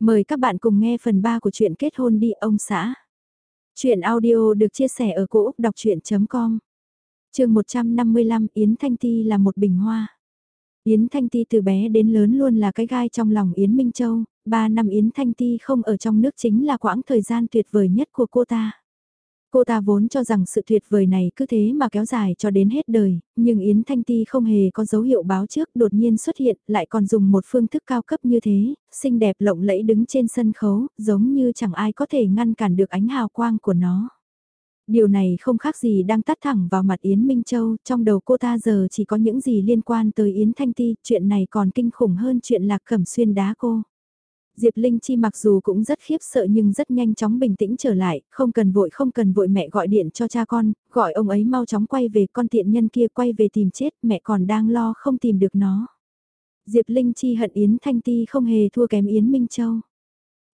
Mời các bạn cùng nghe phần 3 của truyện kết hôn đi ông xã. Chuyện audio được chia sẻ ở cỗ đọc chuyện.com Trường 155 Yến Thanh Ti là một bình hoa. Yến Thanh Ti từ bé đến lớn luôn là cái gai trong lòng Yến Minh Châu, 3 năm Yến Thanh Ti không ở trong nước chính là quãng thời gian tuyệt vời nhất của cô ta. Cô ta vốn cho rằng sự tuyệt vời này cứ thế mà kéo dài cho đến hết đời, nhưng Yến Thanh Ti không hề có dấu hiệu báo trước đột nhiên xuất hiện, lại còn dùng một phương thức cao cấp như thế, xinh đẹp lộng lẫy đứng trên sân khấu, giống như chẳng ai có thể ngăn cản được ánh hào quang của nó. Điều này không khác gì đang tắt thẳng vào mặt Yến Minh Châu, trong đầu cô ta giờ chỉ có những gì liên quan tới Yến Thanh Ti, chuyện này còn kinh khủng hơn chuyện lạc cẩm xuyên đá cô. Diệp Linh Chi mặc dù cũng rất khiếp sợ nhưng rất nhanh chóng bình tĩnh trở lại, không cần vội không cần vội mẹ gọi điện cho cha con, gọi ông ấy mau chóng quay về con tiện nhân kia quay về tìm chết, mẹ còn đang lo không tìm được nó. Diệp Linh Chi hận Yến Thanh Ti không hề thua kém Yến Minh Châu.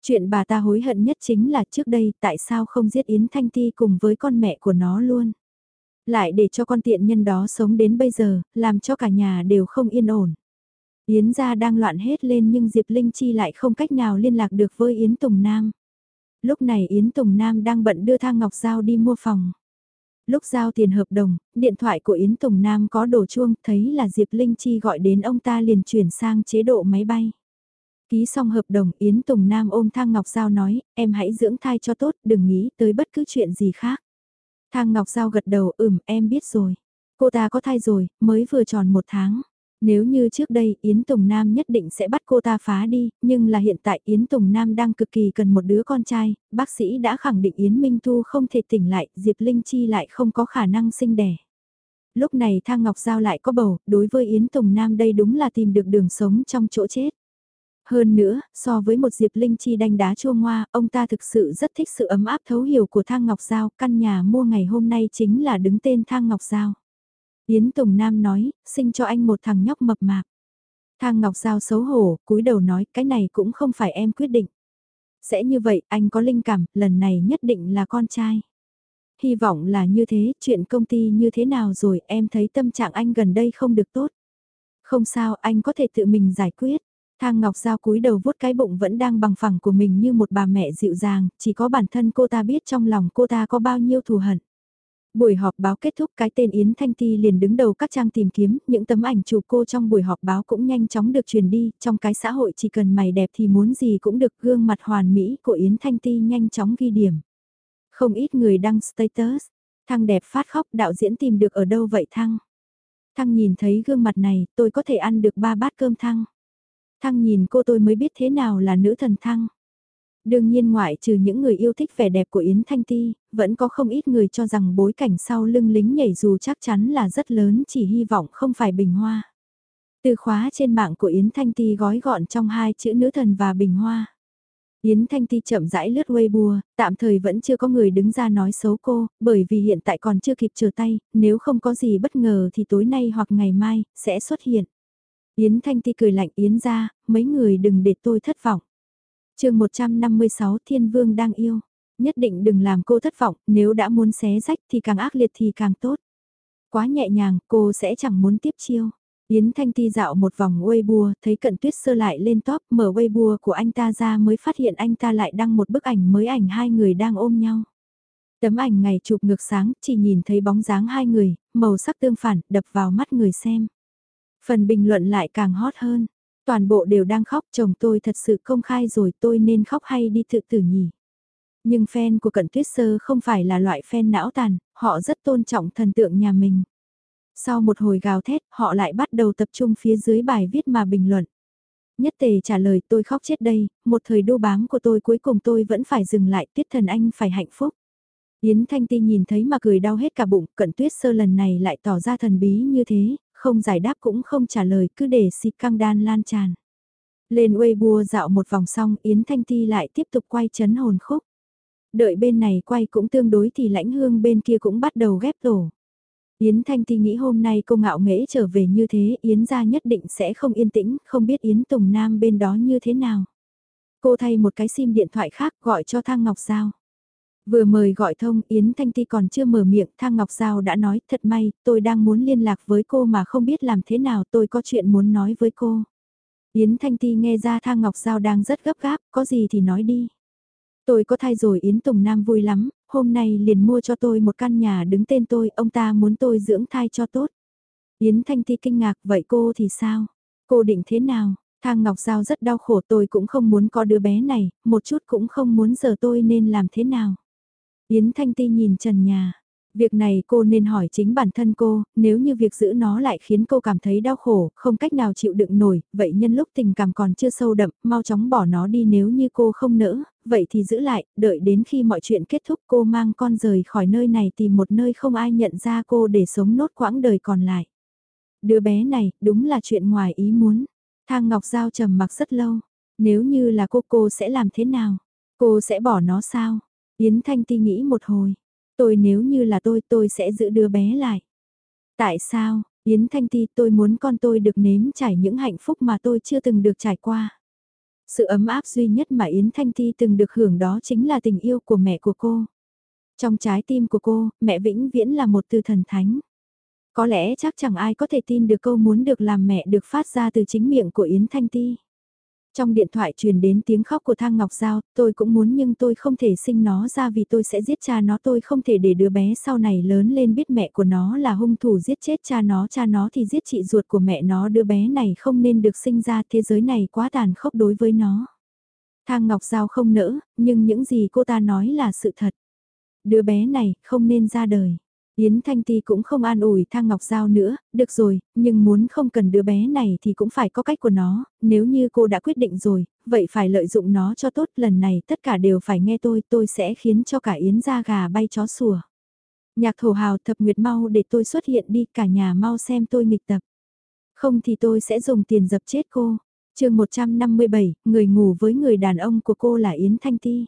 Chuyện bà ta hối hận nhất chính là trước đây tại sao không giết Yến Thanh Ti cùng với con mẹ của nó luôn. Lại để cho con tiện nhân đó sống đến bây giờ, làm cho cả nhà đều không yên ổn. Yến gia đang loạn hết lên nhưng Diệp Linh Chi lại không cách nào liên lạc được với Yến Tùng Nam. Lúc này Yến Tùng Nam đang bận đưa Thang Ngọc Giao đi mua phòng. Lúc giao tiền hợp đồng, điện thoại của Yến Tùng Nam có đổ chuông, thấy là Diệp Linh Chi gọi đến ông ta liền chuyển sang chế độ máy bay. Ký xong hợp đồng Yến Tùng Nam ôm Thang Ngọc Giao nói, em hãy dưỡng thai cho tốt, đừng nghĩ tới bất cứ chuyện gì khác. Thang Ngọc Giao gật đầu, ừm, em biết rồi. Cô ta có thai rồi, mới vừa tròn một tháng. Nếu như trước đây Yến Tùng Nam nhất định sẽ bắt cô ta phá đi, nhưng là hiện tại Yến Tùng Nam đang cực kỳ cần một đứa con trai, bác sĩ đã khẳng định Yến Minh Thu không thể tỉnh lại, Diệp Linh Chi lại không có khả năng sinh đẻ. Lúc này Thang Ngọc Giao lại có bầu, đối với Yến Tùng Nam đây đúng là tìm được đường sống trong chỗ chết. Hơn nữa, so với một Diệp Linh Chi đanh đá chua ngoa, ông ta thực sự rất thích sự ấm áp thấu hiểu của Thang Ngọc Giao, căn nhà mua ngày hôm nay chính là đứng tên Thang Ngọc Giao. Yến Tùng Nam nói, sinh cho anh một thằng nhóc mập mạp. Thang Ngọc Giao xấu hổ, cúi đầu nói, cái này cũng không phải em quyết định. Sẽ như vậy, anh có linh cảm, lần này nhất định là con trai. Hy vọng là như thế, chuyện công ty như thế nào rồi, em thấy tâm trạng anh gần đây không được tốt. Không sao, anh có thể tự mình giải quyết. Thang Ngọc Giao cúi đầu vuốt cái bụng vẫn đang bằng phẳng của mình như một bà mẹ dịu dàng, chỉ có bản thân cô ta biết trong lòng cô ta có bao nhiêu thù hận. Buổi họp báo kết thúc cái tên Yến Thanh Ti liền đứng đầu các trang tìm kiếm, những tấm ảnh chụp cô trong buổi họp báo cũng nhanh chóng được truyền đi, trong cái xã hội chỉ cần mày đẹp thì muốn gì cũng được gương mặt hoàn mỹ của Yến Thanh Ti nhanh chóng ghi điểm. Không ít người đăng status, Thăng đẹp phát khóc đạo diễn tìm được ở đâu vậy Thăng? Thăng nhìn thấy gương mặt này, tôi có thể ăn được ba bát cơm Thăng. Thăng nhìn cô tôi mới biết thế nào là nữ thần Thăng. Đương nhiên ngoại trừ những người yêu thích vẻ đẹp của Yến Thanh Ti, vẫn có không ít người cho rằng bối cảnh sau lưng lính nhảy dù chắc chắn là rất lớn chỉ hy vọng không phải bình hoa. Từ khóa trên mạng của Yến Thanh Ti gói gọn trong hai chữ nữ thần và bình hoa. Yến Thanh Ti chậm rãi lướt Weibo, tạm thời vẫn chưa có người đứng ra nói xấu cô, bởi vì hiện tại còn chưa kịp chờ tay, nếu không có gì bất ngờ thì tối nay hoặc ngày mai, sẽ xuất hiện. Yến Thanh Ti cười lạnh Yến ra, mấy người đừng để tôi thất vọng chương 156 Thiên Vương đang yêu. Nhất định đừng làm cô thất vọng, nếu đã muốn xé rách thì càng ác liệt thì càng tốt. Quá nhẹ nhàng, cô sẽ chẳng muốn tiếp chiêu. Yến Thanh Ti dạo một vòng Weibo, thấy cận tuyết sơ lại lên top, mở Weibo của anh ta ra mới phát hiện anh ta lại đăng một bức ảnh mới ảnh hai người đang ôm nhau. Tấm ảnh ngày chụp ngược sáng, chỉ nhìn thấy bóng dáng hai người, màu sắc tương phản, đập vào mắt người xem. Phần bình luận lại càng hot hơn. Toàn bộ đều đang khóc chồng tôi thật sự công khai rồi tôi nên khóc hay đi tự tử nhỉ. Nhưng fan của Cận Tuyết Sơ không phải là loại fan não tàn, họ rất tôn trọng thần tượng nhà mình. Sau một hồi gào thét, họ lại bắt đầu tập trung phía dưới bài viết mà bình luận. Nhất tề trả lời tôi khóc chết đây, một thời đô bám của tôi cuối cùng tôi vẫn phải dừng lại, tuyết thần anh phải hạnh phúc. Yến Thanh Ti nhìn thấy mà cười đau hết cả bụng, cận tuyết sơ lần này lại tỏ ra thần bí như thế, không giải đáp cũng không trả lời cứ để xịt căng đan lan tràn. Lên Weibo dạo một vòng xong Yến Thanh Ti lại tiếp tục quay chấn hồn khúc. Đợi bên này quay cũng tương đối thì lãnh hương bên kia cũng bắt đầu ghép tổ. Yến Thanh Ti nghĩ hôm nay cô ngạo nghễ trở về như thế Yến gia nhất định sẽ không yên tĩnh, không biết Yến Tùng Nam bên đó như thế nào. Cô thay một cái sim điện thoại khác gọi cho Thang Ngọc Giao. Vừa mời gọi thông Yến Thanh Ti còn chưa mở miệng Thang Ngọc Giao đã nói thật may tôi đang muốn liên lạc với cô mà không biết làm thế nào tôi có chuyện muốn nói với cô. Yến Thanh Ti nghe ra Thang Ngọc Giao đang rất gấp gáp, có gì thì nói đi. Tôi có thai rồi Yến Tùng Nam vui lắm, hôm nay liền mua cho tôi một căn nhà đứng tên tôi, ông ta muốn tôi dưỡng thai cho tốt. Yến Thanh Ti kinh ngạc, vậy cô thì sao? Cô định thế nào? Thang Ngọc Giao rất đau khổ tôi cũng không muốn có đứa bé này, một chút cũng không muốn giờ tôi nên làm thế nào. Yến Thanh Ti nhìn trần nhà, Việc này cô nên hỏi chính bản thân cô, nếu như việc giữ nó lại khiến cô cảm thấy đau khổ, không cách nào chịu đựng nổi, vậy nhân lúc tình cảm còn chưa sâu đậm, mau chóng bỏ nó đi nếu như cô không nỡ, vậy thì giữ lại, đợi đến khi mọi chuyện kết thúc cô mang con rời khỏi nơi này tìm một nơi không ai nhận ra cô để sống nốt quãng đời còn lại. Đứa bé này, đúng là chuyện ngoài ý muốn. Thang Ngọc Giao trầm mặc rất lâu, nếu như là cô cô sẽ làm thế nào? Cô sẽ bỏ nó sao? Yến Thanh Ti nghĩ một hồi. Tôi nếu như là tôi tôi sẽ giữ đứa bé lại. Tại sao, Yến Thanh Ti tôi muốn con tôi được nếm trải những hạnh phúc mà tôi chưa từng được trải qua. Sự ấm áp duy nhất mà Yến Thanh Ti từng được hưởng đó chính là tình yêu của mẹ của cô. Trong trái tim của cô, mẹ vĩnh viễn là một từ thần thánh. Có lẽ chắc chẳng ai có thể tin được câu muốn được làm mẹ được phát ra từ chính miệng của Yến Thanh Ti. Trong điện thoại truyền đến tiếng khóc của Thang Ngọc Giao, tôi cũng muốn nhưng tôi không thể sinh nó ra vì tôi sẽ giết cha nó tôi không thể để đứa bé sau này lớn lên biết mẹ của nó là hung thủ giết chết cha nó cha nó thì giết chị ruột của mẹ nó đứa bé này không nên được sinh ra thế giới này quá tàn khốc đối với nó. Thang Ngọc Giao không nỡ, nhưng những gì cô ta nói là sự thật. Đứa bé này không nên ra đời. Yến Thanh Ti cũng không an ủi Thang Ngọc Giao nữa, được rồi, nhưng muốn không cần đứa bé này thì cũng phải có cách của nó, nếu như cô đã quyết định rồi, vậy phải lợi dụng nó cho tốt, lần này tất cả đều phải nghe tôi, tôi sẽ khiến cho cả Yến ra gà bay chó sủa. Nhạc thổ hào thập nguyệt mau để tôi xuất hiện đi, cả nhà mau xem tôi nghịch tập. Không thì tôi sẽ dùng tiền dập chết cô. chương 157, người ngủ với người đàn ông của cô là Yến Thanh Ti.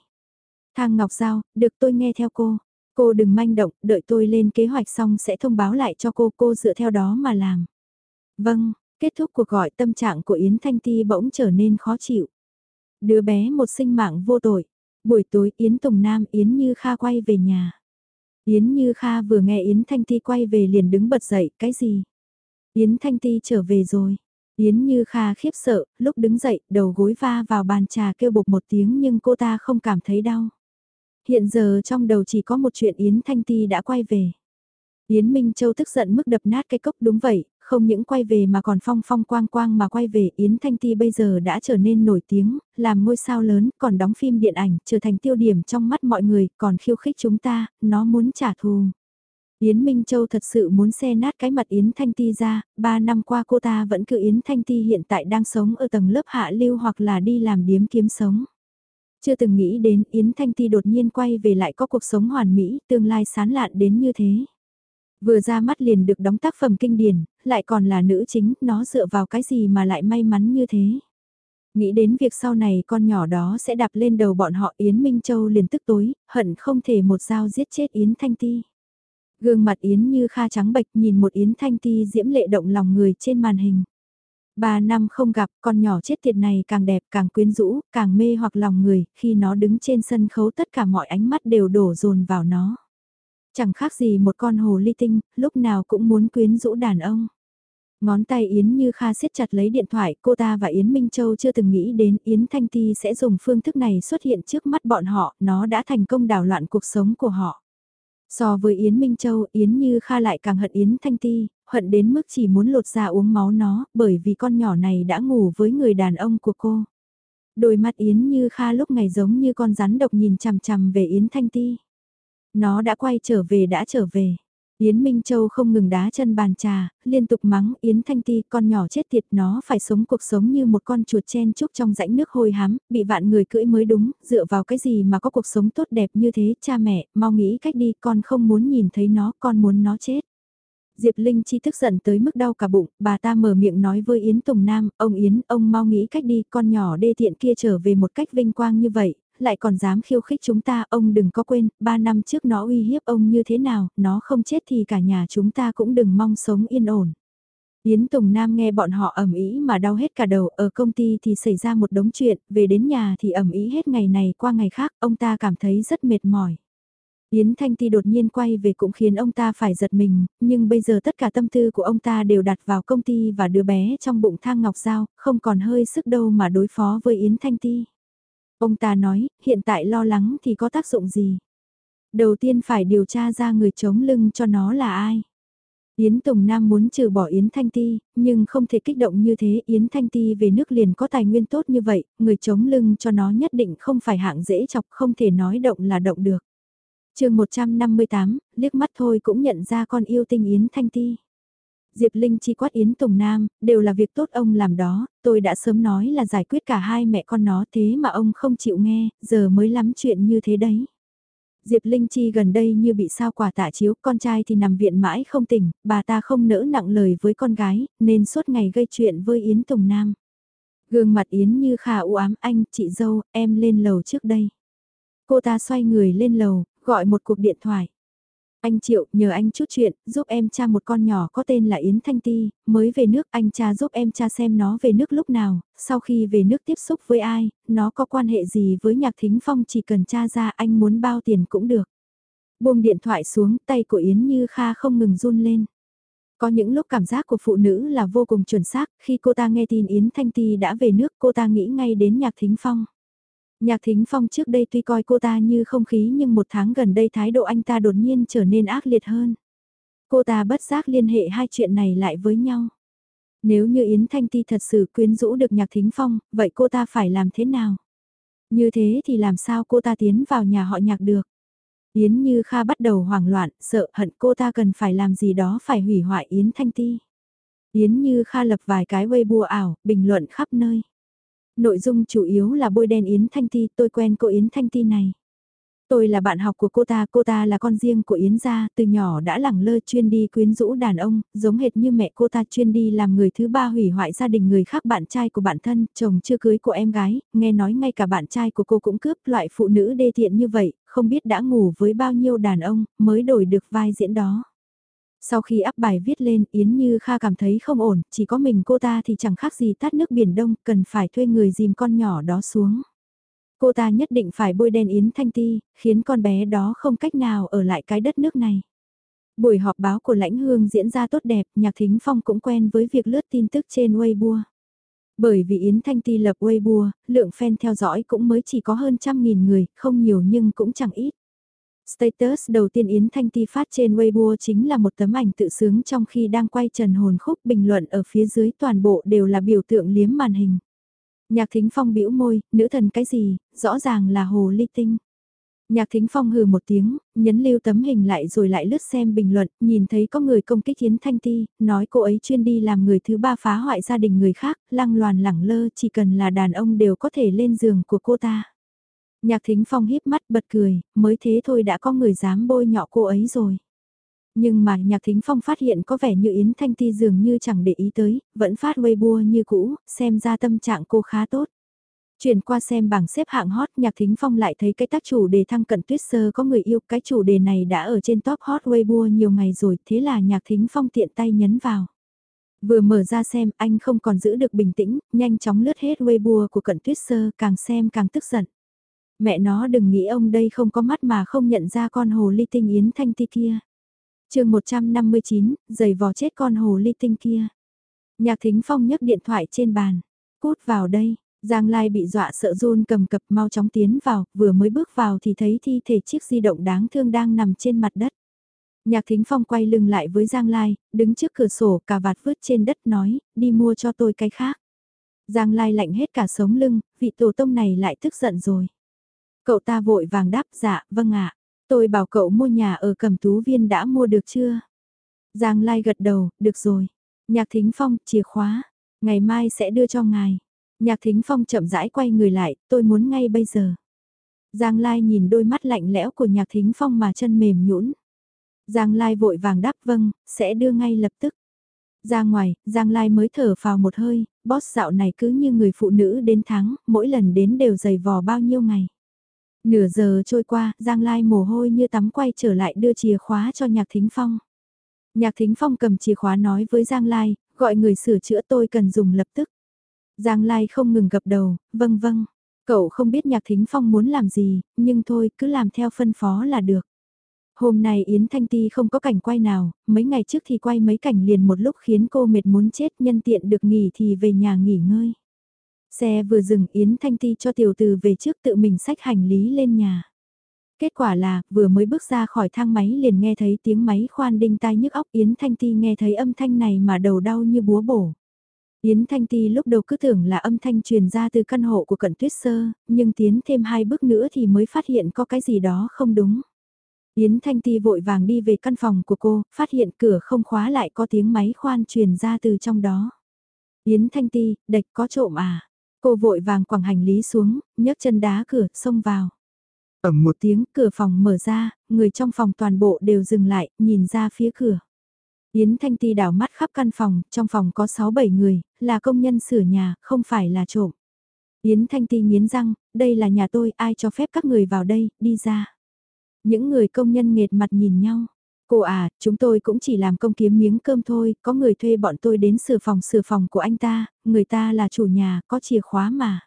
Thang Ngọc Giao, được tôi nghe theo cô. Cô đừng manh động, đợi tôi lên kế hoạch xong sẽ thông báo lại cho cô, cô dựa theo đó mà làm. Vâng, kết thúc cuộc gọi tâm trạng của Yến Thanh Ti bỗng trở nên khó chịu. Đứa bé một sinh mạng vô tội. Buổi tối Yến Tùng Nam Yến Như Kha quay về nhà. Yến Như Kha vừa nghe Yến Thanh Ti quay về liền đứng bật dậy, cái gì? Yến Thanh Ti trở về rồi. Yến Như Kha khiếp sợ, lúc đứng dậy, đầu gối va vào bàn trà kêu bột một tiếng nhưng cô ta không cảm thấy đau. Hiện giờ trong đầu chỉ có một chuyện Yến Thanh Ti đã quay về. Yến Minh Châu tức giận mức đập nát cái cốc đúng vậy, không những quay về mà còn phong phong quang quang mà quay về Yến Thanh Ti bây giờ đã trở nên nổi tiếng, làm ngôi sao lớn, còn đóng phim điện ảnh, trở thành tiêu điểm trong mắt mọi người, còn khiêu khích chúng ta, nó muốn trả thù. Yến Minh Châu thật sự muốn xe nát cái mặt Yến Thanh Ti ra, ba năm qua cô ta vẫn cứ Yến Thanh Ti hiện tại đang sống ở tầng lớp hạ lưu hoặc là đi làm điếm kiếm sống. Chưa từng nghĩ đến Yến Thanh Ti đột nhiên quay về lại có cuộc sống hoàn mỹ, tương lai sán lạn đến như thế. Vừa ra mắt liền được đóng tác phẩm kinh điển, lại còn là nữ chính, nó dựa vào cái gì mà lại may mắn như thế. Nghĩ đến việc sau này con nhỏ đó sẽ đạp lên đầu bọn họ Yến Minh Châu liền tức tối, hận không thể một dao giết chết Yến Thanh Ti. Gương mặt Yến như kha trắng bệch nhìn một Yến Thanh Ti diễm lệ động lòng người trên màn hình. Ba năm không gặp, con nhỏ chết tiệt này càng đẹp, càng quyến rũ, càng mê hoặc lòng người, khi nó đứng trên sân khấu tất cả mọi ánh mắt đều đổ dồn vào nó. Chẳng khác gì một con hồ ly tinh, lúc nào cũng muốn quyến rũ đàn ông. Ngón tay Yến Như Kha siết chặt lấy điện thoại, cô ta và Yến Minh Châu chưa từng nghĩ đến Yến Thanh Ti sẽ dùng phương thức này xuất hiện trước mắt bọn họ, nó đã thành công đảo loạn cuộc sống của họ. So với Yến Minh Châu, Yến Như Kha lại càng hận Yến Thanh Ti, hận đến mức chỉ muốn lột ra uống máu nó, bởi vì con nhỏ này đã ngủ với người đàn ông của cô. Đôi mắt Yến Như Kha lúc ngày giống như con rắn độc nhìn chằm chằm về Yến Thanh Ti. Nó đã quay trở về đã trở về. Yến Minh Châu không ngừng đá chân bàn trà, liên tục mắng Yến Thanh Ti con nhỏ chết tiệt nó phải sống cuộc sống như một con chuột chen chúc trong rãnh nước hôi hám, bị vạn người cưỡi mới đúng, dựa vào cái gì mà có cuộc sống tốt đẹp như thế, cha mẹ, mau nghĩ cách đi, con không muốn nhìn thấy nó, con muốn nó chết. Diệp Linh Chi tức giận tới mức đau cả bụng, bà ta mở miệng nói với Yến Tùng Nam, ông Yến, ông mau nghĩ cách đi, con nhỏ đê tiện kia trở về một cách vinh quang như vậy, lại còn dám khiêu khích chúng ta, ông đừng có quên, ba năm trước nó uy hiếp ông như thế nào, nó không chết thì cả nhà chúng ta cũng đừng mong sống yên ổn. Yến Tùng Nam nghe bọn họ ẩm ý mà đau hết cả đầu, ở công ty thì xảy ra một đống chuyện, về đến nhà thì ẩm ý hết ngày này qua ngày khác, ông ta cảm thấy rất mệt mỏi. Yến Thanh Ti đột nhiên quay về cũng khiến ông ta phải giật mình, nhưng bây giờ tất cả tâm tư của ông ta đều đặt vào công ty và đứa bé trong bụng thang ngọc giao, không còn hơi sức đâu mà đối phó với Yến Thanh Ti. Ông ta nói, hiện tại lo lắng thì có tác dụng gì? Đầu tiên phải điều tra ra người chống lưng cho nó là ai. Yến Tùng Nam muốn trừ bỏ Yến Thanh Ti, nhưng không thể kích động như thế. Yến Thanh Ti về nước liền có tài nguyên tốt như vậy, người chống lưng cho nó nhất định không phải hạng dễ chọc, không thể nói động là động được chương 158, liếc mắt thôi cũng nhận ra con yêu tinh Yến Thanh Ti. Diệp Linh chi quát Yến Tùng Nam, đều là việc tốt ông làm đó, tôi đã sớm nói là giải quyết cả hai mẹ con nó thế mà ông không chịu nghe, giờ mới lắm chuyện như thế đấy. Diệp Linh Chi gần đây như bị sao quả tạ chiếu, con trai thì nằm viện mãi không tỉnh, bà ta không nỡ nặng lời với con gái, nên suốt ngày gây chuyện với Yến Tùng Nam. Gương mặt Yến như khả u ám anh, chị dâu, em lên lầu trước đây. Cô ta xoay người lên lầu, gọi một cuộc điện thoại. Anh Triệu, nhờ anh chút chuyện, giúp em cha một con nhỏ có tên là Yến Thanh Ti, mới về nước anh cha giúp em cha xem nó về nước lúc nào, sau khi về nước tiếp xúc với ai, nó có quan hệ gì với Nhạc Thính Phong chỉ cần cha ra anh muốn bao tiền cũng được. Buông điện thoại xuống, tay của Yến Như Kha không ngừng run lên. Có những lúc cảm giác của phụ nữ là vô cùng chuẩn xác, khi cô ta nghe tin Yến Thanh Ti đã về nước cô ta nghĩ ngay đến Nhạc Thính Phong. Nhạc Thính Phong trước đây tuy coi cô ta như không khí nhưng một tháng gần đây thái độ anh ta đột nhiên trở nên ác liệt hơn. Cô ta bất giác liên hệ hai chuyện này lại với nhau. Nếu như Yến Thanh Ti thật sự quyến rũ được Nhạc Thính Phong, vậy cô ta phải làm thế nào? Như thế thì làm sao cô ta tiến vào nhà họ nhạc được? Yến Như Kha bắt đầu hoảng loạn, sợ hận cô ta cần phải làm gì đó phải hủy hoại Yến Thanh Ti. Yến Như Kha lập vài cái Weibo ảo, bình luận khắp nơi. Nội dung chủ yếu là bôi đen Yến Thanh Ti, tôi quen cô Yến Thanh Ti này. Tôi là bạn học của cô ta, cô ta là con riêng của Yến gia, từ nhỏ đã lẳng lơ chuyên đi quyến rũ đàn ông, giống hệt như mẹ cô ta chuyên đi làm người thứ ba hủy hoại gia đình người khác bạn trai của bạn thân, chồng chưa cưới của em gái, nghe nói ngay cả bạn trai của cô cũng cướp loại phụ nữ đê tiện như vậy, không biết đã ngủ với bao nhiêu đàn ông, mới đổi được vai diễn đó. Sau khi áp bài viết lên, Yến Như Kha cảm thấy không ổn, chỉ có mình cô ta thì chẳng khác gì tát nước biển đông, cần phải thuê người dìm con nhỏ đó xuống. Cô ta nhất định phải bôi đen Yến Thanh Ti, khiến con bé đó không cách nào ở lại cái đất nước này. Buổi họp báo của lãnh hương diễn ra tốt đẹp, Nhạc Thính Phong cũng quen với việc lướt tin tức trên Weibo. Bởi vì Yến Thanh Ti lập Weibo, lượng fan theo dõi cũng mới chỉ có hơn trăm nghìn người, không nhiều nhưng cũng chẳng ít. Status đầu tiên Yến Thanh Ti phát trên Weibo chính là một tấm ảnh tự sướng trong khi đang quay trần hồn khúc bình luận ở phía dưới toàn bộ đều là biểu tượng liếm màn hình. Nhạc Thính Phong bĩu môi, nữ thần cái gì, rõ ràng là hồ ly tinh. Nhạc Thính Phong hừ một tiếng, nhấn lưu tấm hình lại rồi lại lướt xem bình luận, nhìn thấy có người công kích Yến Thanh Ti, nói cô ấy chuyên đi làm người thứ ba phá hoại gia đình người khác, lăng loàn lẳng lơ chỉ cần là đàn ông đều có thể lên giường của cô ta. Nhạc Thính Phong híp mắt bật cười, mới thế thôi đã có người dám bôi nhọ cô ấy rồi. Nhưng mà Nhạc Thính Phong phát hiện có vẻ như Yến Thanh Ti dường như chẳng để ý tới, vẫn phát Weibo như cũ, xem ra tâm trạng cô khá tốt. Chuyển qua xem bảng xếp hạng hot Nhạc Thính Phong lại thấy cái tác chủ đề thăng cận tuyết sơ có người yêu cái chủ đề này đã ở trên top hot Weibo nhiều ngày rồi thế là Nhạc Thính Phong tiện tay nhấn vào. Vừa mở ra xem anh không còn giữ được bình tĩnh, nhanh chóng lướt hết Weibo của cận tuyết sơ càng xem càng tức giận. Mẹ nó đừng nghĩ ông đây không có mắt mà không nhận ra con hồ ly tinh yến thanh ti kia. chương 159, giày vò chết con hồ ly tinh kia. Nhạc thính phong nhấc điện thoại trên bàn. Cút vào đây, Giang Lai bị dọa sợ run cầm cập mau chóng tiến vào, vừa mới bước vào thì thấy thi thể chiếc di động đáng thương đang nằm trên mặt đất. Nhạc Thính Phong quay lưng lại với Giang Lai, đứng trước cửa sổ cà vạt vứt trên đất nói, đi mua cho tôi cái khác. Giang Lai lạnh hết cả sống lưng, vị tổ tông này lại tức giận rồi. Cậu ta vội vàng đáp dạ, vâng ạ. Tôi bảo cậu mua nhà ở Cẩm Tú Viên đã mua được chưa? Giang Lai gật đầu, được rồi. Nhạc Thính Phong, chìa khóa. Ngày mai sẽ đưa cho ngài. Nhạc Thính Phong chậm rãi quay người lại, tôi muốn ngay bây giờ. Giang Lai nhìn đôi mắt lạnh lẽo của Nhạc Thính Phong mà chân mềm nhũn. Giang Lai vội vàng đáp vâng, sẽ đưa ngay lập tức. Ra ngoài, Giang Lai mới thở vào một hơi, boss dạo này cứ như người phụ nữ đến tháng, mỗi lần đến đều dày vò bao nhiêu ngày. Nửa giờ trôi qua, Giang Lai mồ hôi như tắm quay trở lại đưa chìa khóa cho Nhạc Thính Phong. Nhạc Thính Phong cầm chìa khóa nói với Giang Lai, gọi người sửa chữa tôi cần dùng lập tức. Giang Lai không ngừng gập đầu, vâng vâng. Cậu không biết Nhạc Thính Phong muốn làm gì, nhưng thôi cứ làm theo phân phó là được. Hôm nay Yến Thanh Ti không có cảnh quay nào, mấy ngày trước thì quay mấy cảnh liền một lúc khiến cô mệt muốn chết nhân tiện được nghỉ thì về nhà nghỉ ngơi. Xe vừa dừng Yến Thanh Ti cho tiểu từ về trước tự mình xách hành lý lên nhà. Kết quả là, vừa mới bước ra khỏi thang máy liền nghe thấy tiếng máy khoan đinh tai nhức óc Yến Thanh Ti nghe thấy âm thanh này mà đầu đau như búa bổ. Yến Thanh Ti lúc đầu cứ tưởng là âm thanh truyền ra từ căn hộ của cận tuyết sơ, nhưng tiến thêm hai bước nữa thì mới phát hiện có cái gì đó không đúng. Yến Thanh Ti vội vàng đi về căn phòng của cô, phát hiện cửa không khóa lại có tiếng máy khoan truyền ra từ trong đó. Yến Thanh Ti, đạch có trộm à? Cô vội vàng quẳng hành lý xuống, nhấc chân đá cửa, xông vào. Ẩm một tiếng, cửa phòng mở ra, người trong phòng toàn bộ đều dừng lại, nhìn ra phía cửa. Yến Thanh Ti đảo mắt khắp căn phòng, trong phòng có 6-7 người, là công nhân sửa nhà, không phải là trộm. Yến Thanh Ti nghiến răng, đây là nhà tôi, ai cho phép các người vào đây, đi ra. Những người công nhân nghệt mặt nhìn nhau. Cô à, chúng tôi cũng chỉ làm công kiếm miếng cơm thôi, có người thuê bọn tôi đến sửa phòng sửa phòng của anh ta, người ta là chủ nhà, có chìa khóa mà.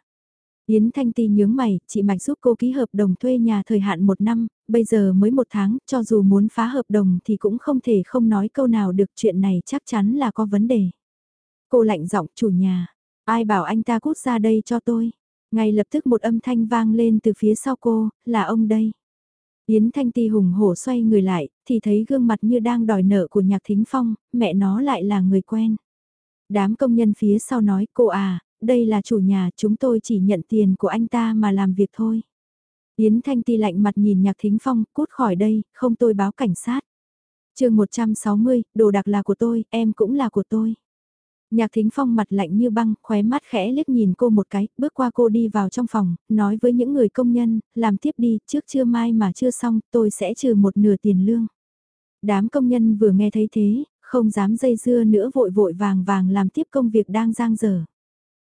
Yến Thanh Ti nhướng mày, chị Mạch giúp cô ký hợp đồng thuê nhà thời hạn một năm, bây giờ mới một tháng, cho dù muốn phá hợp đồng thì cũng không thể không nói câu nào được chuyện này chắc chắn là có vấn đề. Cô lạnh giọng chủ nhà, ai bảo anh ta cút ra đây cho tôi. Ngay lập tức một âm thanh vang lên từ phía sau cô, là ông đây. Yến Thanh Ti hùng hổ xoay người lại, thì thấy gương mặt như đang đòi nợ của Nhạc Thính Phong, mẹ nó lại là người quen. Đám công nhân phía sau nói, cô à, đây là chủ nhà, chúng tôi chỉ nhận tiền của anh ta mà làm việc thôi. Yến Thanh Ti lạnh mặt nhìn Nhạc Thính Phong, cút khỏi đây, không tôi báo cảnh sát. Trường 160, đồ đặc là của tôi, em cũng là của tôi. Nhạc Thính Phong mặt lạnh như băng, khóe mắt khẽ liếc nhìn cô một cái, bước qua cô đi vào trong phòng, nói với những người công nhân, làm tiếp đi, trước trưa mai mà chưa xong, tôi sẽ trừ một nửa tiền lương. Đám công nhân vừa nghe thấy thế, không dám dây dưa nữa vội vội vàng vàng làm tiếp công việc đang giang dở.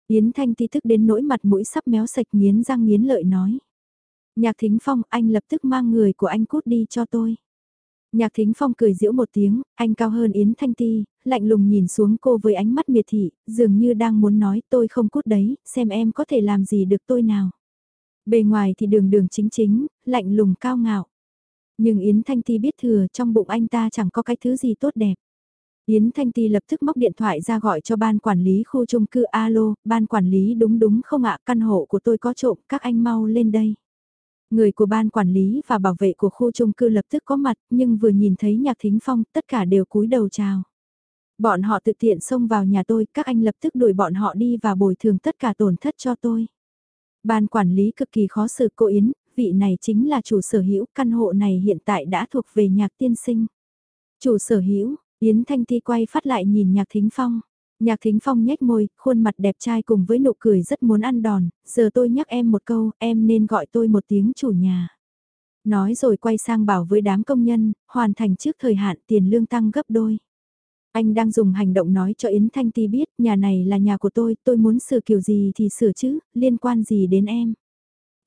Yến Thanh ti thức đến nỗi mặt mũi sắp méo sạch nghiến răng nghiến lợi nói. Nhạc Thính Phong, anh lập tức mang người của anh cút đi cho tôi. Nhạc Thính Phong cười giễu một tiếng, anh cao hơn Yến Thanh Ti, lạnh lùng nhìn xuống cô với ánh mắt miệt thị, dường như đang muốn nói tôi không cút đấy, xem em có thể làm gì được tôi nào. Bề ngoài thì đường đường chính chính, lạnh lùng cao ngạo. Nhưng Yến Thanh Ti biết thừa trong bụng anh ta chẳng có cái thứ gì tốt đẹp. Yến Thanh Ti lập tức móc điện thoại ra gọi cho ban quản lý khu chung cư alo, ban quản lý đúng đúng không ạ, căn hộ của tôi có trộm, các anh mau lên đây. Người của ban quản lý và bảo vệ của khu chung cư lập tức có mặt, nhưng vừa nhìn thấy nhạc thính phong, tất cả đều cúi đầu chào. Bọn họ tự tiện xông vào nhà tôi, các anh lập tức đuổi bọn họ đi và bồi thường tất cả tổn thất cho tôi. Ban quản lý cực kỳ khó xử cô Yến, vị này chính là chủ sở hữu, căn hộ này hiện tại đã thuộc về nhạc tiên sinh. Chủ sở hữu, Yến Thanh Ti quay phát lại nhìn nhạc thính phong. Nhạc thính phong nhếch môi, khuôn mặt đẹp trai cùng với nụ cười rất muốn ăn đòn, giờ tôi nhắc em một câu, em nên gọi tôi một tiếng chủ nhà. Nói rồi quay sang bảo với đám công nhân, hoàn thành trước thời hạn tiền lương tăng gấp đôi. Anh đang dùng hành động nói cho Yến Thanh Ti biết, nhà này là nhà của tôi, tôi muốn sửa kiểu gì thì sửa chứ, liên quan gì đến em.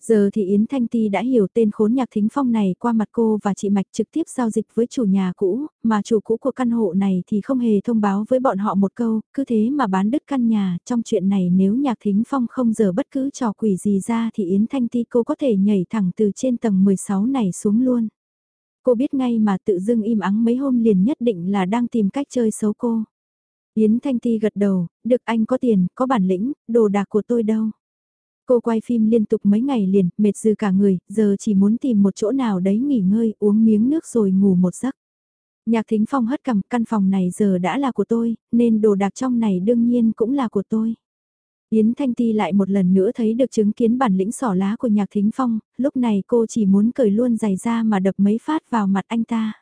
Giờ thì Yến Thanh Ti đã hiểu tên khốn nhạc thính phong này qua mặt cô và chị Mạch trực tiếp giao dịch với chủ nhà cũ, mà chủ cũ của căn hộ này thì không hề thông báo với bọn họ một câu, cứ thế mà bán đứt căn nhà, trong chuyện này nếu nhạc thính phong không giờ bất cứ trò quỷ gì ra thì Yến Thanh Ti cô có thể nhảy thẳng từ trên tầng 16 này xuống luôn. Cô biết ngay mà tự dưng im ắng mấy hôm liền nhất định là đang tìm cách chơi xấu cô. Yến Thanh Ti gật đầu, được anh có tiền, có bản lĩnh, đồ đạc của tôi đâu. Cô quay phim liên tục mấy ngày liền, mệt dư cả người, giờ chỉ muốn tìm một chỗ nào đấy nghỉ ngơi, uống miếng nước rồi ngủ một giấc. Nhạc thính phong hất cầm, căn phòng này giờ đã là của tôi, nên đồ đạc trong này đương nhiên cũng là của tôi. Yến Thanh Ti lại một lần nữa thấy được chứng kiến bản lĩnh sỏ lá của nhạc thính phong, lúc này cô chỉ muốn cởi luôn giày ra mà đập mấy phát vào mặt anh ta.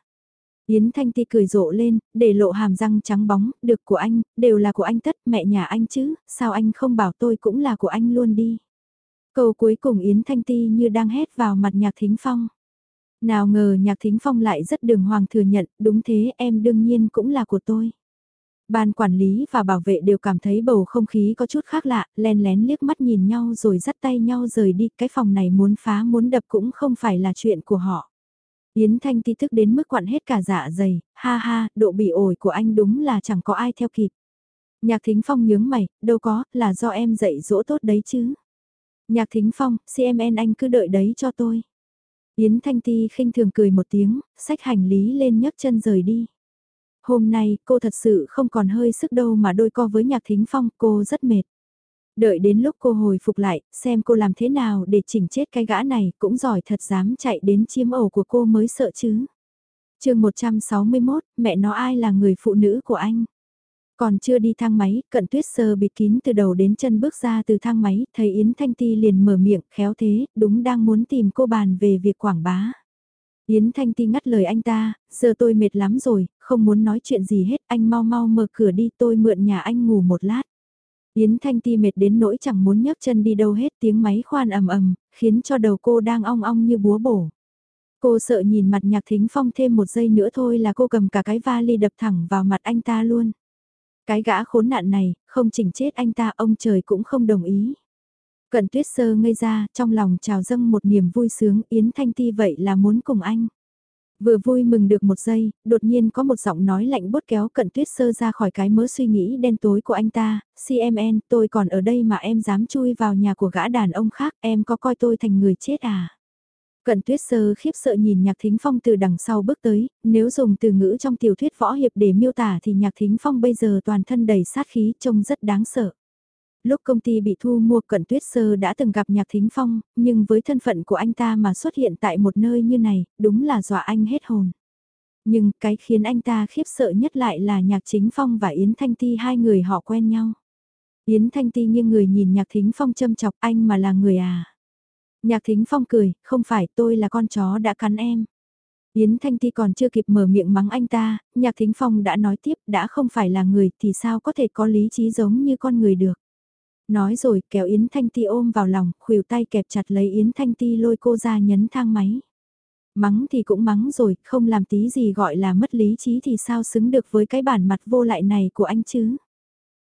Yến Thanh Ti cười rộ lên, để lộ hàm răng trắng bóng, được của anh, đều là của anh tất, mẹ nhà anh chứ, sao anh không bảo tôi cũng là của anh luôn đi. Câu cuối cùng Yến Thanh Ti như đang hét vào mặt nhạc thính phong. Nào ngờ nhạc thính phong lại rất đường hoàng thừa nhận, đúng thế em đương nhiên cũng là của tôi. Ban quản lý và bảo vệ đều cảm thấy bầu không khí có chút khác lạ, len lén liếc mắt nhìn nhau rồi dắt tay nhau rời đi, cái phòng này muốn phá muốn đập cũng không phải là chuyện của họ. Yến Thanh ti thức đến mức quặn hết cả dạ dày, ha ha, độ bị ổi của anh đúng là chẳng có ai theo kịp. Nhạc thính phong nhướng mày, đâu có, là do em dạy dỗ tốt đấy chứ. Nhạc thính phong, CMN anh cứ đợi đấy cho tôi. Yến Thanh Ti khinh thường cười một tiếng, xách hành lý lên nhấc chân rời đi. Hôm nay cô thật sự không còn hơi sức đâu mà đôi co với nhạc thính phong cô rất mệt. Đợi đến lúc cô hồi phục lại, xem cô làm thế nào để chỉnh chết cái gã này cũng giỏi thật dám chạy đến chiếm ổ của cô mới sợ chứ. chương 161, mẹ nó ai là người phụ nữ của anh? Còn chưa đi thang máy, cận tuyết sơ bịt kín từ đầu đến chân bước ra từ thang máy, thấy Yến Thanh Ti liền mở miệng, khéo thế, đúng đang muốn tìm cô bàn về việc quảng bá. Yến Thanh Ti ngắt lời anh ta, giờ tôi mệt lắm rồi, không muốn nói chuyện gì hết, anh mau mau mở cửa đi tôi mượn nhà anh ngủ một lát. Yến Thanh Ti mệt đến nỗi chẳng muốn nhấc chân đi đâu hết tiếng máy khoan ầm ầm, khiến cho đầu cô đang ong ong như búa bổ. Cô sợ nhìn mặt nhạc thính phong thêm một giây nữa thôi là cô cầm cả cái vali đập thẳng vào mặt anh ta luôn. Cái gã khốn nạn này, không chỉnh chết anh ta ông trời cũng không đồng ý. Cận tuyết sơ ngây ra, trong lòng trào dâng một niềm vui sướng, Yến Thanh Ti vậy là muốn cùng anh. Vừa vui mừng được một giây, đột nhiên có một giọng nói lạnh bốt kéo cận tuyết sơ ra khỏi cái mớ suy nghĩ đen tối của anh ta, CMN, tôi còn ở đây mà em dám chui vào nhà của gã đàn ông khác, em có coi tôi thành người chết à? Cận tuyết sơ khiếp sợ nhìn nhạc thính phong từ đằng sau bước tới, nếu dùng từ ngữ trong tiểu thuyết võ hiệp để miêu tả thì nhạc thính phong bây giờ toàn thân đầy sát khí trông rất đáng sợ. Lúc công ty bị thu mua cận tuyết sơ đã từng gặp nhạc thính phong, nhưng với thân phận của anh ta mà xuất hiện tại một nơi như này, đúng là dọa anh hết hồn. Nhưng cái khiến anh ta khiếp sợ nhất lại là nhạc chính phong và Yến Thanh Ti hai người họ quen nhau. Yến Thanh Ti nghiêng người nhìn nhạc thính phong châm chọc anh mà là người à. Nhạc thính phong cười, không phải tôi là con chó đã cắn em. Yến Thanh Ti còn chưa kịp mở miệng mắng anh ta, nhạc thính phong đã nói tiếp đã không phải là người thì sao có thể có lý trí giống như con người được. Nói rồi kéo Yến Thanh Ti ôm vào lòng, khuỷu tay kẹp chặt lấy Yến Thanh Ti lôi cô ra nhấn thang máy. Mắng thì cũng mắng rồi, không làm tí gì gọi là mất lý trí thì sao xứng được với cái bản mặt vô lại này của anh chứ.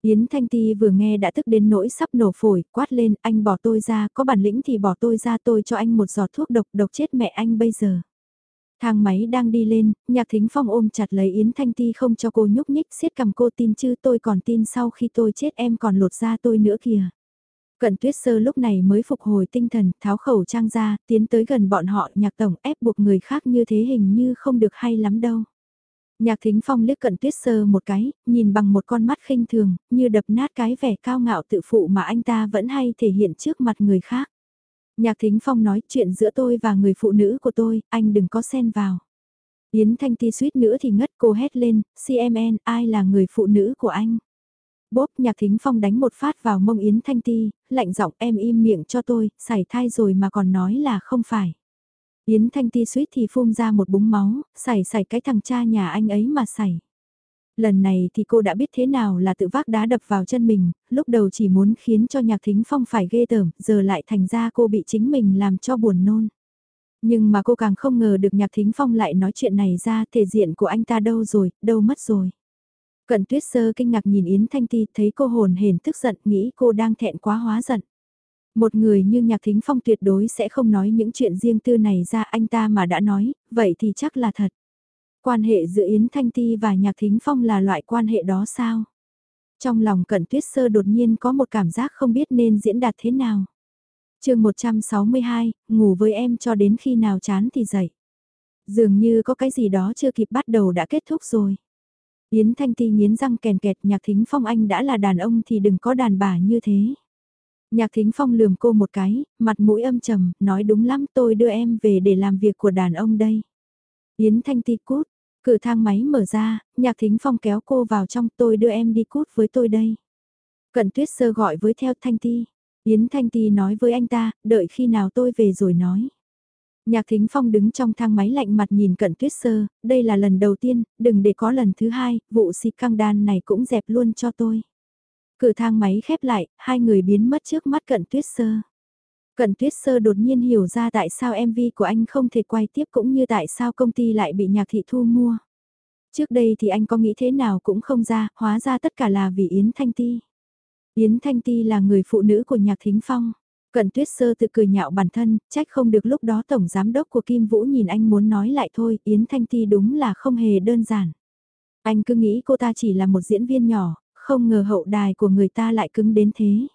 Yến Thanh Ti vừa nghe đã tức đến nỗi sắp nổ phổi, quát lên, anh bỏ tôi ra, có bản lĩnh thì bỏ tôi ra tôi cho anh một giọt thuốc độc, độc chết mẹ anh bây giờ. Thang máy đang đi lên, nhạc thính phong ôm chặt lấy Yến Thanh Ti không cho cô nhúc nhích, siết cầm cô tin chứ tôi còn tin sau khi tôi chết em còn lột da tôi nữa kìa. Cận tuyết sơ lúc này mới phục hồi tinh thần, tháo khẩu trang ra, tiến tới gần bọn họ nhạc tổng ép buộc người khác như thế hình như không được hay lắm đâu. Nhạc thính phong liếc cận tuyết sơ một cái, nhìn bằng một con mắt khinh thường, như đập nát cái vẻ cao ngạo tự phụ mà anh ta vẫn hay thể hiện trước mặt người khác. Nhạc thính phong nói chuyện giữa tôi và người phụ nữ của tôi, anh đừng có xen vào. Yến Thanh Ti suýt nữa thì ngất cô hét lên, CMN, ai là người phụ nữ của anh? Bốp nhạc thính phong đánh một phát vào mông Yến Thanh Ti, lạnh giọng em im miệng cho tôi, xảy thai rồi mà còn nói là không phải. Yến Thanh Ti suýt thì phun ra một búng máu, xảy xảy cái thằng cha nhà anh ấy mà xảy. Lần này thì cô đã biết thế nào là tự vác đá đập vào chân mình, lúc đầu chỉ muốn khiến cho nhạc thính phong phải ghê tởm, giờ lại thành ra cô bị chính mình làm cho buồn nôn. Nhưng mà cô càng không ngờ được nhạc thính phong lại nói chuyện này ra, thể diện của anh ta đâu rồi, đâu mất rồi. Cận tuyết sơ kinh ngạc nhìn Yến Thanh Ti thấy cô hồn hển tức giận nghĩ cô đang thẹn quá hóa giận. Một người như Nhạc Thính Phong tuyệt đối sẽ không nói những chuyện riêng tư này ra anh ta mà đã nói, vậy thì chắc là thật. Quan hệ giữa Yến Thanh Ti và Nhạc Thính Phong là loại quan hệ đó sao? Trong lòng Cận Tuyết Sơ đột nhiên có một cảm giác không biết nên diễn đạt thế nào. chương 162, ngủ với em cho đến khi nào chán thì dậy. Dường như có cái gì đó chưa kịp bắt đầu đã kết thúc rồi. Yến Thanh Ti nghiến răng kèn kẹt Nhạc Thính Phong anh đã là đàn ông thì đừng có đàn bà như thế. Nhạc Thính Phong lườm cô một cái, mặt mũi âm trầm, nói đúng lắm tôi đưa em về để làm việc của đàn ông đây. Yến Thanh Ti cút, cửa thang máy mở ra, Nhạc Thính Phong kéo cô vào trong tôi đưa em đi cút với tôi đây. Cận Tuyết Sơ gọi với theo Thanh Ti. Yến Thanh Ti nói với anh ta, đợi khi nào tôi về rồi nói. Nhạc Thính Phong đứng trong thang máy lạnh mặt nhìn Cận Tuyết Sơ, đây là lần đầu tiên, đừng để có lần thứ hai, vụ xịt căng đan này cũng dẹp luôn cho tôi. Cửa thang máy khép lại, hai người biến mất trước mắt cận tuyết sơ. Cận tuyết sơ đột nhiên hiểu ra tại sao MV của anh không thể quay tiếp cũng như tại sao công ty lại bị nhạc thị thu mua. Trước đây thì anh có nghĩ thế nào cũng không ra, hóa ra tất cả là vì Yến Thanh Ti. Yến Thanh Ti là người phụ nữ của nhạc thính phong. Cận tuyết sơ tự cười nhạo bản thân, trách không được lúc đó tổng giám đốc của Kim Vũ nhìn anh muốn nói lại thôi, Yến Thanh Ti đúng là không hề đơn giản. Anh cứ nghĩ cô ta chỉ là một diễn viên nhỏ, không ngờ hậu đài của người ta lại cứng đến thế.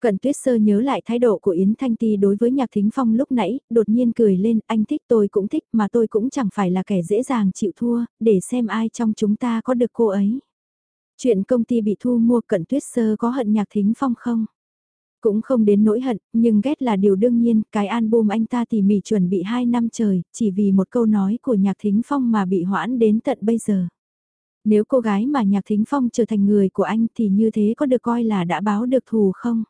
Cận tuyết sơ nhớ lại thái độ của Yến Thanh Ti đối với Nhạc Thính Phong lúc nãy, đột nhiên cười lên, anh thích tôi cũng thích mà tôi cũng chẳng phải là kẻ dễ dàng chịu thua, để xem ai trong chúng ta có được cô ấy. Chuyện công ty bị thu mua cận tuyết sơ có hận Nhạc Thính Phong không? Cũng không đến nỗi hận, nhưng ghét là điều đương nhiên, cái album anh ta tỉ mỉ chuẩn bị 2 năm trời, chỉ vì một câu nói của Nhạc Thính Phong mà bị hoãn đến tận bây giờ. Nếu cô gái mà Nhạc Thính Phong trở thành người của anh thì như thế có được coi là đã báo được thù không?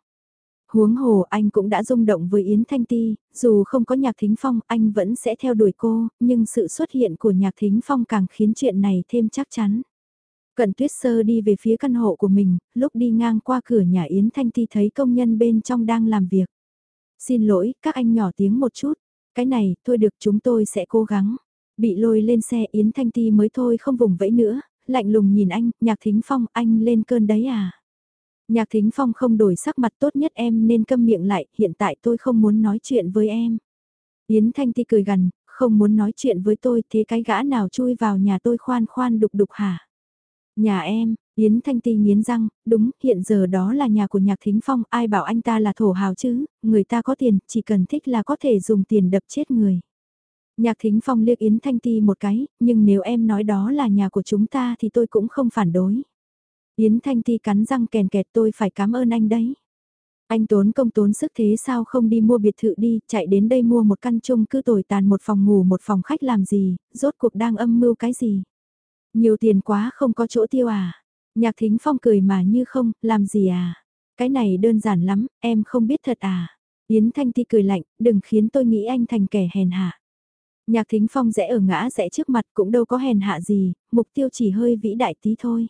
Huống hồ anh cũng đã rung động với Yến Thanh Ti, dù không có Nhạc Thính Phong anh vẫn sẽ theo đuổi cô, nhưng sự xuất hiện của Nhạc Thính Phong càng khiến chuyện này thêm chắc chắn. Cận tuyết sơ đi về phía căn hộ của mình, lúc đi ngang qua cửa nhà Yến Thanh Ti thấy công nhân bên trong đang làm việc. Xin lỗi, các anh nhỏ tiếng một chút. Cái này, thôi được chúng tôi sẽ cố gắng. Bị lôi lên xe Yến Thanh Ti mới thôi không vùng vẫy nữa, lạnh lùng nhìn anh, nhạc thính phong, anh lên cơn đấy à? Nhạc thính phong không đổi sắc mặt tốt nhất em nên câm miệng lại, hiện tại tôi không muốn nói chuyện với em. Yến Thanh Ti cười gần, không muốn nói chuyện với tôi thế cái gã nào chui vào nhà tôi khoan khoan đục đục hả? Nhà em, Yến Thanh Ti nghiến răng, đúng, hiện giờ đó là nhà của Nhạc Thính Phong, ai bảo anh ta là thổ hào chứ, người ta có tiền, chỉ cần thích là có thể dùng tiền đập chết người. Nhạc Thính Phong liếc Yến Thanh Ti một cái, nhưng nếu em nói đó là nhà của chúng ta thì tôi cũng không phản đối. Yến Thanh Ti cắn răng kèn kẹt tôi phải cảm ơn anh đấy. Anh tốn công tốn sức thế sao không đi mua biệt thự đi, chạy đến đây mua một căn chung cứ tồi tàn một phòng ngủ một phòng khách làm gì, rốt cuộc đang âm mưu cái gì. Nhiều tiền quá không có chỗ tiêu à. Nhạc thính phong cười mà như không, làm gì à. Cái này đơn giản lắm, em không biết thật à. Yến Thanh Ti cười lạnh, đừng khiến tôi nghĩ anh thành kẻ hèn hạ. Nhạc thính phong rẽ ở ngã rẽ trước mặt cũng đâu có hèn hạ gì, mục tiêu chỉ hơi vĩ đại tí thôi.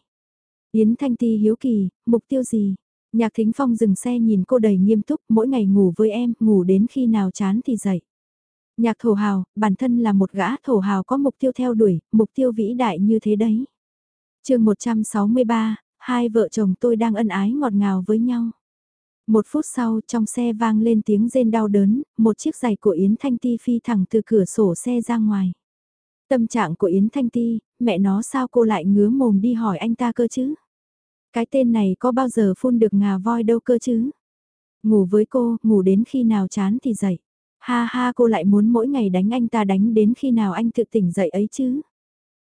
Yến Thanh Ti hiếu kỳ, mục tiêu gì? Nhạc thính phong dừng xe nhìn cô đầy nghiêm túc, mỗi ngày ngủ với em, ngủ đến khi nào chán thì dậy. Nhạc thổ hào, bản thân là một gã thổ hào có mục tiêu theo đuổi, mục tiêu vĩ đại như thế đấy. chương 163, hai vợ chồng tôi đang ân ái ngọt ngào với nhau. Một phút sau, trong xe vang lên tiếng rên đau đớn, một chiếc giày của Yến Thanh Ti phi thẳng từ cửa sổ xe ra ngoài. Tâm trạng của Yến Thanh Ti, mẹ nó sao cô lại ngứa mồm đi hỏi anh ta cơ chứ? Cái tên này có bao giờ phun được ngà voi đâu cơ chứ? Ngủ với cô, ngủ đến khi nào chán thì dậy. Ha ha cô lại muốn mỗi ngày đánh anh ta đánh đến khi nào anh tự tỉnh dậy ấy chứ.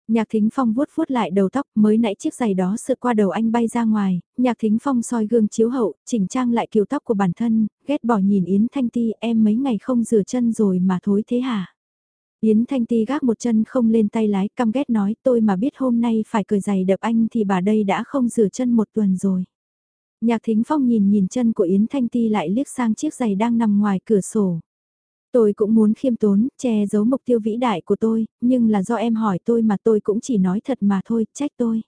Nhạc Thính Phong vuốt vuốt lại đầu tóc, mới nãy chiếc giày đó sượt qua đầu anh bay ra ngoài, Nhạc Thính Phong soi gương chiếu hậu, chỉnh trang lại kiểu tóc của bản thân, ghét bỏ nhìn Yến Thanh Ti em mấy ngày không rửa chân rồi mà thối thế hả? Yến Thanh Ti gác một chân không lên tay lái, căm ghét nói tôi mà biết hôm nay phải cười giày đập anh thì bà đây đã không rửa chân một tuần rồi. Nhạc Thính Phong nhìn nhìn chân của Yến Thanh Ti lại liếc sang chiếc giày đang nằm ngoài cửa sổ. Tôi cũng muốn khiêm tốn, che giấu mục tiêu vĩ đại của tôi, nhưng là do em hỏi tôi mà tôi cũng chỉ nói thật mà thôi, trách tôi.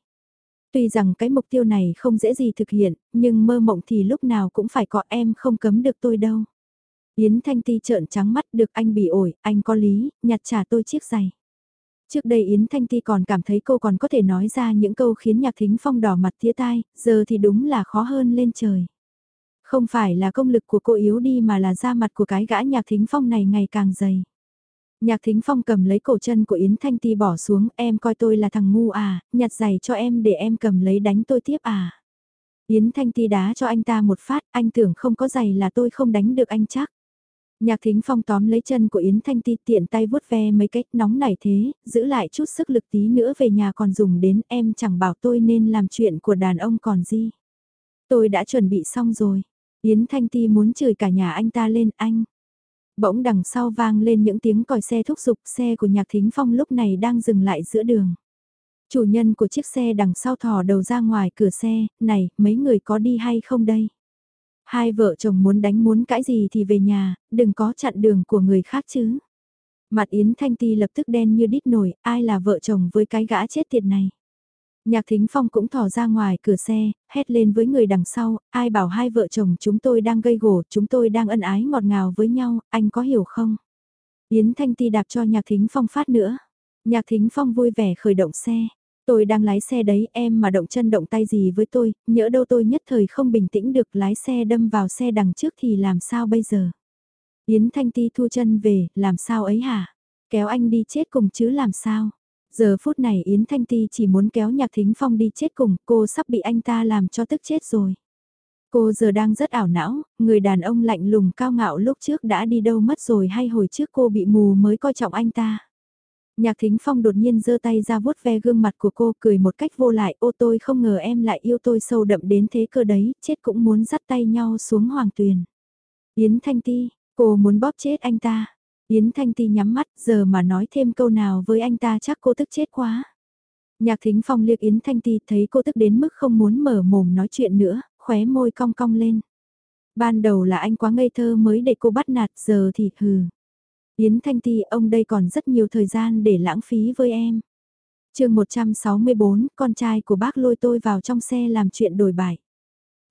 Tuy rằng cái mục tiêu này không dễ gì thực hiện, nhưng mơ mộng thì lúc nào cũng phải có em không cấm được tôi đâu. Yến Thanh Ti trợn trắng mắt được anh bị ổi, anh có lý, nhặt trả tôi chiếc giày. Trước đây Yến Thanh Ti còn cảm thấy cô còn có thể nói ra những câu khiến nhạc thính phong đỏ mặt tía tai, giờ thì đúng là khó hơn lên trời. Không phải là công lực của cô yếu đi mà là da mặt của cái gã nhạc thính phong này ngày càng dày. Nhạc thính phong cầm lấy cổ chân của Yến Thanh Ti bỏ xuống, em coi tôi là thằng ngu à, nhặt giày cho em để em cầm lấy đánh tôi tiếp à. Yến Thanh Ti đá cho anh ta một phát, anh tưởng không có giày là tôi không đánh được anh chắc. Nhạc thính phong tóm lấy chân của Yến Thanh Ti tiện tay vuốt ve mấy cách nóng nảy thế, giữ lại chút sức lực tí nữa về nhà còn dùng đến em chẳng bảo tôi nên làm chuyện của đàn ông còn gì. Tôi đã chuẩn bị xong rồi. Yến Thanh Ti muốn chửi cả nhà anh ta lên anh. Bỗng đằng sau vang lên những tiếng còi xe thúc giục xe của Nhạc Thính Phong lúc này đang dừng lại giữa đường. Chủ nhân của chiếc xe đằng sau thò đầu ra ngoài cửa xe, này, mấy người có đi hay không đây? Hai vợ chồng muốn đánh muốn cãi gì thì về nhà, đừng có chặn đường của người khác chứ. Mặt Yến Thanh Ti lập tức đen như đít nổi, ai là vợ chồng với cái gã chết tiệt này. Nhạc Thính Phong cũng thò ra ngoài cửa xe, hét lên với người đằng sau, ai bảo hai vợ chồng chúng tôi đang gây gổ, chúng tôi đang ân ái ngọt ngào với nhau, anh có hiểu không? Yến Thanh Ti đạp cho Nhạc Thính Phong phát nữa. Nhạc Thính Phong vui vẻ khởi động xe. Tôi đang lái xe đấy, em mà động chân động tay gì với tôi, nhỡ đâu tôi nhất thời không bình tĩnh được lái xe đâm vào xe đằng trước thì làm sao bây giờ? Yến Thanh Ti thu chân về, làm sao ấy hả? Kéo anh đi chết cùng chứ làm sao? Giờ phút này Yến Thanh Ti chỉ muốn kéo Nhạc Thính Phong đi chết cùng, cô sắp bị anh ta làm cho tức chết rồi. Cô giờ đang rất ảo não, người đàn ông lạnh lùng cao ngạo lúc trước đã đi đâu mất rồi hay hồi trước cô bị mù mới coi trọng anh ta. Nhạc Thính Phong đột nhiên giơ tay ra vuốt ve gương mặt của cô cười một cách vô lại ô tôi không ngờ em lại yêu tôi sâu đậm đến thế cơ đấy, chết cũng muốn dắt tay nhau xuống hoàng tuyền. Yến Thanh Ti, cô muốn bóp chết anh ta. Yến Thanh Ti nhắm mắt giờ mà nói thêm câu nào với anh ta chắc cô tức chết quá. Nhạc Thính Phong liếc Yến Thanh Ti thấy cô tức đến mức không muốn mở mồm nói chuyện nữa, khóe môi cong cong lên. Ban đầu là anh quá ngây thơ mới để cô bắt nạt giờ thì hừ. Yến Thanh Ti ông đây còn rất nhiều thời gian để lãng phí với em. chương 164, con trai của bác lôi tôi vào trong xe làm chuyện đổi bài.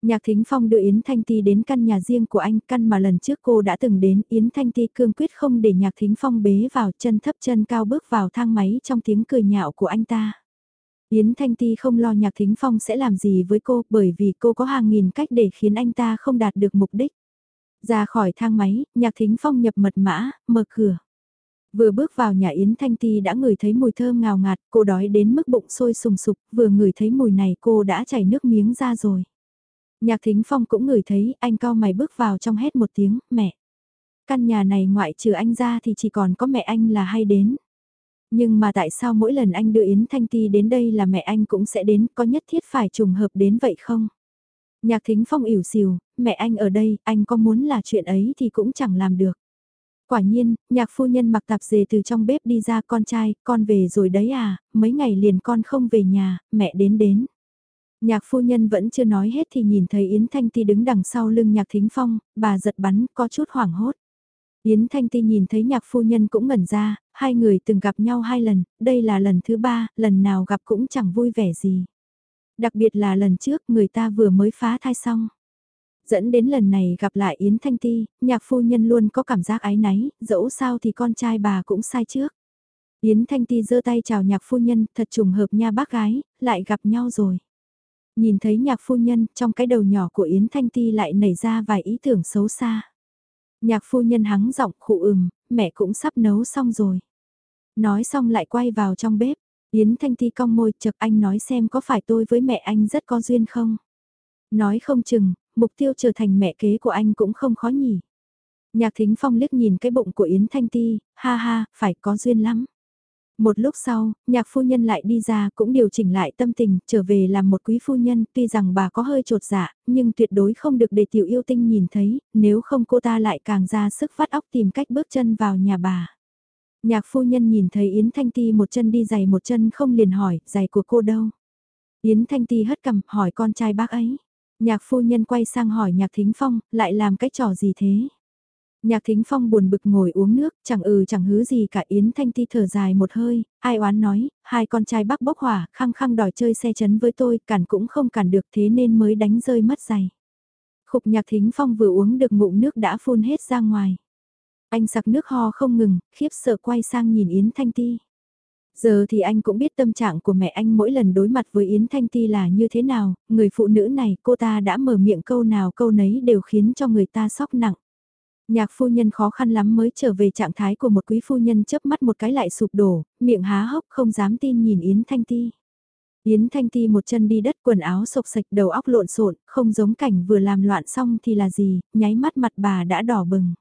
Nhạc Thính Phong đưa Yến Thanh Ti đến căn nhà riêng của anh, căn mà lần trước cô đã từng đến, Yến Thanh Ti cương quyết không để Nhạc Thính Phong bế vào chân thấp chân cao bước vào thang máy trong tiếng cười nhạo của anh ta. Yến Thanh Ti không lo Nhạc Thính Phong sẽ làm gì với cô bởi vì cô có hàng nghìn cách để khiến anh ta không đạt được mục đích. Ra khỏi thang máy, Nhạc Thính Phong nhập mật mã, mở cửa. Vừa bước vào nhà Yến Thanh Ti đã ngửi thấy mùi thơm ngào ngạt, cô đói đến mức bụng sôi sùng sục, vừa ngửi thấy mùi này cô đã chảy nước miếng ra rồi. Nhạc Thính Phong cũng ngửi thấy, anh cao mày bước vào trong hét một tiếng, mẹ. Căn nhà này ngoại trừ anh ra thì chỉ còn có mẹ anh là hay đến. Nhưng mà tại sao mỗi lần anh đưa Yến Thanh Ti đến đây là mẹ anh cũng sẽ đến, có nhất thiết phải trùng hợp đến vậy không? Nhạc Thính Phong ỉu xìu, mẹ anh ở đây, anh có muốn là chuyện ấy thì cũng chẳng làm được. Quả nhiên, nhạc phu nhân mặc tạp dề từ trong bếp đi ra con trai, con về rồi đấy à, mấy ngày liền con không về nhà, mẹ đến đến. Nhạc phu nhân vẫn chưa nói hết thì nhìn thấy Yến Thanh Ti đứng đằng sau lưng nhạc thính phong, bà giật bắn, có chút hoảng hốt. Yến Thanh Ti nhìn thấy nhạc phu nhân cũng ngẩn ra, hai người từng gặp nhau hai lần, đây là lần thứ ba, lần nào gặp cũng chẳng vui vẻ gì. Đặc biệt là lần trước người ta vừa mới phá thai xong. Dẫn đến lần này gặp lại Yến Thanh Ti, nhạc phu nhân luôn có cảm giác ái náy, dẫu sao thì con trai bà cũng sai trước. Yến Thanh Ti giơ tay chào nhạc phu nhân, thật trùng hợp nha bác gái, lại gặp nhau rồi. Nhìn thấy nhạc phu nhân, trong cái đầu nhỏ của Yến Thanh Ti lại nảy ra vài ý tưởng xấu xa. Nhạc phu nhân hắng giọng khụ ừm, mẹ cũng sắp nấu xong rồi. Nói xong lại quay vào trong bếp, Yến Thanh Ti cong môi chật anh nói xem có phải tôi với mẹ anh rất có duyên không? Nói không chừng, mục tiêu trở thành mẹ kế của anh cũng không khó nhỉ. Nhạc Thính Phong liếc nhìn cái bụng của Yến Thanh Ti, ha ha, phải có duyên lắm. Một lúc sau, nhạc phu nhân lại đi ra cũng điều chỉnh lại tâm tình, trở về làm một quý phu nhân, tuy rằng bà có hơi trột dạ, nhưng tuyệt đối không được để tiểu yêu tinh nhìn thấy, nếu không cô ta lại càng ra sức phát óc tìm cách bước chân vào nhà bà. Nhạc phu nhân nhìn thấy Yến Thanh Ti một chân đi giày một chân không liền hỏi, giày của cô đâu? Yến Thanh Ti hất cằm hỏi con trai bác ấy. Nhạc phu nhân quay sang hỏi nhạc thính phong, lại làm cái trò gì thế? Nhạc thính phong buồn bực ngồi uống nước, chẳng ừ chẳng hứ gì cả Yến Thanh Ti thở dài một hơi, ai oán nói, hai con trai bác bốc hỏa, khăng khăng đòi chơi xe chấn với tôi, cản cũng không cản được thế nên mới đánh rơi mất giày. Khục nhạc thính phong vừa uống được ngụm nước đã phun hết ra ngoài. Anh sặc nước ho không ngừng, khiếp sợ quay sang nhìn Yến Thanh Ti. Giờ thì anh cũng biết tâm trạng của mẹ anh mỗi lần đối mặt với Yến Thanh Ti là như thế nào, người phụ nữ này cô ta đã mở miệng câu nào câu nấy đều khiến cho người ta sốc nặng. Nhạc phu nhân khó khăn lắm mới trở về trạng thái của một quý phu nhân chớp mắt một cái lại sụp đổ, miệng há hốc không dám tin nhìn Yến Thanh Ti. Yến Thanh Ti một chân đi đất quần áo sộc sạch đầu óc lộn xộn, không giống cảnh vừa làm loạn xong thì là gì, nháy mắt mặt bà đã đỏ bừng.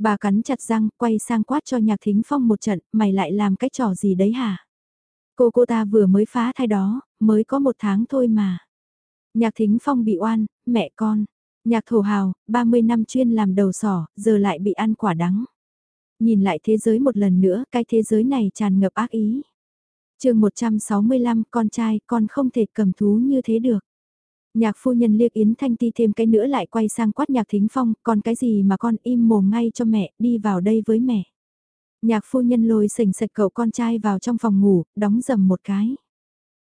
Bà cắn chặt răng, quay sang quát cho nhạc thính phong một trận, mày lại làm cái trò gì đấy hả? Cô cô ta vừa mới phá thai đó, mới có một tháng thôi mà. Nhạc thính phong bị oan, mẹ con. Nhạc thổ hào, 30 năm chuyên làm đầu sỏ, giờ lại bị ăn quả đắng. Nhìn lại thế giới một lần nữa, cái thế giới này tràn ngập ác ý. chương 165, con trai, con không thể cầm thú như thế được. Nhạc phu nhân liếc Yến Thanh Ti thêm cái nữa lại quay sang quát nhạc thính phong, còn cái gì mà con im mồm ngay cho mẹ, đi vào đây với mẹ. Nhạc phu nhân lôi sình sạch cậu con trai vào trong phòng ngủ, đóng dầm một cái.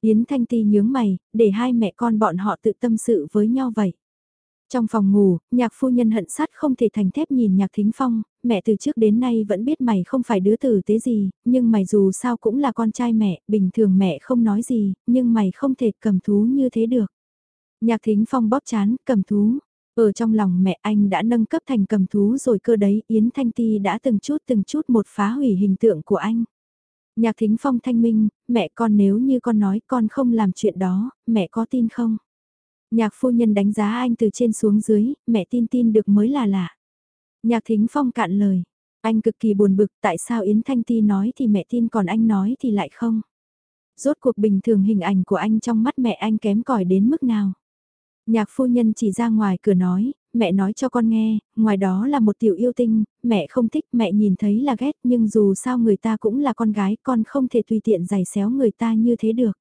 Yến Thanh Ti nhướng mày, để hai mẹ con bọn họ tự tâm sự với nhau vậy. Trong phòng ngủ, nhạc phu nhân hận sắt không thể thành thép nhìn nhạc thính phong, mẹ từ trước đến nay vẫn biết mày không phải đứa tử tế gì, nhưng mày dù sao cũng là con trai mẹ, bình thường mẹ không nói gì, nhưng mày không thể cầm thú như thế được. Nhạc thính phong bóp chán, cầm thú. Ở trong lòng mẹ anh đã nâng cấp thành cầm thú rồi cơ đấy, Yến Thanh Ti đã từng chút từng chút một phá hủy hình tượng của anh. Nhạc thính phong thanh minh, mẹ con nếu như con nói con không làm chuyện đó, mẹ có tin không? Nhạc phu nhân đánh giá anh từ trên xuống dưới, mẹ tin tin được mới là lạ. Nhạc thính phong cạn lời, anh cực kỳ buồn bực tại sao Yến Thanh Ti nói thì mẹ tin còn anh nói thì lại không. Rốt cuộc bình thường hình ảnh của anh trong mắt mẹ anh kém cỏi đến mức nào. Nhạc phu nhân chỉ ra ngoài cửa nói, mẹ nói cho con nghe, ngoài đó là một tiểu yêu tinh, mẹ không thích, mẹ nhìn thấy là ghét, nhưng dù sao người ta cũng là con gái, con không thể tùy tiện giày xéo người ta như thế được.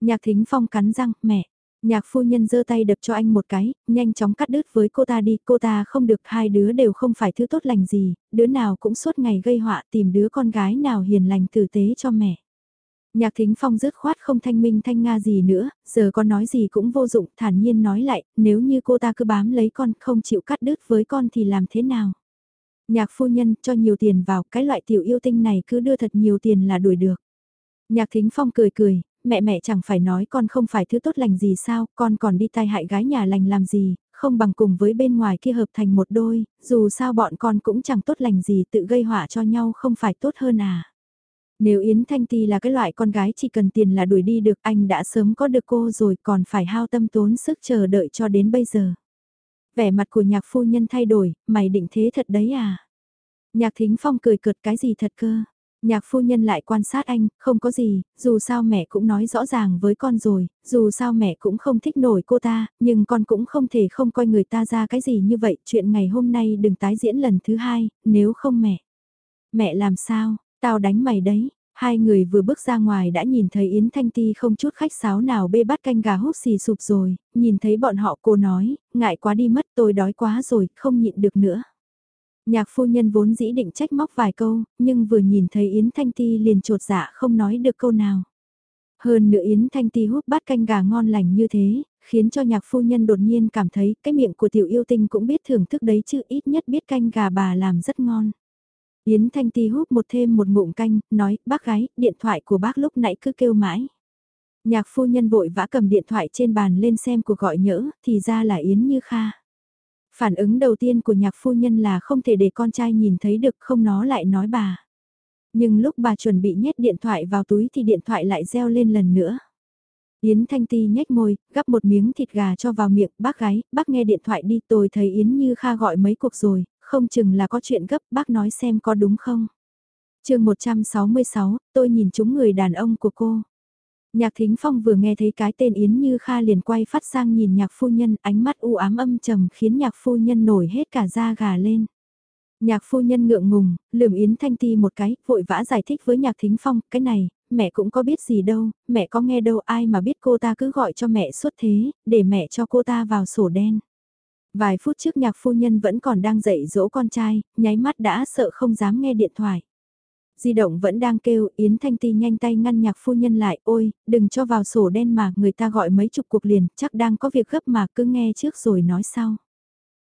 Nhạc thính phong cắn răng, mẹ. Nhạc phu nhân giơ tay đập cho anh một cái, nhanh chóng cắt đứt với cô ta đi, cô ta không được hai đứa đều không phải thứ tốt lành gì, đứa nào cũng suốt ngày gây họa tìm đứa con gái nào hiền lành tử tế cho mẹ. Nhạc thính phong dứt khoát không thanh minh thanh nga gì nữa, giờ có nói gì cũng vô dụng, thản nhiên nói lại, nếu như cô ta cứ bám lấy con không chịu cắt đứt với con thì làm thế nào? Nhạc phu nhân cho nhiều tiền vào, cái loại tiểu yêu tinh này cứ đưa thật nhiều tiền là đuổi được. Nhạc thính phong cười cười, mẹ mẹ chẳng phải nói con không phải thứ tốt lành gì sao, con còn đi tai hại gái nhà lành làm gì, không bằng cùng với bên ngoài kia hợp thành một đôi, dù sao bọn con cũng chẳng tốt lành gì tự gây họa cho nhau không phải tốt hơn à. Nếu Yến Thanh Ti là cái loại con gái chỉ cần tiền là đuổi đi được anh đã sớm có được cô rồi còn phải hao tâm tốn sức chờ đợi cho đến bây giờ. Vẻ mặt của nhạc phu nhân thay đổi, mày định thế thật đấy à? Nhạc thính phong cười cợt cái gì thật cơ? Nhạc phu nhân lại quan sát anh, không có gì, dù sao mẹ cũng nói rõ ràng với con rồi, dù sao mẹ cũng không thích nổi cô ta, nhưng con cũng không thể không coi người ta ra cái gì như vậy, chuyện ngày hôm nay đừng tái diễn lần thứ hai, nếu không mẹ. Mẹ làm sao, Tao đánh mày đấy. Hai người vừa bước ra ngoài đã nhìn thấy Yến Thanh Ti không chút khách sáo nào bê bát canh gà hút xì sụp rồi, nhìn thấy bọn họ cô nói, ngại quá đi mất tôi đói quá rồi, không nhịn được nữa. Nhạc phu nhân vốn dĩ định trách móc vài câu, nhưng vừa nhìn thấy Yến Thanh Ti liền trột dạ không nói được câu nào. Hơn nữa Yến Thanh Ti hút bát canh gà ngon lành như thế, khiến cho nhạc phu nhân đột nhiên cảm thấy cái miệng của tiểu yêu tinh cũng biết thưởng thức đấy chứ ít nhất biết canh gà bà làm rất ngon. Yến Thanh Ti hút một thêm một ngụm canh, nói, bác gái, điện thoại của bác lúc nãy cứ kêu mãi. Nhạc phu nhân vội vã cầm điện thoại trên bàn lên xem cuộc gọi nhỡ, thì ra là Yến Như Kha. Phản ứng đầu tiên của nhạc phu nhân là không thể để con trai nhìn thấy được không nó lại nói bà. Nhưng lúc bà chuẩn bị nhét điện thoại vào túi thì điện thoại lại reo lên lần nữa. Yến Thanh Ti nhếch môi, gắp một miếng thịt gà cho vào miệng, bác gái, bác nghe điện thoại đi, tôi thấy Yến Như Kha gọi mấy cuộc rồi, không chừng là có chuyện gấp bác nói xem có đúng không. chương 166, tôi nhìn chúng người đàn ông của cô. Nhạc Thính Phong vừa nghe thấy cái tên Yến Như Kha liền quay phát sang nhìn nhạc phu nhân, ánh mắt u ám âm trầm khiến nhạc phu nhân nổi hết cả da gà lên. Nhạc phu nhân ngượng ngùng, lườm Yến Thanh Ti một cái, vội vã giải thích với nhạc Thính Phong, cái này, mẹ cũng có biết gì đâu, mẹ có nghe đâu ai mà biết cô ta cứ gọi cho mẹ suốt thế, để mẹ cho cô ta vào sổ đen. Vài phút trước nhạc phu nhân vẫn còn đang dạy dỗ con trai, nháy mắt đã sợ không dám nghe điện thoại. Di động vẫn đang kêu, Yến Thanh Ti nhanh tay ngăn nhạc phu nhân lại, ôi, đừng cho vào sổ đen mà, người ta gọi mấy chục cuộc liền, chắc đang có việc gấp mà cứ nghe trước rồi nói sau.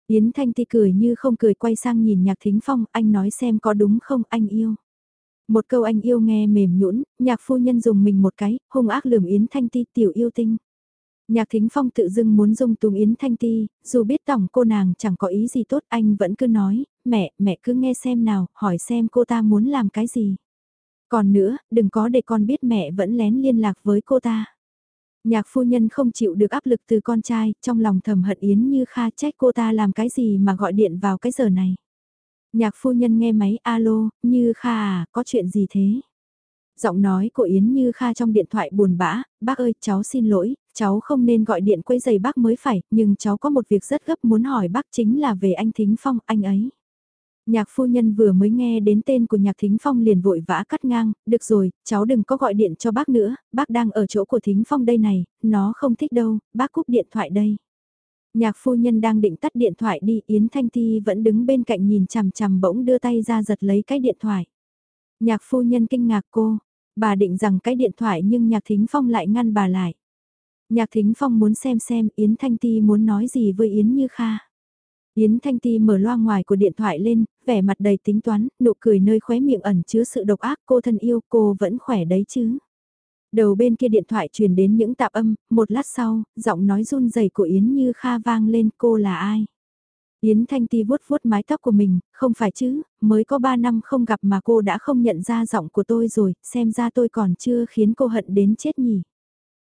Yến Thanh Ti cười như không cười quay sang nhìn nhạc thính phong, anh nói xem có đúng không anh yêu. Một câu anh yêu nghe mềm nhũn, nhạc phu nhân dùng mình một cái, hung ác lườm Yến Thanh Ti tiểu yêu tinh. Nhạc Thính Phong tự dưng muốn dung túng Yến Thanh Ti, dù biết tổng cô nàng chẳng có ý gì tốt anh vẫn cứ nói, mẹ, mẹ cứ nghe xem nào, hỏi xem cô ta muốn làm cái gì. Còn nữa, đừng có để con biết mẹ vẫn lén liên lạc với cô ta. Nhạc phu nhân không chịu được áp lực từ con trai, trong lòng thầm hận Yến như Kha trách cô ta làm cái gì mà gọi điện vào cái giờ này. Nhạc phu nhân nghe máy alo, như Kha à, có chuyện gì thế? Giọng nói của Yến Như Kha trong điện thoại buồn bã, bác ơi cháu xin lỗi, cháu không nên gọi điện quấy giày bác mới phải, nhưng cháu có một việc rất gấp muốn hỏi bác chính là về anh Thính Phong, anh ấy. Nhạc phu nhân vừa mới nghe đến tên của Nhạc Thính Phong liền vội vã cắt ngang, được rồi, cháu đừng có gọi điện cho bác nữa, bác đang ở chỗ của Thính Phong đây này, nó không thích đâu, bác cúp điện thoại đây. Nhạc phu nhân đang định tắt điện thoại đi, Yến Thanh Ti vẫn đứng bên cạnh nhìn chằm chằm bỗng đưa tay ra giật lấy cái điện thoại. Nhạc phu nhân kinh ngạc cô, bà định rằng cái điện thoại nhưng Nhạc Thính Phong lại ngăn bà lại. Nhạc Thính Phong muốn xem xem Yến Thanh Ti muốn nói gì với Yến Như Kha. Yến Thanh Ti mở loa ngoài của điện thoại lên, vẻ mặt đầy tính toán, nụ cười nơi khóe miệng ẩn chứa sự độc ác cô thân yêu cô vẫn khỏe đấy chứ. Đầu bên kia điện thoại truyền đến những tạp âm, một lát sau, giọng nói run rẩy của Yến Như Kha vang lên cô là ai. Yến Thanh Ti vuốt vuốt mái tóc của mình, không phải chứ, mới có 3 năm không gặp mà cô đã không nhận ra giọng của tôi rồi, xem ra tôi còn chưa khiến cô hận đến chết nhỉ.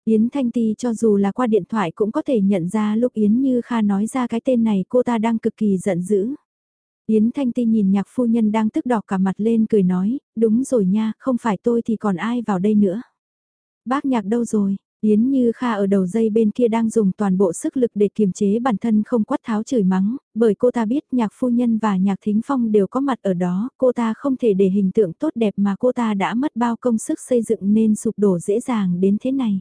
Yến Thanh Ti cho dù là qua điện thoại cũng có thể nhận ra lúc Yến Như Kha nói ra cái tên này cô ta đang cực kỳ giận dữ. Yến Thanh Ti nhìn nhạc phu nhân đang tức đỏ cả mặt lên cười nói, đúng rồi nha, không phải tôi thì còn ai vào đây nữa. Bác nhạc đâu rồi, Yến Như Kha ở đầu dây bên kia đang dùng toàn bộ sức lực để kiềm chế bản thân không quát tháo chửi mắng, bởi cô ta biết nhạc phu nhân và nhạc thính phong đều có mặt ở đó, cô ta không thể để hình tượng tốt đẹp mà cô ta đã mất bao công sức xây dựng nên sụp đổ dễ dàng đến thế này.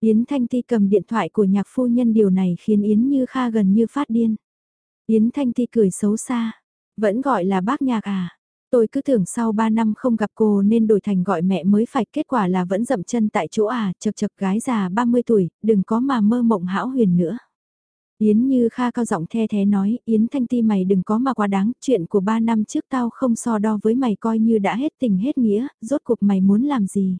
Yến Thanh Ti cầm điện thoại của nhạc phu nhân điều này khiến Yến Như Kha gần như phát điên. Yến Thanh Ti cười xấu xa, vẫn gọi là bác nhạc à. Tôi cứ tưởng sau 3 năm không gặp cô nên đổi thành gọi mẹ mới phải kết quả là vẫn dậm chân tại chỗ à, chật chật gái già 30 tuổi, đừng có mà mơ mộng hão huyền nữa. Yến Như Kha cao giọng the thế nói, Yến Thanh Ti mày đừng có mà quá đáng, chuyện của 3 năm trước tao không so đo với mày coi như đã hết tình hết nghĩa, rốt cuộc mày muốn làm gì.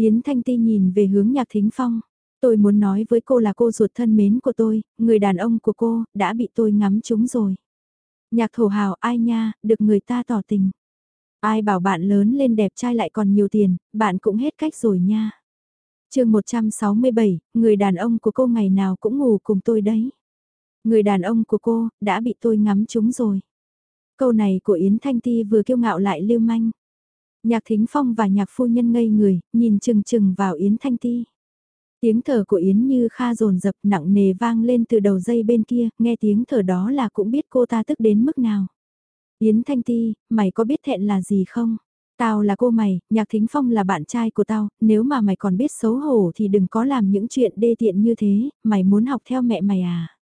Yến Thanh Ti nhìn về hướng nhạc thính phong, tôi muốn nói với cô là cô ruột thân mến của tôi, người đàn ông của cô, đã bị tôi ngắm trúng rồi. Nhạc thổ hào ai nha, được người ta tỏ tình. Ai bảo bạn lớn lên đẹp trai lại còn nhiều tiền, bạn cũng hết cách rồi nha. chương 167, người đàn ông của cô ngày nào cũng ngủ cùng tôi đấy. Người đàn ông của cô, đã bị tôi ngắm trúng rồi. Câu này của Yến Thanh Ti vừa kiêu ngạo lại lưu manh. Nhạc Thính Phong và nhạc phu nhân ngây người, nhìn chừng chừng vào Yến Thanh Ti. Tiếng thở của Yến như kha rồn dập nặng nề vang lên từ đầu dây bên kia, nghe tiếng thở đó là cũng biết cô ta tức đến mức nào. Yến Thanh Ti, mày có biết thẹn là gì không? Tao là cô mày, Nhạc Thính Phong là bạn trai của tao, nếu mà mày còn biết xấu hổ thì đừng có làm những chuyện đê tiện như thế, mày muốn học theo mẹ mày à?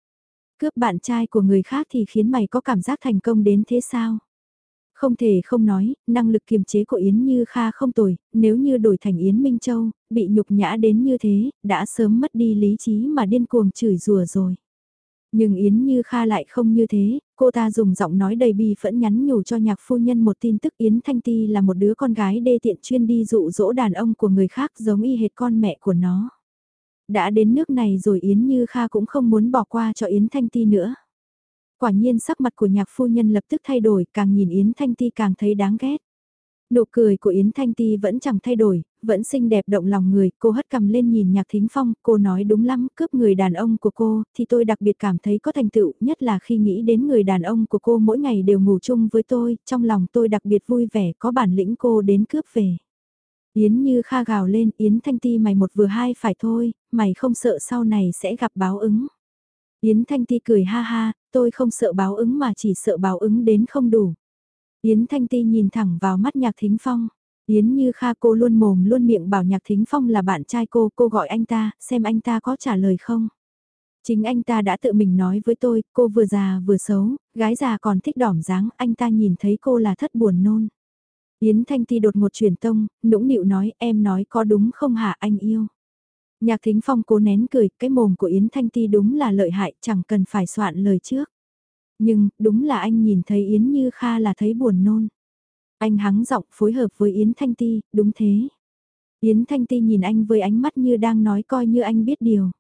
Cướp bạn trai của người khác thì khiến mày có cảm giác thành công đến thế sao? Không thể không nói, năng lực kiềm chế của Yến Như Kha không tồi, nếu như đổi thành Yến Minh Châu, bị nhục nhã đến như thế, đã sớm mất đi lý trí mà điên cuồng chửi rủa rồi. Nhưng Yến Như Kha lại không như thế, cô ta dùng giọng nói đầy bi phẫn nhắn nhủ cho nhạc phu nhân một tin tức Yến Thanh Ti là một đứa con gái đê tiện chuyên đi dụ dỗ đàn ông của người khác giống y hệt con mẹ của nó. Đã đến nước này rồi Yến Như Kha cũng không muốn bỏ qua cho Yến Thanh Ti nữa. Quả nhiên sắc mặt của nhạc phu nhân lập tức thay đổi, càng nhìn Yến Thanh Ti càng thấy đáng ghét. Nụ cười của Yến Thanh Ti vẫn chẳng thay đổi, vẫn xinh đẹp động lòng người, cô hất cầm lên nhìn Nhạc Thính Phong, cô nói đúng lắm, cướp người đàn ông của cô, thì tôi đặc biệt cảm thấy có thành tựu, nhất là khi nghĩ đến người đàn ông của cô mỗi ngày đều ngủ chung với tôi, trong lòng tôi đặc biệt vui vẻ có bản lĩnh cô đến cướp về. Yến như kha gào lên, Yến Thanh Ti mày một vừa hai phải thôi, mày không sợ sau này sẽ gặp báo ứng. Yến Thanh Ti cười ha ha, tôi không sợ báo ứng mà chỉ sợ báo ứng đến không đủ. Yến Thanh Ti nhìn thẳng vào mắt Nhạc Thính Phong. Yến Như Kha cô luôn mồm luôn miệng bảo Nhạc Thính Phong là bạn trai cô, cô gọi anh ta, xem anh ta có trả lời không. Chính anh ta đã tự mình nói với tôi, cô vừa già vừa xấu, gái già còn thích đỏm dáng, anh ta nhìn thấy cô là thất buồn nôn. Yến Thanh Ti đột ngột truyền tông, nũng nịu nói em nói có đúng không hả anh yêu. Nhạc Thính Phong cố nén cười, cái mồm của Yến Thanh Ti đúng là lợi hại, chẳng cần phải soạn lời trước. Nhưng, đúng là anh nhìn thấy Yến Như Kha là thấy buồn nôn. Anh hắng giọng phối hợp với Yến Thanh Ti, đúng thế. Yến Thanh Ti nhìn anh với ánh mắt như đang nói coi như anh biết điều.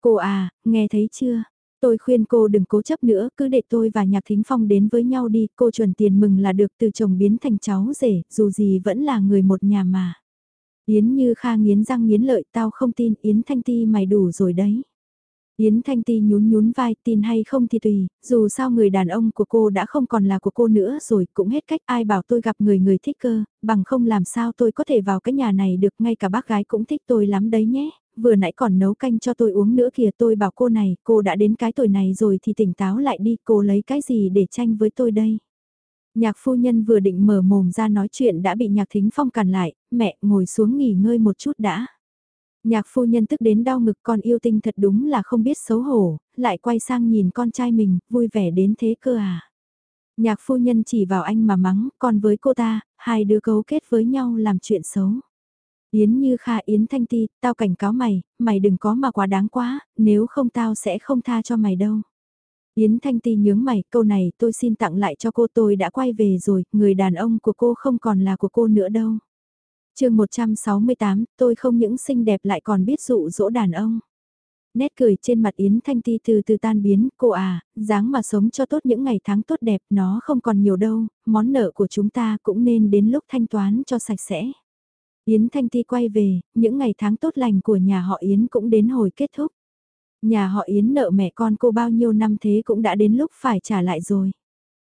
Cô à, nghe thấy chưa? Tôi khuyên cô đừng cố chấp nữa, cứ để tôi và Nhạc Thính Phong đến với nhau đi, cô chuẩn tiền mừng là được từ chồng biến thành cháu rể, dù gì vẫn là người một nhà mà. Yến Như Kha nghiến răng nghiến lợi tao không tin Yến Thanh Ti mày đủ rồi đấy. Yến Thanh Ti nhún nhún vai tin hay không thì tùy, dù sao người đàn ông của cô đã không còn là của cô nữa rồi cũng hết cách ai bảo tôi gặp người người thích cơ, bằng không làm sao tôi có thể vào cái nhà này được ngay cả bác gái cũng thích tôi lắm đấy nhé, vừa nãy còn nấu canh cho tôi uống nữa kìa tôi bảo cô này, cô đã đến cái tuổi này rồi thì tỉnh táo lại đi, cô lấy cái gì để tranh với tôi đây. Nhạc phu nhân vừa định mở mồm ra nói chuyện đã bị nhạc thính phong cản lại, mẹ ngồi xuống nghỉ ngơi một chút đã. Nhạc phu nhân tức đến đau ngực con yêu tinh thật đúng là không biết xấu hổ, lại quay sang nhìn con trai mình, vui vẻ đến thế cơ à. Nhạc phu nhân chỉ vào anh mà mắng, còn với cô ta, hai đứa cấu kết với nhau làm chuyện xấu. Yến như Kha Yến Thanh Ti, tao cảnh cáo mày, mày đừng có mà quá đáng quá, nếu không tao sẽ không tha cho mày đâu. Yến Thanh Ti nhướng mày, câu này tôi xin tặng lại cho cô tôi đã quay về rồi, người đàn ông của cô không còn là của cô nữa đâu. chương 168, tôi không những xinh đẹp lại còn biết dụ dỗ đàn ông. Nét cười trên mặt Yến Thanh Ti từ từ tan biến, cô à, dáng mà sống cho tốt những ngày tháng tốt đẹp nó không còn nhiều đâu, món nợ của chúng ta cũng nên đến lúc thanh toán cho sạch sẽ. Yến Thanh Ti quay về, những ngày tháng tốt lành của nhà họ Yến cũng đến hồi kết thúc. Nhà họ Yến nợ mẹ con cô bao nhiêu năm thế cũng đã đến lúc phải trả lại rồi.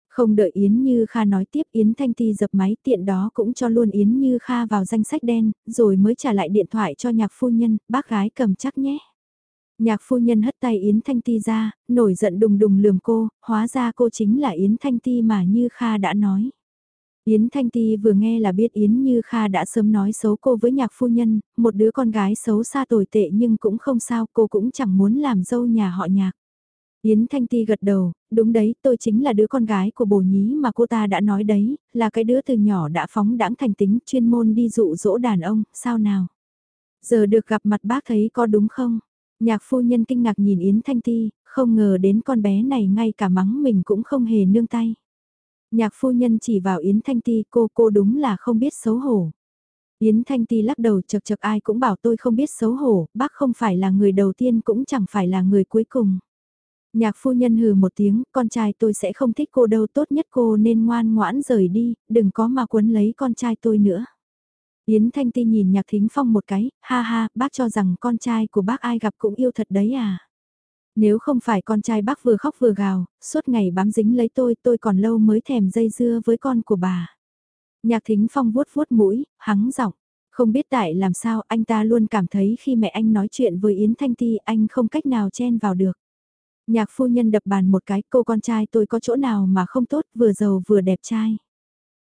Không đợi Yến Như Kha nói tiếp Yến Thanh Ti dập máy tiện đó cũng cho luôn Yến Như Kha vào danh sách đen, rồi mới trả lại điện thoại cho nhạc phu nhân, bác gái cầm chắc nhé. Nhạc phu nhân hất tay Yến Thanh Ti ra, nổi giận đùng đùng lườm cô, hóa ra cô chính là Yến Thanh Ti mà Như Kha đã nói. Yến Thanh Ti vừa nghe là biết Yến Như Kha đã sớm nói xấu cô với nhạc phu nhân, một đứa con gái xấu xa tồi tệ nhưng cũng không sao, cô cũng chẳng muốn làm dâu nhà họ nhạc. Yến Thanh Ti gật đầu, đúng đấy, tôi chính là đứa con gái của bồ nhí mà cô ta đã nói đấy, là cái đứa từ nhỏ đã phóng đãng thành tính chuyên môn đi dụ dỗ đàn ông, sao nào? Giờ được gặp mặt bác thấy có đúng không? Nhạc phu nhân kinh ngạc nhìn Yến Thanh Ti, không ngờ đến con bé này ngay cả mắng mình cũng không hề nương tay. Nhạc phu nhân chỉ vào Yến Thanh Ti cô cô đúng là không biết xấu hổ. Yến Thanh Ti lắc đầu chật chật ai cũng bảo tôi không biết xấu hổ, bác không phải là người đầu tiên cũng chẳng phải là người cuối cùng. Nhạc phu nhân hừ một tiếng, con trai tôi sẽ không thích cô đâu tốt nhất cô nên ngoan ngoãn rời đi, đừng có mà quấn lấy con trai tôi nữa. Yến Thanh Ti nhìn Nhạc Thính Phong một cái, ha ha, bác cho rằng con trai của bác ai gặp cũng yêu thật đấy à. Nếu không phải con trai bác vừa khóc vừa gào, suốt ngày bám dính lấy tôi, tôi còn lâu mới thèm dây dưa với con của bà. Nhạc Thính Phong vuốt vuốt mũi, hắng giọng. Không biết tại làm sao anh ta luôn cảm thấy khi mẹ anh nói chuyện với Yến Thanh Ti anh không cách nào chen vào được. Nhạc phu nhân đập bàn một cái cô con trai tôi có chỗ nào mà không tốt vừa giàu vừa đẹp trai.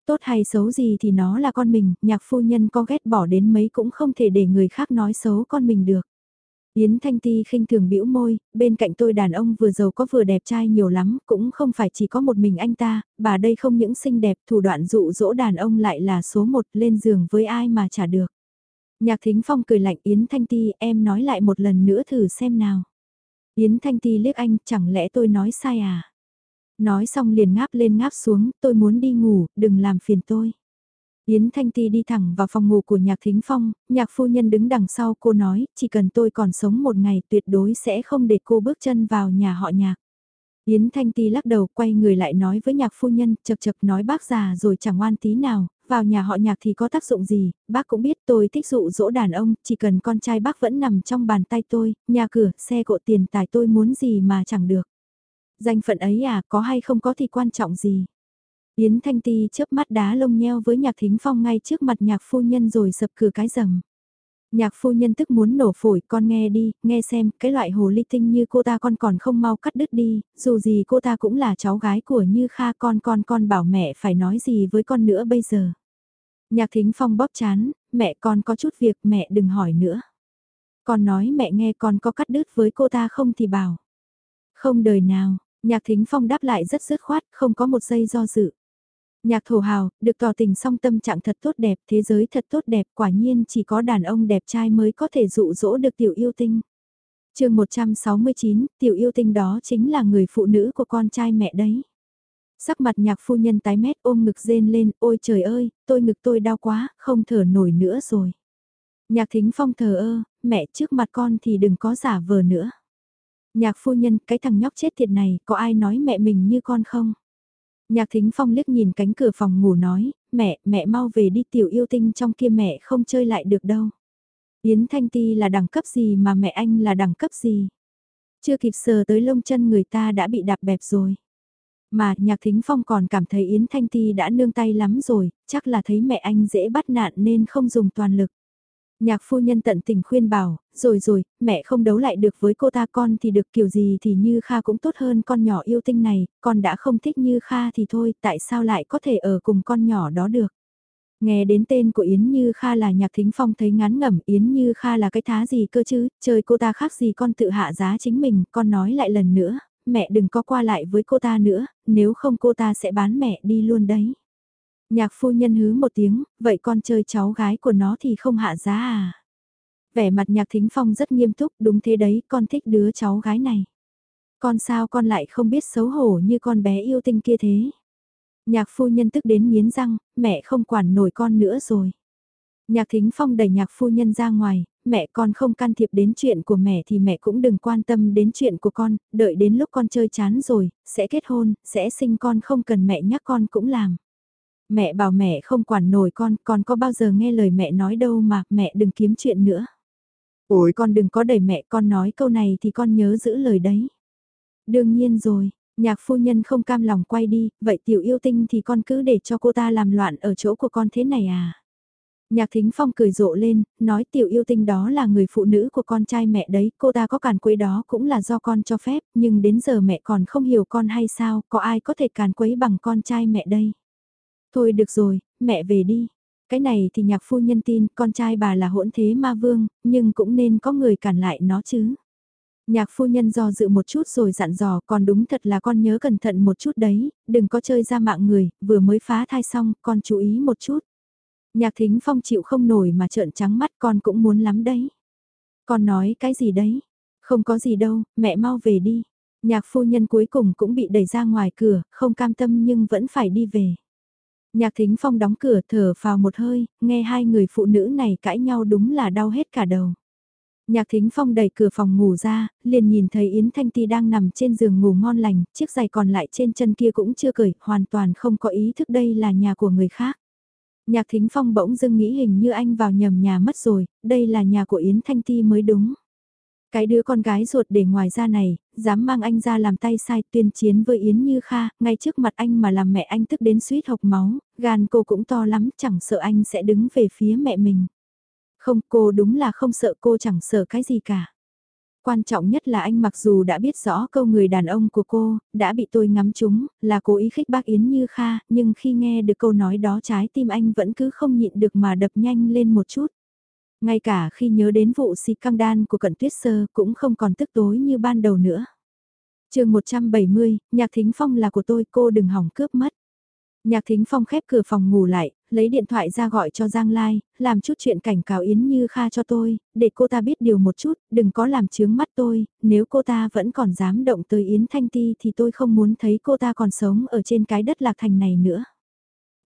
Tốt hay xấu gì thì nó là con mình, nhạc phu nhân có ghét bỏ đến mấy cũng không thể để người khác nói xấu con mình được. Yến Thanh Ti khinh thường bĩu môi, bên cạnh tôi đàn ông vừa giàu có vừa đẹp trai nhiều lắm, cũng không phải chỉ có một mình anh ta, bà đây không những xinh đẹp, thủ đoạn dụ dỗ đàn ông lại là số một lên giường với ai mà trả được. Nhạc Thính Phong cười lạnh Yến Thanh Ti em nói lại một lần nữa thử xem nào. Yến Thanh Ti liếc anh, chẳng lẽ tôi nói sai à? Nói xong liền ngáp lên ngáp xuống, tôi muốn đi ngủ, đừng làm phiền tôi. Yến Thanh Ti đi thẳng vào phòng ngủ của Nhạc Thính Phong, nhạc phu nhân đứng đằng sau cô nói, chỉ cần tôi còn sống một ngày tuyệt đối sẽ không để cô bước chân vào nhà họ nhạc. Yến Thanh Ti lắc đầu quay người lại nói với nhạc phu nhân, chật chật nói bác già rồi chẳng ngoan tí nào, vào nhà họ nhạc thì có tác dụng gì, bác cũng biết tôi thích dụ dỗ đàn ông, chỉ cần con trai bác vẫn nằm trong bàn tay tôi, nhà cửa, xe cộ tiền tài tôi muốn gì mà chẳng được. Danh phận ấy à, có hay không có thì quan trọng gì. Yến Thanh Ti chớp mắt đá lông nheo với nhạc thính phong ngay trước mặt nhạc phu nhân rồi sập cửa cái rầm. Nhạc phu nhân tức muốn nổ phổi con nghe đi, nghe xem, cái loại hồ ly tinh như cô ta con còn không mau cắt đứt đi, dù gì cô ta cũng là cháu gái của Như Kha con con con bảo mẹ phải nói gì với con nữa bây giờ. Nhạc thính phong bóp chán, mẹ con có chút việc mẹ đừng hỏi nữa. Con nói mẹ nghe con có cắt đứt với cô ta không thì bảo. Không đời nào, nhạc thính phong đáp lại rất dứt khoát, không có một giây do dự. Nhạc thổ hào, được tỏ tình song tâm trạng thật tốt đẹp, thế giới thật tốt đẹp, quả nhiên chỉ có đàn ông đẹp trai mới có thể dụ dỗ được tiểu yêu tinh. chương 169, tiểu yêu tinh đó chính là người phụ nữ của con trai mẹ đấy. Sắc mặt nhạc phu nhân tái mét ôm ngực rên lên, ôi trời ơi, tôi ngực tôi đau quá, không thở nổi nữa rồi. Nhạc thính phong thờ ơ, mẹ trước mặt con thì đừng có giả vờ nữa. Nhạc phu nhân, cái thằng nhóc chết thiệt này, có ai nói mẹ mình như con không? Nhạc thính phong liếc nhìn cánh cửa phòng ngủ nói, mẹ, mẹ mau về đi tiểu yêu tinh trong kia mẹ không chơi lại được đâu. Yến Thanh Ti là đẳng cấp gì mà mẹ anh là đẳng cấp gì? Chưa kịp sờ tới lông chân người ta đã bị đạp bẹp rồi. Mà nhạc thính phong còn cảm thấy Yến Thanh Ti đã nương tay lắm rồi, chắc là thấy mẹ anh dễ bắt nạn nên không dùng toàn lực. Nhạc phu nhân tận tình khuyên bảo, rồi rồi, mẹ không đấu lại được với cô ta con thì được kiểu gì thì Như Kha cũng tốt hơn con nhỏ yêu tinh này, con đã không thích Như Kha thì thôi, tại sao lại có thể ở cùng con nhỏ đó được. Nghe đến tên của Yến Như Kha là nhạc thính phong thấy ngán ngẩm Yến Như Kha là cái thá gì cơ chứ, trời cô ta khác gì con tự hạ giá chính mình, con nói lại lần nữa, mẹ đừng có qua lại với cô ta nữa, nếu không cô ta sẽ bán mẹ đi luôn đấy. Nhạc phu nhân hứ một tiếng, vậy con chơi cháu gái của nó thì không hạ giá à? Vẻ mặt nhạc thính phong rất nghiêm túc, đúng thế đấy, con thích đứa cháu gái này. Con sao con lại không biết xấu hổ như con bé yêu tinh kia thế? Nhạc phu nhân tức đến miến răng, mẹ không quản nổi con nữa rồi. Nhạc thính phong đẩy nhạc phu nhân ra ngoài, mẹ con không can thiệp đến chuyện của mẹ thì mẹ cũng đừng quan tâm đến chuyện của con, đợi đến lúc con chơi chán rồi, sẽ kết hôn, sẽ sinh con không cần mẹ nhắc con cũng làm. Mẹ bảo mẹ không quản nổi con, con có bao giờ nghe lời mẹ nói đâu mà, mẹ đừng kiếm chuyện nữa. Ôi con đừng có đẩy mẹ con nói câu này thì con nhớ giữ lời đấy. Đương nhiên rồi, nhạc phu nhân không cam lòng quay đi, vậy tiểu yêu tinh thì con cứ để cho cô ta làm loạn ở chỗ của con thế này à. Nhạc thính phong cười rộ lên, nói tiểu yêu tinh đó là người phụ nữ của con trai mẹ đấy, cô ta có càn quấy đó cũng là do con cho phép, nhưng đến giờ mẹ còn không hiểu con hay sao, có ai có thể càn quấy bằng con trai mẹ đây. Thôi được rồi, mẹ về đi. Cái này thì nhạc phu nhân tin con trai bà là hỗn thế ma vương, nhưng cũng nên có người cản lại nó chứ. Nhạc phu nhân do dự một chút rồi dặn dò còn đúng thật là con nhớ cẩn thận một chút đấy, đừng có chơi ra mạng người, vừa mới phá thai xong, con chú ý một chút. Nhạc thính phong chịu không nổi mà trợn trắng mắt con cũng muốn lắm đấy. Con nói cái gì đấy? Không có gì đâu, mẹ mau về đi. Nhạc phu nhân cuối cùng cũng bị đẩy ra ngoài cửa, không cam tâm nhưng vẫn phải đi về. Nhạc thính phong đóng cửa thở vào một hơi, nghe hai người phụ nữ này cãi nhau đúng là đau hết cả đầu. Nhạc thính phong đẩy cửa phòng ngủ ra, liền nhìn thấy Yến Thanh Ti đang nằm trên giường ngủ ngon lành, chiếc giày còn lại trên chân kia cũng chưa cởi, hoàn toàn không có ý thức đây là nhà của người khác. Nhạc thính phong bỗng dưng nghĩ hình như anh vào nhầm nhà mất rồi, đây là nhà của Yến Thanh Ti mới đúng. Cái đứa con gái ruột để ngoài ra này, dám mang anh ra làm tay sai tuyên chiến với Yến Như Kha, ngay trước mặt anh mà làm mẹ anh tức đến suýt hộc máu, gan cô cũng to lắm, chẳng sợ anh sẽ đứng về phía mẹ mình. Không, cô đúng là không sợ cô chẳng sợ cái gì cả. Quan trọng nhất là anh mặc dù đã biết rõ câu người đàn ông của cô, đã bị tôi ngắm trúng, là cố ý khích bác Yến Như Kha, nhưng khi nghe được câu nói đó trái tim anh vẫn cứ không nhịn được mà đập nhanh lên một chút. Ngay cả khi nhớ đến vụ xì căng đan của cận tuyết sơ cũng không còn tức tối như ban đầu nữa. chương 170, nhạc thính phong là của tôi cô đừng hỏng cướp mất. Nhạc thính phong khép cửa phòng ngủ lại, lấy điện thoại ra gọi cho Giang Lai, làm chút chuyện cảnh cáo Yến Như Kha cho tôi, để cô ta biết điều một chút, đừng có làm chướng mắt tôi, nếu cô ta vẫn còn dám động tới Yến Thanh Ti thì tôi không muốn thấy cô ta còn sống ở trên cái đất lạc thành này nữa.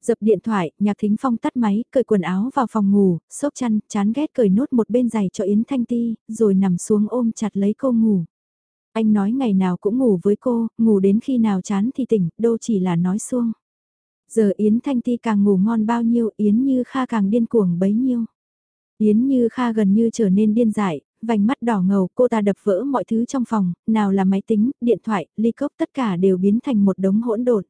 Dập điện thoại, nhạc thính phong tắt máy, cởi quần áo vào phòng ngủ, xốp chăn, chán ghét cởi nốt một bên giày cho Yến Thanh Ti, rồi nằm xuống ôm chặt lấy cô ngủ. Anh nói ngày nào cũng ngủ với cô, ngủ đến khi nào chán thì tỉnh, đâu chỉ là nói xuông. Giờ Yến Thanh Ti càng ngủ ngon bao nhiêu, Yến Như Kha càng điên cuồng bấy nhiêu. Yến Như Kha gần như trở nên điên dại, vành mắt đỏ ngầu, cô ta đập vỡ mọi thứ trong phòng, nào là máy tính, điện thoại, ly cốc tất cả đều biến thành một đống hỗn độn.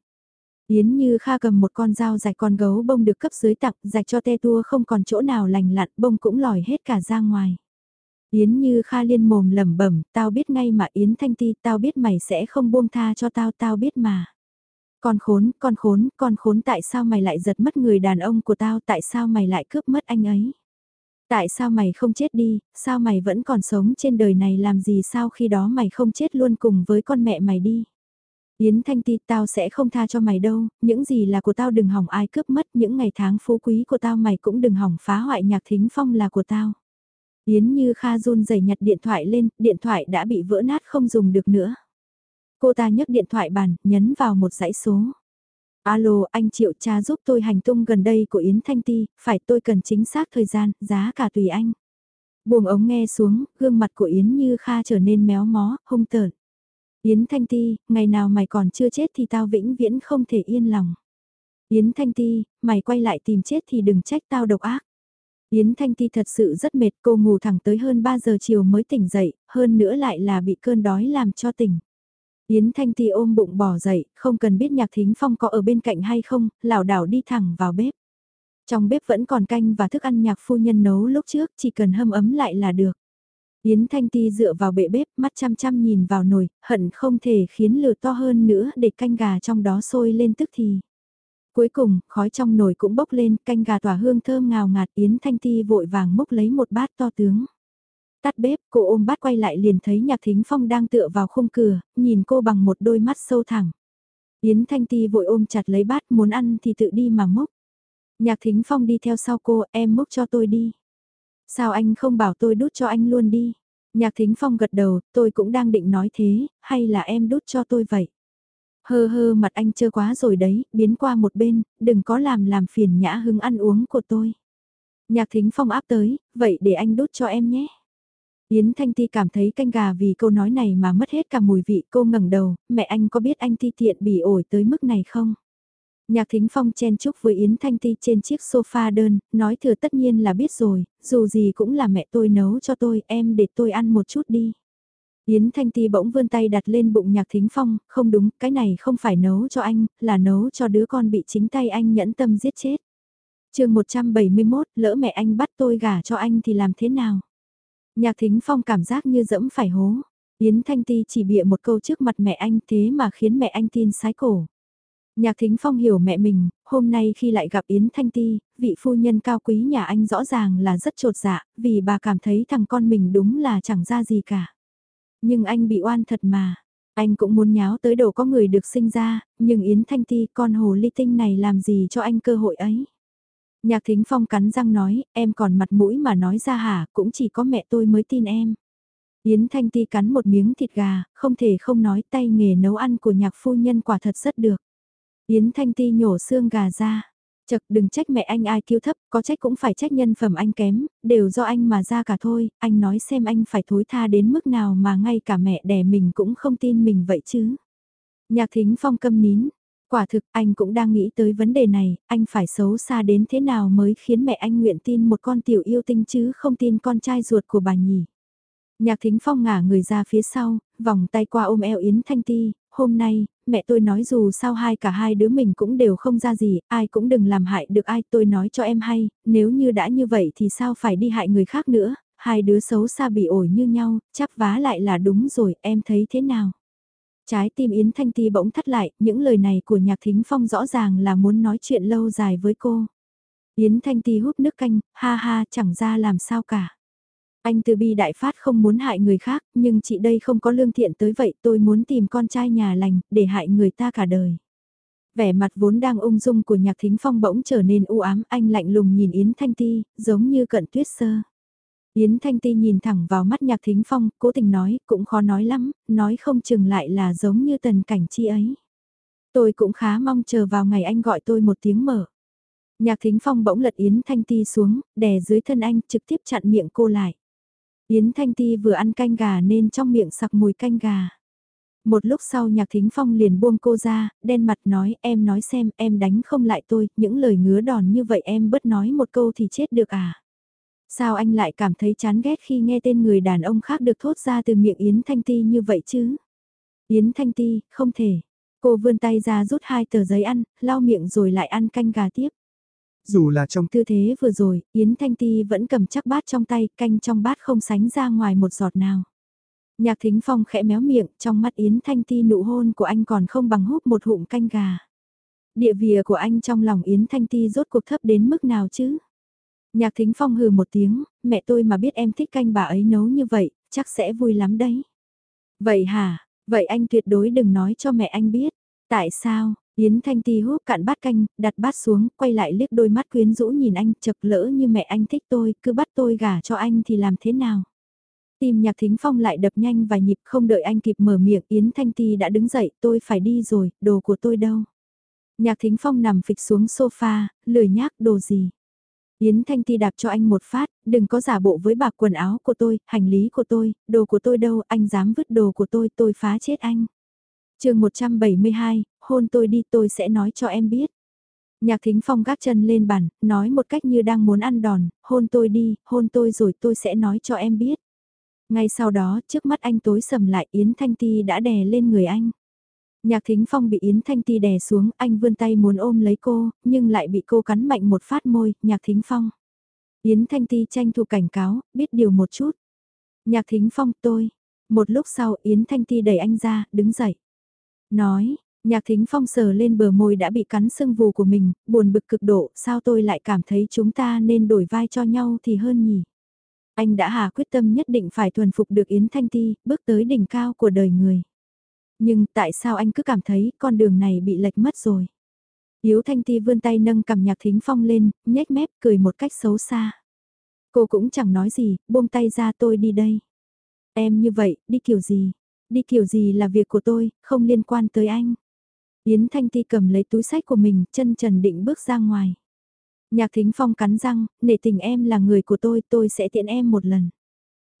Yến Như Kha cầm một con dao dạch con gấu bông được cấp dưới tặng, dạch cho te tua không còn chỗ nào lành lặn, bông cũng lòi hết cả ra ngoài. Yến Như Kha liên mồm lẩm bẩm, tao biết ngay mà Yến Thanh Ti, tao biết mày sẽ không buông tha cho tao, tao biết mà. Con khốn, con khốn, con khốn tại sao mày lại giật mất người đàn ông của tao, tại sao mày lại cướp mất anh ấy? Tại sao mày không chết đi, sao mày vẫn còn sống trên đời này làm gì sao khi đó mày không chết luôn cùng với con mẹ mày đi? Yến Thanh Ti tao sẽ không tha cho mày đâu, những gì là của tao đừng hỏng ai cướp mất, những ngày tháng phú quý của tao mày cũng đừng hỏng phá hoại nhạc thính phong là của tao. Yến như Kha run rẩy nhặt điện thoại lên, điện thoại đã bị vỡ nát không dùng được nữa. Cô ta nhấc điện thoại bàn, nhấn vào một dãy số. Alo, anh Triệu cha giúp tôi hành tung gần đây của Yến Thanh Ti, phải tôi cần chính xác thời gian, giá cả tùy anh. Buồng ống nghe xuống, gương mặt của Yến Như Kha trở nên méo mó, hung tợn. Yến Thanh Ti, ngày nào mày còn chưa chết thì tao vĩnh viễn không thể yên lòng. Yến Thanh Ti, mày quay lại tìm chết thì đừng trách tao độc ác. Yến Thanh Ti thật sự rất mệt, cô ngủ thẳng tới hơn 3 giờ chiều mới tỉnh dậy, hơn nữa lại là bị cơn đói làm cho tỉnh. Yến Thanh Ti ôm bụng bỏ dậy, không cần biết nhạc thính phong có ở bên cạnh hay không, lảo đảo đi thẳng vào bếp. Trong bếp vẫn còn canh và thức ăn nhạc phu nhân nấu lúc trước, chỉ cần hâm ấm lại là được. Yến Thanh Ti dựa vào bệ bếp, mắt chăm chăm nhìn vào nồi, hận không thể khiến lửa to hơn nữa để canh gà trong đó sôi lên tức thì. Cuối cùng, khói trong nồi cũng bốc lên, canh gà tỏa hương thơm ngào ngạt Yến Thanh Ti vội vàng múc lấy một bát to tướng. Tắt bếp, cô ôm bát quay lại liền thấy Nhạc Thính Phong đang tựa vào khung cửa, nhìn cô bằng một đôi mắt sâu thẳng. Yến Thanh Ti vội ôm chặt lấy bát muốn ăn thì tự đi mà múc. Nhạc Thính Phong đi theo sau cô, em múc cho tôi đi. Sao anh không bảo tôi đút cho anh luôn đi? Nhạc Thính Phong gật đầu, tôi cũng đang định nói thế, hay là em đút cho tôi vậy? Hơ hơ mặt anh chơ quá rồi đấy, biến qua một bên, đừng có làm làm phiền nhã hứng ăn uống của tôi. Nhạc Thính Phong áp tới, vậy để anh đút cho em nhé. Yến Thanh Ti cảm thấy canh gà vì câu nói này mà mất hết cả mùi vị cô ngẩng đầu, mẹ anh có biết anh ti tiện bỉ ổi tới mức này không? Nhạc Thính Phong chen chúc với Yến Thanh Ti trên chiếc sofa đơn, nói thừa tất nhiên là biết rồi, dù gì cũng là mẹ tôi nấu cho tôi, em để tôi ăn một chút đi. Yến Thanh Ti bỗng vươn tay đặt lên bụng Nhạc Thính Phong, không đúng, cái này không phải nấu cho anh, là nấu cho đứa con bị chính tay anh nhẫn tâm giết chết. chương 171, lỡ mẹ anh bắt tôi gả cho anh thì làm thế nào? Nhạc Thính Phong cảm giác như dẫm phải hố. Yến Thanh Ti chỉ bịa một câu trước mặt mẹ anh thế mà khiến mẹ anh tin sái cổ. Nhạc Thính Phong hiểu mẹ mình, hôm nay khi lại gặp Yến Thanh Ti, vị phu nhân cao quý nhà anh rõ ràng là rất trột dạ, vì bà cảm thấy thằng con mình đúng là chẳng ra gì cả. Nhưng anh bị oan thật mà, anh cũng muốn nháo tới đồ có người được sinh ra, nhưng Yến Thanh Ti con hồ ly tinh này làm gì cho anh cơ hội ấy. Nhạc Thính Phong cắn răng nói, em còn mặt mũi mà nói ra hả, cũng chỉ có mẹ tôi mới tin em. Yến Thanh Ti cắn một miếng thịt gà, không thể không nói tay nghề nấu ăn của nhạc phu nhân quả thật rất được. Yến Thanh Ti nhổ xương gà ra. Chật đừng trách mẹ anh ai kiêu thấp, có trách cũng phải trách nhân phẩm anh kém, đều do anh mà ra cả thôi, anh nói xem anh phải thối tha đến mức nào mà ngay cả mẹ đẻ mình cũng không tin mình vậy chứ. Nhạc thính phong câm nín, quả thực anh cũng đang nghĩ tới vấn đề này, anh phải xấu xa đến thế nào mới khiến mẹ anh nguyện tin một con tiểu yêu tinh chứ không tin con trai ruột của bà nhỉ. Nhạc thính phong ngả người ra phía sau, vòng tay qua ôm eo Yến Thanh Ti, hôm nay, mẹ tôi nói dù sao hai cả hai đứa mình cũng đều không ra gì, ai cũng đừng làm hại được ai tôi nói cho em hay, nếu như đã như vậy thì sao phải đi hại người khác nữa, hai đứa xấu xa bị ổi như nhau, chắp vá lại là đúng rồi, em thấy thế nào? Trái tim Yến Thanh Ti bỗng thắt lại, những lời này của Nhạc Thính Phong rõ ràng là muốn nói chuyện lâu dài với cô. Yến Thanh Ti hút nước canh, ha ha chẳng ra làm sao cả. Anh từ bi đại phát không muốn hại người khác, nhưng chị đây không có lương thiện tới vậy tôi muốn tìm con trai nhà lành, để hại người ta cả đời. Vẻ mặt vốn đang ung dung của nhạc thính phong bỗng trở nên u ám, anh lạnh lùng nhìn Yến Thanh Ti, giống như cận tuyết sơ. Yến Thanh Ti nhìn thẳng vào mắt nhạc thính phong, cố tình nói, cũng khó nói lắm, nói không chừng lại là giống như tần cảnh chi ấy. Tôi cũng khá mong chờ vào ngày anh gọi tôi một tiếng mở. Nhạc thính phong bỗng lật Yến Thanh Ti xuống, đè dưới thân anh trực tiếp chặn miệng cô lại. Yến Thanh Ti vừa ăn canh gà nên trong miệng sặc mùi canh gà. Một lúc sau nhạc thính phong liền buông cô ra, đen mặt nói em nói xem em đánh không lại tôi, những lời ngứa đòn như vậy em bớt nói một câu thì chết được à. Sao anh lại cảm thấy chán ghét khi nghe tên người đàn ông khác được thốt ra từ miệng Yến Thanh Ti như vậy chứ? Yến Thanh Ti, không thể. Cô vươn tay ra rút hai tờ giấy ăn, lau miệng rồi lại ăn canh gà tiếp. Dù là trong tư thế vừa rồi, Yến Thanh Ti vẫn cầm chắc bát trong tay, canh trong bát không sánh ra ngoài một giọt nào. Nhạc Thính Phong khẽ méo miệng, trong mắt Yến Thanh Ti nụ hôn của anh còn không bằng hút một hụm canh gà. Địa vị của anh trong lòng Yến Thanh Ti rốt cuộc thấp đến mức nào chứ? Nhạc Thính Phong hừ một tiếng, mẹ tôi mà biết em thích canh bà ấy nấu như vậy, chắc sẽ vui lắm đấy. Vậy hả, vậy anh tuyệt đối đừng nói cho mẹ anh biết. Tại sao, Yến Thanh Ti húp cạn bát canh, đặt bát xuống, quay lại liếc đôi mắt quyến rũ nhìn anh, chật lỡ như mẹ anh thích tôi, cứ bắt tôi gả cho anh thì làm thế nào? Tim nhạc thính phong lại đập nhanh vài nhịp không đợi anh kịp mở miệng, Yến Thanh Ti đã đứng dậy, tôi phải đi rồi, đồ của tôi đâu? Nhạc thính phong nằm phịch xuống sofa, lười nhác đồ gì? Yến Thanh Ti đạp cho anh một phát, đừng có giả bộ với bạc quần áo của tôi, hành lý của tôi, đồ của tôi đâu, anh dám vứt đồ của tôi, tôi phá chết anh chương 172, hôn tôi đi tôi sẽ nói cho em biết. Nhạc thính phong gác chân lên bàn, nói một cách như đang muốn ăn đòn, hôn tôi đi, hôn tôi rồi tôi sẽ nói cho em biết. Ngay sau đó, trước mắt anh tối sầm lại Yến Thanh Ti đã đè lên người anh. Nhạc thính phong bị Yến Thanh Ti đè xuống, anh vươn tay muốn ôm lấy cô, nhưng lại bị cô cắn mạnh một phát môi, nhạc thính phong. Yến Thanh Ti tranh thủ cảnh cáo, biết điều một chút. Nhạc thính phong tôi. Một lúc sau Yến Thanh Ti đẩy anh ra, đứng dậy. Nói, nhạc thính phong sờ lên bờ môi đã bị cắn sưng vù của mình, buồn bực cực độ, sao tôi lại cảm thấy chúng ta nên đổi vai cho nhau thì hơn nhỉ? Anh đã hà quyết tâm nhất định phải thuần phục được Yến Thanh Ti, bước tới đỉnh cao của đời người. Nhưng tại sao anh cứ cảm thấy con đường này bị lệch mất rồi? Yến Thanh Ti vươn tay nâng cầm nhạc thính phong lên, nhếch mép cười một cách xấu xa. Cô cũng chẳng nói gì, buông tay ra tôi đi đây. Em như vậy, đi kiểu gì? Đi kiểu gì là việc của tôi, không liên quan tới anh. Yến Thanh Ti cầm lấy túi sách của mình, chân trần định bước ra ngoài. Nhạc Thính Phong cắn răng, nể tình em là người của tôi, tôi sẽ tiện em một lần.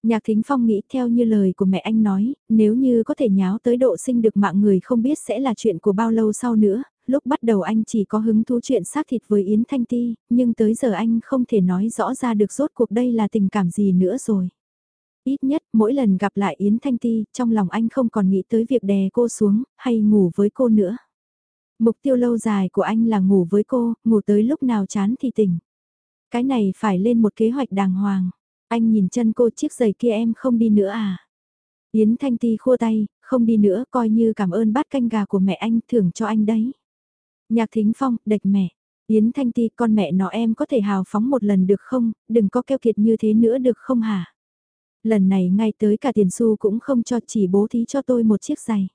Nhạc Thính Phong nghĩ theo như lời của mẹ anh nói, nếu như có thể nháo tới độ sinh được mạng người không biết sẽ là chuyện của bao lâu sau nữa, lúc bắt đầu anh chỉ có hứng thú chuyện xác thịt với Yến Thanh Ti, nhưng tới giờ anh không thể nói rõ ra được rốt cuộc đây là tình cảm gì nữa rồi. Ít nhất, mỗi lần gặp lại Yến Thanh Ti, trong lòng anh không còn nghĩ tới việc đè cô xuống, hay ngủ với cô nữa. Mục tiêu lâu dài của anh là ngủ với cô, ngủ tới lúc nào chán thì tỉnh. Cái này phải lên một kế hoạch đàng hoàng. Anh nhìn chân cô chiếc giày kia em không đi nữa à? Yến Thanh Ti khua tay, không đi nữa coi như cảm ơn bát canh gà của mẹ anh thưởng cho anh đấy. Nhạc Thính Phong, đệch mẹ. Yến Thanh Ti con mẹ nó em có thể hào phóng một lần được không, đừng có keo kiệt như thế nữa được không hả? Lần này ngay tới cả tiền xu cũng không cho chỉ bố thí cho tôi một chiếc giày.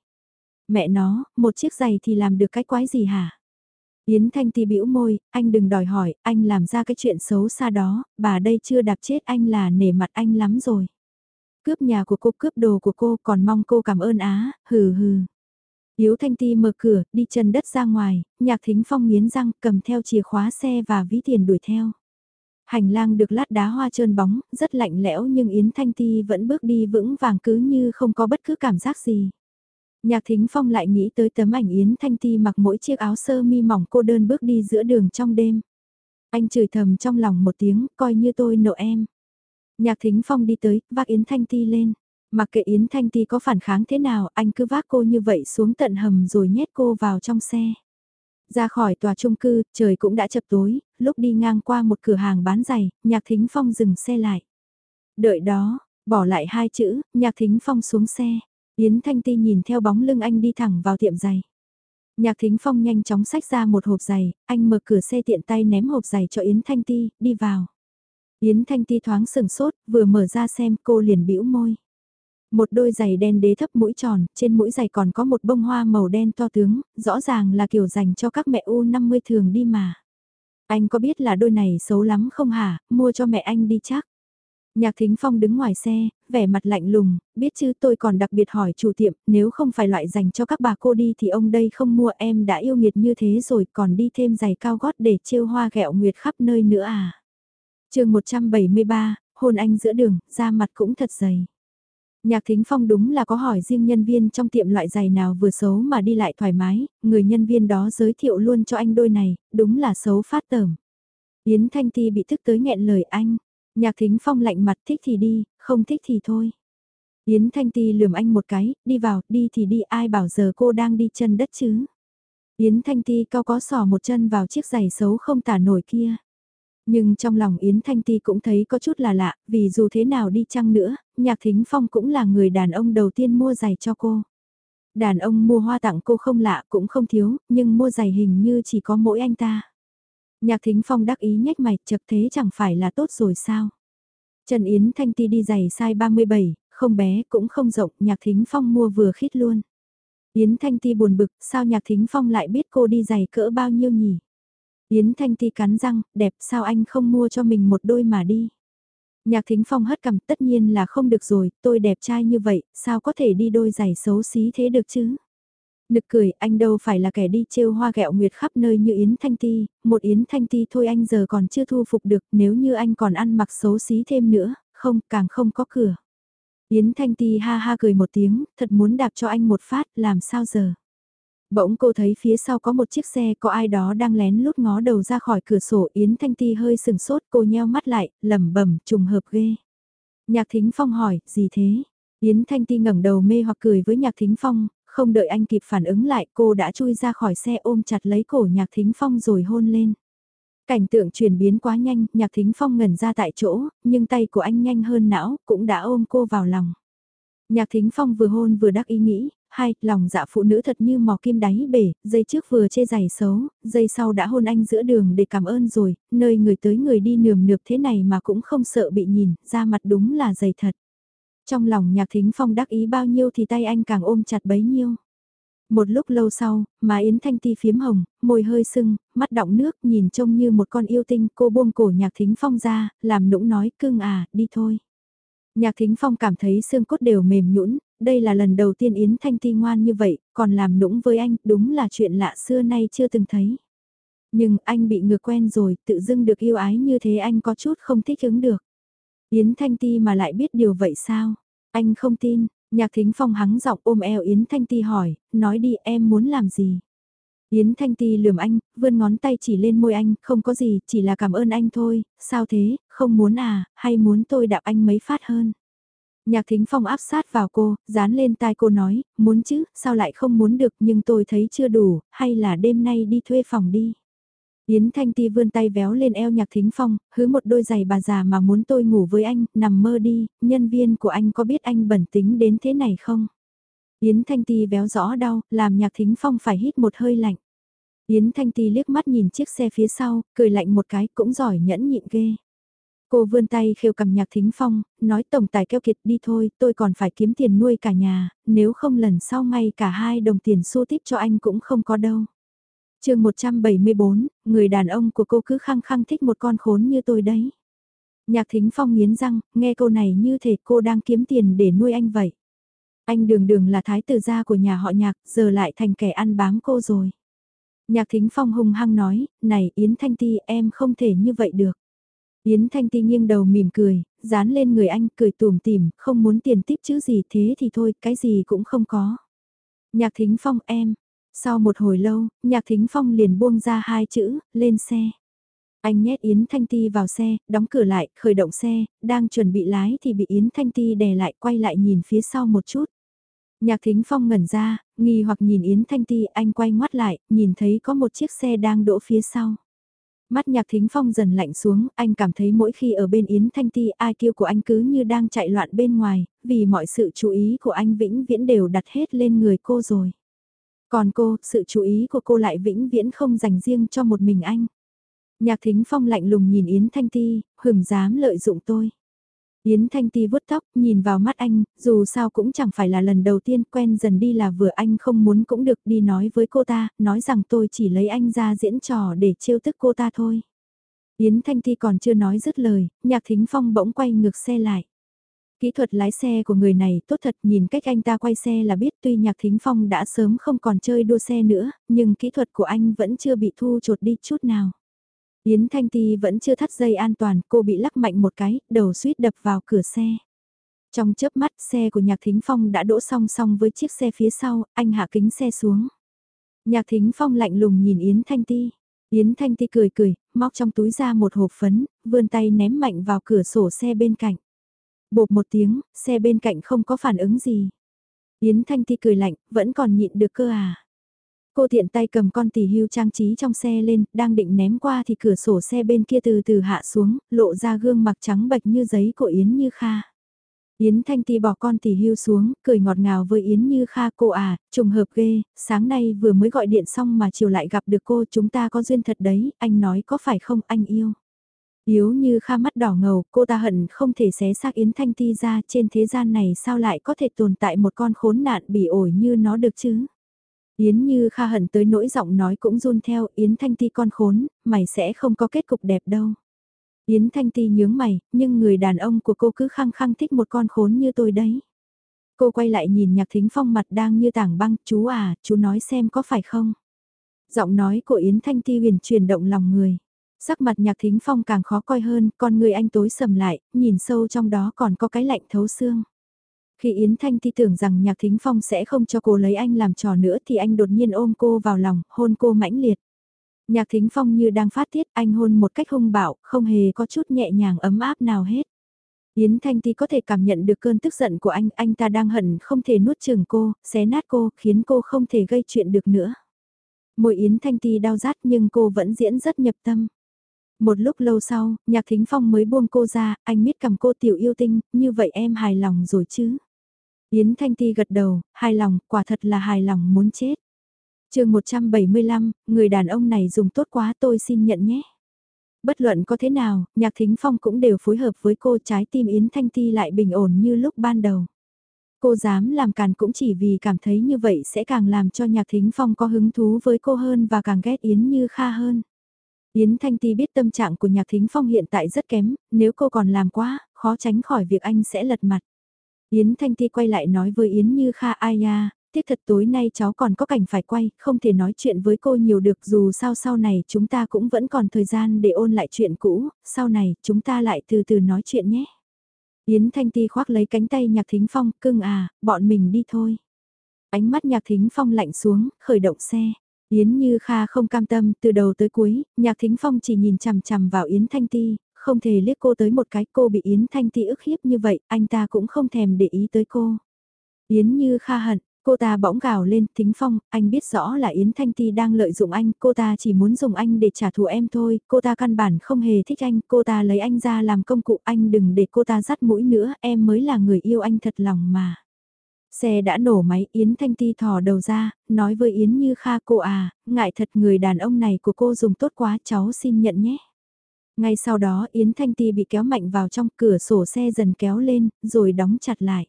Mẹ nó, một chiếc giày thì làm được cái quái gì hả? Yến Thanh Ti bĩu môi, anh đừng đòi hỏi, anh làm ra cái chuyện xấu xa đó, bà đây chưa đạp chết anh là nể mặt anh lắm rồi. Cướp nhà của cô, cướp đồ của cô, còn mong cô cảm ơn á, hừ hừ. Yếu Thanh Ti mở cửa, đi chân đất ra ngoài, nhạc thính phong nghiến răng, cầm theo chìa khóa xe và ví tiền đuổi theo. Hành lang được lát đá hoa trơn bóng, rất lạnh lẽo nhưng Yến Thanh Ti vẫn bước đi vững vàng cứ như không có bất cứ cảm giác gì. Nhạc Thính Phong lại nghĩ tới tấm ảnh Yến Thanh Ti mặc mỗi chiếc áo sơ mi mỏng cô đơn bước đi giữa đường trong đêm. Anh chửi thầm trong lòng một tiếng, coi như tôi nợ em. Nhạc Thính Phong đi tới, vác Yến Thanh Ti lên. Mặc kệ Yến Thanh Ti có phản kháng thế nào, anh cứ vác cô như vậy xuống tận hầm rồi nhét cô vào trong xe. Ra khỏi tòa trung cư, trời cũng đã chập tối, lúc đi ngang qua một cửa hàng bán giày, Nhạc Thính Phong dừng xe lại. Đợi đó, bỏ lại hai chữ, Nhạc Thính Phong xuống xe. Yến Thanh Ti nhìn theo bóng lưng anh đi thẳng vào tiệm giày. Nhạc Thính Phong nhanh chóng xách ra một hộp giày, anh mở cửa xe tiện tay ném hộp giày cho Yến Thanh Ti, đi vào. Yến Thanh Ti thoáng sừng sốt, vừa mở ra xem cô liền bĩu môi. Một đôi giày đen đế thấp mũi tròn, trên mũi giày còn có một bông hoa màu đen to tướng, rõ ràng là kiểu dành cho các mẹ U50 thường đi mà. Anh có biết là đôi này xấu lắm không hả, mua cho mẹ anh đi chắc. Nhạc Thính Phong đứng ngoài xe, vẻ mặt lạnh lùng, biết chứ tôi còn đặc biệt hỏi chủ tiệm, nếu không phải loại dành cho các bà cô đi thì ông đây không mua em đã yêu nghiệt như thế rồi còn đi thêm giày cao gót để trêu hoa gẹo nguyệt khắp nơi nữa à. chương 173, hôn anh giữa đường, da mặt cũng thật dày. Nhạc Thính Phong đúng là có hỏi riêng nhân viên trong tiệm loại giày nào vừa xấu mà đi lại thoải mái, người nhân viên đó giới thiệu luôn cho anh đôi này, đúng là xấu phát tởm. Yến Thanh Ti bị thức tới nghẹn lời anh, nhạc Thính Phong lạnh mặt thích thì đi, không thích thì thôi. Yến Thanh Ti lườm anh một cái, đi vào, đi thì đi, ai bảo giờ cô đang đi chân đất chứ. Yến Thanh Ti cao có sò một chân vào chiếc giày xấu không tả nổi kia. Nhưng trong lòng Yến Thanh Ti cũng thấy có chút là lạ, vì dù thế nào đi chăng nữa, Nhạc Thính Phong cũng là người đàn ông đầu tiên mua giày cho cô. Đàn ông mua hoa tặng cô không lạ cũng không thiếu, nhưng mua giày hình như chỉ có mỗi anh ta. Nhạc Thính Phong đắc ý nhếch mày, chật thế chẳng phải là tốt rồi sao? Trần Yến Thanh Ti đi giày size 37, không bé cũng không rộng, Nhạc Thính Phong mua vừa khít luôn. Yến Thanh Ti buồn bực, sao Nhạc Thính Phong lại biết cô đi giày cỡ bao nhiêu nhỉ? Yến Thanh Ti cắn răng, đẹp sao anh không mua cho mình một đôi mà đi. Nhạc Thính Phong hất cằm tất nhiên là không được rồi, tôi đẹp trai như vậy, sao có thể đi đôi giày xấu xí thế được chứ? Nực cười, anh đâu phải là kẻ đi trêu hoa gẹo nguyệt khắp nơi như Yến Thanh Ti, một Yến Thanh Ti thôi anh giờ còn chưa thu phục được, nếu như anh còn ăn mặc xấu xí thêm nữa, không, càng không có cửa. Yến Thanh Ti ha ha cười một tiếng, thật muốn đạp cho anh một phát, làm sao giờ? Bỗng cô thấy phía sau có một chiếc xe có ai đó đang lén lút ngó đầu ra khỏi cửa sổ Yến Thanh Ti hơi sừng sốt cô nheo mắt lại, lẩm bẩm trùng hợp ghê. Nhạc Thính Phong hỏi, gì thế? Yến Thanh Ti ngẩng đầu mê hoặc cười với Nhạc Thính Phong, không đợi anh kịp phản ứng lại cô đã chui ra khỏi xe ôm chặt lấy cổ Nhạc Thính Phong rồi hôn lên. Cảnh tượng chuyển biến quá nhanh, Nhạc Thính Phong ngẩn ra tại chỗ, nhưng tay của anh nhanh hơn não, cũng đã ôm cô vào lòng. Nhạc Thính Phong vừa hôn vừa đắc ý nghĩ, hai, lòng dạ phụ nữ thật như mò kim đáy bể, dây trước vừa chê giày xấu, dây sau đã hôn anh giữa đường để cảm ơn rồi, nơi người tới người đi nườm nượp thế này mà cũng không sợ bị nhìn, ra mặt đúng là dày thật. Trong lòng nhạc thính phong đắc ý bao nhiêu thì tay anh càng ôm chặt bấy nhiêu. Một lúc lâu sau, má Yến Thanh Ti phiếm hồng, môi hơi sưng, mắt đọng nước nhìn trông như một con yêu tinh cô buông cổ nhạc thính phong ra, làm nũng nói cưng à, đi thôi. Nhạc thính phong cảm thấy xương cốt đều mềm nhũn đây là lần đầu tiên Yến Thanh Ti ngoan như vậy, còn làm nũng với anh, đúng là chuyện lạ xưa nay chưa từng thấy. Nhưng anh bị ngược quen rồi, tự dưng được yêu ái như thế anh có chút không thích ứng được. Yến Thanh Ti mà lại biết điều vậy sao? Anh không tin, nhạc thính phong hắng giọng ôm eo Yến Thanh Ti hỏi, nói đi em muốn làm gì? Yến Thanh Ti lườm anh, vươn ngón tay chỉ lên môi anh, không có gì, chỉ là cảm ơn anh thôi, sao thế, không muốn à, hay muốn tôi đạp anh mấy phát hơn. Nhạc Thính Phong áp sát vào cô, dán lên tai cô nói, muốn chứ, sao lại không muốn được nhưng tôi thấy chưa đủ, hay là đêm nay đi thuê phòng đi. Yến Thanh Ti vươn tay véo lên eo Nhạc Thính Phong, hứa một đôi giày bà già mà muốn tôi ngủ với anh, nằm mơ đi, nhân viên của anh có biết anh bẩn tính đến thế này không? Yến Thanh Ti véo rõ đau, làm Nhạc Thính Phong phải hít một hơi lạnh. Yến Thanh Ti liếc mắt nhìn chiếc xe phía sau, cười lạnh một cái, cũng giỏi nhẫn nhịn ghê. Cô vươn tay khêu cầm nhạc thính phong, nói tổng tài keo kiệt đi thôi, tôi còn phải kiếm tiền nuôi cả nhà, nếu không lần sau ngay cả hai đồng tiền xu tiếp cho anh cũng không có đâu chương 174, người đàn ông của cô cứ khăng khăng thích một con khốn như tôi đấy. Nhạc thính phong nghiến răng, nghe câu này như thể cô đang kiếm tiền để nuôi anh vậy. Anh đường đường là thái tử gia của nhà họ nhạc, giờ lại thành kẻ ăn bám cô rồi. Nhạc thính phong hung hăng nói, này Yến Thanh Ti em không thể như vậy được. Yến Thanh Ti nghiêng đầu mỉm cười, dán lên người anh cười tủm tỉm, không muốn tiền tiếp chứ gì thế thì thôi, cái gì cũng không có. Nhạc Thính Phong em. Sau một hồi lâu, Nhạc Thính Phong liền buông ra hai chữ, lên xe. Anh nhét Yến Thanh Ti vào xe, đóng cửa lại, khởi động xe, đang chuẩn bị lái thì bị Yến Thanh Ti đè lại quay lại nhìn phía sau một chút. Nhạc Thính Phong ngẩn ra, nghi hoặc nhìn Yến Thanh Ti, anh quay ngoắt lại, nhìn thấy có một chiếc xe đang đỗ phía sau. Mắt nhạc thính phong dần lạnh xuống, anh cảm thấy mỗi khi ở bên Yến Thanh Ti ai kêu của anh cứ như đang chạy loạn bên ngoài, vì mọi sự chú ý của anh vĩnh viễn đều đặt hết lên người cô rồi. Còn cô, sự chú ý của cô lại vĩnh viễn không dành riêng cho một mình anh. Nhạc thính phong lạnh lùng nhìn Yến Thanh Ti, hửm dám lợi dụng tôi. Yến Thanh Ti vuốt tóc, nhìn vào mắt anh, dù sao cũng chẳng phải là lần đầu tiên quen dần đi là vừa anh không muốn cũng được đi nói với cô ta, nói rằng tôi chỉ lấy anh ra diễn trò để trêu tức cô ta thôi. Yến Thanh Ti còn chưa nói dứt lời, Nhạc Thính Phong bỗng quay ngược xe lại. Kỹ thuật lái xe của người này tốt thật nhìn cách anh ta quay xe là biết tuy Nhạc Thính Phong đã sớm không còn chơi đua xe nữa, nhưng kỹ thuật của anh vẫn chưa bị thu chột đi chút nào. Yến Thanh Ti vẫn chưa thắt dây an toàn, cô bị lắc mạnh một cái, đầu suýt đập vào cửa xe. Trong chớp mắt, xe của Nhạc Thính Phong đã đỗ song song với chiếc xe phía sau, anh hạ kính xe xuống. Nhạc Thính Phong lạnh lùng nhìn Yến Thanh Ti. Yến Thanh Ti cười cười, móc trong túi ra một hộp phấn, vươn tay ném mạnh vào cửa sổ xe bên cạnh. Bột một tiếng, xe bên cạnh không có phản ứng gì. Yến Thanh Ti cười lạnh, vẫn còn nhịn được cơ à. Cô tiện tay cầm con tỷ hưu trang trí trong xe lên, đang định ném qua thì cửa sổ xe bên kia từ từ hạ xuống, lộ ra gương mặt trắng bạch như giấy của Yến Như Kha. Yến Thanh Ti bỏ con tỷ hưu xuống, cười ngọt ngào với Yến Như Kha cô à, trùng hợp ghê, sáng nay vừa mới gọi điện xong mà chiều lại gặp được cô chúng ta có duyên thật đấy, anh nói có phải không anh yêu. Yếu như Kha mắt đỏ ngầu, cô ta hận không thể xé xác Yến Thanh Ti ra trên thế gian này sao lại có thể tồn tại một con khốn nạn bị ổi như nó được chứ. Yến Như Kha hận tới nỗi giọng nói cũng run theo, Yến Thanh Ti con khốn, mày sẽ không có kết cục đẹp đâu. Yến Thanh Ti nhướng mày, nhưng người đàn ông của cô cứ khăng khăng thích một con khốn như tôi đấy. Cô quay lại nhìn Nhạc Thính Phong mặt đang như tảng băng, chú à, chú nói xem có phải không? Giọng nói của Yến Thanh Ti huyền truyền động lòng người. Sắc mặt Nhạc Thính Phong càng khó coi hơn, con người anh tối sầm lại, nhìn sâu trong đó còn có cái lạnh thấu xương. Khi Yến Thanh Ti tưởng rằng Nhạc Thính Phong sẽ không cho cô lấy anh làm trò nữa thì anh đột nhiên ôm cô vào lòng, hôn cô mãnh liệt. Nhạc Thính Phong như đang phát tiết anh hôn một cách hung bạo, không hề có chút nhẹ nhàng ấm áp nào hết. Yến Thanh Ti có thể cảm nhận được cơn tức giận của anh, anh ta đang hận không thể nuốt chừng cô, xé nát cô, khiến cô không thể gây chuyện được nữa. Môi Yến Thanh Ti đau rát nhưng cô vẫn diễn rất nhập tâm. Một lúc lâu sau, Nhạc Thính Phong mới buông cô ra, anh miết cầm cô tiểu yêu tinh, như vậy em hài lòng rồi chứ. Yến Thanh Ti gật đầu, hài lòng, quả thật là hài lòng muốn chết. chương 175, người đàn ông này dùng tốt quá tôi xin nhận nhé. Bất luận có thế nào, Nhạc Thính Phong cũng đều phối hợp với cô trái tim Yến Thanh Ti lại bình ổn như lúc ban đầu. Cô dám làm càn cũng chỉ vì cảm thấy như vậy sẽ càng làm cho Nhạc Thính Phong có hứng thú với cô hơn và càng ghét Yến Như Kha hơn. Yến Thanh Ti biết tâm trạng của Nhạc Thính Phong hiện tại rất kém, nếu cô còn làm quá, khó tránh khỏi việc anh sẽ lật mặt. Yến Thanh Ti quay lại nói với Yến Như Kha ai nha, tiếc thật tối nay cháu còn có cảnh phải quay, không thể nói chuyện với cô nhiều được dù sao sau này chúng ta cũng vẫn còn thời gian để ôn lại chuyện cũ, sau này chúng ta lại từ từ nói chuyện nhé. Yến Thanh Ti khoác lấy cánh tay Nhạc Thính Phong, cưng à, bọn mình đi thôi. Ánh mắt Nhạc Thính Phong lạnh xuống, khởi động xe. Yến Như Kha không cam tâm, từ đầu tới cuối, Nhạc Thính Phong chỉ nhìn chằm chằm vào Yến Thanh Ti, không thể liếc cô tới một cái, cô bị Yến Thanh Ti ức hiếp như vậy, anh ta cũng không thèm để ý tới cô. Yến Như Kha hận, cô ta bỗng gào lên, Thính Phong, anh biết rõ là Yến Thanh Ti đang lợi dụng anh, cô ta chỉ muốn dùng anh để trả thù em thôi, cô ta căn bản không hề thích anh, cô ta lấy anh ra làm công cụ, anh đừng để cô ta dắt mũi nữa, em mới là người yêu anh thật lòng mà. Xe đã nổ máy, Yến Thanh Ti thò đầu ra, nói với Yến Như Kha cô à, ngại thật người đàn ông này của cô dùng tốt quá cháu xin nhận nhé. Ngay sau đó Yến Thanh Ti bị kéo mạnh vào trong cửa sổ xe dần kéo lên, rồi đóng chặt lại.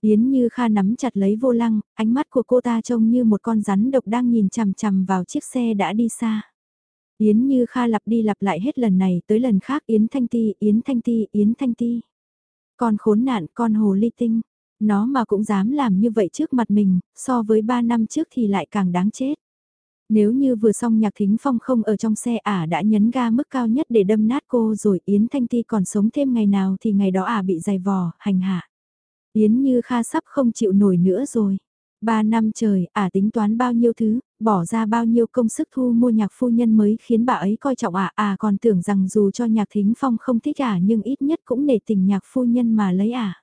Yến Như Kha nắm chặt lấy vô lăng, ánh mắt của cô ta trông như một con rắn độc đang nhìn chằm chằm vào chiếc xe đã đi xa. Yến Như Kha lặp đi lặp lại hết lần này tới lần khác Yến Thanh Ti, Yến Thanh Ti, Yến Thanh Ti. Con khốn nạn, con hồ ly tinh. Nó mà cũng dám làm như vậy trước mặt mình, so với ba năm trước thì lại càng đáng chết. Nếu như vừa xong nhạc thính phong không ở trong xe ả đã nhấn ga mức cao nhất để đâm nát cô rồi Yến Thanh Ti còn sống thêm ngày nào thì ngày đó ả bị dày vò, hành hạ. Yến như Kha sắp không chịu nổi nữa rồi. Ba năm trời, ả tính toán bao nhiêu thứ, bỏ ra bao nhiêu công sức thu mua nhạc phu nhân mới khiến bà ấy coi trọng ả. Ả còn tưởng rằng dù cho nhạc thính phong không thích ả nhưng ít nhất cũng nể tình nhạc phu nhân mà lấy ả.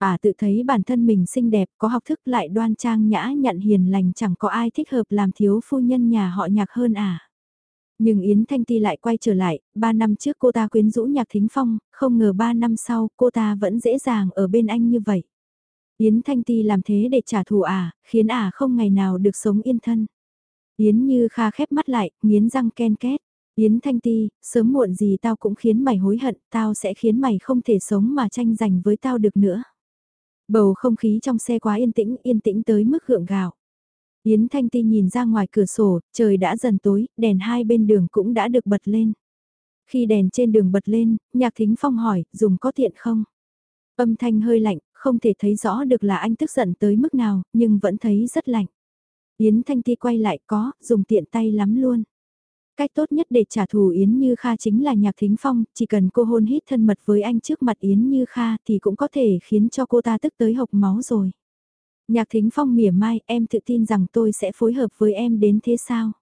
Ả tự thấy bản thân mình xinh đẹp, có học thức lại đoan trang nhã nhặn hiền lành chẳng có ai thích hợp làm thiếu phu nhân nhà họ nhạc hơn ả. Nhưng Yến Thanh Ti lại quay trở lại, ba năm trước cô ta quyến rũ nhạc thính phong, không ngờ ba năm sau cô ta vẫn dễ dàng ở bên anh như vậy. Yến Thanh Ti làm thế để trả thù ả, khiến ả không ngày nào được sống yên thân. Yến như kha khép mắt lại, nghiến răng ken két. Yến Thanh Ti, sớm muộn gì tao cũng khiến mày hối hận, tao sẽ khiến mày không thể sống mà tranh giành với tao được nữa. Bầu không khí trong xe quá yên tĩnh, yên tĩnh tới mức gượng gạo. Yến Thanh Ti nhìn ra ngoài cửa sổ, trời đã dần tối, đèn hai bên đường cũng đã được bật lên. Khi đèn trên đường bật lên, Nhạc Thính Phong hỏi, dùng có tiện không? Âm thanh hơi lạnh, không thể thấy rõ được là anh tức giận tới mức nào, nhưng vẫn thấy rất lạnh. Yến Thanh Ti quay lại có, dùng tiện tay lắm luôn. Cách tốt nhất để trả thù Yến Như Kha chính là Nhạc Thính Phong, chỉ cần cô hôn hít thân mật với anh trước mặt Yến Như Kha thì cũng có thể khiến cho cô ta tức tới hộc máu rồi. Nhạc Thính Phong mỉa mai, em tự tin rằng tôi sẽ phối hợp với em đến thế sao?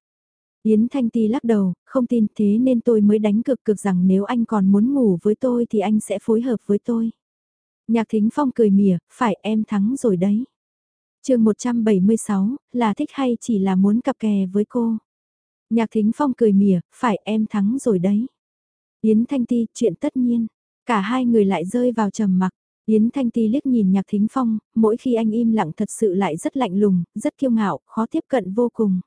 Yến Thanh Ti lắc đầu, không tin thế nên tôi mới đánh cực cực rằng nếu anh còn muốn ngủ với tôi thì anh sẽ phối hợp với tôi. Nhạc Thính Phong cười mỉa, phải em thắng rồi đấy. chương 176, là thích hay chỉ là muốn cặp kè với cô? Nhạc Thính Phong cười mỉa, phải em thắng rồi đấy. Yến Thanh Ti, chuyện tất nhiên. Cả hai người lại rơi vào trầm mặc. Yến Thanh Ti liếc nhìn Nhạc Thính Phong, mỗi khi anh im lặng thật sự lại rất lạnh lùng, rất kiêu ngạo, khó tiếp cận vô cùng.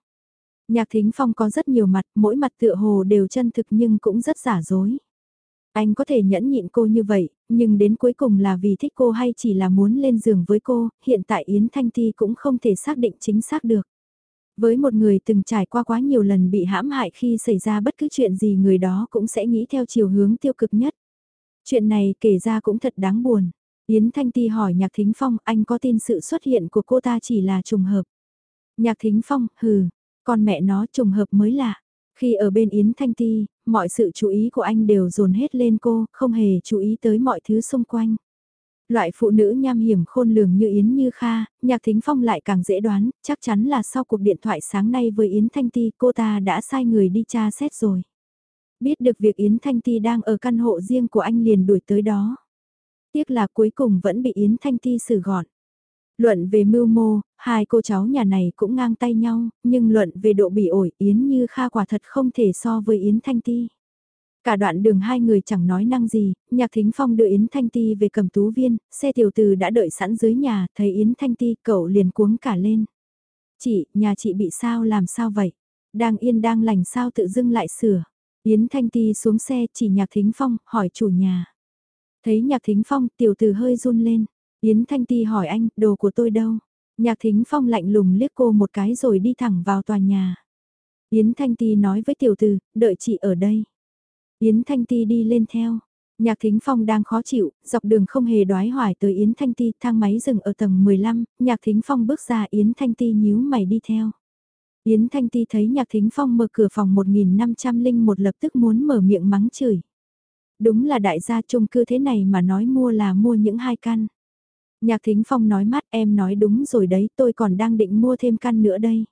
Nhạc Thính Phong có rất nhiều mặt, mỗi mặt tựa hồ đều chân thực nhưng cũng rất giả dối. Anh có thể nhẫn nhịn cô như vậy, nhưng đến cuối cùng là vì thích cô hay chỉ là muốn lên giường với cô, hiện tại Yến Thanh Ti cũng không thể xác định chính xác được. Với một người từng trải qua quá nhiều lần bị hãm hại khi xảy ra bất cứ chuyện gì người đó cũng sẽ nghĩ theo chiều hướng tiêu cực nhất. Chuyện này kể ra cũng thật đáng buồn. Yến Thanh Ti hỏi Nhạc Thính Phong anh có tin sự xuất hiện của cô ta chỉ là trùng hợp. Nhạc Thính Phong, hừ, con mẹ nó trùng hợp mới lạ. Khi ở bên Yến Thanh Ti, mọi sự chú ý của anh đều dồn hết lên cô, không hề chú ý tới mọi thứ xung quanh. Loại phụ nữ nham hiểm khôn lường như Yến Như Kha, Nhạc Thính Phong lại càng dễ đoán, chắc chắn là sau cuộc điện thoại sáng nay với Yến Thanh Ti cô ta đã sai người đi tra xét rồi. Biết được việc Yến Thanh Ti đang ở căn hộ riêng của anh liền đuổi tới đó. Tiếc là cuối cùng vẫn bị Yến Thanh Ti xử gọn. Luận về mưu mô, hai cô cháu nhà này cũng ngang tay nhau, nhưng luận về độ bị ổi Yến Như Kha quả thật không thể so với Yến Thanh Ti. Cả đoạn đường hai người chẳng nói năng gì, Nhạc Thính Phong đưa Yến Thanh Ti về cầm tú viên, xe tiểu từ đã đợi sẵn dưới nhà, thấy Yến Thanh Ti cậu liền cuống cả lên. Chị, nhà chị bị sao làm sao vậy? Đang yên đang lành sao tự dưng lại sửa. Yến Thanh Ti xuống xe chỉ Nhạc Thính Phong, hỏi chủ nhà. Thấy Nhạc Thính Phong, tiểu từ hơi run lên. Yến Thanh Ti hỏi anh, đồ của tôi đâu? Nhạc Thính Phong lạnh lùng liếc cô một cái rồi đi thẳng vào tòa nhà. Yến Thanh Ti nói với tiểu từ, đợi chị ở đây. Yến Thanh Ti đi lên theo. Nhạc Thính Phong đang khó chịu, dọc đường không hề đoái hoài tới Yến Thanh Ti, thang máy dừng ở tầng 15, Nhạc Thính Phong bước ra Yến Thanh Ti nhíu mày đi theo. Yến Thanh Ti thấy Nhạc Thính Phong mở cửa phòng 1501 lập tức muốn mở miệng mắng chửi. Đúng là đại gia chung cư thế này mà nói mua là mua những hai căn. Nhạc Thính Phong nói mắt em nói đúng rồi đấy tôi còn đang định mua thêm căn nữa đây.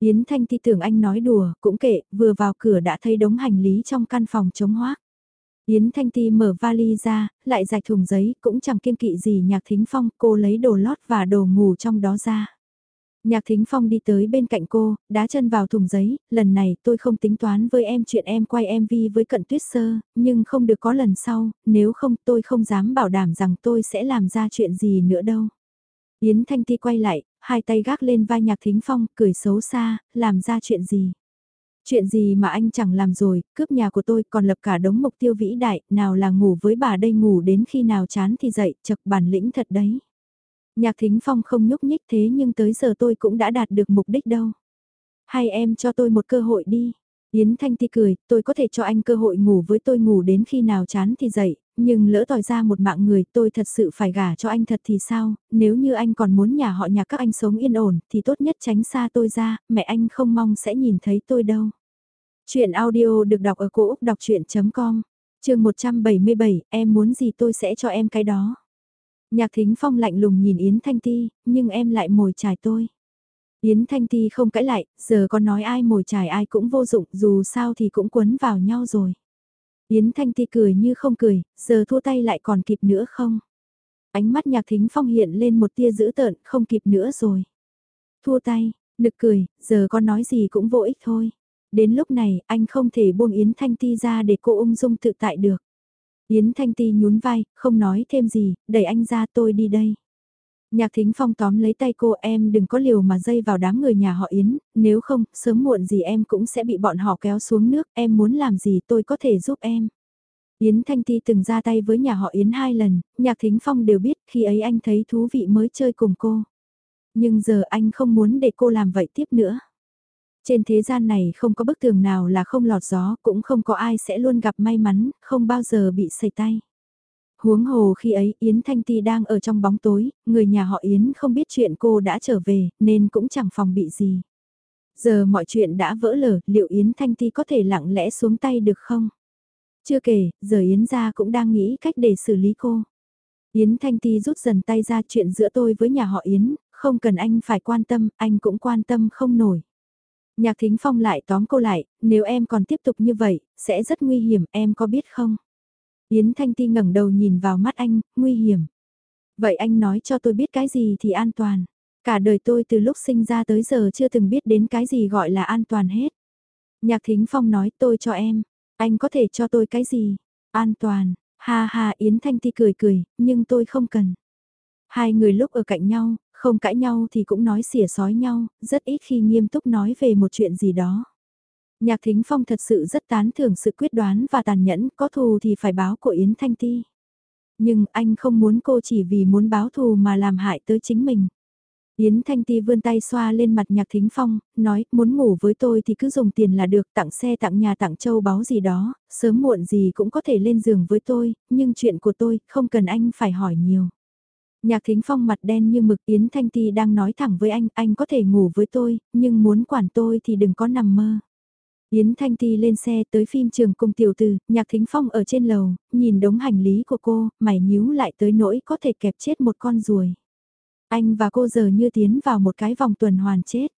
Yến Thanh Ti tưởng anh nói đùa, cũng kệ, vừa vào cửa đã thấy đống hành lý trong căn phòng chống hoác. Yến Thanh Ti mở vali ra, lại rạch thùng giấy, cũng chẳng kiên kỵ gì nhạc thính phong, cô lấy đồ lót và đồ ngủ trong đó ra. Nhạc thính phong đi tới bên cạnh cô, đá chân vào thùng giấy, lần này tôi không tính toán với em chuyện em quay MV với cận tuyết sơ, nhưng không được có lần sau, nếu không tôi không dám bảo đảm rằng tôi sẽ làm ra chuyện gì nữa đâu. Yến Thanh Ti quay lại, hai tay gác lên vai nhạc thính phong, cười xấu xa, làm ra chuyện gì. Chuyện gì mà anh chẳng làm rồi, cướp nhà của tôi còn lập cả đống mục tiêu vĩ đại, nào là ngủ với bà đây ngủ đến khi nào chán thì dậy, chật bản lĩnh thật đấy. Nhạc thính phong không nhúc nhích thế nhưng tới giờ tôi cũng đã đạt được mục đích đâu. Hay em cho tôi một cơ hội đi. Yến Thanh Ti cười, tôi có thể cho anh cơ hội ngủ với tôi ngủ đến khi nào chán thì dậy, nhưng lỡ tỏi ra một mạng người tôi thật sự phải gả cho anh thật thì sao, nếu như anh còn muốn nhà họ nhà các anh sống yên ổn thì tốt nhất tránh xa tôi ra, mẹ anh không mong sẽ nhìn thấy tôi đâu. Chuyện audio được đọc ở cổ Úc đọc chuyện.com, trường 177, em muốn gì tôi sẽ cho em cái đó. Nhạc thính phong lạnh lùng nhìn Yến Thanh Ti, nhưng em lại mồi chài tôi. Yến Thanh Ti không cãi lại, giờ có nói ai mồi chài ai cũng vô dụng, dù sao thì cũng quấn vào nhau rồi. Yến Thanh Ti cười như không cười, giờ thua tay lại còn kịp nữa không? Ánh mắt nhạc thính phong hiện lên một tia dữ tợn, không kịp nữa rồi. Thua tay, nực cười, giờ có nói gì cũng vô ích thôi. Đến lúc này, anh không thể buông Yến Thanh Ti ra để cô ung dung tự tại được. Yến Thanh Ti nhún vai, không nói thêm gì, đẩy anh ra tôi đi đây. Nhạc thính phong tóm lấy tay cô em đừng có liều mà dây vào đám người nhà họ Yến, nếu không, sớm muộn gì em cũng sẽ bị bọn họ kéo xuống nước, em muốn làm gì tôi có thể giúp em. Yến Thanh Ti từng ra tay với nhà họ Yến hai lần, nhạc thính phong đều biết khi ấy anh thấy thú vị mới chơi cùng cô. Nhưng giờ anh không muốn để cô làm vậy tiếp nữa. Trên thế gian này không có bức tường nào là không lọt gió, cũng không có ai sẽ luôn gặp may mắn, không bao giờ bị sẩy tay. Huống hồ khi ấy Yến Thanh Ti đang ở trong bóng tối, người nhà họ Yến không biết chuyện cô đã trở về, nên cũng chẳng phòng bị gì. Giờ mọi chuyện đã vỡ lở, liệu Yến Thanh Ti có thể lặng lẽ xuống tay được không? Chưa kể, giờ Yến gia cũng đang nghĩ cách để xử lý cô. Yến Thanh Ti rút dần tay ra chuyện giữa tôi với nhà họ Yến, không cần anh phải quan tâm, anh cũng quan tâm không nổi. Nhạc Thính Phong lại tóm cô lại, nếu em còn tiếp tục như vậy, sẽ rất nguy hiểm, em có biết không? Yến Thanh Ti ngẩng đầu nhìn vào mắt anh, nguy hiểm. Vậy anh nói cho tôi biết cái gì thì an toàn. Cả đời tôi từ lúc sinh ra tới giờ chưa từng biết đến cái gì gọi là an toàn hết. Nhạc Thính Phong nói tôi cho em, anh có thể cho tôi cái gì? An toàn, ha ha Yến Thanh Ti cười cười, nhưng tôi không cần. Hai người lúc ở cạnh nhau, không cãi nhau thì cũng nói xỉa sói nhau, rất ít khi nghiêm túc nói về một chuyện gì đó. Nhạc Thính Phong thật sự rất tán thưởng sự quyết đoán và tàn nhẫn, có thù thì phải báo của Yến Thanh Ti. Nhưng anh không muốn cô chỉ vì muốn báo thù mà làm hại tới chính mình. Yến Thanh Ti vươn tay xoa lên mặt Nhạc Thính Phong, nói, muốn ngủ với tôi thì cứ dùng tiền là được, tặng xe tặng nhà tặng châu báu gì đó, sớm muộn gì cũng có thể lên giường với tôi, nhưng chuyện của tôi, không cần anh phải hỏi nhiều. Nhạc Thính Phong mặt đen như mực Yến Thanh Ti đang nói thẳng với anh, anh có thể ngủ với tôi, nhưng muốn quản tôi thì đừng có nằm mơ. Yến Thanh Ti lên xe tới phim trường cùng tiểu Từ. Nhạc Thính Phong ở trên lầu, nhìn đống hành lý của cô, mày nhíu lại tới nỗi có thể kẹp chết một con ruồi. Anh và cô giờ như tiến vào một cái vòng tuần hoàn chết.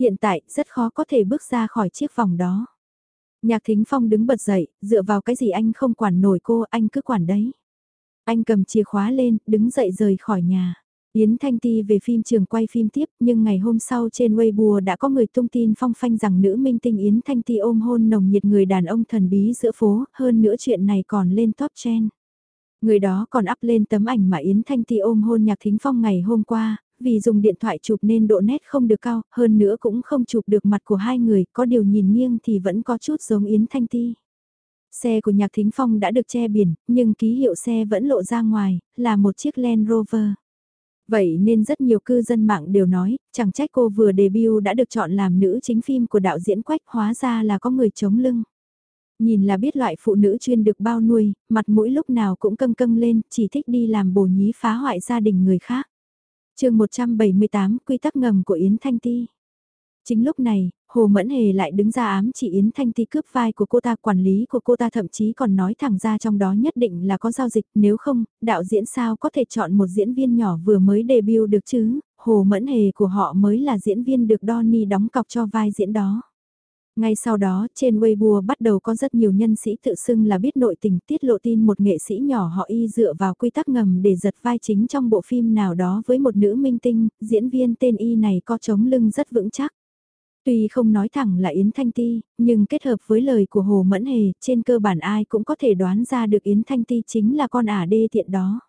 Hiện tại, rất khó có thể bước ra khỏi chiếc vòng đó. Nhạc Thính Phong đứng bật dậy, dựa vào cái gì anh không quản nổi cô, anh cứ quản đấy. Anh cầm chìa khóa lên, đứng dậy rời khỏi nhà. Yến Thanh Ti về phim trường quay phim tiếp nhưng ngày hôm sau trên Weibo đã có người tung tin phong phanh rằng nữ minh tinh Yến Thanh Ti ôm hôn nồng nhiệt người đàn ông thần bí giữa phố, hơn nữa chuyện này còn lên top trend. Người đó còn up lên tấm ảnh mà Yến Thanh Ti ôm hôn nhạc thính phong ngày hôm qua, vì dùng điện thoại chụp nên độ nét không được cao, hơn nữa cũng không chụp được mặt của hai người, có điều nhìn nghiêng thì vẫn có chút giống Yến Thanh Ti. Xe của Nhạc Thính Phong đã được che biển, nhưng ký hiệu xe vẫn lộ ra ngoài, là một chiếc Land Rover. Vậy nên rất nhiều cư dân mạng đều nói, chẳng trách cô vừa debut đã được chọn làm nữ chính phim của đạo diễn Quách hóa ra là có người chống lưng. Nhìn là biết loại phụ nữ chuyên được bao nuôi, mặt mũi lúc nào cũng căng căng lên, chỉ thích đi làm bồ nhí phá hoại gia đình người khác. chương 178 Quy tắc ngầm của Yến Thanh Ti Chính lúc này, Hồ Mẫn Hề lại đứng ra ám chỉ Yến Thanh Ti cướp vai của cô ta, quản lý của cô ta thậm chí còn nói thẳng ra trong đó nhất định là có giao dịch, nếu không, đạo diễn sao có thể chọn một diễn viên nhỏ vừa mới debut được chứ, Hồ Mẫn Hề của họ mới là diễn viên được Donny đóng cọc cho vai diễn đó. Ngay sau đó, trên Weibo bắt đầu có rất nhiều nhân sĩ tự xưng là biết nội tình tiết lộ tin một nghệ sĩ nhỏ họ y dựa vào quy tắc ngầm để giật vai chính trong bộ phim nào đó với một nữ minh tinh, diễn viên tên y này có chống lưng rất vững chắc. Tuy không nói thẳng là Yến Thanh Ti, nhưng kết hợp với lời của Hồ Mẫn Hề, trên cơ bản ai cũng có thể đoán ra được Yến Thanh Ti chính là con ả đê tiện đó.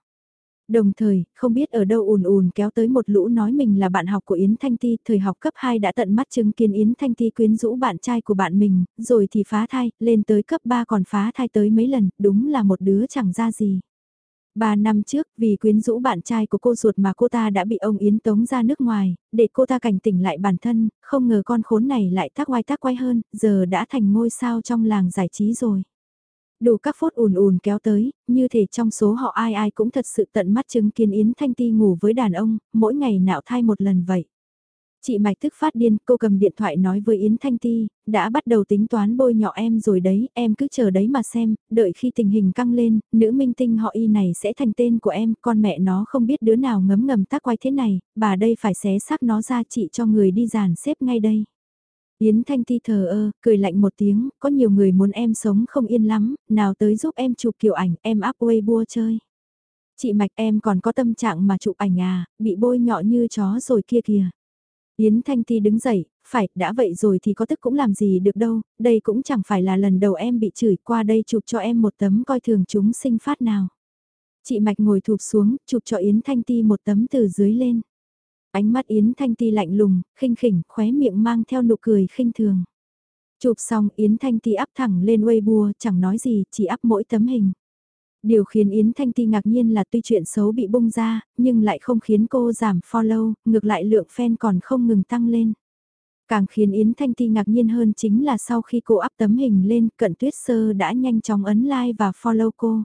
Đồng thời, không biết ở đâu ùn ùn kéo tới một lũ nói mình là bạn học của Yến Thanh Ti, thời học cấp 2 đã tận mắt chứng kiến Yến Thanh Ti quyến rũ bạn trai của bạn mình, rồi thì phá thai, lên tới cấp 3 còn phá thai tới mấy lần, đúng là một đứa chẳng ra gì. Ba năm trước, vì quyến rũ bạn trai của cô ruột mà cô ta đã bị ông Yến tống ra nước ngoài, để cô ta cảnh tỉnh lại bản thân, không ngờ con khốn này lại tác oai tác quay hơn, giờ đã thành ngôi sao trong làng giải trí rồi. Đủ các phốt ùn ùn kéo tới, như thể trong số họ ai ai cũng thật sự tận mắt chứng kiến Yến Thanh Ti ngủ với đàn ông, mỗi ngày nạo thai một lần vậy. Chị Mạch tức phát điên, cô cầm điện thoại nói với Yến Thanh Ti, đã bắt đầu tính toán bôi nhọ em rồi đấy, em cứ chờ đấy mà xem, đợi khi tình hình căng lên, nữ minh tinh họ y này sẽ thành tên của em, con mẹ nó không biết đứa nào ngấm ngầm tác quay thế này, bà đây phải xé xác nó ra chị cho người đi dàn xếp ngay đây. Yến Thanh Ti thờ ơ, cười lạnh một tiếng, có nhiều người muốn em sống không yên lắm, nào tới giúp em chụp kiểu ảnh, em up Weibo chơi. Chị Mạch em còn có tâm trạng mà chụp ảnh à, bị bôi nhọ như chó rồi kia kìa. Yến Thanh Ti đứng dậy, phải, đã vậy rồi thì có tức cũng làm gì được đâu, đây cũng chẳng phải là lần đầu em bị chửi qua đây chụp cho em một tấm coi thường chúng sinh phát nào. Chị Mạch ngồi thụp xuống, chụp cho Yến Thanh Ti một tấm từ dưới lên. Ánh mắt Yến Thanh Ti lạnh lùng, khinh khỉnh, khóe miệng mang theo nụ cười khinh thường. Chụp xong Yến Thanh Ti áp thẳng lên Weibo, chẳng nói gì, chỉ áp mỗi tấm hình. Điều khiến Yến Thanh Ti ngạc nhiên là tuy chuyện xấu bị bung ra, nhưng lại không khiến cô giảm follow, ngược lại lượng fan còn không ngừng tăng lên. Càng khiến Yến Thanh Ti ngạc nhiên hơn chính là sau khi cô áp tấm hình lên, Cận Tuyết Sơ đã nhanh chóng ấn like và follow cô.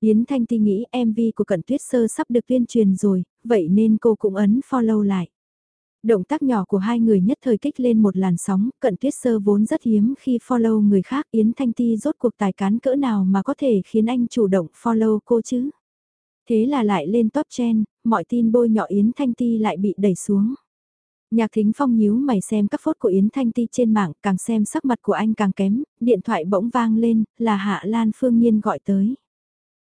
Yến Thanh Ti nghĩ MV của Cận Tuyết Sơ sắp được tuyên truyền rồi, vậy nên cô cũng ấn follow lại. Động tác nhỏ của hai người nhất thời kích lên một làn sóng, cận tuyết sơ vốn rất hiếm khi follow người khác Yến Thanh Ti rốt cuộc tài cán cỡ nào mà có thể khiến anh chủ động follow cô chứ. Thế là lại lên top trend, mọi tin bôi nhọ Yến Thanh Ti lại bị đẩy xuống. Nhạc thính phong nhíu mày xem các phốt của Yến Thanh Ti trên mạng, càng xem sắc mặt của anh càng kém, điện thoại bỗng vang lên, là Hạ Lan Phương Nhiên gọi tới.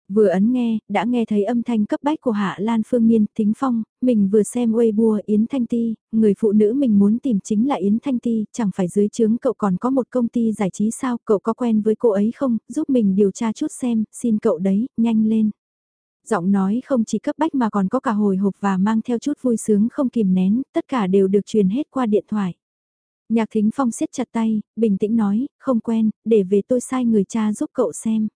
Vừa ấn nghe, đã nghe thấy âm thanh cấp bách của Hạ Lan Phương niên Thính Phong, mình vừa xem Weibo Yến Thanh Ti, người phụ nữ mình muốn tìm chính là Yến Thanh Ti, chẳng phải dưới trướng cậu còn có một công ty giải trí sao, cậu có quen với cô ấy không, giúp mình điều tra chút xem, xin cậu đấy, nhanh lên. Giọng nói không chỉ cấp bách mà còn có cả hồi hộp và mang theo chút vui sướng không kìm nén, tất cả đều được truyền hết qua điện thoại. Nhạc Thính Phong siết chặt tay, bình tĩnh nói, không quen, để về tôi sai người cha giúp cậu xem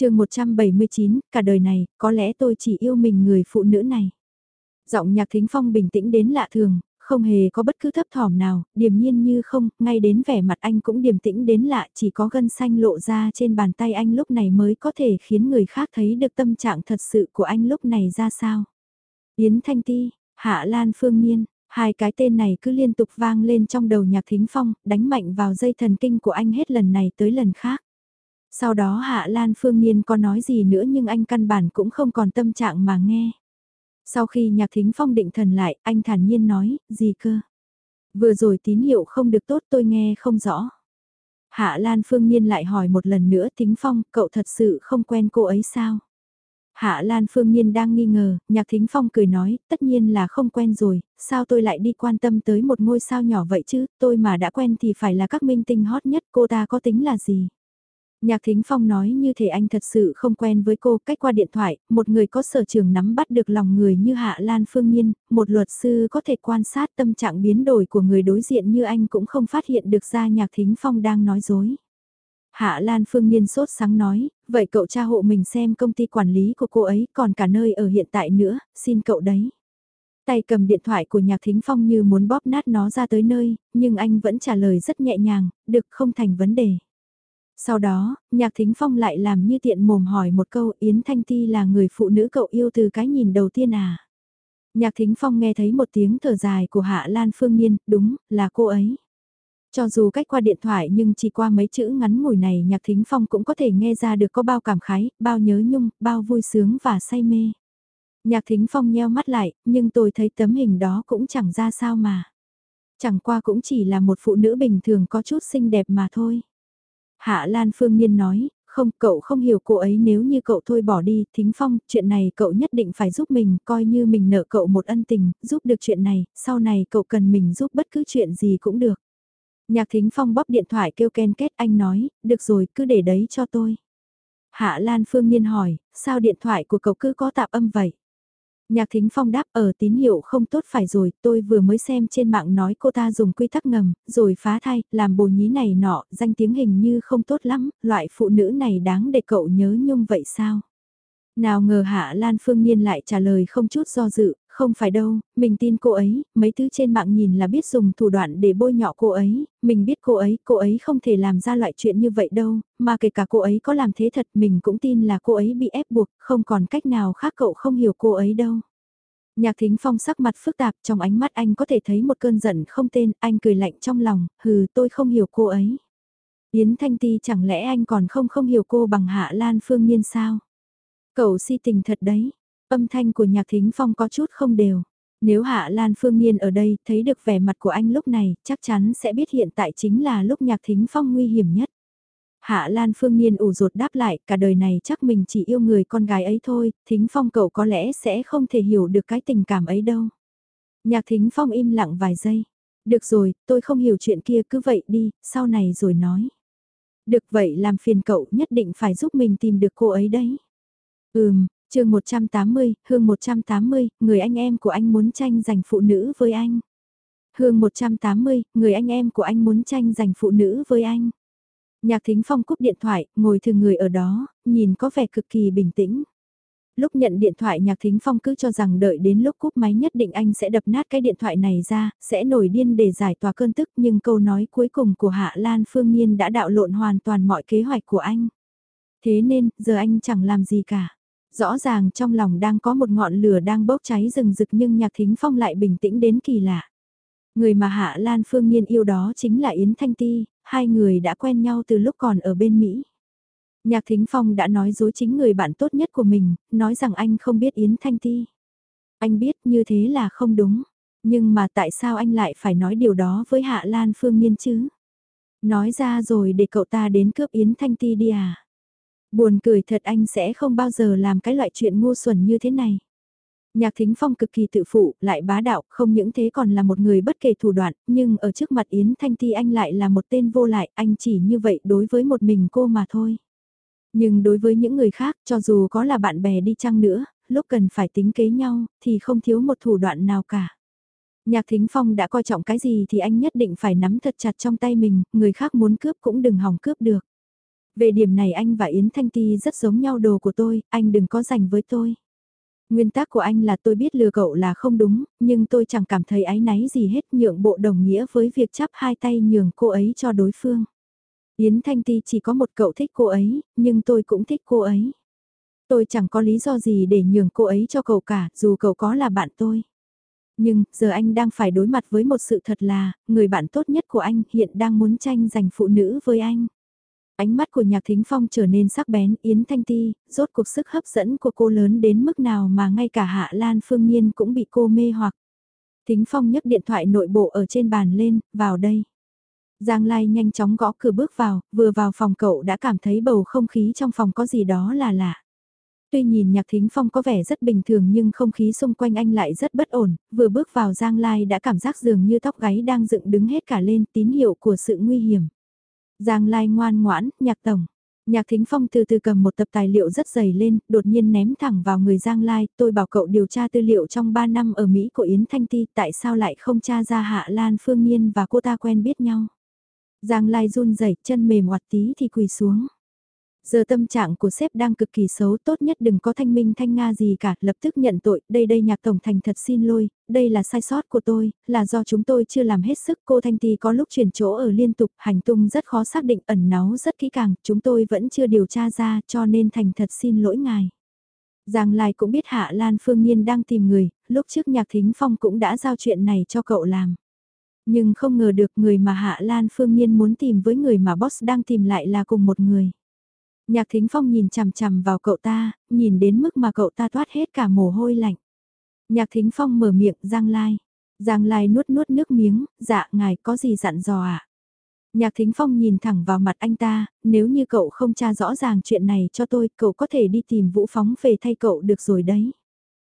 chương 179, cả đời này, có lẽ tôi chỉ yêu mình người phụ nữ này. Giọng nhạc thính phong bình tĩnh đến lạ thường, không hề có bất cứ thấp thỏm nào, điềm nhiên như không, ngay đến vẻ mặt anh cũng điềm tĩnh đến lạ, chỉ có gân xanh lộ ra trên bàn tay anh lúc này mới có thể khiến người khác thấy được tâm trạng thật sự của anh lúc này ra sao. Yến Thanh Ti, Hạ Lan Phương Nhiên, hai cái tên này cứ liên tục vang lên trong đầu nhạc thính phong, đánh mạnh vào dây thần kinh của anh hết lần này tới lần khác. Sau đó Hạ Lan Phương Niên có nói gì nữa nhưng anh căn bản cũng không còn tâm trạng mà nghe. Sau khi nhạc thính phong định thần lại, anh thản nhiên nói, gì cơ? Vừa rồi tín hiệu không được tốt tôi nghe không rõ. Hạ Lan Phương Niên lại hỏi một lần nữa thính phong, cậu thật sự không quen cô ấy sao? Hạ Lan Phương Niên đang nghi ngờ, Nhạc Thính Phong cười nói, tất nhiên là không quen rồi, sao tôi lại đi quan tâm tới một ngôi sao nhỏ vậy chứ, tôi mà đã quen thì phải là các minh tinh hot nhất, cô ta có tính là gì? Nhạc Thính Phong nói như thể anh thật sự không quen với cô cách qua điện thoại, một người có sở trường nắm bắt được lòng người như Hạ Lan Phương Nhiên, một luật sư có thể quan sát tâm trạng biến đổi của người đối diện như anh cũng không phát hiện được ra Nhạc Thính Phong đang nói dối. Hạ Lan Phương Nhiên sốt sáng nói, vậy cậu cha hộ mình xem công ty quản lý của cô ấy còn cả nơi ở hiện tại nữa, xin cậu đấy. Tay cầm điện thoại của Nhạc Thính Phong như muốn bóp nát nó ra tới nơi, nhưng anh vẫn trả lời rất nhẹ nhàng, được không thành vấn đề. Sau đó, Nhạc Thính Phong lại làm như tiện mồm hỏi một câu Yến Thanh Ti là người phụ nữ cậu yêu từ cái nhìn đầu tiên à? Nhạc Thính Phong nghe thấy một tiếng thở dài của Hạ Lan Phương Nhiên, đúng, là cô ấy. Cho dù cách qua điện thoại nhưng chỉ qua mấy chữ ngắn ngủi này Nhạc Thính Phong cũng có thể nghe ra được có bao cảm khái, bao nhớ nhung, bao vui sướng và say mê. Nhạc Thính Phong nheo mắt lại, nhưng tôi thấy tấm hình đó cũng chẳng ra sao mà. Chẳng qua cũng chỉ là một phụ nữ bình thường có chút xinh đẹp mà thôi. Hạ Lan Phương Nhiên nói, không, cậu không hiểu cô ấy nếu như cậu thôi bỏ đi, Thính Phong, chuyện này cậu nhất định phải giúp mình, coi như mình nợ cậu một ân tình, giúp được chuyện này, sau này cậu cần mình giúp bất cứ chuyện gì cũng được. Nhạc Thính Phong bóp điện thoại kêu ken kết anh nói, được rồi, cứ để đấy cho tôi. Hạ Lan Phương Nhiên hỏi, sao điện thoại của cậu cứ có tạp âm vậy? Nhạc Thính Phong đáp ở tín hiệu không tốt phải rồi, tôi vừa mới xem trên mạng nói cô ta dùng quy tắc ngầm, rồi phá thai, làm bồ nhí này nọ, danh tiếng hình như không tốt lắm, loại phụ nữ này đáng để cậu nhớ nhung vậy sao? Nào ngờ Hạ Lan Phương Nhiên lại trả lời không chút do dự, không phải đâu, mình tin cô ấy, mấy thứ trên mạng nhìn là biết dùng thủ đoạn để bôi nhọ cô ấy, mình biết cô ấy, cô ấy không thể làm ra loại chuyện như vậy đâu, mà kể cả cô ấy có làm thế thật mình cũng tin là cô ấy bị ép buộc, không còn cách nào khác cậu không hiểu cô ấy đâu. Nhạc thính phong sắc mặt phức tạp trong ánh mắt anh có thể thấy một cơn giận không tên, anh cười lạnh trong lòng, hừ tôi không hiểu cô ấy. Yến Thanh Ti chẳng lẽ anh còn không không hiểu cô bằng Hạ Lan Phương Nhiên sao? Cậu si tình thật đấy, Âm thanh của nhạc thính phong có chút không đều. Nếu Hạ Lan Phương Nhiên ở đây thấy được vẻ mặt của anh lúc này, chắc chắn sẽ biết hiện tại chính là lúc nhạc thính phong nguy hiểm nhất. Hạ Lan Phương Nhiên ủ rột đáp lại, cả đời này chắc mình chỉ yêu người con gái ấy thôi, thính phong cậu có lẽ sẽ không thể hiểu được cái tình cảm ấy đâu. Nhạc thính phong im lặng vài giây. Được rồi, tôi không hiểu chuyện kia cứ vậy đi, sau này rồi nói. Được vậy làm phiền cậu nhất định phải giúp mình tìm được cô ấy đấy. Ừm, chương 180, Hương 180, người anh em của anh muốn tranh giành phụ nữ với anh. Hương 180, người anh em của anh muốn tranh giành phụ nữ với anh. Nhạc Thính Phong cúp điện thoại, ngồi thường người ở đó, nhìn có vẻ cực kỳ bình tĩnh. Lúc nhận điện thoại Nhạc Thính Phong cứ cho rằng đợi đến lúc cúp máy nhất định anh sẽ đập nát cái điện thoại này ra, sẽ nổi điên để giải tỏa cơn tức nhưng câu nói cuối cùng của Hạ Lan Phương Nhiên đã đạo lộn hoàn toàn mọi kế hoạch của anh. Thế nên, giờ anh chẳng làm gì cả. Rõ ràng trong lòng đang có một ngọn lửa đang bốc cháy rừng rực nhưng nhạc thính phong lại bình tĩnh đến kỳ lạ. Người mà Hạ Lan Phương Nhiên yêu đó chính là Yến Thanh Ti, hai người đã quen nhau từ lúc còn ở bên Mỹ. Nhạc Thính Phong đã nói dối chính người bạn tốt nhất của mình, nói rằng anh không biết Yến Thanh Ti. Anh biết như thế là không đúng, nhưng mà tại sao anh lại phải nói điều đó với Hạ Lan Phương Nhiên chứ? Nói ra rồi để cậu ta đến cướp Yến Thanh Ti đi à? Buồn cười thật anh sẽ không bao giờ làm cái loại chuyện ngu xuẩn như thế này. Nhạc Thính Phong cực kỳ tự phụ, lại bá đạo, không những thế còn là một người bất kể thủ đoạn, nhưng ở trước mặt Yến Thanh Ti anh lại là một tên vô lại, anh chỉ như vậy đối với một mình cô mà thôi. Nhưng đối với những người khác, cho dù có là bạn bè đi chăng nữa, lúc cần phải tính kế nhau, thì không thiếu một thủ đoạn nào cả. Nhạc Thính Phong đã coi trọng cái gì thì anh nhất định phải nắm thật chặt trong tay mình, người khác muốn cướp cũng đừng hòng cướp được. Về điểm này anh và Yến Thanh Ti rất giống nhau đồ của tôi, anh đừng có giành với tôi. Nguyên tắc của anh là tôi biết lừa cậu là không đúng, nhưng tôi chẳng cảm thấy áy náy gì hết nhượng bộ đồng nghĩa với việc chắp hai tay nhường cô ấy cho đối phương. Yến Thanh Ti chỉ có một cậu thích cô ấy, nhưng tôi cũng thích cô ấy. Tôi chẳng có lý do gì để nhường cô ấy cho cậu cả, dù cậu có là bạn tôi. Nhưng, giờ anh đang phải đối mặt với một sự thật là, người bạn tốt nhất của anh hiện đang muốn tranh giành phụ nữ với anh. Ánh mắt của nhạc thính phong trở nên sắc bén, Yến Thanh Ti, rốt cuộc sức hấp dẫn của cô lớn đến mức nào mà ngay cả Hạ Lan Phương Nhiên cũng bị cô mê hoặc. Thính phong nhấc điện thoại nội bộ ở trên bàn lên, vào đây. Giang Lai nhanh chóng gõ cửa bước vào, vừa vào phòng cậu đã cảm thấy bầu không khí trong phòng có gì đó là lạ. Tuy nhìn nhạc thính phong có vẻ rất bình thường nhưng không khí xung quanh anh lại rất bất ổn, vừa bước vào Giang Lai đã cảm giác dường như tóc gáy đang dựng đứng hết cả lên tín hiệu của sự nguy hiểm. Giang Lai ngoan ngoãn, nhạc tổng. Nhạc Thính Phong từ từ cầm một tập tài liệu rất dày lên, đột nhiên ném thẳng vào người Giang Lai, tôi bảo cậu điều tra tư liệu trong 3 năm ở Mỹ của Yến Thanh Ti, tại sao lại không tra ra Hạ Lan Phương Nhiên và cô ta quen biết nhau. Giang Lai run rẩy chân mềm hoạt tí thì quỳ xuống. Giờ tâm trạng của sếp đang cực kỳ xấu tốt nhất đừng có thanh minh thanh nga gì cả, lập tức nhận tội, đây đây nhạc tổng thành thật xin lỗi, đây là sai sót của tôi, là do chúng tôi chưa làm hết sức, cô Thanh Ti có lúc chuyển chỗ ở liên tục, hành tung rất khó xác định, ẩn náu rất kỹ càng, chúng tôi vẫn chưa điều tra ra cho nên thành thật xin lỗi ngài. Giang Lai cũng biết Hạ Lan Phương Nhiên đang tìm người, lúc trước nhạc thính phong cũng đã giao chuyện này cho cậu làm. Nhưng không ngờ được người mà Hạ Lan Phương Nhiên muốn tìm với người mà boss đang tìm lại là cùng một người. Nhạc Thính Phong nhìn chằm chằm vào cậu ta, nhìn đến mức mà cậu ta toát hết cả mồ hôi lạnh. Nhạc Thính Phong mở miệng Giang Lai. Giang Lai nuốt nuốt nước miếng, dạ ngài có gì dặn dò ạ? À? Nhạc Thính Phong nhìn thẳng vào mặt anh ta, nếu như cậu không tra rõ ràng chuyện này cho tôi, cậu có thể đi tìm Vũ Phóng về thay cậu được rồi đấy.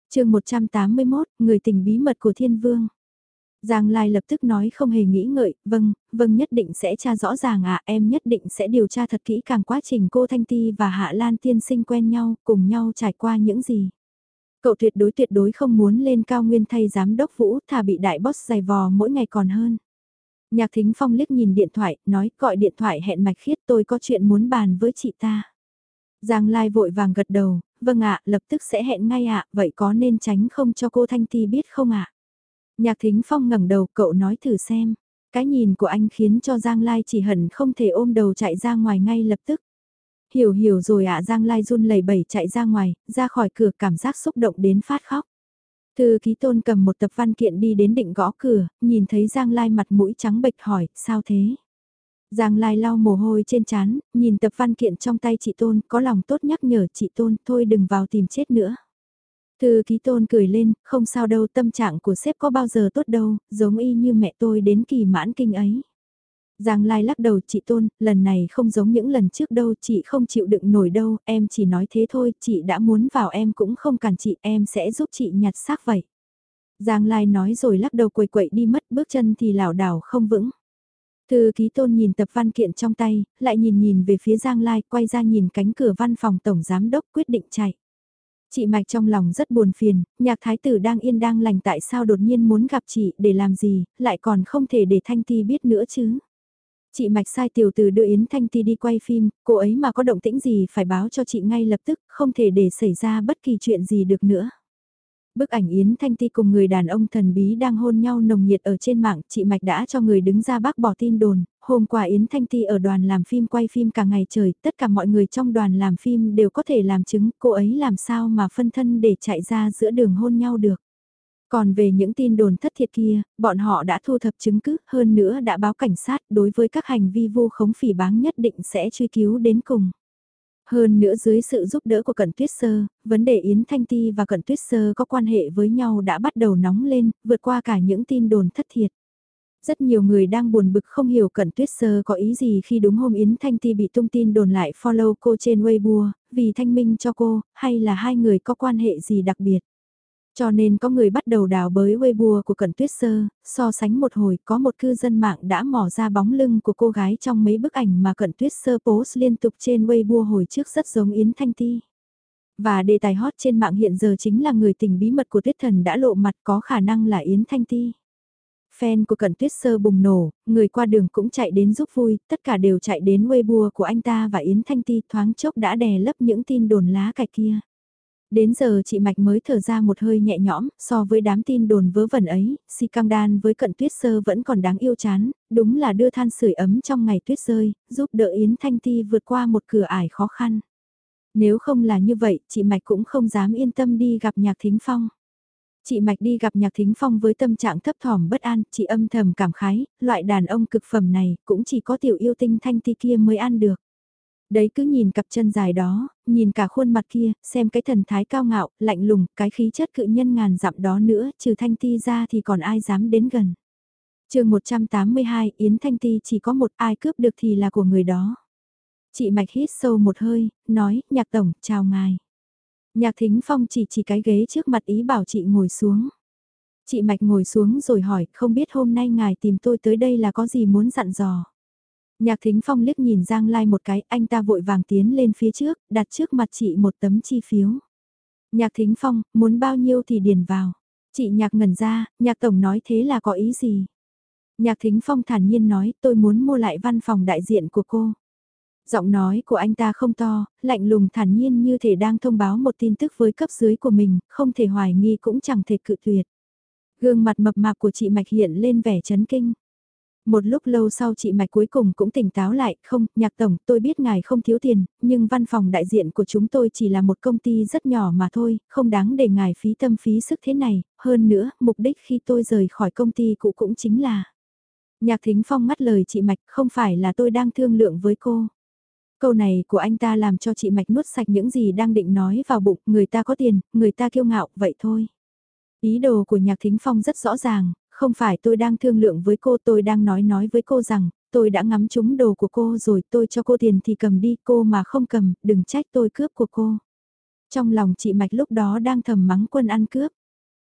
chương 181, Người tình bí mật của Thiên Vương. Giang Lai lập tức nói không hề nghĩ ngợi, vâng, vâng nhất định sẽ tra rõ ràng à em nhất định sẽ điều tra thật kỹ càng quá trình cô Thanh Ti và Hạ Lan tiên sinh quen nhau, cùng nhau trải qua những gì. Cậu tuyệt đối tuyệt đối không muốn lên cao nguyên thay giám đốc Vũ, thà bị đại boss giày vò mỗi ngày còn hơn. Nhạc Thính Phong liếc nhìn điện thoại, nói gọi điện thoại hẹn mạch khiết tôi có chuyện muốn bàn với chị ta. Giang Lai vội vàng gật đầu, vâng ạ, lập tức sẽ hẹn ngay ạ, vậy có nên tránh không cho cô Thanh Ti biết không ạ? Nhạc Thính Phong ngẩng đầu cậu nói thử xem. Cái nhìn của anh khiến cho Giang Lai chỉ hận không thể ôm đầu chạy ra ngoài ngay lập tức. Hiểu hiểu rồi ạ Giang Lai run lẩy bẩy chạy ra ngoài, ra khỏi cửa cảm giác xúc động đến phát khóc. Thư ký tôn cầm một tập văn kiện đi đến định gõ cửa, nhìn thấy Giang Lai mặt mũi trắng bệch hỏi, sao thế? Giang Lai lau mồ hôi trên chán, nhìn tập văn kiện trong tay chị Tôn, có lòng tốt nhắc nhở chị Tôn, thôi đừng vào tìm chết nữa. Thư ký Tôn cười lên, không sao đâu, tâm trạng của sếp có bao giờ tốt đâu, giống y như mẹ tôi đến kỳ mãn kinh ấy. Giang Lai lắc đầu chị Tôn, lần này không giống những lần trước đâu, chị không chịu đựng nổi đâu, em chỉ nói thế thôi, chị đã muốn vào em cũng không cản chị, em sẽ giúp chị nhặt xác vậy. Giang Lai nói rồi lắc đầu quầy quậy đi mất bước chân thì lảo đảo không vững. Thư ký tôn nhìn tập văn kiện trong tay, lại nhìn nhìn về phía Giang Lai, quay ra nhìn cánh cửa văn phòng tổng giám đốc quyết định chạy. Chị Mạch trong lòng rất buồn phiền, nhạc thái tử đang yên đang lành tại sao đột nhiên muốn gặp chị để làm gì, lại còn không thể để Thanh Ti biết nữa chứ. Chị Mạch sai tiểu từ đưa Yến Thanh Ti đi quay phim, cô ấy mà có động tĩnh gì phải báo cho chị ngay lập tức, không thể để xảy ra bất kỳ chuyện gì được nữa. Bức ảnh Yến Thanh Ti cùng người đàn ông thần bí đang hôn nhau nồng nhiệt ở trên mạng, chị Mạch đã cho người đứng ra bác bỏ tin đồn, hôm qua Yến Thanh Ti ở đoàn làm phim quay phim cả ngày trời, tất cả mọi người trong đoàn làm phim đều có thể làm chứng cô ấy làm sao mà phân thân để chạy ra giữa đường hôn nhau được. Còn về những tin đồn thất thiệt kia, bọn họ đã thu thập chứng cứ, hơn nữa đã báo cảnh sát đối với các hành vi vô khống phỉ báng nhất định sẽ truy cứu đến cùng. Hơn nữa dưới sự giúp đỡ của Cận Tuyết Sơ, vấn đề Yến Thanh Ti và Cận Tuyết Sơ có quan hệ với nhau đã bắt đầu nóng lên, vượt qua cả những tin đồn thất thiệt. Rất nhiều người đang buồn bực không hiểu Cận Tuyết Sơ có ý gì khi đúng hôm Yến Thanh Ti bị tung tin đồn lại follow cô trên Weibo, vì thanh minh cho cô, hay là hai người có quan hệ gì đặc biệt. Cho nên có người bắt đầu đào bới Weibo của Cận Tuyết Sơ, so sánh một hồi có một cư dân mạng đã mò ra bóng lưng của cô gái trong mấy bức ảnh mà Cận Tuyết Sơ post liên tục trên Weibo hồi trước rất giống Yến Thanh Ti. Và đề tài hot trên mạng hiện giờ chính là người tình bí mật của Tuyết Thần đã lộ mặt có khả năng là Yến Thanh Ti. Fan của Cận Tuyết Sơ bùng nổ, người qua đường cũng chạy đến giúp vui, tất cả đều chạy đến Weibo của anh ta và Yến Thanh Ti thoáng chốc đã đè lấp những tin đồn lá cải kia. Đến giờ chị Mạch mới thở ra một hơi nhẹ nhõm, so với đám tin đồn vớ vẩn ấy, si căng đan với cận tuyết sơ vẫn còn đáng yêu chán, đúng là đưa than sưởi ấm trong ngày tuyết rơi, giúp đỡ Yến Thanh Ti vượt qua một cửa ải khó khăn. Nếu không là như vậy, chị Mạch cũng không dám yên tâm đi gặp Nhạc Thính Phong. Chị Mạch đi gặp Nhạc Thính Phong với tâm trạng thấp thỏm bất an, chị âm thầm cảm khái, loại đàn ông cực phẩm này cũng chỉ có tiểu yêu tinh Thanh Ti kia mới ăn được. Đấy cứ nhìn cặp chân dài đó, nhìn cả khuôn mặt kia, xem cái thần thái cao ngạo, lạnh lùng, cái khí chất cự nhân ngàn dặm đó nữa, trừ Thanh Ti ra thì còn ai dám đến gần. chương 182, Yến Thanh Ti chỉ có một ai cướp được thì là của người đó. Chị Mạch hít sâu một hơi, nói, nhạc tổng, chào ngài. Nhạc thính phong chỉ chỉ cái ghế trước mặt ý bảo chị ngồi xuống. Chị Mạch ngồi xuống rồi hỏi, không biết hôm nay ngài tìm tôi tới đây là có gì muốn dặn dò. Nhạc Thính Phong liếc nhìn Giang Lai một cái, anh ta vội vàng tiến lên phía trước, đặt trước mặt chị một tấm chi phiếu. Nhạc Thính Phong, muốn bao nhiêu thì điền vào. Chị Nhạc ngẩn ra, Nhạc Tổng nói thế là có ý gì? Nhạc Thính Phong thản nhiên nói, tôi muốn mua lại văn phòng đại diện của cô. Giọng nói của anh ta không to, lạnh lùng thản nhiên như thể đang thông báo một tin tức với cấp dưới của mình, không thể hoài nghi cũng chẳng thể cự tuyệt. Gương mặt mập mạp của chị Mạch hiện lên vẻ chấn kinh. Một lúc lâu sau chị Mạch cuối cùng cũng tỉnh táo lại, không, nhạc tổng, tôi biết ngài không thiếu tiền, nhưng văn phòng đại diện của chúng tôi chỉ là một công ty rất nhỏ mà thôi, không đáng để ngài phí tâm phí sức thế này, hơn nữa, mục đích khi tôi rời khỏi công ty cũ cũng chính là... Nhạc Thính Phong ngắt lời chị Mạch, không phải là tôi đang thương lượng với cô. Câu này của anh ta làm cho chị Mạch nuốt sạch những gì đang định nói vào bụng, người ta có tiền, người ta kiêu ngạo, vậy thôi. Ý đồ của Nhạc Thính Phong rất rõ ràng, không phải tôi đang thương lượng với cô, tôi đang nói nói với cô rằng, tôi đã ngắm trúng đồ của cô rồi, tôi cho cô tiền thì cầm đi, cô mà không cầm, đừng trách tôi cướp của cô. Trong lòng chị Mạch lúc đó đang thầm mắng quân ăn cướp.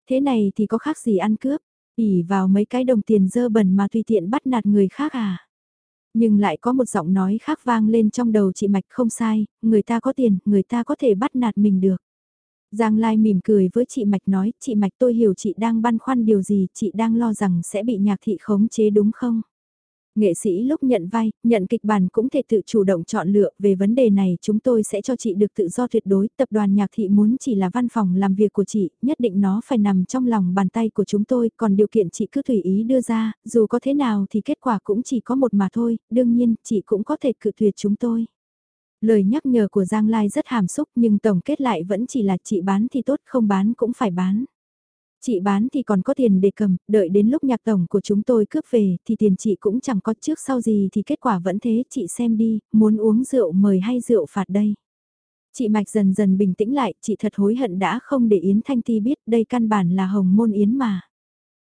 Thế này thì có khác gì ăn cướp, ỉ vào mấy cái đồng tiền dơ bẩn mà tùy tiện bắt nạt người khác à. Nhưng lại có một giọng nói khác vang lên trong đầu chị Mạch không sai, người ta có tiền, người ta có thể bắt nạt mình được. Giang Lai mỉm cười với chị Mạch nói, chị Mạch tôi hiểu chị đang băn khoăn điều gì, chị đang lo rằng sẽ bị nhạc thị khống chế đúng không? Nghệ sĩ lúc nhận vai, nhận kịch bản cũng thể tự chủ động chọn lựa về vấn đề này chúng tôi sẽ cho chị được tự do tuyệt đối. Tập đoàn nhạc thị muốn chỉ là văn phòng làm việc của chị, nhất định nó phải nằm trong lòng bàn tay của chúng tôi, còn điều kiện chị cứ tùy ý đưa ra, dù có thế nào thì kết quả cũng chỉ có một mà thôi, đương nhiên chị cũng có thể cự tuyệt chúng tôi. Lời nhắc nhở của Giang Lai rất hàm xúc nhưng tổng kết lại vẫn chỉ là chị bán thì tốt không bán cũng phải bán. Chị bán thì còn có tiền để cầm, đợi đến lúc nhạc tổng của chúng tôi cướp về thì tiền chị cũng chẳng có trước sau gì thì kết quả vẫn thế, chị xem đi, muốn uống rượu mời hay rượu phạt đây. Chị Mạch dần dần bình tĩnh lại, chị thật hối hận đã không để Yến Thanh Ti biết đây căn bản là hồng môn Yến mà.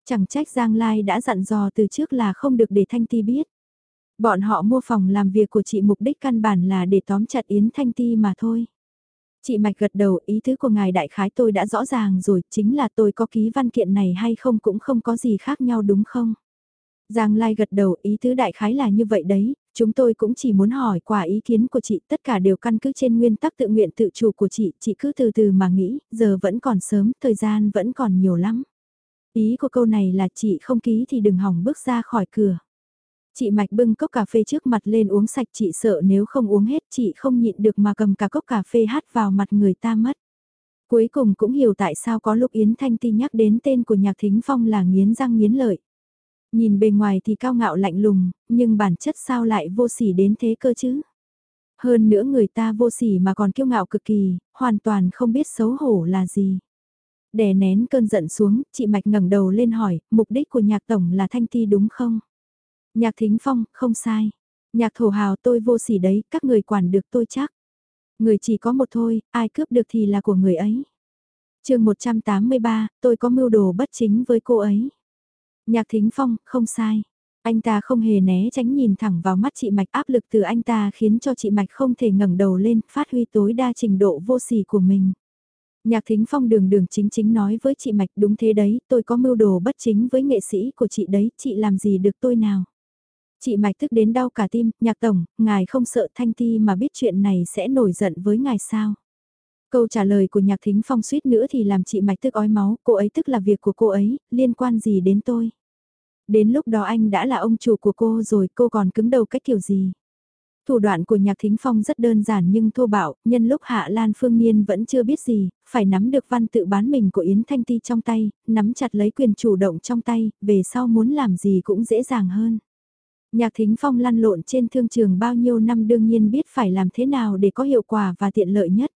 Chẳng trách Giang Lai đã dặn dò từ trước là không được để Thanh Ti biết. Bọn họ mua phòng làm việc của chị mục đích căn bản là để tóm chặt Yến Thanh Ti mà thôi. Chị Mạch gật đầu ý thứ của ngài đại khái tôi đã rõ ràng rồi, chính là tôi có ký văn kiện này hay không cũng không có gì khác nhau đúng không? Giang Lai gật đầu ý tứ đại khái là như vậy đấy, chúng tôi cũng chỉ muốn hỏi quả ý kiến của chị tất cả đều căn cứ trên nguyên tắc tự nguyện tự chủ của chị, chị cứ từ từ mà nghĩ, giờ vẫn còn sớm, thời gian vẫn còn nhiều lắm. Ý của câu này là chị không ký thì đừng hỏng bước ra khỏi cửa. Chị Mạch bưng cốc cà phê trước mặt lên uống sạch chị sợ nếu không uống hết chị không nhịn được mà cầm cả cốc cà phê hát vào mặt người ta mất. Cuối cùng cũng hiểu tại sao có lúc Yến Thanh Ti nhắc đến tên của nhạc thính phong là nghiến răng nghiến lợi. Nhìn bề ngoài thì cao ngạo lạnh lùng, nhưng bản chất sao lại vô sỉ đến thế cơ chứ? Hơn nữa người ta vô sỉ mà còn kiêu ngạo cực kỳ, hoàn toàn không biết xấu hổ là gì. Đè nén cơn giận xuống, chị Mạch ngẩng đầu lên hỏi, mục đích của nhạc tổng là Thanh Ti đúng không? Nhạc thính phong, không sai. Nhạc thổ hào tôi vô sỉ đấy, các người quản được tôi chắc. Người chỉ có một thôi, ai cướp được thì là của người ấy. chương 183, tôi có mưu đồ bất chính với cô ấy. Nhạc thính phong, không sai. Anh ta không hề né tránh nhìn thẳng vào mắt chị Mạch áp lực từ anh ta khiến cho chị Mạch không thể ngẩng đầu lên, phát huy tối đa trình độ vô sỉ của mình. Nhạc thính phong đường đường chính chính nói với chị Mạch đúng thế đấy, tôi có mưu đồ bất chính với nghệ sĩ của chị đấy, chị làm gì được tôi nào. Chị Mạch tức đến đau cả tim, nhạc tổng, ngài không sợ Thanh Ti mà biết chuyện này sẽ nổi giận với ngài sao? Câu trả lời của nhạc thính phong suýt nữa thì làm chị Mạch tức ói máu, cô ấy tức là việc của cô ấy, liên quan gì đến tôi? Đến lúc đó anh đã là ông chủ của cô rồi cô còn cứng đầu cách kiểu gì? Thủ đoạn của Nhạc Thính Phong rất đơn giản nhưng thô bạo, nhân lúc Hạ Lan Phương niên vẫn chưa biết gì, phải nắm được văn tự bán mình của Yến Thanh Ti trong tay, nắm chặt lấy quyền chủ động trong tay, về sau muốn làm gì cũng dễ dàng hơn. Nhạc Thính Phong lăn lộn trên thương trường bao nhiêu năm đương nhiên biết phải làm thế nào để có hiệu quả và tiện lợi nhất.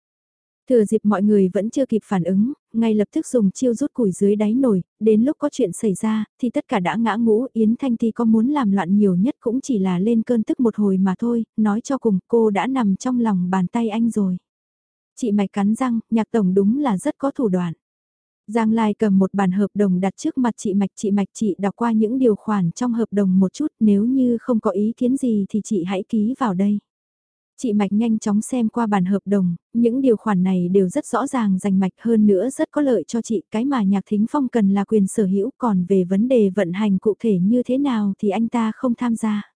Thừa dịp mọi người vẫn chưa kịp phản ứng, ngay lập tức dùng chiêu rút củi dưới đáy nồi, đến lúc có chuyện xảy ra, thì tất cả đã ngã ngũ, Yến Thanh Ti có muốn làm loạn nhiều nhất cũng chỉ là lên cơn tức một hồi mà thôi, nói cho cùng cô đã nằm trong lòng bàn tay anh rồi. Chị mạch cắn răng, nhạc tổng đúng là rất có thủ đoạn. Giang Lai cầm một bản hợp đồng đặt trước mặt chị Mạch. Chị Mạch chị đọc qua những điều khoản trong hợp đồng một chút nếu như không có ý kiến gì thì chị hãy ký vào đây. Chị Mạch nhanh chóng xem qua bản hợp đồng, những điều khoản này đều rất rõ ràng rành mạch hơn nữa rất có lợi cho chị. Cái mà Nhạc Thính Phong cần là quyền sở hữu còn về vấn đề vận hành cụ thể như thế nào thì anh ta không tham gia.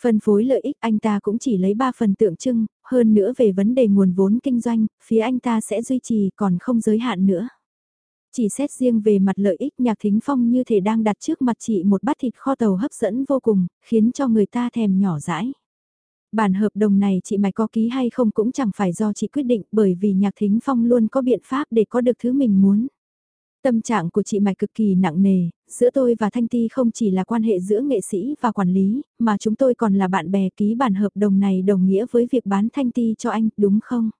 Phân phối lợi ích anh ta cũng chỉ lấy 3 phần tượng trưng, hơn nữa về vấn đề nguồn vốn kinh doanh, phía anh ta sẽ duy trì còn không giới hạn nữa. Chỉ xét riêng về mặt lợi ích nhạc thính phong như thể đang đặt trước mặt chị một bát thịt kho tàu hấp dẫn vô cùng, khiến cho người ta thèm nhỏ dãi. Bản hợp đồng này chị mày có ký hay không cũng chẳng phải do chị quyết định bởi vì nhạc thính phong luôn có biện pháp để có được thứ mình muốn. Tâm trạng của chị mày cực kỳ nặng nề, giữa tôi và Thanh Ti không chỉ là quan hệ giữa nghệ sĩ và quản lý, mà chúng tôi còn là bạn bè ký bản hợp đồng này đồng nghĩa với việc bán Thanh Ti cho anh, đúng không?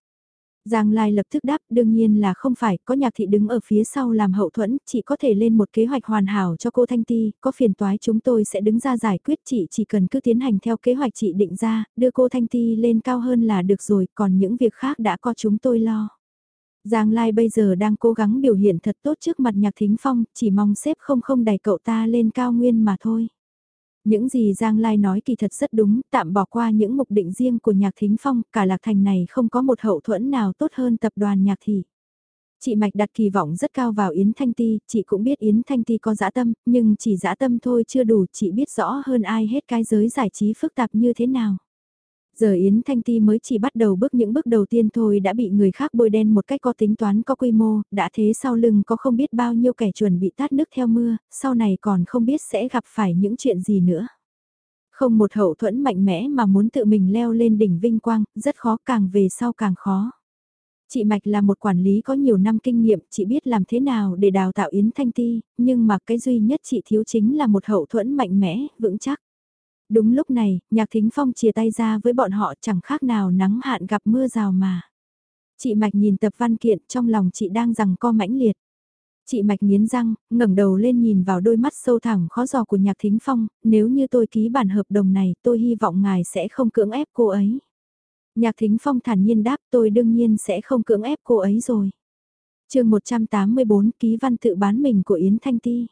Giang Lai lập tức đáp đương nhiên là không phải, có nhạc thị đứng ở phía sau làm hậu thuẫn, chị có thể lên một kế hoạch hoàn hảo cho cô Thanh Ti, có phiền toái chúng tôi sẽ đứng ra giải quyết chị chỉ cần cứ tiến hành theo kế hoạch chị định ra, đưa cô Thanh Ti lên cao hơn là được rồi, còn những việc khác đã có chúng tôi lo. Giang Lai bây giờ đang cố gắng biểu hiện thật tốt trước mặt nhạc thính phong, chỉ mong sếp không không đẩy cậu ta lên cao nguyên mà thôi. Những gì Giang Lai nói kỳ thật rất đúng, tạm bỏ qua những mục định riêng của nhạc thính phong, cả lạc thành này không có một hậu thuẫn nào tốt hơn tập đoàn nhạc thị. Chị Mạch đặt kỳ vọng rất cao vào Yến Thanh Ti, chị cũng biết Yến Thanh Ti có dã tâm, nhưng chỉ dã tâm thôi chưa đủ, chị biết rõ hơn ai hết cái giới giải trí phức tạp như thế nào. Giờ Yến Thanh Ti mới chỉ bắt đầu bước những bước đầu tiên thôi đã bị người khác bôi đen một cách có tính toán có quy mô, đã thế sau lưng có không biết bao nhiêu kẻ chuẩn bị tát nước theo mưa, sau này còn không biết sẽ gặp phải những chuyện gì nữa. Không một hậu thuẫn mạnh mẽ mà muốn tự mình leo lên đỉnh vinh quang, rất khó càng về sau càng khó. Chị Mạch là một quản lý có nhiều năm kinh nghiệm, chị biết làm thế nào để đào tạo Yến Thanh Ti, nhưng mà cái duy nhất chị thiếu chính là một hậu thuẫn mạnh mẽ, vững chắc. Đúng lúc này, nhạc thính phong chia tay ra với bọn họ chẳng khác nào nắng hạn gặp mưa rào mà. Chị Mạch nhìn tập văn kiện trong lòng chị đang rằng co mãnh liệt. Chị Mạch nghiến răng, ngẩng đầu lên nhìn vào đôi mắt sâu thẳm khó dò của nhạc thính phong, nếu như tôi ký bản hợp đồng này tôi hy vọng ngài sẽ không cưỡng ép cô ấy. Nhạc thính phong thản nhiên đáp tôi đương nhiên sẽ không cưỡng ép cô ấy rồi. chương 184 ký văn tự bán mình của Yến Thanh Ti.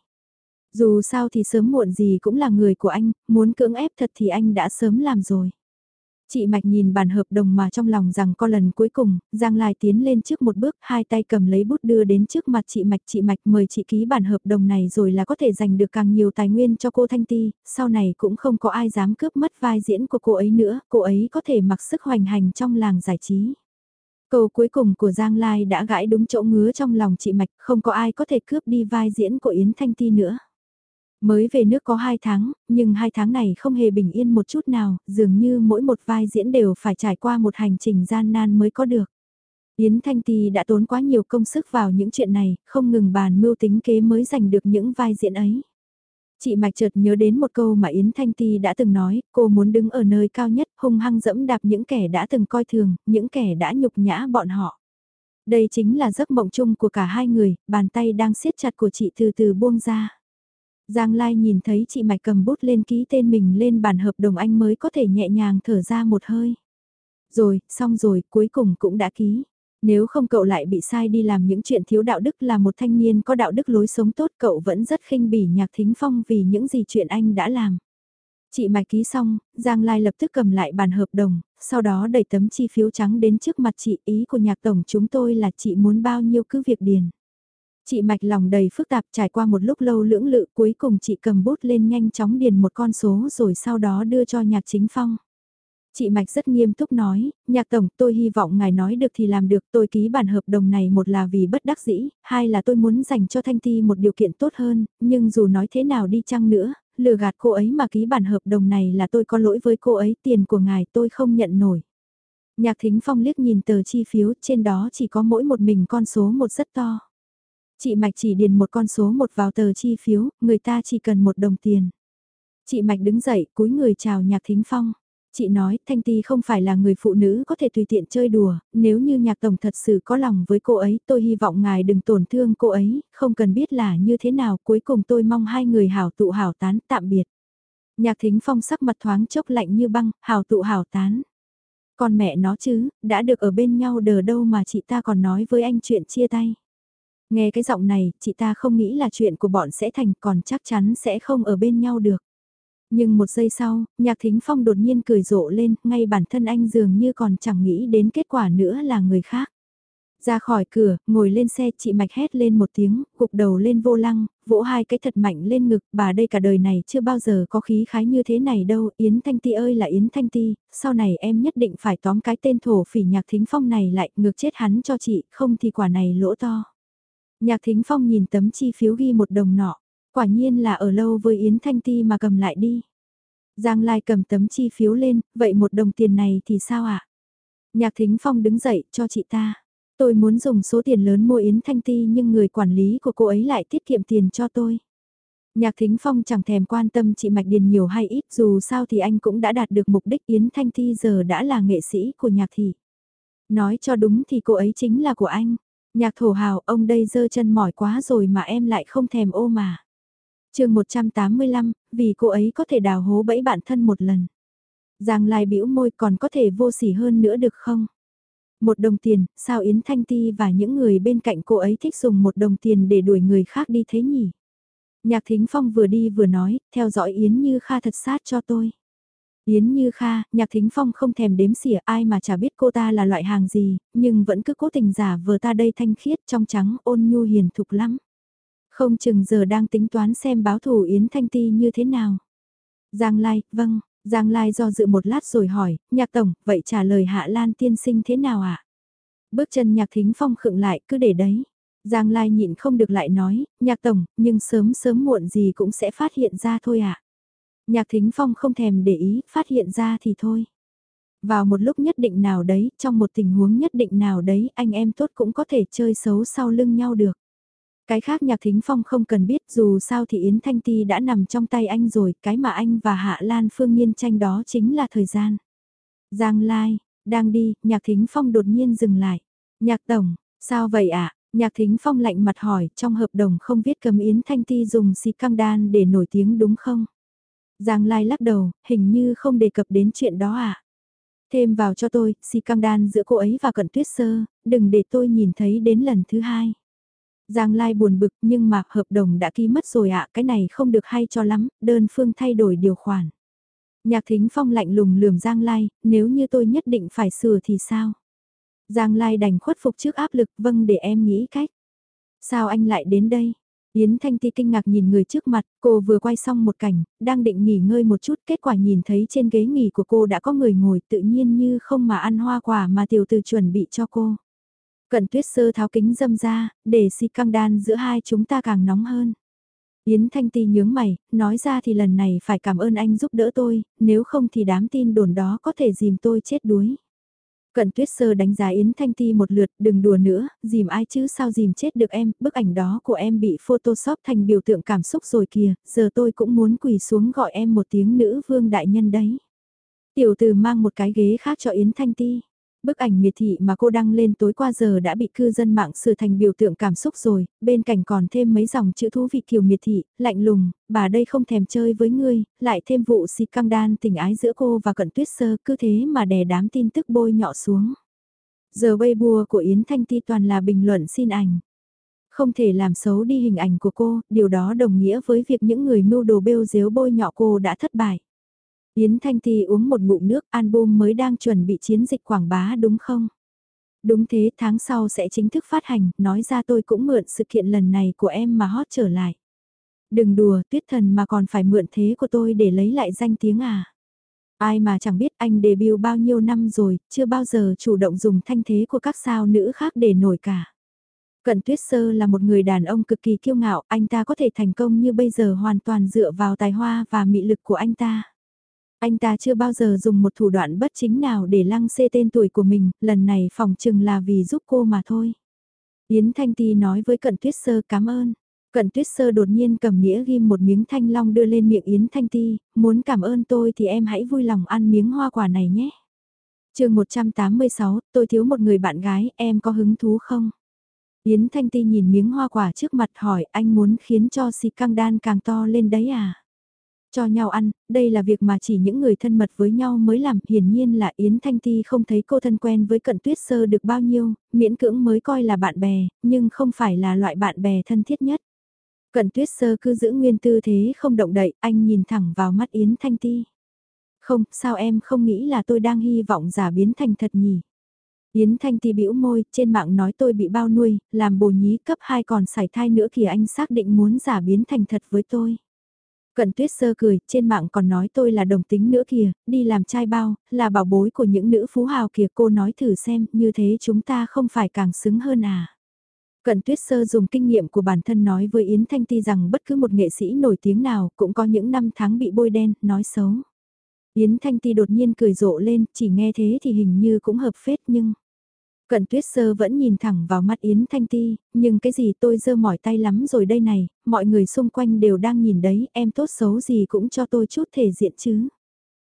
Dù sao thì sớm muộn gì cũng là người của anh, muốn cưỡng ép thật thì anh đã sớm làm rồi. Chị Mạch nhìn bản hợp đồng mà trong lòng rằng có lần cuối cùng, Giang Lai tiến lên trước một bước, hai tay cầm lấy bút đưa đến trước mặt chị Mạch. Chị Mạch mời chị ký bản hợp đồng này rồi là có thể giành được càng nhiều tài nguyên cho cô Thanh Ti, sau này cũng không có ai dám cướp mất vai diễn của cô ấy nữa, cô ấy có thể mặc sức hoành hành trong làng giải trí. Câu cuối cùng của Giang Lai đã gãi đúng chỗ ngứa trong lòng chị Mạch, không có ai có thể cướp đi vai diễn của Yến Thanh Ti nữa. Mới về nước có 2 tháng, nhưng hai tháng này không hề bình yên một chút nào, dường như mỗi một vai diễn đều phải trải qua một hành trình gian nan mới có được. Yến Thanh Ti đã tốn quá nhiều công sức vào những chuyện này, không ngừng bàn mưu tính kế mới giành được những vai diễn ấy. Chị Mạch chợt nhớ đến một câu mà Yến Thanh Ti đã từng nói, cô muốn đứng ở nơi cao nhất, hung hăng dẫm đạp những kẻ đã từng coi thường, những kẻ đã nhục nhã bọn họ. Đây chính là giấc mộng chung của cả hai người, bàn tay đang siết chặt của chị từ từ buông ra. Giang Lai nhìn thấy chị Mạch cầm bút lên ký tên mình lên bản hợp đồng anh mới có thể nhẹ nhàng thở ra một hơi. Rồi, xong rồi, cuối cùng cũng đã ký. Nếu không cậu lại bị sai đi làm những chuyện thiếu đạo đức là một thanh niên có đạo đức lối sống tốt cậu vẫn rất khinh bỉ nhạc thính phong vì những gì chuyện anh đã làm. Chị Mạch ký xong, Giang Lai lập tức cầm lại bản hợp đồng, sau đó đẩy tấm chi phiếu trắng đến trước mặt chị ý của nhạc tổng chúng tôi là chị muốn bao nhiêu cứ việc điền. Chị mạch lòng đầy phức tạp trải qua một lúc lâu lưỡng lự cuối cùng chị cầm bút lên nhanh chóng điền một con số rồi sau đó đưa cho nhạc chính phong. Chị Mạch rất nghiêm túc nói, nhạc tổng tôi hy vọng ngài nói được thì làm được tôi ký bản hợp đồng này một là vì bất đắc dĩ, hai là tôi muốn dành cho Thanh Ti một điều kiện tốt hơn, nhưng dù nói thế nào đi chăng nữa, lừa gạt cô ấy mà ký bản hợp đồng này là tôi có lỗi với cô ấy tiền của ngài tôi không nhận nổi. Nhạc Thính Phong liếc nhìn tờ chi phiếu trên đó chỉ có mỗi một mình con số một rất to. Chị Mạch chỉ điền một con số một vào tờ chi phiếu, người ta chỉ cần một đồng tiền. Chị Mạch đứng dậy, cúi người chào Nhạc Thính Phong. Chị nói, Thanh Ti không phải là người phụ nữ có thể tùy tiện chơi đùa, nếu như nhạc tổng thật sự có lòng với cô ấy, tôi hy vọng ngài đừng tổn thương cô ấy, không cần biết là như thế nào, cuối cùng tôi mong hai người hảo tụ hảo tán, tạm biệt. Nhạc thính phong sắc mặt thoáng chốc lạnh như băng, hảo tụ hảo tán. Còn mẹ nó chứ, đã được ở bên nhau đờ đâu mà chị ta còn nói với anh chuyện chia tay. Nghe cái giọng này, chị ta không nghĩ là chuyện của bọn sẽ thành còn chắc chắn sẽ không ở bên nhau được. Nhưng một giây sau, nhạc thính phong đột nhiên cười rộ lên, ngay bản thân anh dường như còn chẳng nghĩ đến kết quả nữa là người khác. Ra khỏi cửa, ngồi lên xe chị Mạch hét lên một tiếng, gục đầu lên vô lăng, vỗ hai cái thật mạnh lên ngực, bà đây cả đời này chưa bao giờ có khí khái như thế này đâu, Yến Thanh Ti ơi là Yến Thanh Ti, sau này em nhất định phải tóm cái tên thổ phỉ nhạc thính phong này lại, ngược chết hắn cho chị, không thì quả này lỗ to. Nhạc Thính Phong nhìn tấm chi phiếu ghi một đồng nọ, quả nhiên là ở lâu với Yến Thanh Ti mà cầm lại đi. Giang Lai cầm tấm chi phiếu lên, vậy một đồng tiền này thì sao ạ? À? Nhạc Thính Phong đứng dậy, cho chị ta. Tôi muốn dùng số tiền lớn mua Yến Thanh Ti nhưng người quản lý của cô ấy lại tiết kiệm tiền cho tôi. Nhạc Thính Phong chẳng thèm quan tâm chị Mạch Điền nhiều hay ít dù sao thì anh cũng đã đạt được mục đích Yến Thanh Ti giờ đã là nghệ sĩ của nhạc thị. Nói cho đúng thì cô ấy chính là của anh. Nhạc thổ hào, ông đây dơ chân mỏi quá rồi mà em lại không thèm ô mà. chương 185, vì cô ấy có thể đào hố bẫy bản thân một lần. Giang Lai bĩu môi còn có thể vô sỉ hơn nữa được không? Một đồng tiền, sao Yến Thanh Ti và những người bên cạnh cô ấy thích dùng một đồng tiền để đuổi người khác đi thế nhỉ? Nhạc Thính Phong vừa đi vừa nói, theo dõi Yến Như Kha thật sát cho tôi. Yến Như Kha, Nhạc Thính Phong không thèm đếm xỉa ai mà chả biết cô ta là loại hàng gì, nhưng vẫn cứ cố tình giả vờ ta đây thanh khiết trong trắng ôn nhu hiền thục lắm. Không chừng giờ đang tính toán xem báo thủ Yến Thanh Ti như thế nào. Giang Lai, vâng, Giang Lai do dự một lát rồi hỏi, Nhạc Tổng, vậy trả lời Hạ Lan tiên sinh thế nào ạ? À? Bước chân Nhạc Thính Phong khựng lại, cứ để đấy. Giang Lai nhịn không được lại nói, Nhạc Tổng, nhưng sớm sớm muộn gì cũng sẽ phát hiện ra thôi ạ. À? Nhạc Thính Phong không thèm để ý, phát hiện ra thì thôi. Vào một lúc nhất định nào đấy, trong một tình huống nhất định nào đấy, anh em tốt cũng có thể chơi xấu sau lưng nhau được. Cái khác Nhạc Thính Phong không cần biết dù sao thì Yến Thanh Ti đã nằm trong tay anh rồi, cái mà anh và Hạ Lan Phương Nhiên tranh đó chính là thời gian. Giang Lai, đang đi, Nhạc Thính Phong đột nhiên dừng lại. Nhạc Tổng, sao vậy ạ? Nhạc Thính Phong lạnh mặt hỏi, trong hợp đồng không viết cấm Yến Thanh Ti dùng xì căng đan để nổi tiếng đúng không? Giang Lai lắc đầu, hình như không đề cập đến chuyện đó à. Thêm vào cho tôi, si căng đan giữa cô ấy và cận tuyết sơ, đừng để tôi nhìn thấy đến lần thứ hai. Giang Lai buồn bực nhưng mà hợp đồng đã ký mất rồi ạ, cái này không được hay cho lắm, đơn phương thay đổi điều khoản. Nhạc Thính Phong lạnh lùng lườm Giang Lai, nếu như tôi nhất định phải sửa thì sao? Giang Lai đành khuất phục trước áp lực, vâng để em nghĩ cách. Sao anh lại đến đây? Yến Thanh Ti kinh ngạc nhìn người trước mặt, cô vừa quay xong một cảnh, đang định nghỉ ngơi một chút, kết quả nhìn thấy trên ghế nghỉ của cô đã có người ngồi tự nhiên như không mà ăn hoa quả mà tiểu từ chuẩn bị cho cô. Cận tuyết sơ tháo kính dâm ra, để si căng đan giữa hai chúng ta càng nóng hơn. Yến Thanh Ti nhướng mày, nói ra thì lần này phải cảm ơn anh giúp đỡ tôi, nếu không thì đám tin đồn đó có thể dìm tôi chết đuối. Cận tuyết sơ đánh giá Yến Thanh Ti một lượt, đừng đùa nữa, dìm ai chứ sao dìm chết được em, bức ảnh đó của em bị photoshop thành biểu tượng cảm xúc rồi kìa, giờ tôi cũng muốn quỳ xuống gọi em một tiếng nữ vương đại nhân đấy. Tiểu từ mang một cái ghế khác cho Yến Thanh Ti. Bức ảnh miệt thị mà cô đăng lên tối qua giờ đã bị cư dân mạng sửa thành biểu tượng cảm xúc rồi, bên cạnh còn thêm mấy dòng chữ thú vị kiểu miệt thị, lạnh lùng, bà đây không thèm chơi với ngươi, lại thêm vụ xịt căng đan tình ái giữa cô và cận tuyết sơ cứ thế mà đè đám tin tức bôi nhọ xuống. Giờ Weibo của Yến Thanh Ti toàn là bình luận xin ảnh. Không thể làm xấu đi hình ảnh của cô, điều đó đồng nghĩa với việc những người mưu đồ bêu dếu bôi nhọ cô đã thất bại. Yến Thanh Ti uống một ngụm nước album mới đang chuẩn bị chiến dịch quảng bá đúng không? Đúng thế, tháng sau sẽ chính thức phát hành, nói ra tôi cũng mượn sự kiện lần này của em mà hot trở lại. Đừng đùa, tuyết thần mà còn phải mượn thế của tôi để lấy lại danh tiếng à. Ai mà chẳng biết anh debut bao nhiêu năm rồi, chưa bao giờ chủ động dùng thanh thế của các sao nữ khác để nổi cả. Cận Tuyết Sơ là một người đàn ông cực kỳ kiêu ngạo, anh ta có thể thành công như bây giờ hoàn toàn dựa vào tài hoa và mị lực của anh ta. Anh ta chưa bao giờ dùng một thủ đoạn bất chính nào để lăng xê tên tuổi của mình, lần này phòng chừng là vì giúp cô mà thôi. Yến Thanh Ti nói với Cận Tuyết Sơ cảm ơn. Cận Tuyết Sơ đột nhiên cầm nĩa ghim một miếng thanh long đưa lên miệng Yến Thanh Ti, muốn cảm ơn tôi thì em hãy vui lòng ăn miếng hoa quả này nhé. chương 186, tôi thiếu một người bạn gái, em có hứng thú không? Yến Thanh Ti nhìn miếng hoa quả trước mặt hỏi anh muốn khiến cho si căng đan càng to lên đấy à? Cho nhau ăn, đây là việc mà chỉ những người thân mật với nhau mới làm, hiển nhiên là Yến Thanh Ti không thấy cô thân quen với cận tuyết sơ được bao nhiêu, miễn cưỡng mới coi là bạn bè, nhưng không phải là loại bạn bè thân thiết nhất. Cận tuyết sơ cứ giữ nguyên tư thế không động đậy, anh nhìn thẳng vào mắt Yến Thanh Ti. Không, sao em không nghĩ là tôi đang hy vọng giả biến thành thật nhỉ? Yến Thanh Ti bĩu môi, trên mạng nói tôi bị bao nuôi, làm bồ nhí cấp 2 còn sảy thai nữa kìa anh xác định muốn giả biến thành thật với tôi. Cận tuyết sơ cười, trên mạng còn nói tôi là đồng tính nữa kìa, đi làm trai bao, là bảo bối của những nữ phú hào kìa cô nói thử xem, như thế chúng ta không phải càng xứng hơn à. Cận tuyết sơ dùng kinh nghiệm của bản thân nói với Yến Thanh Ti rằng bất cứ một nghệ sĩ nổi tiếng nào cũng có những năm tháng bị bôi đen, nói xấu. Yến Thanh Ti đột nhiên cười rộ lên, chỉ nghe thế thì hình như cũng hợp phết nhưng... Cận tuyết sơ vẫn nhìn thẳng vào mắt Yến Thanh Ti, nhưng cái gì tôi dơ mỏi tay lắm rồi đây này, mọi người xung quanh đều đang nhìn đấy, em tốt xấu gì cũng cho tôi chút thể diện chứ.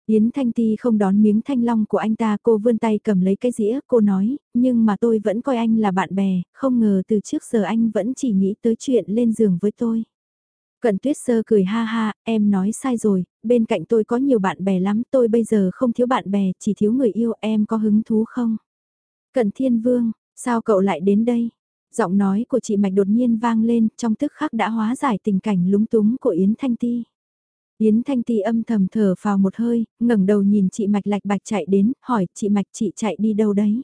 Yến Thanh Ti không đón miếng thanh long của anh ta cô vươn tay cầm lấy cái dĩa cô nói, nhưng mà tôi vẫn coi anh là bạn bè, không ngờ từ trước giờ anh vẫn chỉ nghĩ tới chuyện lên giường với tôi. Cận tuyết sơ cười ha ha, em nói sai rồi, bên cạnh tôi có nhiều bạn bè lắm, tôi bây giờ không thiếu bạn bè, chỉ thiếu người yêu, em có hứng thú không? Cận thiên vương, sao cậu lại đến đây? Giọng nói của chị Mạch đột nhiên vang lên, trong tức khắc đã hóa giải tình cảnh lúng túng của Yến Thanh Ti. Yến Thanh Ti âm thầm thở vào một hơi, ngẩng đầu nhìn chị Mạch lạch bạch chạy đến, hỏi chị Mạch chị chạy đi đâu đấy?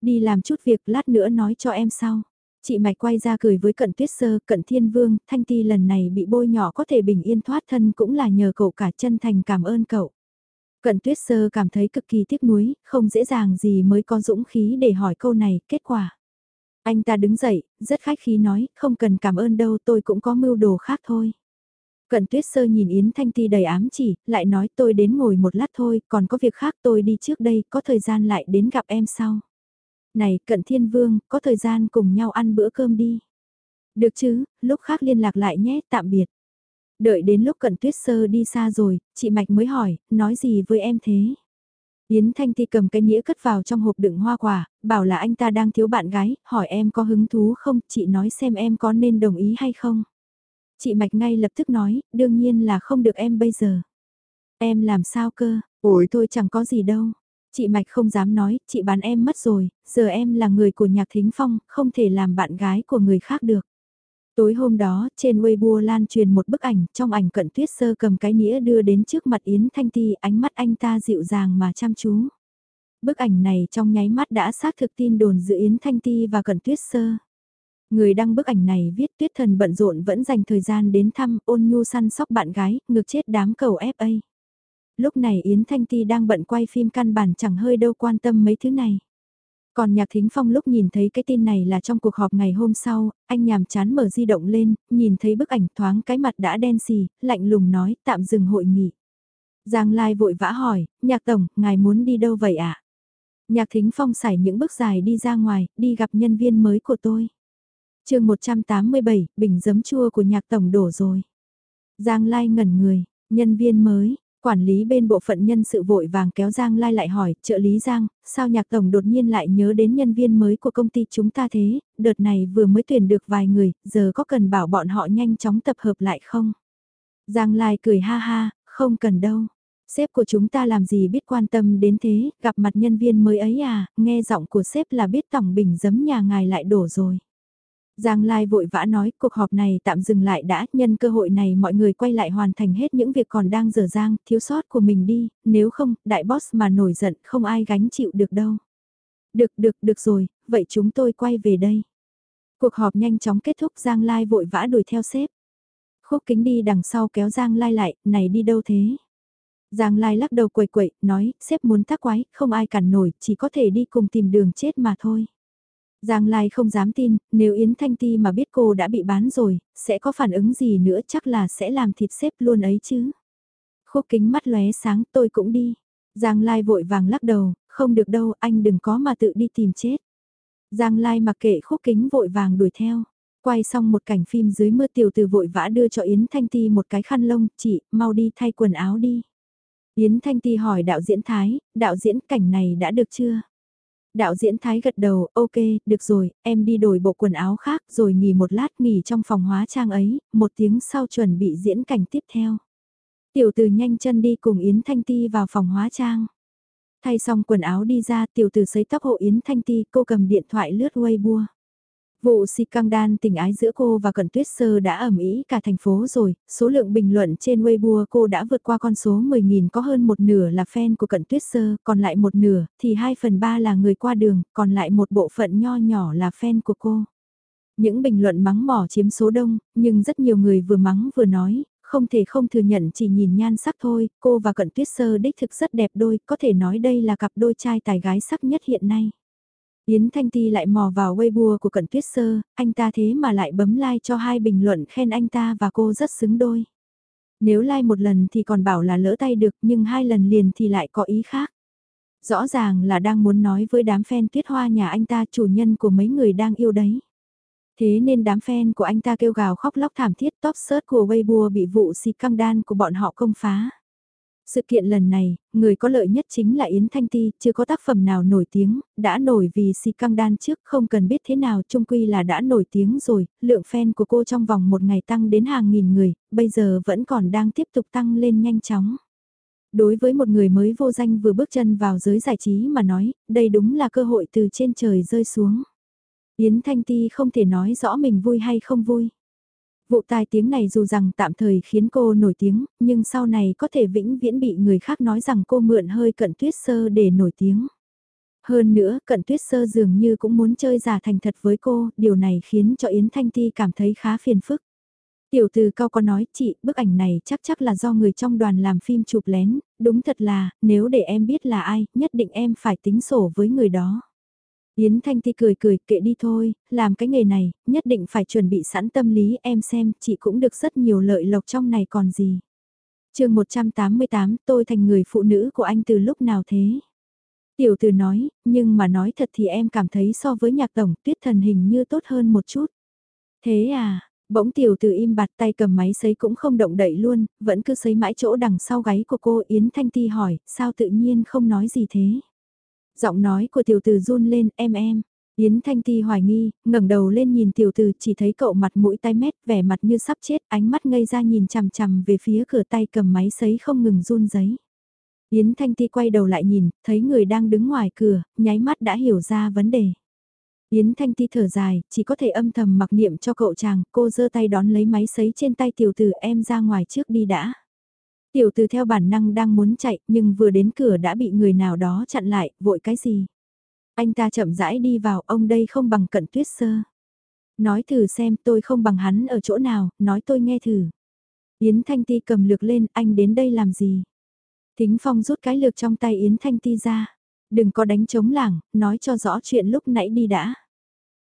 Đi làm chút việc lát nữa nói cho em sau. Chị Mạch quay ra cười với cận tuyết sơ, cận thiên vương, Thanh Ti lần này bị bôi nhỏ có thể bình yên thoát thân cũng là nhờ cậu cả chân thành cảm ơn cậu. Cận tuyết sơ cảm thấy cực kỳ tiếc nuối, không dễ dàng gì mới có dũng khí để hỏi câu này, kết quả. Anh ta đứng dậy, rất khách khí nói, không cần cảm ơn đâu tôi cũng có mưu đồ khác thôi. Cận tuyết sơ nhìn Yến Thanh Ti đầy ám chỉ, lại nói tôi đến ngồi một lát thôi, còn có việc khác tôi đi trước đây, có thời gian lại đến gặp em sau. Này, Cận Thiên Vương, có thời gian cùng nhau ăn bữa cơm đi. Được chứ, lúc khác liên lạc lại nhé, tạm biệt. Đợi đến lúc Cận Tuyết Sơ đi xa rồi, chị Mạch mới hỏi, nói gì với em thế? Yến Thanh Ti cầm cái nĩa cất vào trong hộp đựng hoa quả, bảo là anh ta đang thiếu bạn gái, hỏi em có hứng thú không, chị nói xem em có nên đồng ý hay không. Chị Mạch ngay lập tức nói, đương nhiên là không được em bây giờ. Em làm sao cơ, ủi thôi chẳng có gì đâu. Chị Mạch không dám nói, chị bán em mất rồi, giờ em là người của nhạc thính phong, không thể làm bạn gái của người khác được. Tối hôm đó, trên Weibo lan truyền một bức ảnh, trong ảnh cận tuyết sơ cầm cái nĩa đưa đến trước mặt Yến Thanh Ti, ánh mắt anh ta dịu dàng mà chăm chú. Bức ảnh này trong nháy mắt đã xác thực tin đồn giữa Yến Thanh Ti và cận tuyết sơ. Người đăng bức ảnh này viết tuyết thần bận rộn vẫn dành thời gian đến thăm ôn nhu săn sóc bạn gái, ngược chết đám cầu FA. Lúc này Yến Thanh Ti đang bận quay phim căn bản chẳng hơi đâu quan tâm mấy thứ này. Còn Nhạc Thính Phong lúc nhìn thấy cái tin này là trong cuộc họp ngày hôm sau, anh nhàm chán mở di động lên, nhìn thấy bức ảnh thoáng cái mặt đã đen xì, lạnh lùng nói tạm dừng hội nghị. Giang Lai vội vã hỏi, Nhạc Tổng, ngài muốn đi đâu vậy ạ? À? Nhạc Thính Phong xài những bước dài đi ra ngoài, đi gặp nhân viên mới của tôi. chương 187, bình giấm chua của Nhạc Tổng đổ rồi. Giang Lai ngẩn người, nhân viên mới, Quản lý bên bộ phận nhân sự vội vàng kéo Giang Lai lại hỏi, trợ lý Giang, sao nhạc tổng đột nhiên lại nhớ đến nhân viên mới của công ty chúng ta thế, đợt này vừa mới tuyển được vài người, giờ có cần bảo bọn họ nhanh chóng tập hợp lại không? Giang Lai cười ha ha, không cần đâu. Sếp của chúng ta làm gì biết quan tâm đến thế, gặp mặt nhân viên mới ấy à, nghe giọng của sếp là biết tổng bình giấm nhà ngài lại đổ rồi. Giang Lai vội vã nói cuộc họp này tạm dừng lại đã, nhân cơ hội này mọi người quay lại hoàn thành hết những việc còn đang dở dang, thiếu sót của mình đi, nếu không, đại boss mà nổi giận không ai gánh chịu được đâu. Được, được, được rồi, vậy chúng tôi quay về đây. Cuộc họp nhanh chóng kết thúc Giang Lai vội vã đuổi theo sếp. Khúc kính đi đằng sau kéo Giang Lai lại, này đi đâu thế? Giang Lai lắc đầu quậy quậy, nói, sếp muốn tác quái, không ai cản nổi, chỉ có thể đi cùng tìm đường chết mà thôi. Giang Lai không dám tin, nếu Yến Thanh Ti mà biết cô đã bị bán rồi, sẽ có phản ứng gì nữa chắc là sẽ làm thịt xếp luôn ấy chứ. Khúc kính mắt lóe sáng tôi cũng đi. Giang Lai vội vàng lắc đầu, không được đâu anh đừng có mà tự đi tìm chết. Giang Lai mặc kệ khúc kính vội vàng đuổi theo. Quay xong một cảnh phim dưới mưa tiểu từ vội vã đưa cho Yến Thanh Ti một cái khăn lông, chị, mau đi thay quần áo đi. Yến Thanh Ti hỏi đạo diễn Thái, đạo diễn cảnh này đã được chưa? Đạo diễn Thái gật đầu, ok, được rồi, em đi đổi bộ quần áo khác rồi nghỉ một lát nghỉ trong phòng hóa trang ấy, một tiếng sau chuẩn bị diễn cảnh tiếp theo. Tiểu từ nhanh chân đi cùng Yến Thanh Ti vào phòng hóa trang. Thay xong quần áo đi ra tiểu tử sấy tóc hộ Yến Thanh Ti cô cầm điện thoại lướt Weibo. Vụ si căng đan tình ái giữa cô và Cận Tuyết Sơ đã ẩm ý cả thành phố rồi, số lượng bình luận trên Weibo cô đã vượt qua con số 10.000 có hơn một nửa là fan của Cận Tuyết Sơ, còn lại một nửa thì 2 phần 3 là người qua đường, còn lại một bộ phận nho nhỏ là fan của cô. Những bình luận mắng mỏ chiếm số đông, nhưng rất nhiều người vừa mắng vừa nói, không thể không thừa nhận chỉ nhìn nhan sắc thôi, cô và Cận Tuyết Sơ đích thực rất đẹp đôi, có thể nói đây là cặp đôi trai tài gái sắc nhất hiện nay. Yến Thanh Ti lại mò vào Weibo của Cận Tuyết Sơ, anh ta thế mà lại bấm like cho hai bình luận khen anh ta và cô rất xứng đôi. Nếu like một lần thì còn bảo là lỡ tay được nhưng hai lần liền thì lại có ý khác. Rõ ràng là đang muốn nói với đám fan tuyết hoa nhà anh ta chủ nhân của mấy người đang yêu đấy. Thế nên đám fan của anh ta kêu gào khóc lóc thảm thiết top search của Weibo bị vụ xịt căng đan của bọn họ công phá. Sự kiện lần này, người có lợi nhất chính là Yến Thanh Ti, chưa có tác phẩm nào nổi tiếng, đã nổi vì si căng đan trước không cần biết thế nào trung quy là đã nổi tiếng rồi, lượng fan của cô trong vòng một ngày tăng đến hàng nghìn người, bây giờ vẫn còn đang tiếp tục tăng lên nhanh chóng. Đối với một người mới vô danh vừa bước chân vào giới giải trí mà nói, đây đúng là cơ hội từ trên trời rơi xuống. Yến Thanh Ti không thể nói rõ mình vui hay không vui. Vụ tai tiếng này dù rằng tạm thời khiến cô nổi tiếng, nhưng sau này có thể vĩnh viễn bị người khác nói rằng cô mượn hơi cận tuyết sơ để nổi tiếng. Hơn nữa, cận tuyết sơ dường như cũng muốn chơi giả thành thật với cô, điều này khiến cho Yến Thanh Ti cảm thấy khá phiền phức. Tiểu từ cao có nói, chị, bức ảnh này chắc chắc là do người trong đoàn làm phim chụp lén, đúng thật là, nếu để em biết là ai, nhất định em phải tính sổ với người đó. Yến Thanh Ti cười cười, kệ đi thôi, làm cái nghề này, nhất định phải chuẩn bị sẵn tâm lý em xem, chị cũng được rất nhiều lợi lộc trong này còn gì. chương 188, tôi thành người phụ nữ của anh từ lúc nào thế? Tiểu từ nói, nhưng mà nói thật thì em cảm thấy so với nhạc tổng tuyết thần hình như tốt hơn một chút. Thế à, bỗng tiểu từ im bặt tay cầm máy sấy cũng không động đậy luôn, vẫn cứ sấy mãi chỗ đằng sau gáy của cô Yến Thanh Ti hỏi, sao tự nhiên không nói gì thế? Giọng nói của tiểu tử run lên, em em. Yến Thanh Ti hoài nghi, ngẩng đầu lên nhìn tiểu tử chỉ thấy cậu mặt mũi tai mét, vẻ mặt như sắp chết, ánh mắt ngây ra nhìn chằm chằm về phía cửa tay cầm máy sấy không ngừng run giấy. Yến Thanh Ti quay đầu lại nhìn, thấy người đang đứng ngoài cửa, nháy mắt đã hiểu ra vấn đề. Yến Thanh Ti thở dài, chỉ có thể âm thầm mặc niệm cho cậu chàng, cô giơ tay đón lấy máy sấy trên tay tiểu tử em ra ngoài trước đi đã. Tiểu từ theo bản năng đang muốn chạy nhưng vừa đến cửa đã bị người nào đó chặn lại, vội cái gì. Anh ta chậm rãi đi vào, ông đây không bằng cận tuyết sơ. Nói thử xem tôi không bằng hắn ở chỗ nào, nói tôi nghe thử. Yến Thanh Ti cầm lược lên, anh đến đây làm gì? Thính Phong rút cái lược trong tay Yến Thanh Ti ra. Đừng có đánh chống lảng, nói cho rõ chuyện lúc nãy đi đã.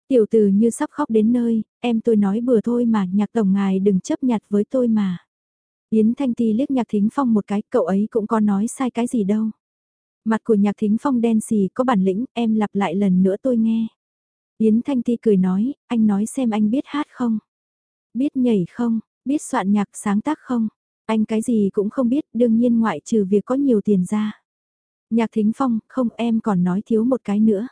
Tiểu từ như sắp khóc đến nơi, em tôi nói bừa thôi mà, nhạc tổng ngài đừng chấp nhặt với tôi mà. Yến Thanh Ti liếc Nhạc Thính Phong một cái, cậu ấy cũng có nói sai cái gì đâu. Mặt của Nhạc Thính Phong đen xì có bản lĩnh, em lặp lại lần nữa tôi nghe. Yến Thanh Ti cười nói, anh nói xem anh biết hát không? Biết nhảy không? Biết soạn nhạc sáng tác không? Anh cái gì cũng không biết, đương nhiên ngoại trừ việc có nhiều tiền ra. Nhạc Thính Phong, không em còn nói thiếu một cái nữa.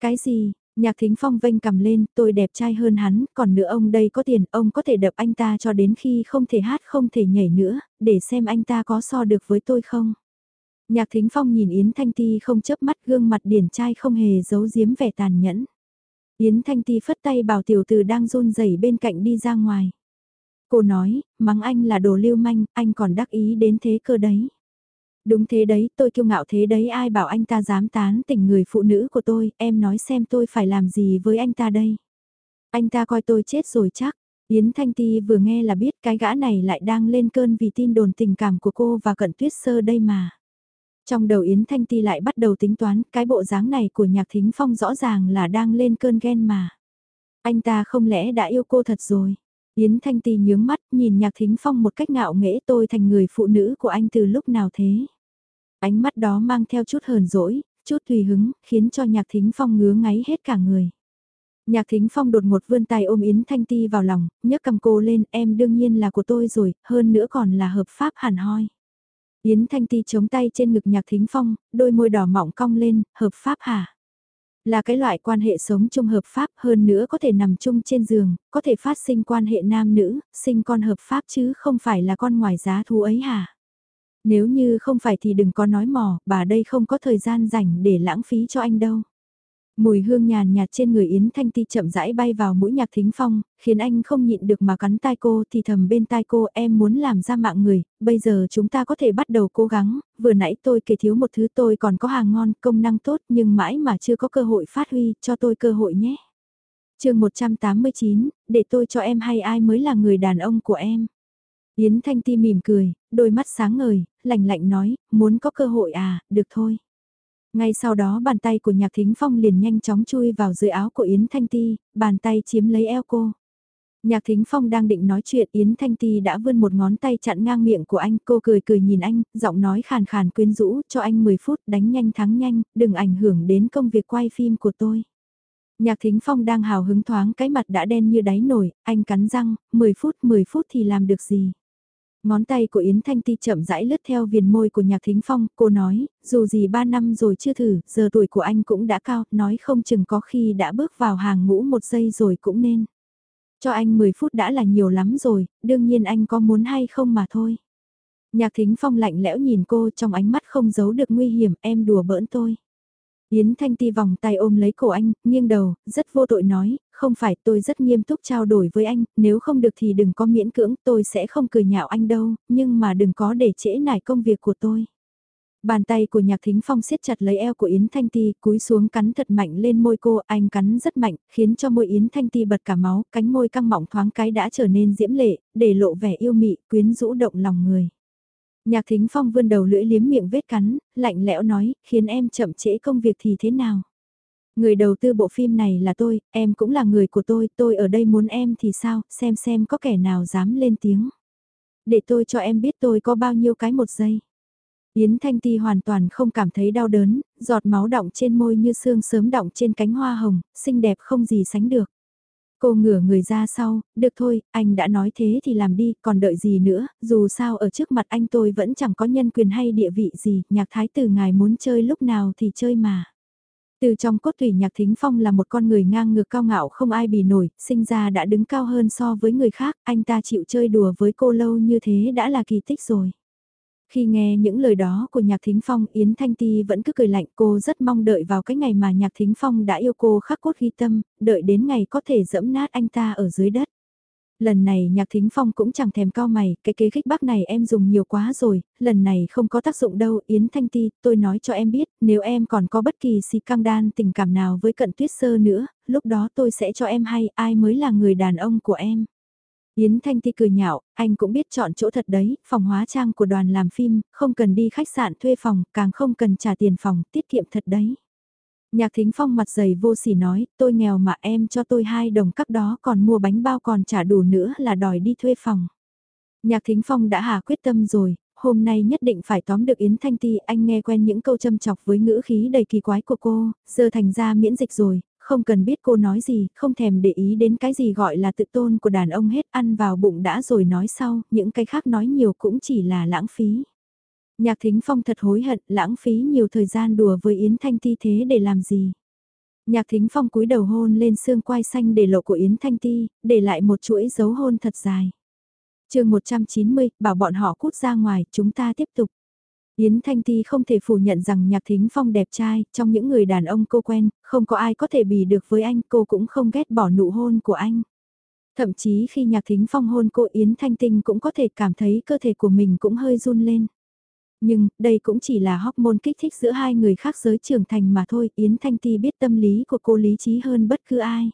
Cái gì, Nhạc thính phong vênh cầm lên, tôi đẹp trai hơn hắn, còn nữa ông đây có tiền, ông có thể đập anh ta cho đến khi không thể hát không thể nhảy nữa, để xem anh ta có so được với tôi không. Nhạc thính phong nhìn Yến Thanh Ti không chớp mắt gương mặt điển trai không hề giấu giếm vẻ tàn nhẫn. Yến Thanh Ti phất tay bảo tiểu tử đang run rẩy bên cạnh đi ra ngoài. Cô nói, mắng anh là đồ lưu manh, anh còn đắc ý đến thế cơ đấy. Đúng thế đấy, tôi kiêu ngạo thế đấy ai bảo anh ta dám tán tỉnh người phụ nữ của tôi, em nói xem tôi phải làm gì với anh ta đây. Anh ta coi tôi chết rồi chắc. Yến Thanh Ti vừa nghe là biết cái gã này lại đang lên cơn vì tin đồn tình cảm của cô và cận tuyết sơ đây mà. Trong đầu Yến Thanh Ti lại bắt đầu tính toán cái bộ dáng này của nhạc thính phong rõ ràng là đang lên cơn ghen mà. Anh ta không lẽ đã yêu cô thật rồi. Yến Thanh Ti nhướng mắt nhìn nhạc thính phong một cách ngạo nghễ tôi thành người phụ nữ của anh từ lúc nào thế. Ánh mắt đó mang theo chút hờn dỗi, chút tùy hứng, khiến cho nhạc thính phong ngứa ngáy hết cả người. Nhạc thính phong đột ngột vươn tay ôm Yến Thanh Ti vào lòng, nhấc cầm cô lên, em đương nhiên là của tôi rồi, hơn nữa còn là hợp pháp hẳn hoi. Yến Thanh Ti chống tay trên ngực nhạc thính phong, đôi môi đỏ mọng cong lên, hợp pháp hả? Là cái loại quan hệ sống chung hợp pháp hơn nữa có thể nằm chung trên giường, có thể phát sinh quan hệ nam nữ, sinh con hợp pháp chứ không phải là con ngoài giá thú ấy hả? Nếu như không phải thì đừng có nói mò, bà đây không có thời gian rảnh để lãng phí cho anh đâu. Mùi hương nhàn nhạt trên người Yến Thanh Ti chậm rãi bay vào mũi nhạc thính phong, khiến anh không nhịn được mà cắn tai cô thì thầm bên tai cô em muốn làm ra mạng người, bây giờ chúng ta có thể bắt đầu cố gắng, vừa nãy tôi kể thiếu một thứ tôi còn có hàng ngon, công năng tốt nhưng mãi mà chưa có cơ hội phát huy, cho tôi cơ hội nhé. chương 189, để tôi cho em hay ai mới là người đàn ông của em. Yến Thanh Ti mỉm cười, đôi mắt sáng ngời, lạnh lạnh nói, muốn có cơ hội à, được thôi. Ngay sau đó bàn tay của Nhạc Thính Phong liền nhanh chóng chui vào dưới áo của Yến Thanh Ti, bàn tay chiếm lấy eo cô. Nhạc Thính Phong đang định nói chuyện Yến Thanh Ti đã vươn một ngón tay chặn ngang miệng của anh, cô cười cười nhìn anh, giọng nói khàn khàn quyến rũ, cho anh 10 phút đánh nhanh thắng nhanh, đừng ảnh hưởng đến công việc quay phim của tôi. Nhạc Thính Phong đang hào hứng thoáng cái mặt đã đen như đáy nổi, anh cắn răng, 10 phút 10 phút thì làm được gì. Ngón tay của Yến Thanh Ti chậm rãi lướt theo viền môi của Nhạc Thính Phong, cô nói, dù gì 3 năm rồi chưa thử, giờ tuổi của anh cũng đã cao, nói không chừng có khi đã bước vào hàng ngũ một giây rồi cũng nên. Cho anh 10 phút đã là nhiều lắm rồi, đương nhiên anh có muốn hay không mà thôi. Nhạc Thính Phong lạnh lẽo nhìn cô trong ánh mắt không giấu được nguy hiểm, em đùa bỡn tôi. Yến Thanh Ti vòng tay ôm lấy cổ anh, nghiêng đầu, rất vô tội nói, không phải tôi rất nghiêm túc trao đổi với anh, nếu không được thì đừng có miễn cưỡng, tôi sẽ không cười nhạo anh đâu, nhưng mà đừng có để trễ nải công việc của tôi. Bàn tay của Nhạc Thính Phong siết chặt lấy eo của Yến Thanh Ti, cúi xuống cắn thật mạnh lên môi cô, anh cắn rất mạnh, khiến cho môi Yến Thanh Ti bật cả máu, cánh môi căng mỏng thoáng cái đã trở nên diễm lệ, để lộ vẻ yêu mị, quyến rũ động lòng người. Nhạc Thính Phong vươn đầu lưỡi liếm miệng vết cắn, lạnh lẽo nói, khiến em chậm trễ công việc thì thế nào? Người đầu tư bộ phim này là tôi, em cũng là người của tôi, tôi ở đây muốn em thì sao, xem xem có kẻ nào dám lên tiếng. Để tôi cho em biết tôi có bao nhiêu cái một giây. Yến Thanh Ti hoàn toàn không cảm thấy đau đớn, giọt máu đọng trên môi như sương sớm đọng trên cánh hoa hồng, xinh đẹp không gì sánh được. Cô ngửa người ra sau, được thôi, anh đã nói thế thì làm đi, còn đợi gì nữa, dù sao ở trước mặt anh tôi vẫn chẳng có nhân quyền hay địa vị gì, nhạc thái tử ngài muốn chơi lúc nào thì chơi mà. Từ trong cốt tủy nhạc thính phong là một con người ngang ngược cao ngạo không ai bì nổi, sinh ra đã đứng cao hơn so với người khác, anh ta chịu chơi đùa với cô lâu như thế đã là kỳ tích rồi. Khi nghe những lời đó của Nhạc Thính Phong, Yến Thanh Ti vẫn cứ cười lạnh cô rất mong đợi vào cái ngày mà Nhạc Thính Phong đã yêu cô khắc cốt ghi tâm, đợi đến ngày có thể dẫm nát anh ta ở dưới đất. Lần này Nhạc Thính Phong cũng chẳng thèm cao mày, cái kế khích bác này em dùng nhiều quá rồi, lần này không có tác dụng đâu, Yến Thanh Ti, tôi nói cho em biết, nếu em còn có bất kỳ si căng đan tình cảm nào với cận tuyết sơ nữa, lúc đó tôi sẽ cho em hay ai mới là người đàn ông của em. Yến Thanh Ti cười nhạo, anh cũng biết chọn chỗ thật đấy, phòng hóa trang của đoàn làm phim, không cần đi khách sạn thuê phòng, càng không cần trả tiền phòng, tiết kiệm thật đấy. Nhạc Thính Phong mặt dày vô sỉ nói, tôi nghèo mà em cho tôi hai đồng cắp đó còn mua bánh bao còn trả đủ nữa là đòi đi thuê phòng. Nhạc Thính Phong đã hà quyết tâm rồi, hôm nay nhất định phải tóm được Yến Thanh Ti, anh nghe quen những câu châm chọc với ngữ khí đầy kỳ quái của cô, giờ thành ra miễn dịch rồi, không cần biết cô nói gì, không thèm để ý đến cái gì gọi là tự tôn của đàn ông hết ăn vào bụng đã rồi nói sau, những cái khác nói nhiều cũng chỉ là lãng phí. Nhạc thính phong thật hối hận, lãng phí nhiều thời gian đùa với Yến Thanh Ti thế để làm gì. Nhạc thính phong cúi đầu hôn lên xương quai xanh để lộ của Yến Thanh Ti, để lại một chuỗi dấu hôn thật dài. chương 190, bảo bọn họ cút ra ngoài, chúng ta tiếp tục. Yến Thanh Ti không thể phủ nhận rằng Nhạc Thính Phong đẹp trai, trong những người đàn ông cô quen, không có ai có thể bì được với anh, cô cũng không ghét bỏ nụ hôn của anh. Thậm chí khi Nhạc Thính Phong hôn cô Yến Thanh Tinh cũng có thể cảm thấy cơ thể của mình cũng hơi run lên. Nhưng, đây cũng chỉ là hormone kích thích giữa hai người khác giới trưởng thành mà thôi, Yến Thanh Ti biết tâm lý của cô lý trí hơn bất cứ ai.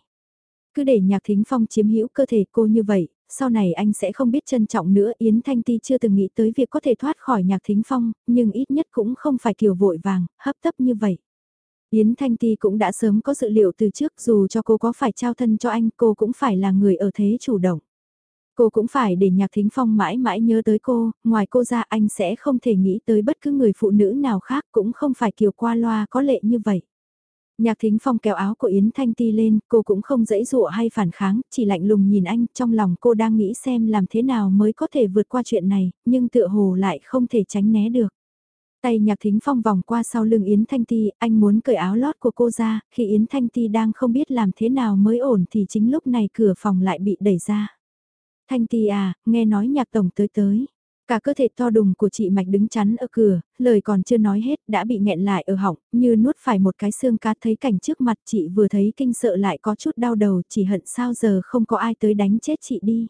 Cứ để Nhạc Thính Phong chiếm hữu cơ thể cô như vậy, sau này anh sẽ không biết trân trọng nữa. Yến Thanh Ti chưa từng nghĩ tới việc có thể thoát khỏi nhạc thính phong, nhưng ít nhất cũng không phải kiểu vội vàng, hấp tấp như vậy. Yến Thanh Ti cũng đã sớm có dự liệu từ trước dù cho cô có phải trao thân cho anh cô cũng phải là người ở thế chủ động. Cô cũng phải để nhạc thính phong mãi mãi nhớ tới cô, ngoài cô ra anh sẽ không thể nghĩ tới bất cứ người phụ nữ nào khác cũng không phải kiểu qua loa có lệ như vậy. Nhạc thính phong kéo áo của Yến Thanh Ti lên, cô cũng không dãy dụa hay phản kháng, chỉ lạnh lùng nhìn anh, trong lòng cô đang nghĩ xem làm thế nào mới có thể vượt qua chuyện này, nhưng tựa hồ lại không thể tránh né được. Tay nhạc thính phong vòng qua sau lưng Yến Thanh Ti, anh muốn cởi áo lót của cô ra, khi Yến Thanh Ti đang không biết làm thế nào mới ổn thì chính lúc này cửa phòng lại bị đẩy ra. Thanh Ti à, nghe nói nhạc tổng tới tới. Cả cơ thể to đùng của chị Mạch đứng chắn ở cửa, lời còn chưa nói hết đã bị nghẹn lại ở họng, như nuốt phải một cái xương cá thấy cảnh trước mặt chị vừa thấy kinh sợ lại có chút đau đầu chỉ hận sao giờ không có ai tới đánh chết chị đi.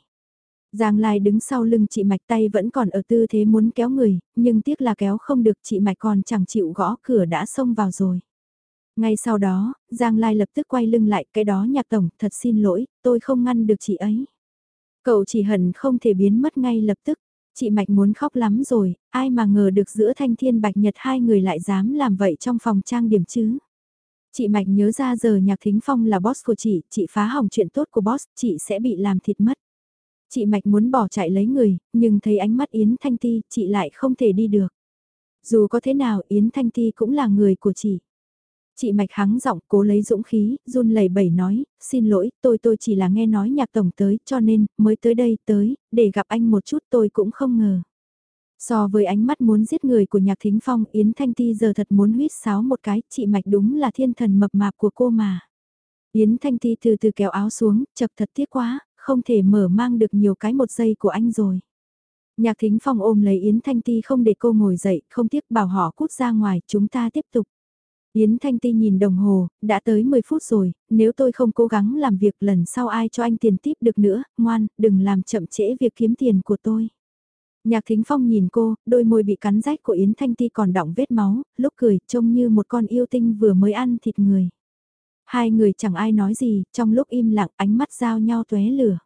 Giang Lai đứng sau lưng chị Mạch tay vẫn còn ở tư thế muốn kéo người, nhưng tiếc là kéo không được chị Mạch còn chẳng chịu gõ cửa đã xông vào rồi. Ngay sau đó, Giang Lai lập tức quay lưng lại cái đó nhạc tổng thật xin lỗi, tôi không ngăn được chị ấy. Cậu chỉ hận không thể biến mất ngay lập tức. Chị Mạch muốn khóc lắm rồi, ai mà ngờ được giữa Thanh Thiên Bạch Nhật hai người lại dám làm vậy trong phòng trang điểm chứ. Chị Mạch nhớ ra giờ Nhạc Thính Phong là boss của chị, chị phá hỏng chuyện tốt của boss, chị sẽ bị làm thịt mất. Chị Mạch muốn bỏ chạy lấy người, nhưng thấy ánh mắt Yến Thanh Ti, chị lại không thể đi được. Dù có thế nào Yến Thanh Ti cũng là người của chị. Chị Mạch hắng giọng cố lấy dũng khí, run lẩy bẩy nói, xin lỗi, tôi tôi chỉ là nghe nói nhạc tổng tới, cho nên, mới tới đây, tới, để gặp anh một chút tôi cũng không ngờ. So với ánh mắt muốn giết người của nhạc thính phong, Yến Thanh Ti giờ thật muốn huyết sáo một cái, chị Mạch đúng là thiên thần mập mạp của cô mà. Yến Thanh Ti từ từ kéo áo xuống, chật thật tiếc quá, không thể mở mang được nhiều cái một giây của anh rồi. Nhạc thính phong ôm lấy Yến Thanh Ti không để cô ngồi dậy, không tiếc bảo họ cút ra ngoài, chúng ta tiếp tục. Yến Thanh Ti nhìn đồng hồ, đã tới 10 phút rồi, nếu tôi không cố gắng làm việc lần sau ai cho anh tiền tiếp được nữa, ngoan, đừng làm chậm trễ việc kiếm tiền của tôi. Nhạc Thính Phong nhìn cô, đôi môi bị cắn rách của Yến Thanh Ti còn đọng vết máu, lúc cười trông như một con yêu tinh vừa mới ăn thịt người. Hai người chẳng ai nói gì, trong lúc im lặng ánh mắt giao nhau tuế lửa.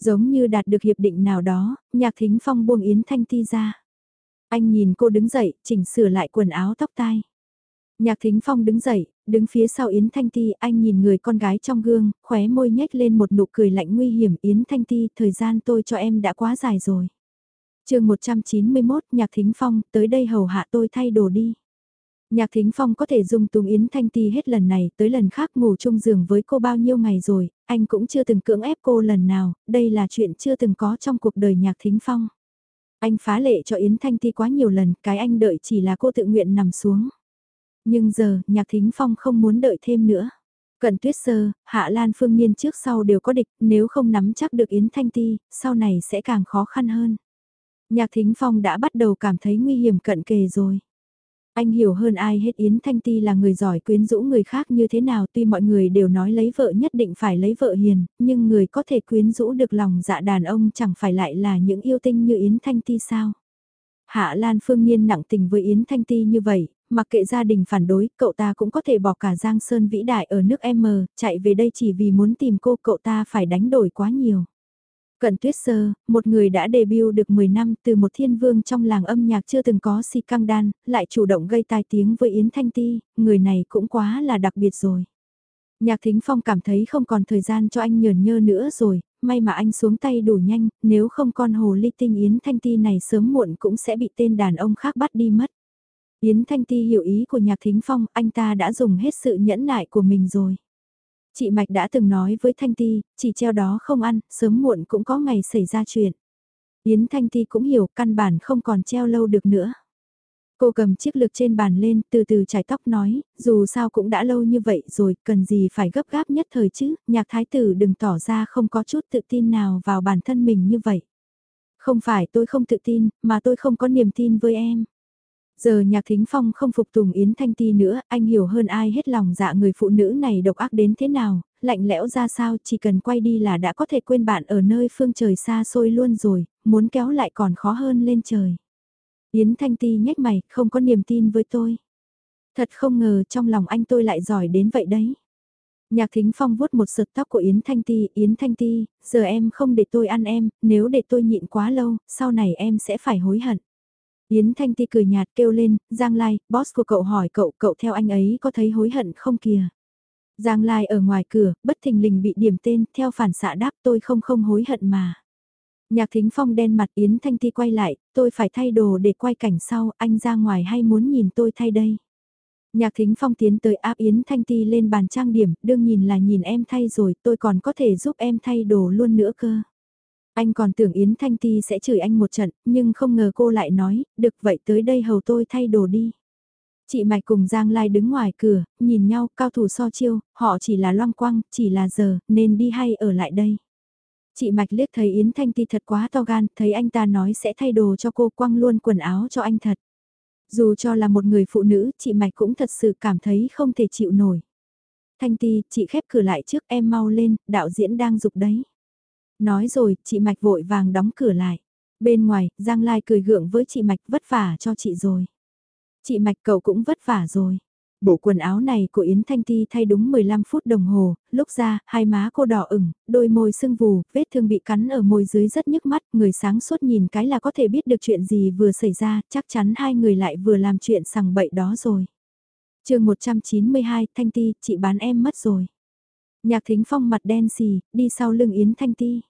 Giống như đạt được hiệp định nào đó, Nhạc Thính Phong buông Yến Thanh Ti ra. Anh nhìn cô đứng dậy, chỉnh sửa lại quần áo tóc tai. Nhạc Thính Phong đứng dậy, đứng phía sau Yến Thanh Ti, anh nhìn người con gái trong gương, khóe môi nhếch lên một nụ cười lạnh nguy hiểm. Yến Thanh Ti, thời gian tôi cho em đã quá dài rồi. chương 191, Nhạc Thính Phong, tới đây hầu hạ tôi thay đồ đi. Nhạc Thính Phong có thể dùng tùng Yến Thanh Ti hết lần này tới lần khác ngủ chung giường với cô bao nhiêu ngày rồi, anh cũng chưa từng cưỡng ép cô lần nào, đây là chuyện chưa từng có trong cuộc đời Nhạc Thính Phong. Anh phá lệ cho Yến Thanh Ti quá nhiều lần, cái anh đợi chỉ là cô tự nguyện nằm xuống. Nhưng giờ, Nhạc Thính Phong không muốn đợi thêm nữa. Cận tuyết sơ, Hạ Lan Phương Nhiên trước sau đều có địch, nếu không nắm chắc được Yến Thanh Ti, sau này sẽ càng khó khăn hơn. Nhạc Thính Phong đã bắt đầu cảm thấy nguy hiểm cận kề rồi. Anh hiểu hơn ai hết Yến Thanh Ti là người giỏi quyến rũ người khác như thế nào tuy mọi người đều nói lấy vợ nhất định phải lấy vợ hiền, nhưng người có thể quyến rũ được lòng dạ đàn ông chẳng phải lại là những yêu tinh như Yến Thanh Ti sao. Hạ Lan Phương Nhiên nặng tình với Yến Thanh Ti như vậy, mặc kệ gia đình phản đối, cậu ta cũng có thể bỏ cả Giang Sơn vĩ đại ở nước M, chạy về đây chỉ vì muốn tìm cô, cậu ta phải đánh đổi quá nhiều. Cận tuyết sơ, một người đã debut được 10 năm từ một thiên vương trong làng âm nhạc chưa từng có si căng đan, lại chủ động gây tai tiếng với Yến Thanh Ti, người này cũng quá là đặc biệt rồi. Nhạc Thính Phong cảm thấy không còn thời gian cho anh nhờn nhơ nữa rồi, may mà anh xuống tay đủ nhanh, nếu không con hồ ly tinh Yến Thanh Ti này sớm muộn cũng sẽ bị tên đàn ông khác bắt đi mất. Yến Thanh Ti hiểu ý của Nhạc Thính Phong, anh ta đã dùng hết sự nhẫn nại của mình rồi. Chị Mạch đã từng nói với Thanh Ti, chỉ treo đó không ăn, sớm muộn cũng có ngày xảy ra chuyện. Yến Thanh Ti cũng hiểu căn bản không còn treo lâu được nữa. Cô cầm chiếc lược trên bàn lên, từ từ trải tóc nói, dù sao cũng đã lâu như vậy rồi, cần gì phải gấp gáp nhất thời chứ, nhạc thái tử đừng tỏ ra không có chút tự tin nào vào bản thân mình như vậy. Không phải tôi không tự tin, mà tôi không có niềm tin với em. Giờ nhạc thính phong không phục tùng Yến Thanh Ti nữa, anh hiểu hơn ai hết lòng dạ người phụ nữ này độc ác đến thế nào, lạnh lẽo ra sao chỉ cần quay đi là đã có thể quên bạn ở nơi phương trời xa xôi luôn rồi, muốn kéo lại còn khó hơn lên trời. Yến Thanh Ti nhếch mày, không có niềm tin với tôi. Thật không ngờ trong lòng anh tôi lại giỏi đến vậy đấy. Nhạc Thính Phong vuốt một sợi tóc của Yến Thanh Ti, Yến Thanh Ti, giờ em không để tôi ăn em, nếu để tôi nhịn quá lâu, sau này em sẽ phải hối hận. Yến Thanh Ti cười nhạt kêu lên, Giang Lai, boss của cậu hỏi cậu, cậu theo anh ấy có thấy hối hận không kìa? Giang Lai ở ngoài cửa, bất thình lình bị điểm tên, theo phản xạ đáp tôi không không hối hận mà. Nhạc thính phong đen mặt Yến Thanh Ti quay lại, tôi phải thay đồ để quay cảnh sau, anh ra ngoài hay muốn nhìn tôi thay đây? Nhạc thính phong tiến tới áp Yến Thanh Ti lên bàn trang điểm, đương nhìn là nhìn em thay rồi, tôi còn có thể giúp em thay đồ luôn nữa cơ. Anh còn tưởng Yến Thanh Ti sẽ chửi anh một trận, nhưng không ngờ cô lại nói, được vậy tới đây hầu tôi thay đồ đi. Chị Mạch cùng Giang Lai đứng ngoài cửa, nhìn nhau, cao thủ so chiêu, họ chỉ là loang quăng, chỉ là giờ, nên đi hay ở lại đây. Chị Mạch liếc thấy Yến Thanh Ti thật quá to gan, thấy anh ta nói sẽ thay đồ cho cô quăng luôn quần áo cho anh thật. Dù cho là một người phụ nữ, chị Mạch cũng thật sự cảm thấy không thể chịu nổi. Thanh Ti, chị khép cửa lại trước em mau lên, đạo diễn đang dục đấy. Nói rồi, chị Mạch vội vàng đóng cửa lại. Bên ngoài, Giang Lai cười gượng với chị Mạch vất vả cho chị rồi. Chị Mạch cậu cũng vất vả rồi. Bộ quần áo này của Yến Thanh Ti thay đúng 15 phút đồng hồ, lúc ra, hai má cô đỏ ửng, đôi môi sưng vù, vết thương bị cắn ở môi dưới rất nhức mắt, người sáng suốt nhìn cái là có thể biết được chuyện gì vừa xảy ra, chắc chắn hai người lại vừa làm chuyện sằng bậy đó rồi. chương 192, Thanh Ti, chị bán em mất rồi. Nhạc thính phong mặt đen xì, đi sau lưng Yến Thanh Ti.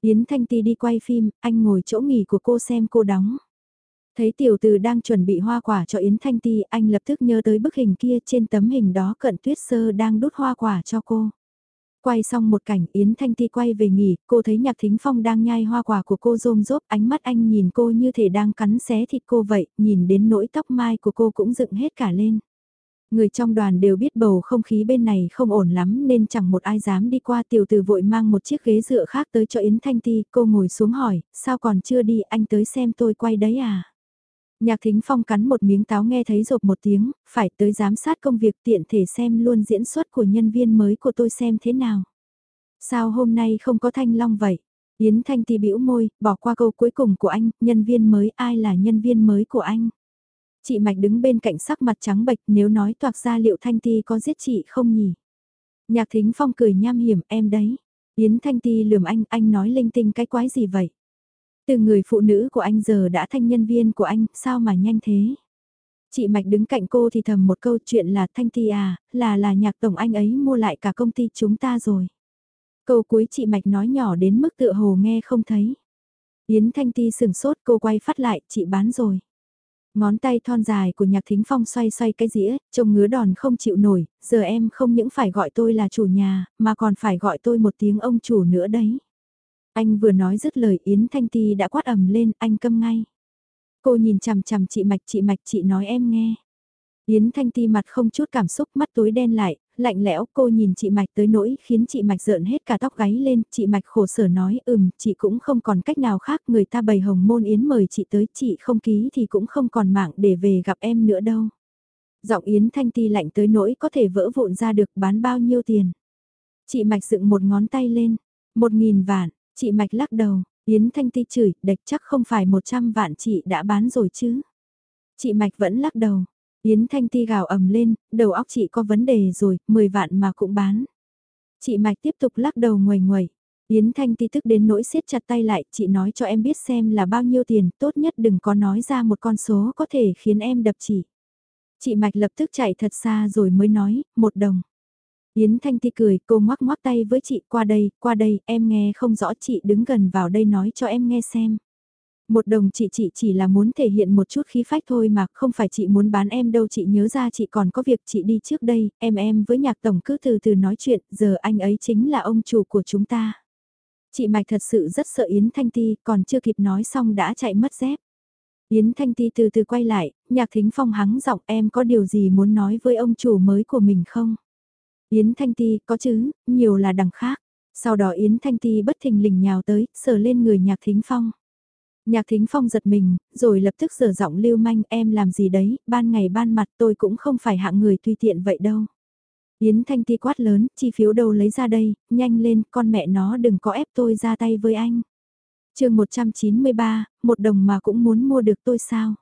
Yến Thanh Ti đi quay phim, anh ngồi chỗ nghỉ của cô xem cô đóng. Thấy tiểu từ đang chuẩn bị hoa quả cho Yến Thanh Ti, anh lập tức nhớ tới bức hình kia trên tấm hình đó cận tuyết sơ đang đút hoa quả cho cô. Quay xong một cảnh Yến Thanh Ti quay về nghỉ, cô thấy Nhạc Thính Phong đang nhai hoa quả của cô rôm rốp, ánh mắt anh nhìn cô như thể đang cắn xé thịt cô vậy, nhìn đến nỗi tóc mai của cô cũng dựng hết cả lên. Người trong đoàn đều biết bầu không khí bên này không ổn lắm nên chẳng một ai dám đi qua tiểu từ vội mang một chiếc ghế dựa khác tới cho Yến Thanh Ti, cô ngồi xuống hỏi, sao còn chưa đi anh tới xem tôi quay đấy à? Nhạc Thính Phong cắn một miếng táo nghe thấy rộp một tiếng, phải tới giám sát công việc tiện thể xem luôn diễn xuất của nhân viên mới của tôi xem thế nào. Sao hôm nay không có Thanh Long vậy? Yến Thanh Ti bĩu môi, bỏ qua câu cuối cùng của anh, nhân viên mới ai là nhân viên mới của anh? Chị Mạch đứng bên cạnh sắc mặt trắng bệch nếu nói toạc ra liệu Thanh Ti có giết chị không nhỉ? Nhạc Thính Phong cười nham hiểm em đấy. Yến Thanh Ti lườm anh, anh nói linh tinh cái quái gì vậy? Từ người phụ nữ của anh giờ đã thành nhân viên của anh, sao mà nhanh thế? Chị Mạch đứng cạnh cô thì thầm một câu chuyện là Thanh Ti à, là là nhạc tổng anh ấy mua lại cả công ty chúng ta rồi. Câu cuối chị Mạch nói nhỏ đến mức tựa hồ nghe không thấy. Yến Thanh Ti sừng sốt cô quay phát lại, chị bán rồi. Ngón tay thon dài của nhạc thính phong xoay xoay cái dĩa, trông ngứa đòn không chịu nổi, giờ em không những phải gọi tôi là chủ nhà, mà còn phải gọi tôi một tiếng ông chủ nữa đấy. Anh vừa nói dứt lời Yến Thanh Ti đã quát ầm lên, anh câm ngay. Cô nhìn chằm chằm chị Mạch chị Mạch chị nói em nghe. Yến Thanh Ti mặt không chút cảm xúc mắt tối đen lại, lạnh lẽo cô nhìn chị Mạch tới nỗi khiến chị Mạch rợn hết cả tóc gáy lên, chị Mạch khổ sở nói ừm, chị cũng không còn cách nào khác, người ta bày hồng môn Yến mời chị tới, chị không ký thì cũng không còn mạng để về gặp em nữa đâu. Giọng Yến Thanh Ti lạnh tới nỗi có thể vỡ vụn ra được bán bao nhiêu tiền. Chị Mạch dựng một ngón tay lên, một nghìn vạn, chị Mạch lắc đầu, Yến Thanh Ti chửi, đạch chắc không phải một trăm vạn chị đã bán rồi chứ. Chị Mạch vẫn lắc đầu, Yến Thanh Ti gào ầm lên, đầu óc chị có vấn đề rồi, 10 vạn mà cũng bán. Chị Mạch tiếp tục lắc đầu ngoài ngoài. Yến Thanh Ti tức đến nỗi siết chặt tay lại, chị nói cho em biết xem là bao nhiêu tiền, tốt nhất đừng có nói ra một con số có thể khiến em đập chỉ. Chị Mạch lập tức chạy thật xa rồi mới nói, một đồng. Yến Thanh Ti cười, cô ngoắc ngoắc tay với chị, qua đây, qua đây, em nghe không rõ chị đứng gần vào đây nói cho em nghe xem. Một đồng chị chị chỉ là muốn thể hiện một chút khí phách thôi mà không phải chị muốn bán em đâu chị nhớ ra chị còn có việc chị đi trước đây, em em với nhạc tổng cứ từ từ nói chuyện, giờ anh ấy chính là ông chủ của chúng ta. Chị Mạch thật sự rất sợ Yến Thanh Ti, còn chưa kịp nói xong đã chạy mất dép. Yến Thanh Ti từ từ quay lại, nhạc thính phong hắng giọng em có điều gì muốn nói với ông chủ mới của mình không? Yến Thanh Ti, có chứ, nhiều là đằng khác. Sau đó Yến Thanh Ti bất thình lình nhào tới, sờ lên người nhạc thính phong. Nhạc thính phong giật mình, rồi lập tức giở giọng lưu manh em làm gì đấy, ban ngày ban mặt tôi cũng không phải hạng người tùy tiện vậy đâu. Yến Thanh Ti quát lớn, chi phiếu đâu lấy ra đây, nhanh lên, con mẹ nó đừng có ép tôi ra tay với anh. chương 193, một đồng mà cũng muốn mua được tôi sao?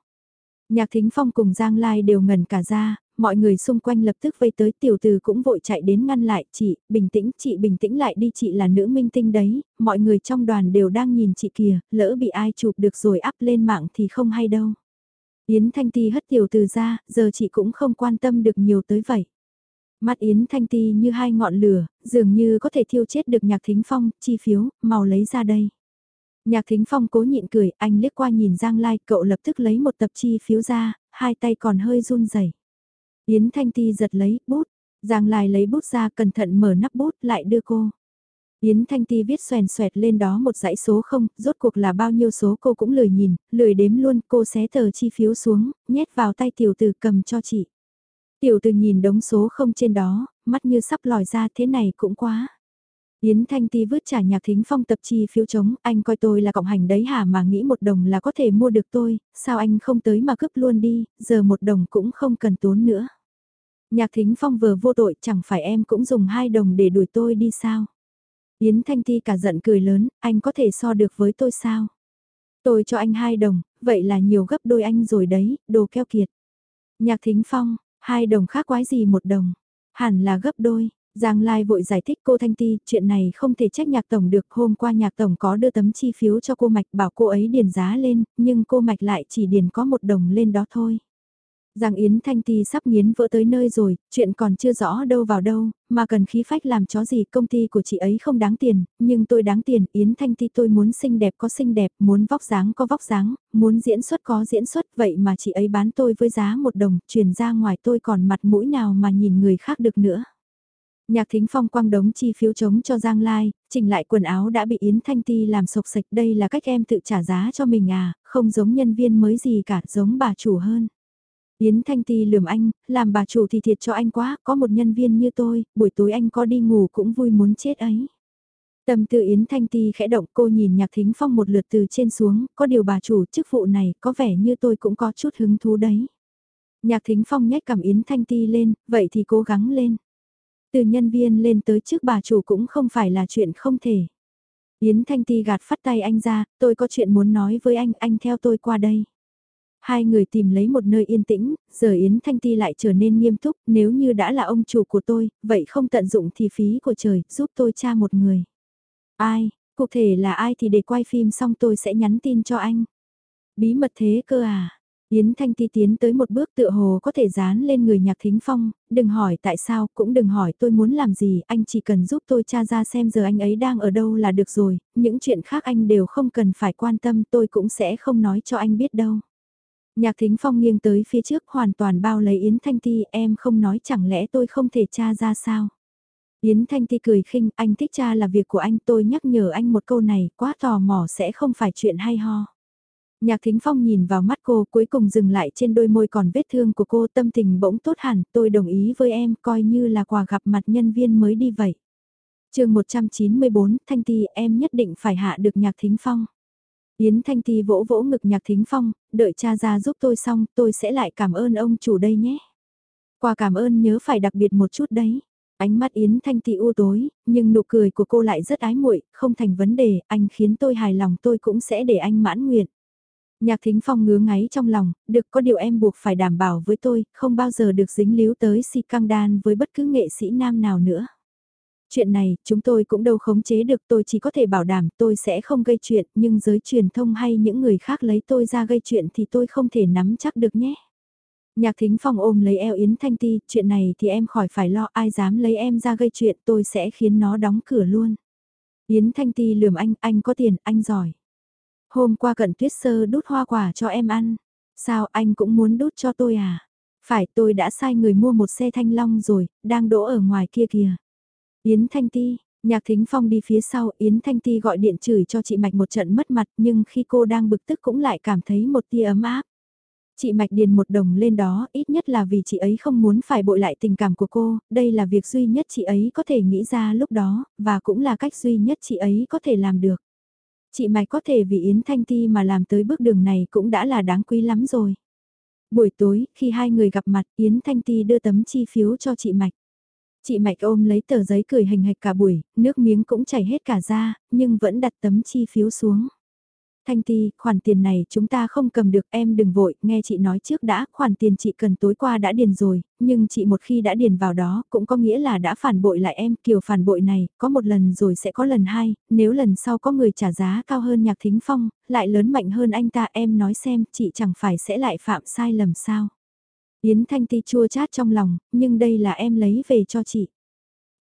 Nhạc Thính Phong cùng Giang Lai đều ngẩn cả ra, mọi người xung quanh lập tức vây tới tiểu từ cũng vội chạy đến ngăn lại chị, bình tĩnh, chị bình tĩnh lại đi chị là nữ minh tinh đấy, mọi người trong đoàn đều đang nhìn chị kìa, lỡ bị ai chụp được rồi up lên mạng thì không hay đâu. Yến Thanh Ti hất tiểu từ ra, giờ chị cũng không quan tâm được nhiều tới vậy. Mắt Yến Thanh Ti như hai ngọn lửa, dường như có thể thiêu chết được nhạc thính phong, chi phiếu, màu lấy ra đây. Nhạc thính phong cố nhịn cười, anh liếc qua nhìn Giang Lai, cậu lập tức lấy một tập chi phiếu ra, hai tay còn hơi run rẩy. Yến Thanh Ti giật lấy bút, Giang Lai lấy bút ra cẩn thận mở nắp bút lại đưa cô. Yến Thanh Ti viết xoèn xoẹt lên đó một dãy số không, rốt cuộc là bao nhiêu số cô cũng lười nhìn, lười đếm luôn, cô xé tờ chi phiếu xuống, nhét vào tay tiểu tử cầm cho chị. Tiểu tử nhìn đống số không trên đó, mắt như sắp lòi ra thế này cũng quá. Yến Thanh Ti vứt trả nhạc thính phong tập chi phiếu chống, anh coi tôi là cộng hành đấy hả mà nghĩ một đồng là có thể mua được tôi, sao anh không tới mà cướp luôn đi, giờ một đồng cũng không cần tốn nữa. Nhạc thính phong vừa vô tội chẳng phải em cũng dùng hai đồng để đuổi tôi đi sao? Yến Thanh Ti cả giận cười lớn, anh có thể so được với tôi sao? Tôi cho anh hai đồng, vậy là nhiều gấp đôi anh rồi đấy, đồ keo kiệt. Nhạc thính phong, hai đồng khác quái gì một đồng? Hẳn là gấp đôi. Giang Lai vội giải thích cô Thanh Ti, chuyện này không thể trách nhạc tổng được. Hôm qua nhạc tổng có đưa tấm chi phiếu cho cô Mạch bảo cô ấy điền giá lên, nhưng cô Mạch lại chỉ điền có một đồng lên đó thôi. Giang Yến Thanh Ti sắp nghiến vỡ tới nơi rồi, chuyện còn chưa rõ đâu vào đâu, mà cần khí phách làm chó gì công ty của chị ấy không đáng tiền, nhưng tôi đáng tiền, Yến Thanh Ti tôi muốn xinh đẹp có xinh đẹp, muốn vóc dáng có vóc dáng, muốn diễn xuất có diễn xuất, vậy mà chị ấy bán tôi với giá một đồng, truyền ra ngoài tôi còn mặt mũi nào mà nhìn người khác được nữa. Nhạc Thính Phong quăng đống chi phiếu chống cho Giang Lai, chỉnh lại quần áo đã bị Yến Thanh Ti làm sộc sạch đây là cách em tự trả giá cho mình à, không giống nhân viên mới gì cả, giống bà chủ hơn. Yến Thanh Ti lườm anh, làm bà chủ thì thiệt cho anh quá, có một nhân viên như tôi, buổi tối anh có đi ngủ cũng vui muốn chết ấy. Tâm tư Yến Thanh Ti khẽ động cô nhìn Nhạc Thính Phong một lượt từ trên xuống, có điều bà chủ chức vụ này có vẻ như tôi cũng có chút hứng thú đấy. Nhạc Thính Phong nhếch cằm Yến Thanh Ti lên, vậy thì cố gắng lên. Từ nhân viên lên tới trước bà chủ cũng không phải là chuyện không thể. Yến Thanh Ti gạt phát tay anh ra, tôi có chuyện muốn nói với anh, anh theo tôi qua đây. Hai người tìm lấy một nơi yên tĩnh, giờ Yến Thanh Ti lại trở nên nghiêm túc, nếu như đã là ông chủ của tôi, vậy không tận dụng thì phí của trời, giúp tôi tra một người. Ai, cụ thể là ai thì để quay phim xong tôi sẽ nhắn tin cho anh. Bí mật thế cơ à? Yến Thanh Ti tiến tới một bước tựa hồ có thể dán lên người nhạc thính phong, đừng hỏi tại sao, cũng đừng hỏi tôi muốn làm gì, anh chỉ cần giúp tôi tra ra xem giờ anh ấy đang ở đâu là được rồi, những chuyện khác anh đều không cần phải quan tâm tôi cũng sẽ không nói cho anh biết đâu. Nhạc thính phong nghiêng tới phía trước hoàn toàn bao lấy Yến Thanh Ti em không nói chẳng lẽ tôi không thể tra ra sao. Yến Thanh Ti cười khinh anh thích cha là việc của anh tôi nhắc nhở anh một câu này quá tò mò sẽ không phải chuyện hay ho. Nhạc Thính Phong nhìn vào mắt cô cuối cùng dừng lại trên đôi môi còn vết thương của cô tâm tình bỗng tốt hẳn tôi đồng ý với em coi như là quà gặp mặt nhân viên mới đi vậy. chương 194 Thanh Ti em nhất định phải hạ được Nhạc Thính Phong. Yến Thanh Ti vỗ vỗ ngực Nhạc Thính Phong, đợi cha ra giúp tôi xong tôi sẽ lại cảm ơn ông chủ đây nhé. Quà cảm ơn nhớ phải đặc biệt một chút đấy. Ánh mắt Yến Thanh Ti u tối, nhưng nụ cười của cô lại rất ái muội, không thành vấn đề, anh khiến tôi hài lòng tôi cũng sẽ để anh mãn nguyện. Nhạc Thính Phong ngứa ngáy trong lòng, được có điều em buộc phải đảm bảo với tôi, không bao giờ được dính líu tới si căng đan với bất cứ nghệ sĩ nam nào nữa. Chuyện này, chúng tôi cũng đâu khống chế được tôi chỉ có thể bảo đảm tôi sẽ không gây chuyện, nhưng giới truyền thông hay những người khác lấy tôi ra gây chuyện thì tôi không thể nắm chắc được nhé. Nhạc Thính Phong ôm lấy eo Yến Thanh Ti, chuyện này thì em khỏi phải lo ai dám lấy em ra gây chuyện tôi sẽ khiến nó đóng cửa luôn. Yến Thanh Ti lườm anh, anh có tiền, anh giỏi. Hôm qua cận tuyết sơ đút hoa quả cho em ăn. Sao anh cũng muốn đút cho tôi à? Phải tôi đã sai người mua một xe thanh long rồi, đang đỗ ở ngoài kia kìa. Yến Thanh Ti, Nhạc Thính Phong đi phía sau, Yến Thanh Ti gọi điện chửi cho chị Mạch một trận mất mặt nhưng khi cô đang bực tức cũng lại cảm thấy một tia ấm áp. Chị Mạch điền một đồng lên đó, ít nhất là vì chị ấy không muốn phải bội lại tình cảm của cô, đây là việc duy nhất chị ấy có thể nghĩ ra lúc đó, và cũng là cách duy nhất chị ấy có thể làm được. Chị Mạch có thể vì Yến Thanh Ti mà làm tới bước đường này cũng đã là đáng quý lắm rồi. Buổi tối, khi hai người gặp mặt, Yến Thanh Ti đưa tấm chi phiếu cho chị Mạch. Chị Mạch ôm lấy tờ giấy cười hình hạch cả buổi, nước miếng cũng chảy hết cả ra, nhưng vẫn đặt tấm chi phiếu xuống. Thanh Ti, khoản tiền này chúng ta không cầm được em đừng vội, nghe chị nói trước đã, khoản tiền chị cần tối qua đã điền rồi, nhưng chị một khi đã điền vào đó cũng có nghĩa là đã phản bội lại em, kiểu phản bội này, có một lần rồi sẽ có lần hai, nếu lần sau có người trả giá cao hơn nhạc thính phong, lại lớn mạnh hơn anh ta em nói xem chị chẳng phải sẽ lại phạm sai lầm sao. Yến Thanh Ti chua chát trong lòng, nhưng đây là em lấy về cho chị.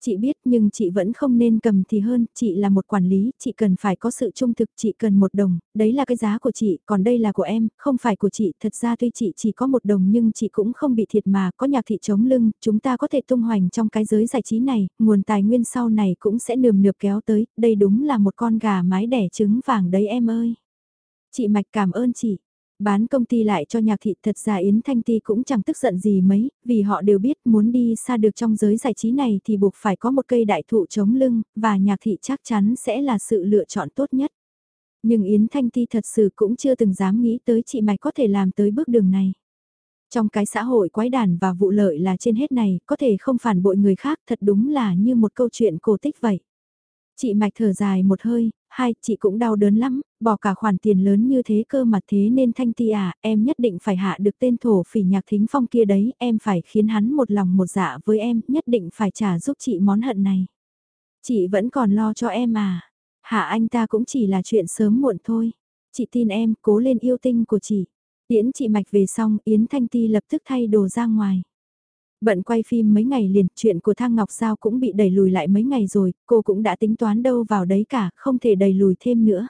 Chị biết nhưng chị vẫn không nên cầm thì hơn, chị là một quản lý, chị cần phải có sự trung thực, chị cần một đồng, đấy là cái giá của chị, còn đây là của em, không phải của chị, thật ra tuy chị chỉ có một đồng nhưng chị cũng không bị thiệt mà, có nhạc thị chống lưng, chúng ta có thể tung hoành trong cái giới giải trí này, nguồn tài nguyên sau này cũng sẽ nườm nượp kéo tới, đây đúng là một con gà mái đẻ trứng vàng đấy em ơi. Chị Mạch cảm ơn chị. Bán công ty lại cho nhạc thị thật ra Yến Thanh Ti cũng chẳng tức giận gì mấy, vì họ đều biết muốn đi xa được trong giới giải trí này thì buộc phải có một cây đại thụ chống lưng, và nhạc thị chắc chắn sẽ là sự lựa chọn tốt nhất. Nhưng Yến Thanh Ti thật sự cũng chưa từng dám nghĩ tới chị mày có thể làm tới bước đường này. Trong cái xã hội quái đản và vụ lợi là trên hết này, có thể không phản bội người khác thật đúng là như một câu chuyện cổ tích vậy. Chị Mạch thở dài một hơi, hai, chị cũng đau đớn lắm, bỏ cả khoản tiền lớn như thế cơ mà thế nên Thanh Ti à, em nhất định phải hạ được tên thổ phỉ nhạc thính phong kia đấy, em phải khiến hắn một lòng một dạ với em, nhất định phải trả giúp chị món hận này. Chị vẫn còn lo cho em à, hạ anh ta cũng chỉ là chuyện sớm muộn thôi. Chị tin em, cố lên yêu tinh của chị. Yến chị Mạch về xong, Yến Thanh Ti lập tức thay đồ ra ngoài. Bận quay phim mấy ngày liền, chuyện của Thang Ngọc Giao cũng bị đẩy lùi lại mấy ngày rồi, cô cũng đã tính toán đâu vào đấy cả, không thể đẩy lùi thêm nữa.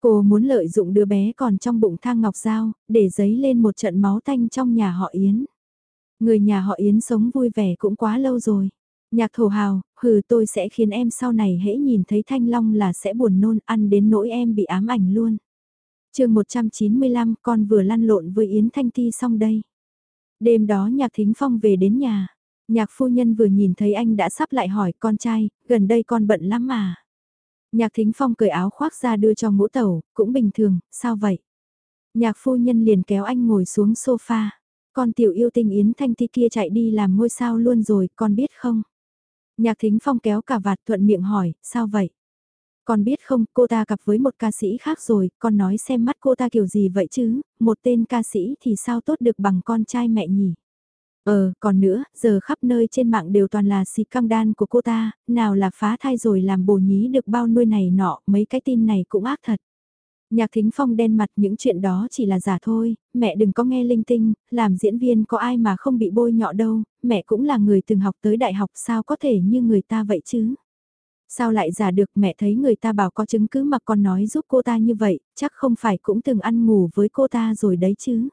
Cô muốn lợi dụng đứa bé còn trong bụng Thang Ngọc Giao, để giấy lên một trận máu tanh trong nhà họ Yến. Người nhà họ Yến sống vui vẻ cũng quá lâu rồi. Nhạc thổ hào, hừ tôi sẽ khiến em sau này hễ nhìn thấy Thanh Long là sẽ buồn nôn ăn đến nỗi em bị ám ảnh luôn. chương 195 con vừa lăn lộn với Yến Thanh Ti xong đây. Đêm đó nhạc thính phong về đến nhà. Nhạc phu nhân vừa nhìn thấy anh đã sắp lại hỏi con trai, gần đây con bận lắm mà. Nhạc thính phong cởi áo khoác ra đưa cho ngũ tẩu, cũng bình thường, sao vậy? Nhạc phu nhân liền kéo anh ngồi xuống sofa. Con tiểu yêu tình Yến Thanh Ti kia chạy đi làm ngôi sao luôn rồi, con biết không? Nhạc thính phong kéo cả vạt thuận miệng hỏi, sao vậy? Con biết không, cô ta gặp với một ca sĩ khác rồi, con nói xem mắt cô ta kiểu gì vậy chứ, một tên ca sĩ thì sao tốt được bằng con trai mẹ nhỉ? Ờ, còn nữa, giờ khắp nơi trên mạng đều toàn là xì căng đan của cô ta, nào là phá thai rồi làm bồ nhí được bao nuôi này nọ, mấy cái tin này cũng ác thật. Nhạc thính phong đen mặt những chuyện đó chỉ là giả thôi, mẹ đừng có nghe linh tinh, làm diễn viên có ai mà không bị bôi nhọ đâu, mẹ cũng là người từng học tới đại học sao có thể như người ta vậy chứ. Sao lại giả được mẹ thấy người ta bảo có chứng cứ mà con nói giúp cô ta như vậy, chắc không phải cũng từng ăn ngủ với cô ta rồi đấy chứ.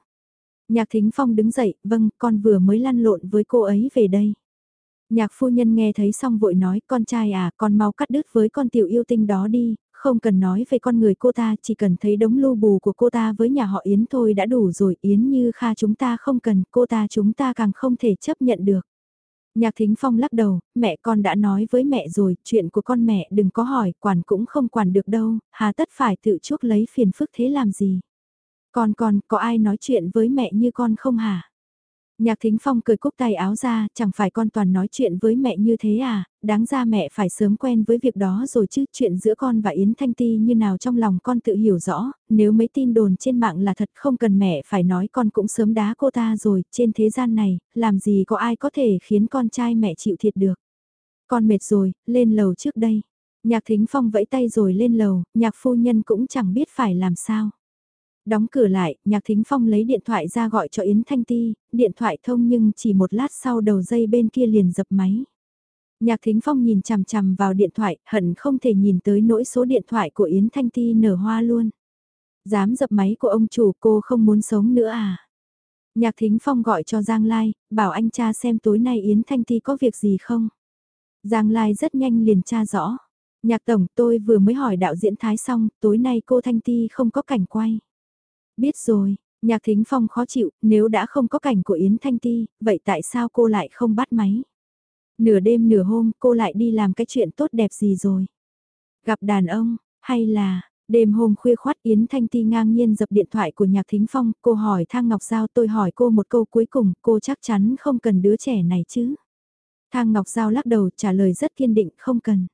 Nhạc thính phong đứng dậy, vâng, con vừa mới lăn lộn với cô ấy về đây. Nhạc phu nhân nghe thấy xong vội nói, con trai à, con mau cắt đứt với con tiểu yêu tinh đó đi, không cần nói về con người cô ta, chỉ cần thấy đống lưu bù của cô ta với nhà họ Yến thôi đã đủ rồi, Yến như Kha chúng ta không cần, cô ta chúng ta càng không thể chấp nhận được. Nhạc Thính Phong lắc đầu, mẹ con đã nói với mẹ rồi, chuyện của con mẹ đừng có hỏi, quản cũng không quản được đâu, hà tất phải tự chuốc lấy phiền phức thế làm gì. Con con, có ai nói chuyện với mẹ như con không hả? Nhạc Thính Phong cười cúc tay áo ra, chẳng phải con toàn nói chuyện với mẹ như thế à, đáng ra mẹ phải sớm quen với việc đó rồi chứ, chuyện giữa con và Yến Thanh Ti như nào trong lòng con tự hiểu rõ, nếu mấy tin đồn trên mạng là thật không cần mẹ phải nói con cũng sớm đá cô ta rồi, trên thế gian này, làm gì có ai có thể khiến con trai mẹ chịu thiệt được. Con mệt rồi, lên lầu trước đây. Nhạc Thính Phong vẫy tay rồi lên lầu, nhạc phu nhân cũng chẳng biết phải làm sao. Đóng cửa lại, Nhạc Thính Phong lấy điện thoại ra gọi cho Yến Thanh Ti, điện thoại thông nhưng chỉ một lát sau đầu dây bên kia liền dập máy. Nhạc Thính Phong nhìn chằm chằm vào điện thoại, hận không thể nhìn tới nỗi số điện thoại của Yến Thanh Ti nở hoa luôn. Dám dập máy của ông chủ cô không muốn sống nữa à? Nhạc Thính Phong gọi cho Giang Lai, bảo anh cha xem tối nay Yến Thanh Ti có việc gì không. Giang Lai rất nhanh liền tra rõ. Nhạc Tổng tôi vừa mới hỏi đạo diễn Thái xong, tối nay cô Thanh Ti không có cảnh quay. Biết rồi, nhạc thính phong khó chịu, nếu đã không có cảnh của Yến Thanh Ti, vậy tại sao cô lại không bắt máy? Nửa đêm nửa hôm cô lại đi làm cái chuyện tốt đẹp gì rồi? Gặp đàn ông, hay là, đêm hôm khuya khoát Yến Thanh Ti ngang nhiên dập điện thoại của nhạc thính phong, cô hỏi Thang Ngọc Giao tôi hỏi cô một câu cuối cùng, cô chắc chắn không cần đứa trẻ này chứ? Thang Ngọc Giao lắc đầu trả lời rất kiên định, không cần.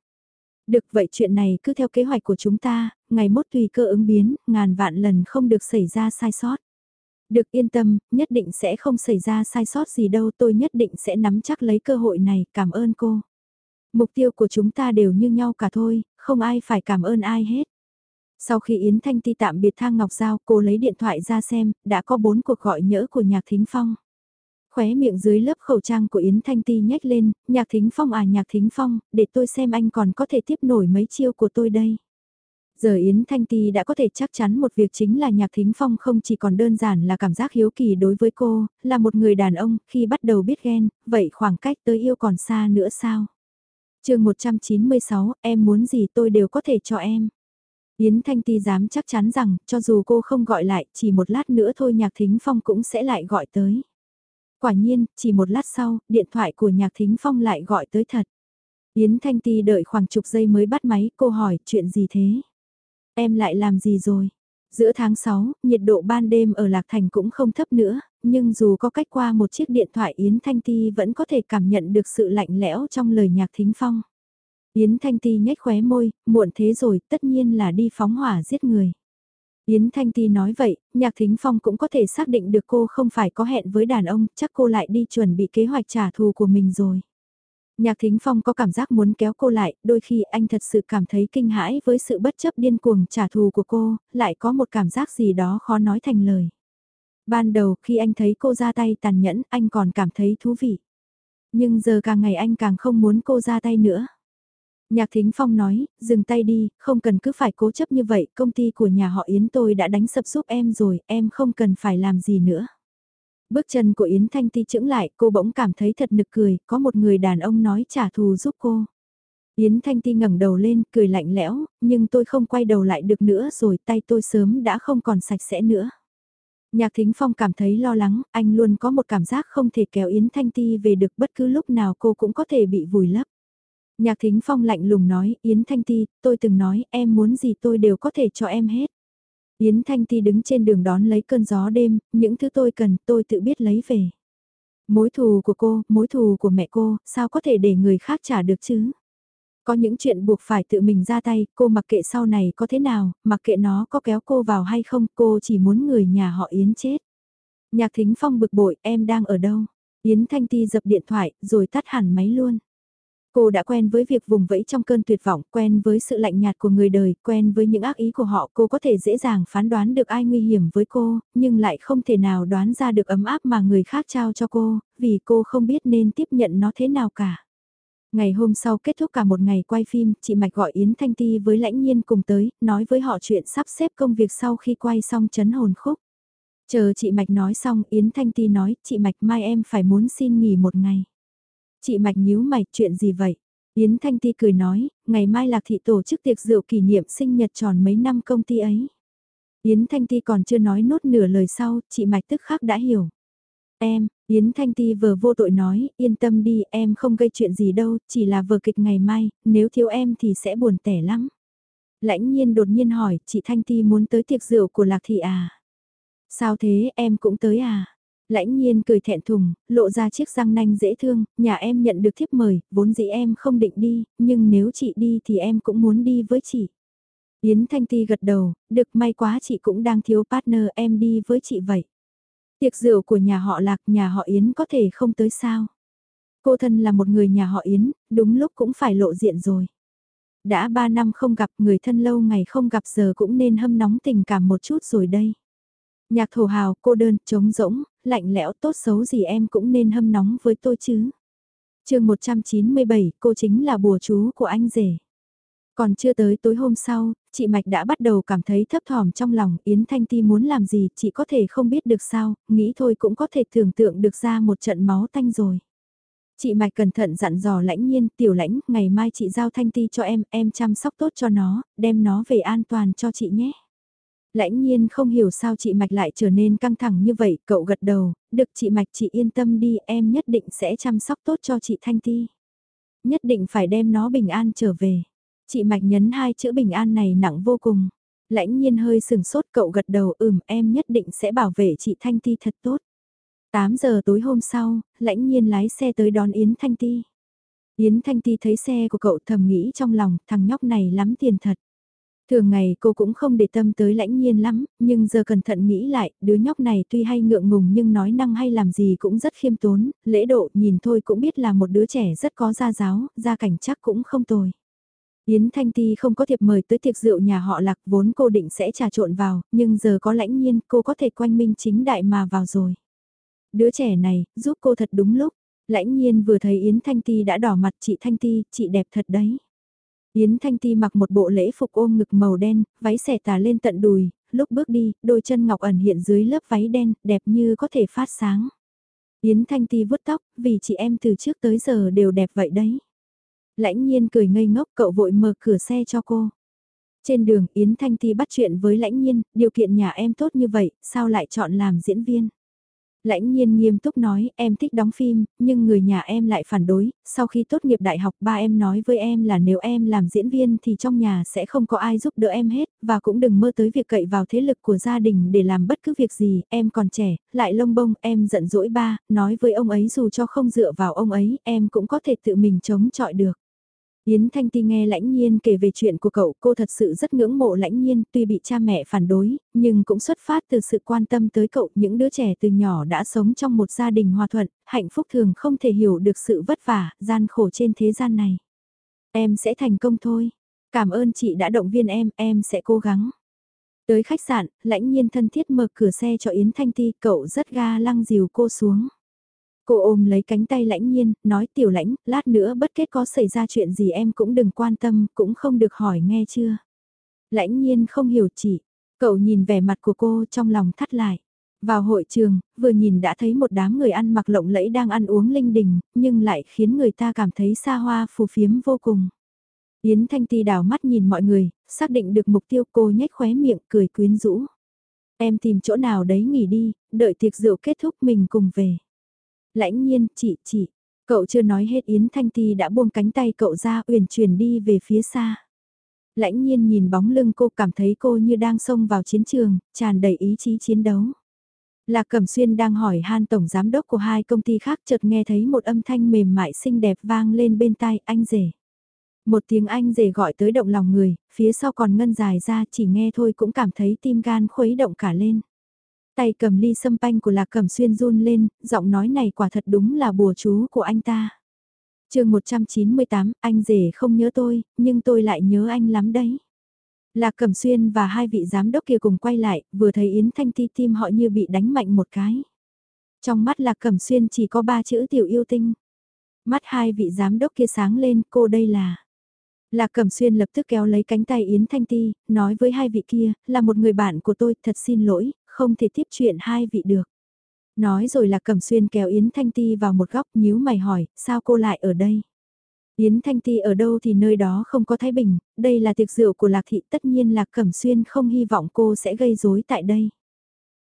Được vậy chuyện này cứ theo kế hoạch của chúng ta, ngày mốt tùy cơ ứng biến, ngàn vạn lần không được xảy ra sai sót. Được yên tâm, nhất định sẽ không xảy ra sai sót gì đâu tôi nhất định sẽ nắm chắc lấy cơ hội này, cảm ơn cô. Mục tiêu của chúng ta đều như nhau cả thôi, không ai phải cảm ơn ai hết. Sau khi Yến Thanh Ti tạm biệt Thang Ngọc Giao, cô lấy điện thoại ra xem, đã có bốn cuộc gọi nhỡ của Nhạc Thính Phong. Khóe miệng dưới lớp khẩu trang của Yến Thanh Ti nhếch lên, Nhạc Thính Phong à Nhạc Thính Phong, để tôi xem anh còn có thể tiếp nổi mấy chiêu của tôi đây. Giờ Yến Thanh Ti đã có thể chắc chắn một việc chính là Nhạc Thính Phong không chỉ còn đơn giản là cảm giác hiếu kỳ đối với cô, là một người đàn ông, khi bắt đầu biết ghen, vậy khoảng cách tới yêu còn xa nữa sao? chương 196, em muốn gì tôi đều có thể cho em. Yến Thanh Ti dám chắc chắn rằng, cho dù cô không gọi lại, chỉ một lát nữa thôi Nhạc Thính Phong cũng sẽ lại gọi tới. Quả nhiên, chỉ một lát sau, điện thoại của Nhạc Thính Phong lại gọi tới thật. Yến Thanh Ti đợi khoảng chục giây mới bắt máy, cô hỏi, chuyện gì thế? Em lại làm gì rồi? Giữa tháng 6, nhiệt độ ban đêm ở Lạc Thành cũng không thấp nữa, nhưng dù có cách qua một chiếc điện thoại Yến Thanh Ti vẫn có thể cảm nhận được sự lạnh lẽo trong lời nhạc thính phong. Yến Thanh Ti nhếch khóe môi, muộn thế rồi, tất nhiên là đi phóng hỏa giết người. Yến Thanh Ti nói vậy, Nhạc Thính Phong cũng có thể xác định được cô không phải có hẹn với đàn ông, chắc cô lại đi chuẩn bị kế hoạch trả thù của mình rồi. Nhạc Thính Phong có cảm giác muốn kéo cô lại, đôi khi anh thật sự cảm thấy kinh hãi với sự bất chấp điên cuồng trả thù của cô, lại có một cảm giác gì đó khó nói thành lời. Ban đầu khi anh thấy cô ra tay tàn nhẫn, anh còn cảm thấy thú vị. Nhưng giờ càng ngày anh càng không muốn cô ra tay nữa. Nhạc Thính Phong nói, dừng tay đi, không cần cứ phải cố chấp như vậy, công ty của nhà họ Yến tôi đã đánh sập giúp em rồi, em không cần phải làm gì nữa. Bước chân của Yến Thanh Ti chững lại, cô bỗng cảm thấy thật nực cười, có một người đàn ông nói trả thù giúp cô. Yến Thanh Ti ngẩng đầu lên, cười lạnh lẽo, nhưng tôi không quay đầu lại được nữa rồi, tay tôi sớm đã không còn sạch sẽ nữa. Nhạc Thính Phong cảm thấy lo lắng, anh luôn có một cảm giác không thể kéo Yến Thanh Ti về được bất cứ lúc nào cô cũng có thể bị vùi lấp. Nhạc Thính Phong lạnh lùng nói, Yến Thanh Ti, tôi từng nói, em muốn gì tôi đều có thể cho em hết. Yến Thanh Ti đứng trên đường đón lấy cơn gió đêm, những thứ tôi cần tôi tự biết lấy về. Mối thù của cô, mối thù của mẹ cô, sao có thể để người khác trả được chứ? Có những chuyện buộc phải tự mình ra tay, cô mặc kệ sau này có thế nào, mặc kệ nó có kéo cô vào hay không, cô chỉ muốn người nhà họ Yến chết. Nhạc Thính Phong bực bội, em đang ở đâu? Yến Thanh Ti dập điện thoại, rồi tắt hẳn máy luôn. Cô đã quen với việc vùng vẫy trong cơn tuyệt vọng, quen với sự lạnh nhạt của người đời, quen với những ác ý của họ. Cô có thể dễ dàng phán đoán được ai nguy hiểm với cô, nhưng lại không thể nào đoán ra được ấm áp mà người khác trao cho cô, vì cô không biết nên tiếp nhận nó thế nào cả. Ngày hôm sau kết thúc cả một ngày quay phim, chị Mạch gọi Yến Thanh Ti với lãnh nhiên cùng tới, nói với họ chuyện sắp xếp công việc sau khi quay xong chấn hồn khúc. Chờ chị Mạch nói xong, Yến Thanh Ti nói, chị Mạch mai em phải muốn xin nghỉ một ngày. Chị Mạch nhíu mày, chuyện gì vậy? Yến Thanh Ti cười nói, ngày mai Lạc Thị tổ chức tiệc rượu kỷ niệm sinh nhật tròn mấy năm công ty ấy. Yến Thanh Ti còn chưa nói nốt nửa lời sau, chị Mạch tức khắc đã hiểu. Em, Yến Thanh Ti vừa vô tội nói, yên tâm đi, em không gây chuyện gì đâu, chỉ là vừa kịch ngày mai, nếu thiếu em thì sẽ buồn tẻ lắm. Lãnh nhiên đột nhiên hỏi, chị Thanh Ti muốn tới tiệc rượu của Lạc Thị à? Sao thế, em cũng tới à? Lãnh nhiên cười thẹn thùng, lộ ra chiếc răng nanh dễ thương, nhà em nhận được thiếp mời, vốn dĩ em không định đi, nhưng nếu chị đi thì em cũng muốn đi với chị. Yến Thanh Ti gật đầu, được may quá chị cũng đang thiếu partner em đi với chị vậy. Tiệc rượu của nhà họ Lạc, nhà họ Yến có thể không tới sao? Cô thân là một người nhà họ Yến, đúng lúc cũng phải lộ diện rồi. Đã ba năm không gặp người thân lâu ngày không gặp giờ cũng nên hâm nóng tình cảm một chút rồi đây. Nhạc thổ hào, cô đơn, trống rỗng, lạnh lẽo tốt xấu gì em cũng nên hâm nóng với tôi chứ. chương 197, cô chính là bùa chú của anh rể. Còn chưa tới tối hôm sau, chị Mạch đã bắt đầu cảm thấy thấp thỏm trong lòng, Yến Thanh Ti muốn làm gì, chị có thể không biết được sao, nghĩ thôi cũng có thể tưởng tượng được ra một trận máu tanh rồi. Chị Mạch cẩn thận dặn dò lãnh nhiên, tiểu lãnh, ngày mai chị giao Thanh Ti cho em, em chăm sóc tốt cho nó, đem nó về an toàn cho chị nhé. Lãnh nhiên không hiểu sao chị Mạch lại trở nên căng thẳng như vậy, cậu gật đầu, được chị Mạch chị yên tâm đi, em nhất định sẽ chăm sóc tốt cho chị Thanh Ti. Nhất định phải đem nó bình an trở về. Chị Mạch nhấn hai chữ bình an này nặng vô cùng. Lãnh nhiên hơi sừng sốt cậu gật đầu ừm em nhất định sẽ bảo vệ chị Thanh Ti thật tốt. 8 giờ tối hôm sau, lãnh nhiên lái xe tới đón Yến Thanh Ti. Yến Thanh Ti thấy xe của cậu thầm nghĩ trong lòng thằng nhóc này lắm tiền thật. Thường ngày cô cũng không để tâm tới lãnh nhiên lắm, nhưng giờ cẩn thận nghĩ lại, đứa nhóc này tuy hay ngượng ngùng nhưng nói năng hay làm gì cũng rất khiêm tốn, lễ độ nhìn thôi cũng biết là một đứa trẻ rất có gia giáo, gia cảnh chắc cũng không tồi. Yến Thanh Ti không có thiệp mời tới tiệc rượu nhà họ lạc vốn cô định sẽ trà trộn vào, nhưng giờ có lãnh nhiên cô có thể quanh minh chính đại mà vào rồi. Đứa trẻ này, giúp cô thật đúng lúc. Lãnh nhiên vừa thấy Yến Thanh Ti đã đỏ mặt chị Thanh Ti, chị đẹp thật đấy. Yến Thanh Ti mặc một bộ lễ phục ôm ngực màu đen, váy xẻ tà lên tận đùi, lúc bước đi, đôi chân ngọc ẩn hiện dưới lớp váy đen, đẹp như có thể phát sáng. Yến Thanh Ti vuốt tóc, vì chị em từ trước tới giờ đều đẹp vậy đấy. Lãnh nhiên cười ngây ngốc cậu vội mở cửa xe cho cô. Trên đường Yến Thanh Ti bắt chuyện với lãnh nhiên, điều kiện nhà em tốt như vậy, sao lại chọn làm diễn viên? Lãnh nhiên nghiêm túc nói, em thích đóng phim, nhưng người nhà em lại phản đối, sau khi tốt nghiệp đại học ba em nói với em là nếu em làm diễn viên thì trong nhà sẽ không có ai giúp đỡ em hết, và cũng đừng mơ tới việc cậy vào thế lực của gia đình để làm bất cứ việc gì, em còn trẻ, lại lông bông, em giận dỗi ba, nói với ông ấy dù cho không dựa vào ông ấy, em cũng có thể tự mình chống chọi được. Yến Thanh Ti nghe lãnh nhiên kể về chuyện của cậu, cô thật sự rất ngưỡng mộ lãnh nhiên, tuy bị cha mẹ phản đối, nhưng cũng xuất phát từ sự quan tâm tới cậu, những đứa trẻ từ nhỏ đã sống trong một gia đình hòa thuận, hạnh phúc thường không thể hiểu được sự vất vả, gian khổ trên thế gian này. Em sẽ thành công thôi. Cảm ơn chị đã động viên em, em sẽ cố gắng. Tới khách sạn, lãnh nhiên thân thiết mở cửa xe cho Yến Thanh Ti, cậu rất ga lăng dìu cô xuống. Cô ôm lấy cánh tay lãnh nhiên, nói tiểu lãnh, lát nữa bất kết có xảy ra chuyện gì em cũng đừng quan tâm, cũng không được hỏi nghe chưa. Lãnh nhiên không hiểu chỉ, cậu nhìn vẻ mặt của cô trong lòng thắt lại. Vào hội trường, vừa nhìn đã thấy một đám người ăn mặc lộng lẫy đang ăn uống linh đình, nhưng lại khiến người ta cảm thấy xa hoa phù phiếm vô cùng. Yến Thanh Ti đảo mắt nhìn mọi người, xác định được mục tiêu cô nhếch khóe miệng cười quyến rũ. Em tìm chỗ nào đấy nghỉ đi, đợi tiệc rượu kết thúc mình cùng về. Lãnh nhiên, chị, chị, cậu chưa nói hết Yến Thanh Ti đã buông cánh tay cậu ra uyển chuyển đi về phía xa. Lãnh nhiên nhìn bóng lưng cô cảm thấy cô như đang xông vào chiến trường, tràn đầy ý chí chiến đấu. Lạc Cẩm Xuyên đang hỏi han tổng giám đốc của hai công ty khác chợt nghe thấy một âm thanh mềm mại xinh đẹp vang lên bên tai anh rể. Một tiếng anh rể gọi tới động lòng người, phía sau còn ngân dài ra chỉ nghe thôi cũng cảm thấy tim gan khuấy động cả lên. Tay cầm ly sâm panh của Lạc Cẩm Xuyên run lên, giọng nói này quả thật đúng là bùa chú của anh ta. chương 198, anh rể không nhớ tôi, nhưng tôi lại nhớ anh lắm đấy. Lạc Cẩm Xuyên và hai vị giám đốc kia cùng quay lại, vừa thấy Yến Thanh Ti tim họ như bị đánh mạnh một cái. Trong mắt Lạc Cẩm Xuyên chỉ có ba chữ tiểu yêu tinh. Mắt hai vị giám đốc kia sáng lên, cô đây là... Lạc Cẩm Xuyên lập tức kéo lấy cánh tay Yến Thanh Ti, nói với hai vị kia, là một người bạn của tôi, thật xin lỗi, không thể tiếp chuyện hai vị được. Nói rồi là Cẩm Xuyên kéo Yến Thanh Ti vào một góc nhíu mày hỏi, sao cô lại ở đây? Yến Thanh Ti ở đâu thì nơi đó không có Thái Bình, đây là tiệc rượu của Lạc Thị tất nhiên Lạc Cẩm Xuyên không hy vọng cô sẽ gây rối tại đây.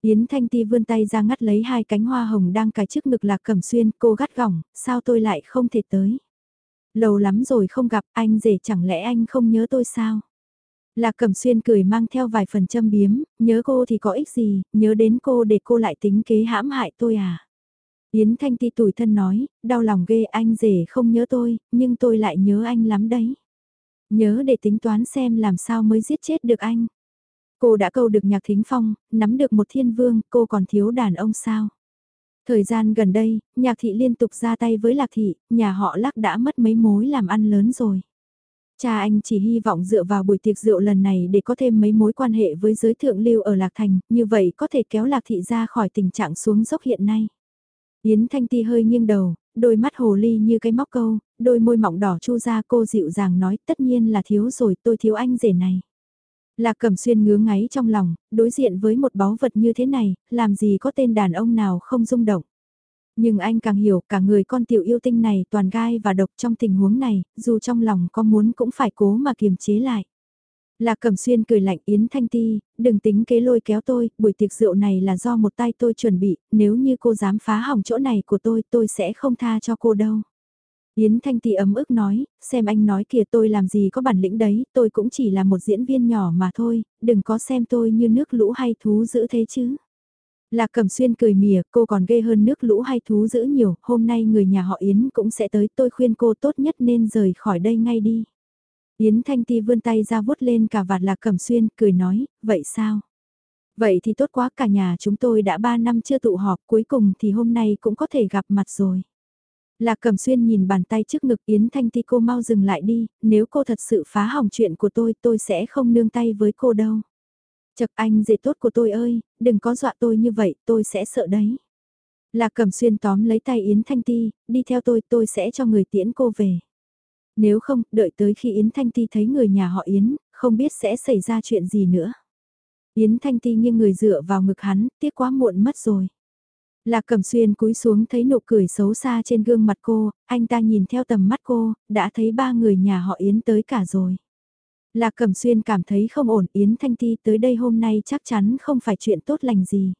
Yến Thanh Ti vươn tay ra ngắt lấy hai cánh hoa hồng đang cài trước ngực Lạc Cẩm Xuyên, cô gắt gỏng, sao tôi lại không thể tới. Lâu lắm rồi không gặp anh rể chẳng lẽ anh không nhớ tôi sao? Lạc Cẩm Xuyên cười mang theo vài phần châm biếm, nhớ cô thì có ích gì, nhớ đến cô để cô lại tính kế hãm hại tôi à? Yến Thanh Ti tủi thân nói, đau lòng ghê anh rể không nhớ tôi, nhưng tôi lại nhớ anh lắm đấy. Nhớ để tính toán xem làm sao mới giết chết được anh. Cô đã câu được nhạc thính phong, nắm được một thiên vương, cô còn thiếu đàn ông sao? Thời gian gần đây, nhạc thị liên tục ra tay với lạc thị, nhà họ lắc đã mất mấy mối làm ăn lớn rồi. Cha anh chỉ hy vọng dựa vào buổi tiệc rượu lần này để có thêm mấy mối quan hệ với giới thượng lưu ở Lạc Thành, như vậy có thể kéo Lạc Thị ra khỏi tình trạng xuống dốc hiện nay. Yến Thanh Ti hơi nghiêng đầu, đôi mắt hồ ly như cái móc câu, đôi môi mỏng đỏ chu ra cô dịu dàng nói tất nhiên là thiếu rồi tôi thiếu anh rể này. Lạc Cẩm Xuyên ngứa ngáy trong lòng, đối diện với một báu vật như thế này, làm gì có tên đàn ông nào không rung động. Nhưng anh càng hiểu cả người con tiểu yêu tinh này toàn gai và độc trong tình huống này, dù trong lòng có muốn cũng phải cố mà kiềm chế lại. Lạc Cẩm Xuyên cười lạnh Yến Thanh Ti, đừng tính kế lôi kéo tôi, buổi tiệc rượu này là do một tay tôi chuẩn bị, nếu như cô dám phá hỏng chỗ này của tôi, tôi sẽ không tha cho cô đâu. Yến Thanh Ti ấm ức nói, xem anh nói kìa tôi làm gì có bản lĩnh đấy, tôi cũng chỉ là một diễn viên nhỏ mà thôi, đừng có xem tôi như nước lũ hay thú dữ thế chứ. Lạc Cẩm Xuyên cười mỉa, cô còn ghê hơn nước lũ hay thú dữ nhiều, hôm nay người nhà họ Yến cũng sẽ tới, tôi khuyên cô tốt nhất nên rời khỏi đây ngay đi. Yến Thanh Ti vươn tay ra vuốt lên cả vạt Lạc Cẩm Xuyên, cười nói, vậy sao? Vậy thì tốt quá cả nhà chúng tôi đã 3 năm chưa tụ họp cuối cùng thì hôm nay cũng có thể gặp mặt rồi. Lạc Cẩm Xuyên nhìn bàn tay trước ngực Yến Thanh Ti cô mau dừng lại đi, nếu cô thật sự phá hỏng chuyện của tôi tôi sẽ không nương tay với cô đâu. Chật anh dễ tốt của tôi ơi, đừng có dọa tôi như vậy, tôi sẽ sợ đấy. Lạc Cẩm Xuyên tóm lấy tay Yến Thanh Ti, đi theo tôi, tôi sẽ cho người tiễn cô về. Nếu không, đợi tới khi Yến Thanh Ti thấy người nhà họ Yến, không biết sẽ xảy ra chuyện gì nữa. Yến Thanh Ti nghiêng người dựa vào ngực hắn, tiếc quá muộn mất rồi. Lạc Cẩm Xuyên cúi xuống thấy nụ cười xấu xa trên gương mặt cô, anh ta nhìn theo tầm mắt cô, đã thấy ba người nhà họ Yến tới cả rồi. Lạc Cẩm Xuyên cảm thấy không ổn, Yến Thanh Ti tới đây hôm nay chắc chắn không phải chuyện tốt lành gì.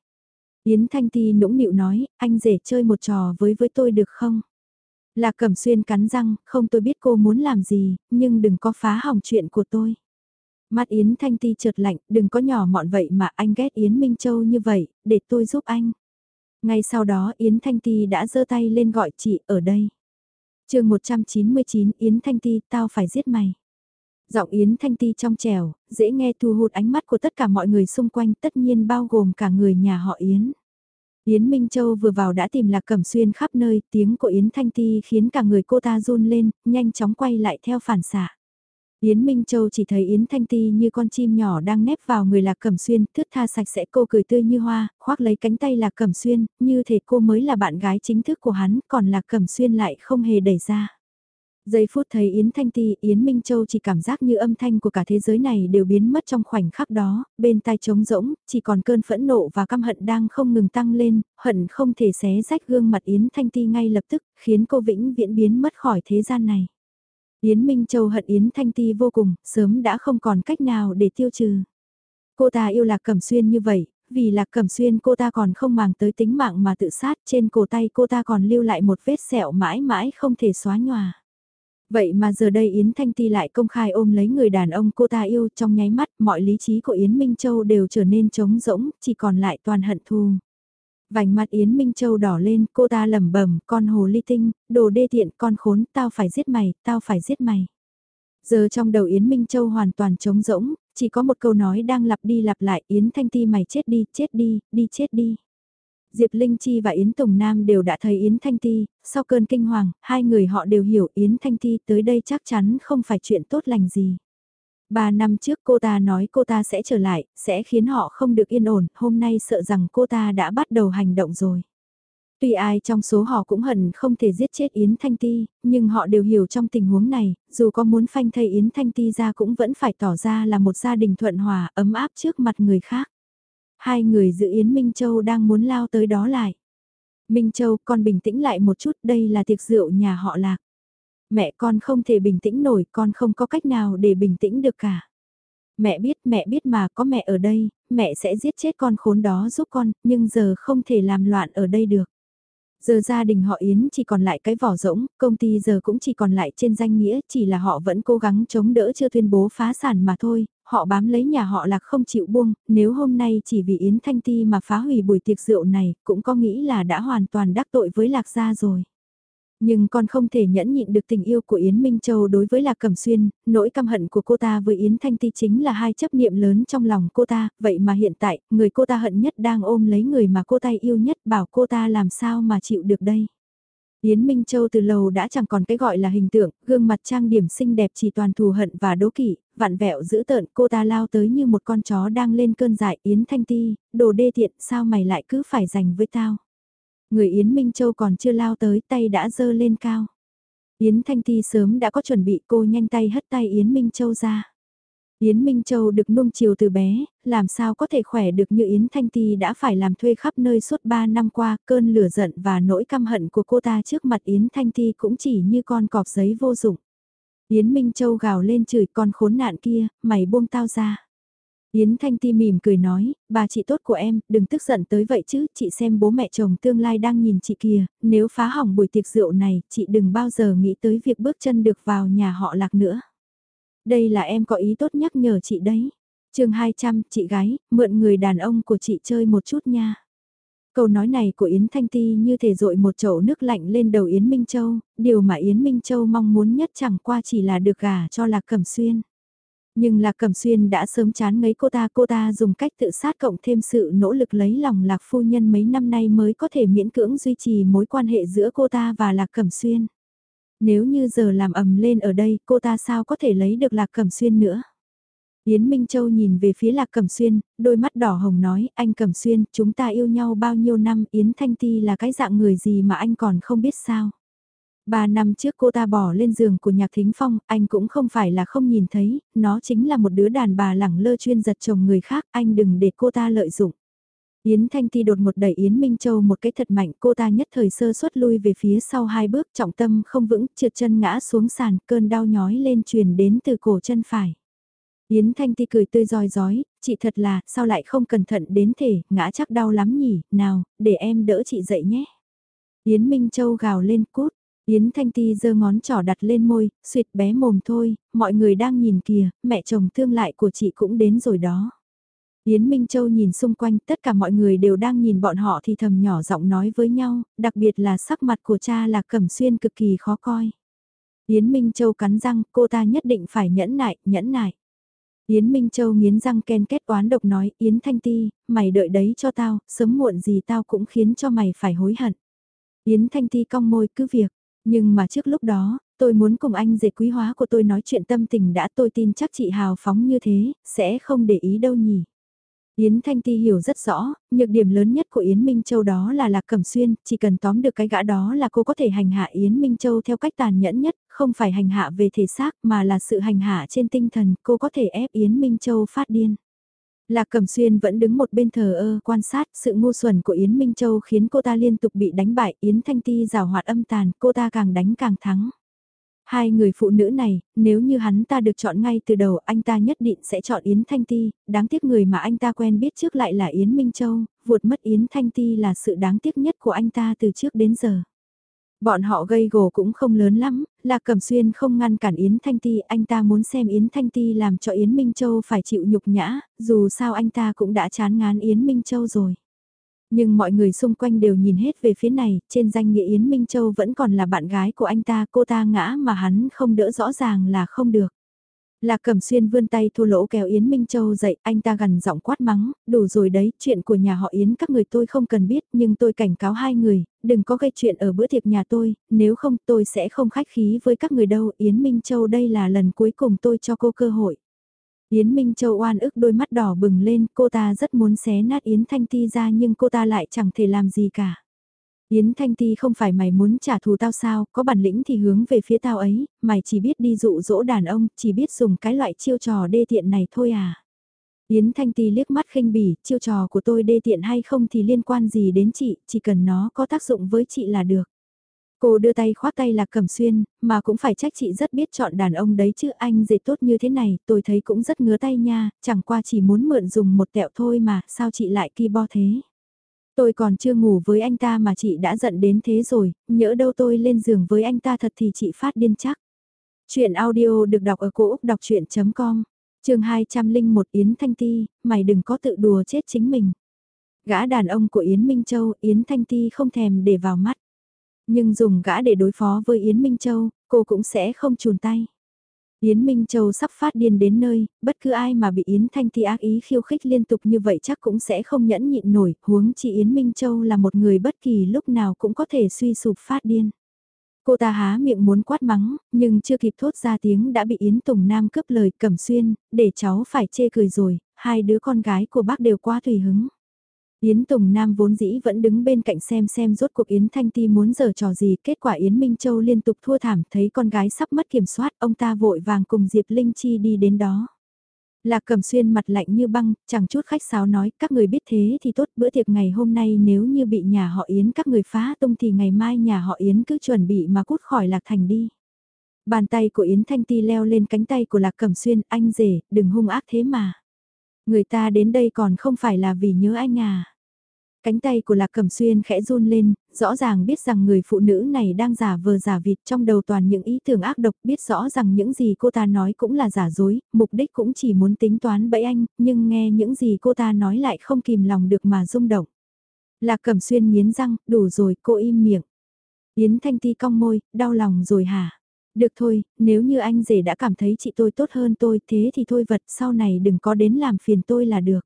Yến Thanh Ti nũng nịu nói, anh rể chơi một trò với với tôi được không? Lạc Cẩm Xuyên cắn răng, không tôi biết cô muốn làm gì, nhưng đừng có phá hỏng chuyện của tôi. Mắt Yến Thanh Ti trượt lạnh, đừng có nhỏ mọn vậy mà anh ghét Yến Minh Châu như vậy, để tôi giúp anh. Ngay sau đó Yến Thanh Ti đã giơ tay lên gọi chị ở đây. chương 199 Yến Thanh Ti, tao phải giết mày. Giọng Yến Thanh Ti trong trèo, dễ nghe thu hút ánh mắt của tất cả mọi người xung quanh tất nhiên bao gồm cả người nhà họ Yến. Yến Minh Châu vừa vào đã tìm Lạc Cẩm Xuyên khắp nơi, tiếng của Yến Thanh Ti khiến cả người cô ta run lên, nhanh chóng quay lại theo phản xạ. Yến Minh Châu chỉ thấy Yến Thanh Ti như con chim nhỏ đang nép vào người Lạc Cẩm Xuyên, thướt tha sạch sẽ cô cười tươi như hoa, khoác lấy cánh tay Lạc Cẩm Xuyên, như thể cô mới là bạn gái chính thức của hắn, còn Lạc Cẩm Xuyên lại không hề đẩy ra. Giây phút thấy Yến Thanh Ti, Yến Minh Châu chỉ cảm giác như âm thanh của cả thế giới này đều biến mất trong khoảnh khắc đó, bên tai trống rỗng, chỉ còn cơn phẫn nộ và căm hận đang không ngừng tăng lên, hận không thể xé rách gương mặt Yến Thanh Ti ngay lập tức, khiến cô vĩnh viễn biến mất khỏi thế gian này. Yến Minh Châu hận Yến Thanh Ti vô cùng, sớm đã không còn cách nào để tiêu trừ. Cô ta yêu Lạc Cẩm Xuyên như vậy, vì Lạc Cẩm Xuyên cô ta còn không màng tới tính mạng mà tự sát, trên cổ tay cô ta còn lưu lại một vết sẹo mãi mãi không thể xóa nhòa. Vậy mà giờ đây Yến Thanh Ti lại công khai ôm lấy người đàn ông cô ta yêu trong nháy mắt mọi lý trí của Yến Minh Châu đều trở nên trống rỗng, chỉ còn lại toàn hận thù. Vành mặt Yến Minh Châu đỏ lên, cô ta lẩm bẩm, con hồ ly tinh, đồ đê tiện, con khốn, tao phải giết mày, tao phải giết mày. Giờ trong đầu Yến Minh Châu hoàn toàn trống rỗng, chỉ có một câu nói đang lặp đi lặp lại, Yến Thanh Ti mày chết đi, chết đi, đi chết đi. Diệp Linh Chi và Yến Tùng Nam đều đã thấy Yến Thanh Ti, sau cơn kinh hoàng, hai người họ đều hiểu Yến Thanh Ti tới đây chắc chắn không phải chuyện tốt lành gì. Ba năm trước cô ta nói cô ta sẽ trở lại, sẽ khiến họ không được yên ổn, hôm nay sợ rằng cô ta đã bắt đầu hành động rồi. Tuy ai trong số họ cũng hận không thể giết chết Yến Thanh Ti, nhưng họ đều hiểu trong tình huống này, dù có muốn phanh thây Yến Thanh Ti ra cũng vẫn phải tỏ ra là một gia đình thuận hòa, ấm áp trước mặt người khác. Hai người giữ Yến Minh Châu đang muốn lao tới đó lại. Minh Châu, con bình tĩnh lại một chút, đây là tiệc rượu nhà họ lạc. Mẹ con không thể bình tĩnh nổi, con không có cách nào để bình tĩnh được cả. Mẹ biết, mẹ biết mà có mẹ ở đây, mẹ sẽ giết chết con khốn đó giúp con, nhưng giờ không thể làm loạn ở đây được. Giờ gia đình họ Yến chỉ còn lại cái vỏ rỗng, công ty giờ cũng chỉ còn lại trên danh nghĩa, chỉ là họ vẫn cố gắng chống đỡ chưa tuyên bố phá sản mà thôi, họ bám lấy nhà họ lạc không chịu buông, nếu hôm nay chỉ vì Yến Thanh Ti mà phá hủy buổi tiệc rượu này, cũng có nghĩ là đã hoàn toàn đắc tội với Lạc Gia rồi. Nhưng con không thể nhẫn nhịn được tình yêu của Yến Minh Châu đối với Lạc Cẩm Xuyên, nỗi căm hận của cô ta với Yến Thanh Ti chính là hai chấp niệm lớn trong lòng cô ta, vậy mà hiện tại, người cô ta hận nhất đang ôm lấy người mà cô ta yêu nhất bảo cô ta làm sao mà chịu được đây. Yến Minh Châu từ lâu đã chẳng còn cái gọi là hình tượng, gương mặt trang điểm xinh đẹp chỉ toàn thù hận và đố kỵ, vặn vẹo dữ tợn cô ta lao tới như một con chó đang lên cơn dại Yến Thanh Ti, đồ đê tiện sao mày lại cứ phải giành với tao. Người Yến Minh Châu còn chưa lao tới tay đã giơ lên cao. Yến Thanh Ti sớm đã có chuẩn bị cô nhanh tay hất tay Yến Minh Châu ra. Yến Minh Châu được nuông chiều từ bé, làm sao có thể khỏe được như Yến Thanh Ti đã phải làm thuê khắp nơi suốt 3 năm qua, cơn lửa giận và nỗi căm hận của cô ta trước mặt Yến Thanh Ti cũng chỉ như con cọp giấy vô dụng. Yến Minh Châu gào lên chửi con khốn nạn kia, mày buông tao ra. Yến Thanh Ti mỉm cười nói, bà chị tốt của em, đừng tức giận tới vậy chứ, chị xem bố mẹ chồng tương lai đang nhìn chị kìa, nếu phá hỏng buổi tiệc rượu này, chị đừng bao giờ nghĩ tới việc bước chân được vào nhà họ lạc nữa. Đây là em có ý tốt nhắc nhở chị đấy. chương 200, chị gái, mượn người đàn ông của chị chơi một chút nha. Câu nói này của Yến Thanh Ti như thể dội một chậu nước lạnh lên đầu Yến Minh Châu, điều mà Yến Minh Châu mong muốn nhất chẳng qua chỉ là được gả cho Lạc Cẩm Xuyên. Nhưng Lạc Cẩm Xuyên đã sớm chán ngấy cô ta, cô ta dùng cách tự sát cộng thêm sự nỗ lực lấy lòng Lạc Phu Nhân mấy năm nay mới có thể miễn cưỡng duy trì mối quan hệ giữa cô ta và Lạc Cẩm Xuyên. Nếu như giờ làm ầm lên ở đây, cô ta sao có thể lấy được Lạc Cẩm Xuyên nữa? Yến Minh Châu nhìn về phía Lạc Cẩm Xuyên, đôi mắt đỏ hồng nói, anh Cẩm Xuyên, chúng ta yêu nhau bao nhiêu năm, Yến Thanh Ti là cái dạng người gì mà anh còn không biết sao? Ba năm trước cô ta bỏ lên giường của Nhạc Thính Phong, anh cũng không phải là không nhìn thấy, nó chính là một đứa đàn bà lẳng lơ chuyên giật chồng người khác, anh đừng để cô ta lợi dụng. Yến Thanh Ti đột một đẩy Yến Minh Châu một cái thật mạnh, cô ta nhất thời sơ suất lui về phía sau hai bước, trọng tâm không vững, trượt chân ngã xuống sàn, cơn đau nhói lên truyền đến từ cổ chân phải. Yến Thanh Ti cười tươi roi rói, chị thật là, sao lại không cẩn thận đến thể, ngã chắc đau lắm nhỉ, nào, để em đỡ chị dậy nhé. Yến Minh Châu gào lên cút, Yến Thanh Ti giơ ngón trỏ đặt lên môi, suyệt bé mồm thôi, mọi người đang nhìn kìa, mẹ chồng thương lại của chị cũng đến rồi đó. Yến Minh Châu nhìn xung quanh, tất cả mọi người đều đang nhìn bọn họ thì thầm nhỏ giọng nói với nhau, đặc biệt là sắc mặt của cha là cẩm xuyên cực kỳ khó coi. Yến Minh Châu cắn răng, cô ta nhất định phải nhẫn nại, nhẫn nại. Yến Minh Châu nghiến răng ken kết oán độc nói, Yến Thanh Ti, mày đợi đấy cho tao, sớm muộn gì tao cũng khiến cho mày phải hối hận. Yến Thanh Ti cong môi cứ việc, nhưng mà trước lúc đó, tôi muốn cùng anh dệt quý hóa của tôi nói chuyện tâm tình đã tôi tin chắc chị hào phóng như thế, sẽ không để ý đâu nhỉ. Yến Thanh Ti hiểu rất rõ, nhược điểm lớn nhất của Yến Minh Châu đó là Lạc Cẩm Xuyên, chỉ cần tóm được cái gã đó là cô có thể hành hạ Yến Minh Châu theo cách tàn nhẫn nhất, không phải hành hạ về thể xác mà là sự hành hạ trên tinh thần, cô có thể ép Yến Minh Châu phát điên. Lạc Cẩm Xuyên vẫn đứng một bên thờ ơ quan sát sự ngu xuẩn của Yến Minh Châu khiến cô ta liên tục bị đánh bại, Yến Thanh Ti rào hoạt âm tàn, cô ta càng đánh càng thắng. Hai người phụ nữ này, nếu như hắn ta được chọn ngay từ đầu anh ta nhất định sẽ chọn Yến Thanh Ti, đáng tiếc người mà anh ta quen biết trước lại là Yến Minh Châu, vụt mất Yến Thanh Ti là sự đáng tiếc nhất của anh ta từ trước đến giờ. Bọn họ gây gổ cũng không lớn lắm, là Cẩm Xuyên không ngăn cản Yến Thanh Ti, anh ta muốn xem Yến Thanh Ti làm cho Yến Minh Châu phải chịu nhục nhã, dù sao anh ta cũng đã chán ngán Yến Minh Châu rồi. Nhưng mọi người xung quanh đều nhìn hết về phía này, trên danh nghĩa Yến Minh Châu vẫn còn là bạn gái của anh ta, cô ta ngã mà hắn không đỡ rõ ràng là không được. Lạc Cẩm Xuyên vươn tay thô lỗ kéo Yến Minh Châu dậy, anh ta gần giọng quát mắng, đủ rồi đấy, chuyện của nhà họ Yến các người tôi không cần biết, nhưng tôi cảnh cáo hai người, đừng có gây chuyện ở bữa tiệc nhà tôi, nếu không tôi sẽ không khách khí với các người đâu, Yến Minh Châu đây là lần cuối cùng tôi cho cô cơ hội. Yến Minh Châu oan ức đôi mắt đỏ bừng lên, cô ta rất muốn xé nát Yến Thanh Ti ra nhưng cô ta lại chẳng thể làm gì cả. Yến Thanh Ti không phải mày muốn trả thù tao sao, có bản lĩnh thì hướng về phía tao ấy, mày chỉ biết đi dụ dỗ đàn ông, chỉ biết dùng cái loại chiêu trò đê tiện này thôi à. Yến Thanh Ti liếc mắt khinh bỉ, chiêu trò của tôi đê tiện hay không thì liên quan gì đến chị, chỉ cần nó có tác dụng với chị là được. Cô đưa tay khoác tay Lạc Cẩm Xuyên, mà cũng phải trách chị rất biết chọn đàn ông đấy chứ anh dệt tốt như thế này, tôi thấy cũng rất ngứa tay nha, chẳng qua chỉ muốn mượn dùng một tẹo thôi mà, sao chị lại ki bo thế. Tôi còn chưa ngủ với anh ta mà chị đã giận đến thế rồi, nhỡ đâu tôi lên giường với anh ta thật thì chị phát điên chắc. Chuyện audio được đọc ở cổ Úc đọc chuyện.com, trường 201 Yến Thanh Ti, mày đừng có tự đùa chết chính mình. Gã đàn ông của Yến Minh Châu, Yến Thanh Ti không thèm để vào mắt. Nhưng dùng gã để đối phó với Yến Minh Châu, cô cũng sẽ không chùn tay. Yến Minh Châu sắp phát điên đến nơi, bất cứ ai mà bị Yến Thanh Thi ác ý khiêu khích liên tục như vậy chắc cũng sẽ không nhẫn nhịn nổi, huống chi Yến Minh Châu là một người bất kỳ lúc nào cũng có thể suy sụp phát điên. Cô ta há miệng muốn quát mắng, nhưng chưa kịp thốt ra tiếng đã bị Yến Tùng Nam cướp lời cẩm xuyên, để cháu phải chê cười rồi, hai đứa con gái của bác đều quá tùy hứng. Yến Tùng Nam vốn dĩ vẫn đứng bên cạnh xem xem rốt cuộc Yến Thanh Ti muốn giở trò gì, kết quả Yến Minh Châu liên tục thua thảm thấy con gái sắp mất kiểm soát, ông ta vội vàng cùng Diệp Linh Chi đi đến đó. Lạc Cẩm Xuyên mặt lạnh như băng, chẳng chút khách sáo nói, các người biết thế thì tốt, bữa tiệc ngày hôm nay nếu như bị nhà họ Yến các người phá tung thì ngày mai nhà họ Yến cứ chuẩn bị mà cút khỏi Lạc Thành đi. Bàn tay của Yến Thanh Ti leo lên cánh tay của Lạc Cẩm Xuyên, anh rể, đừng hung ác thế mà. Người ta đến đây còn không phải là vì nhớ anh à. Cánh tay của Lạc Cẩm Xuyên khẽ run lên, rõ ràng biết rằng người phụ nữ này đang giả vờ giả vịt trong đầu toàn những ý tưởng ác độc, biết rõ rằng những gì cô ta nói cũng là giả dối, mục đích cũng chỉ muốn tính toán bẫy anh, nhưng nghe những gì cô ta nói lại không kìm lòng được mà rung động. Lạc Cẩm Xuyên nghiến răng, đủ rồi, cô im miệng. Yến Thanh Ti cong môi, đau lòng rồi hả? Được thôi, nếu như anh rể đã cảm thấy chị tôi tốt hơn tôi, thế thì thôi vật sau này đừng có đến làm phiền tôi là được.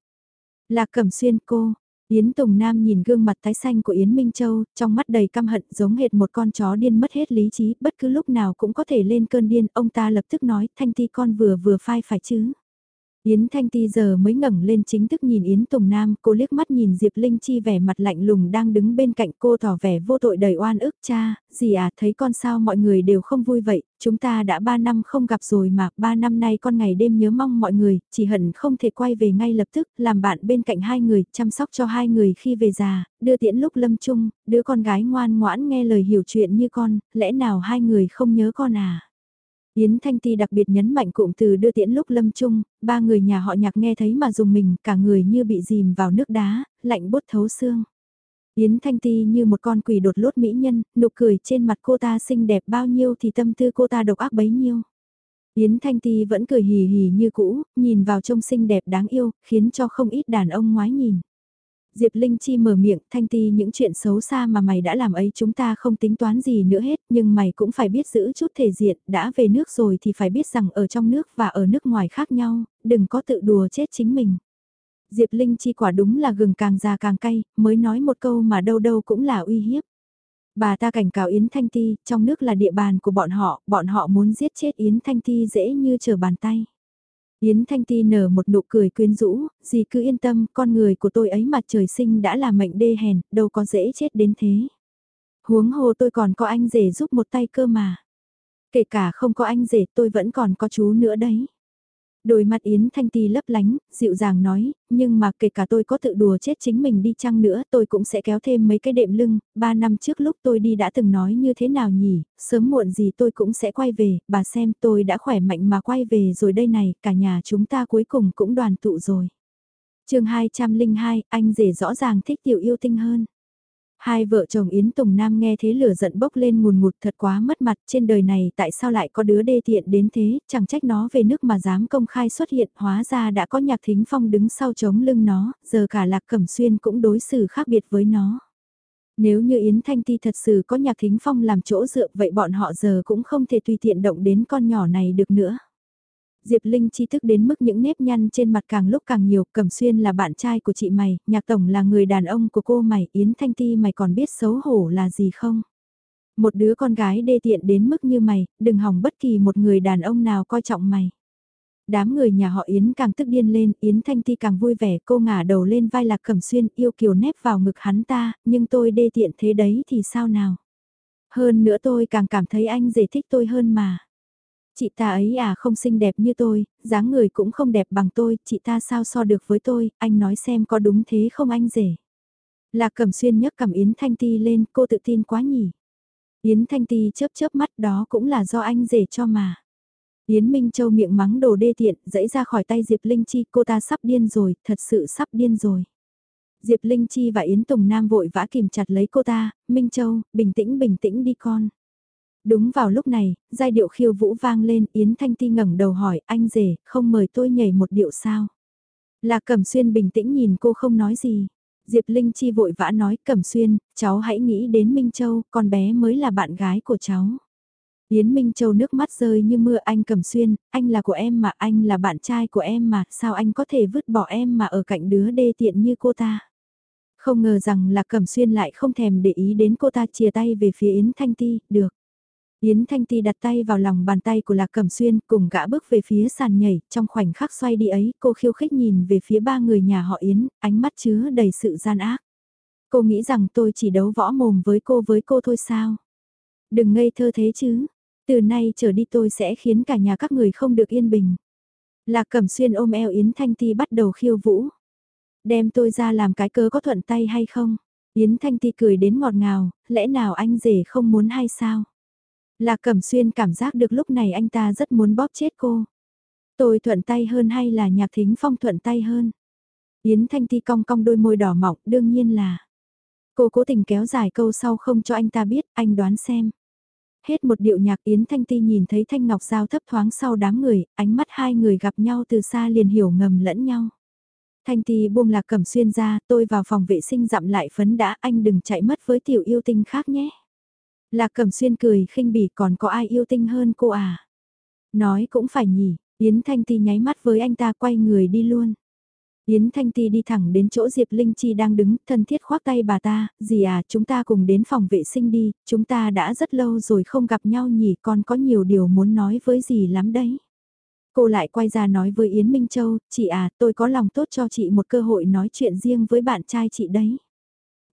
Lạc Cẩm Xuyên cô, Yến Tùng Nam nhìn gương mặt tái xanh của Yến Minh Châu, trong mắt đầy căm hận giống hệt một con chó điên mất hết lý trí, bất cứ lúc nào cũng có thể lên cơn điên, ông ta lập tức nói, Thanh Ti con vừa vừa phai phải chứ. Yến Thanh Ti giờ mới ngẩng lên chính thức nhìn Yến Tùng Nam, cô liếc mắt nhìn Diệp Linh Chi vẻ mặt lạnh lùng đang đứng bên cạnh cô tỏ vẻ vô tội đầy oan ức cha, gì à thấy con sao mọi người đều không vui vậy, chúng ta đã 3 năm không gặp rồi mà, 3 năm nay con ngày đêm nhớ mong mọi người, chỉ hận không thể quay về ngay lập tức, làm bạn bên cạnh hai người, chăm sóc cho hai người khi về già, đưa tiễn lúc lâm chung, đứa con gái ngoan ngoãn nghe lời hiểu chuyện như con, lẽ nào hai người không nhớ con à? Yến Thanh Ti đặc biệt nhấn mạnh cụm từ đưa tiễn lúc lâm chung, ba người nhà họ nhạc nghe thấy mà dùng mình, cả người như bị dìm vào nước đá, lạnh bút thấu xương. Yến Thanh Ti như một con quỷ đột lốt mỹ nhân, nụ cười trên mặt cô ta xinh đẹp bao nhiêu thì tâm tư cô ta độc ác bấy nhiêu. Yến Thanh Ti vẫn cười hì hì như cũ, nhìn vào trông xinh đẹp đáng yêu, khiến cho không ít đàn ông ngoái nhìn. Diệp Linh Chi mở miệng, Thanh Ti những chuyện xấu xa mà mày đã làm ấy chúng ta không tính toán gì nữa hết, nhưng mày cũng phải biết giữ chút thể diện, đã về nước rồi thì phải biết rằng ở trong nước và ở nước ngoài khác nhau, đừng có tự đùa chết chính mình. Diệp Linh Chi quả đúng là gừng càng già càng cay, mới nói một câu mà đâu đâu cũng là uy hiếp. Bà ta cảnh cáo Yến Thanh Ti, trong nước là địa bàn của bọn họ, bọn họ muốn giết chết Yến Thanh Ti dễ như trở bàn tay. Yến Thanh Ti nở một nụ cười quyến rũ, dì cứ yên tâm, con người của tôi ấy mặt trời sinh đã là mệnh đê hèn, đâu có dễ chết đến thế. Huống hồ tôi còn có anh rể giúp một tay cơ mà. Kể cả không có anh rể tôi vẫn còn có chú nữa đấy. Đôi mặt Yến Thanh Ti lấp lánh, dịu dàng nói, nhưng mà kể cả tôi có tự đùa chết chính mình đi chăng nữa tôi cũng sẽ kéo thêm mấy cái đệm lưng, ba năm trước lúc tôi đi đã từng nói như thế nào nhỉ, sớm muộn gì tôi cũng sẽ quay về, bà xem tôi đã khỏe mạnh mà quay về rồi đây này, cả nhà chúng ta cuối cùng cũng đoàn tụ rồi. chương 202, anh rể rõ ràng thích tiểu yêu tinh hơn. Hai vợ chồng Yến Tùng Nam nghe thế lửa giận bốc lên nguồn ngụt thật quá mất mặt trên đời này tại sao lại có đứa đê tiện đến thế, chẳng trách nó về nước mà dám công khai xuất hiện hóa ra đã có nhạc thính phong đứng sau chống lưng nó, giờ cả lạc cẩm xuyên cũng đối xử khác biệt với nó. Nếu như Yến Thanh Ti thật sự có nhạc thính phong làm chỗ dựa vậy bọn họ giờ cũng không thể tùy tiện động đến con nhỏ này được nữa. Diệp Linh chi thức đến mức những nếp nhăn trên mặt càng lúc càng nhiều, Cẩm Xuyên là bạn trai của chị mày, Nhạc Tổng là người đàn ông của cô mày, Yến Thanh Ti mày còn biết xấu hổ là gì không? Một đứa con gái đê tiện đến mức như mày, đừng hỏng bất kỳ một người đàn ông nào coi trọng mày. Đám người nhà họ Yến càng tức điên lên, Yến Thanh Ti càng vui vẻ, cô ngả đầu lên vai Lạc Cẩm Xuyên yêu kiều nép vào ngực hắn ta, nhưng tôi đê tiện thế đấy thì sao nào? Hơn nữa tôi càng cảm thấy anh dễ thích tôi hơn mà. Chị ta ấy à không xinh đẹp như tôi, dáng người cũng không đẹp bằng tôi, chị ta sao so được với tôi, anh nói xem có đúng thế không anh rể. Lạc Cẩm Xuyên nhấc cầm Yến Thanh Ti lên, cô tự tin quá nhỉ. Yến Thanh Ti chớp chớp mắt đó cũng là do anh rể cho mà. Yến Minh Châu miệng mắng đồ đê tiện, dẫy ra khỏi tay Diệp Linh Chi, cô ta sắp điên rồi, thật sự sắp điên rồi. Diệp Linh Chi và Yến Tùng Nam vội vã kìm chặt lấy cô ta, Minh Châu, bình tĩnh bình tĩnh đi con. Đúng vào lúc này, giai điệu khiêu vũ vang lên, Yến Thanh Ti ngẩng đầu hỏi, anh rể, không mời tôi nhảy một điệu sao? Lạc Cẩm Xuyên bình tĩnh nhìn cô không nói gì. Diệp Linh Chi vội vã nói, Cẩm Xuyên, cháu hãy nghĩ đến Minh Châu, con bé mới là bạn gái của cháu. Yến Minh Châu nước mắt rơi như mưa anh Cẩm Xuyên, anh là của em mà, anh là bạn trai của em mà, sao anh có thể vứt bỏ em mà ở cạnh đứa đê tiện như cô ta? Không ngờ rằng là Cẩm Xuyên lại không thèm để ý đến cô ta chia tay về phía Yến Thanh Ti, được. Yến Thanh Ti đặt tay vào lòng bàn tay của Lạc Cẩm Xuyên cùng gã bước về phía sàn nhảy, trong khoảnh khắc xoay đi ấy, cô khiêu khích nhìn về phía ba người nhà họ Yến, ánh mắt chứa đầy sự gian ác. Cô nghĩ rằng tôi chỉ đấu võ mồm với cô với cô thôi sao? Đừng ngây thơ thế chứ, từ nay trở đi tôi sẽ khiến cả nhà các người không được yên bình. Lạc Cẩm Xuyên ôm eo Yến Thanh Ti bắt đầu khiêu vũ. Đem tôi ra làm cái cớ có thuận tay hay không? Yến Thanh Ti cười đến ngọt ngào, lẽ nào anh rể không muốn hay sao? Là Cẩm Xuyên cảm giác được lúc này anh ta rất muốn bóp chết cô. Tôi thuận tay hơn hay là nhạc thính phong thuận tay hơn? Yến Thanh Ti cong cong đôi môi đỏ mọng, đương nhiên là. Cô cố tình kéo dài câu sau không cho anh ta biết, anh đoán xem. Hết một điệu nhạc Yến Thanh Ti nhìn thấy Thanh Ngọc Giao thấp thoáng sau đám người, ánh mắt hai người gặp nhau từ xa liền hiểu ngầm lẫn nhau. Thanh Ti buông lạc cẩm xuyên ra, tôi vào phòng vệ sinh dặm lại phấn đã, anh đừng chạy mất với tiểu yêu tinh khác nhé. Lạc Cẩm Xuyên cười khinh bỉ còn có ai yêu tinh hơn cô à? Nói cũng phải nhỉ, Yến Thanh Ti nháy mắt với anh ta quay người đi luôn. Yến Thanh Ti đi thẳng đến chỗ Diệp Linh Chi đang đứng, thân thiết khoác tay bà ta, dì à, chúng ta cùng đến phòng vệ sinh đi, chúng ta đã rất lâu rồi không gặp nhau nhỉ, con có nhiều điều muốn nói với dì lắm đấy. Cô lại quay ra nói với Yến Minh Châu, chị à, tôi có lòng tốt cho chị một cơ hội nói chuyện riêng với bạn trai chị đấy.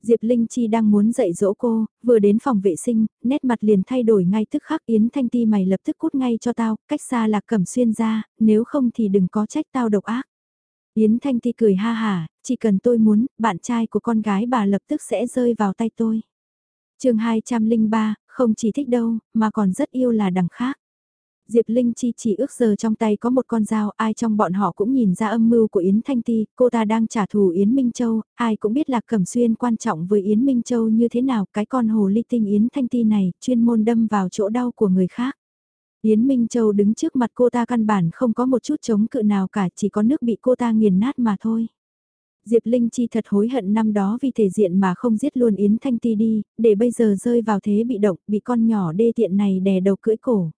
Diệp Linh Chi đang muốn dạy dỗ cô, vừa đến phòng vệ sinh, nét mặt liền thay đổi ngay tức khắc Yến Thanh Ti mày lập tức cút ngay cho tao, cách xa lạc cẩm xuyên ra, nếu không thì đừng có trách tao độc ác. Yến Thanh Ti cười ha hà, chỉ cần tôi muốn, bạn trai của con gái bà lập tức sẽ rơi vào tay tôi. chương 203, không chỉ thích đâu, mà còn rất yêu là đằng khác. Diệp Linh Chi chỉ ước giờ trong tay có một con dao, ai trong bọn họ cũng nhìn ra âm mưu của Yến Thanh Ti, cô ta đang trả thù Yến Minh Châu, ai cũng biết là Cẩm Xuyên quan trọng với Yến Minh Châu như thế nào, cái con hồ ly tinh Yến Thanh Ti này, chuyên môn đâm vào chỗ đau của người khác. Yến Minh Châu đứng trước mặt cô ta căn bản không có một chút chống cự nào cả, chỉ có nước bị cô ta nghiền nát mà thôi. Diệp Linh Chi thật hối hận năm đó vì thể diện mà không giết luôn Yến Thanh Ti đi, để bây giờ rơi vào thế bị động, bị con nhỏ đê tiện này đè đầu cưỡi cổ.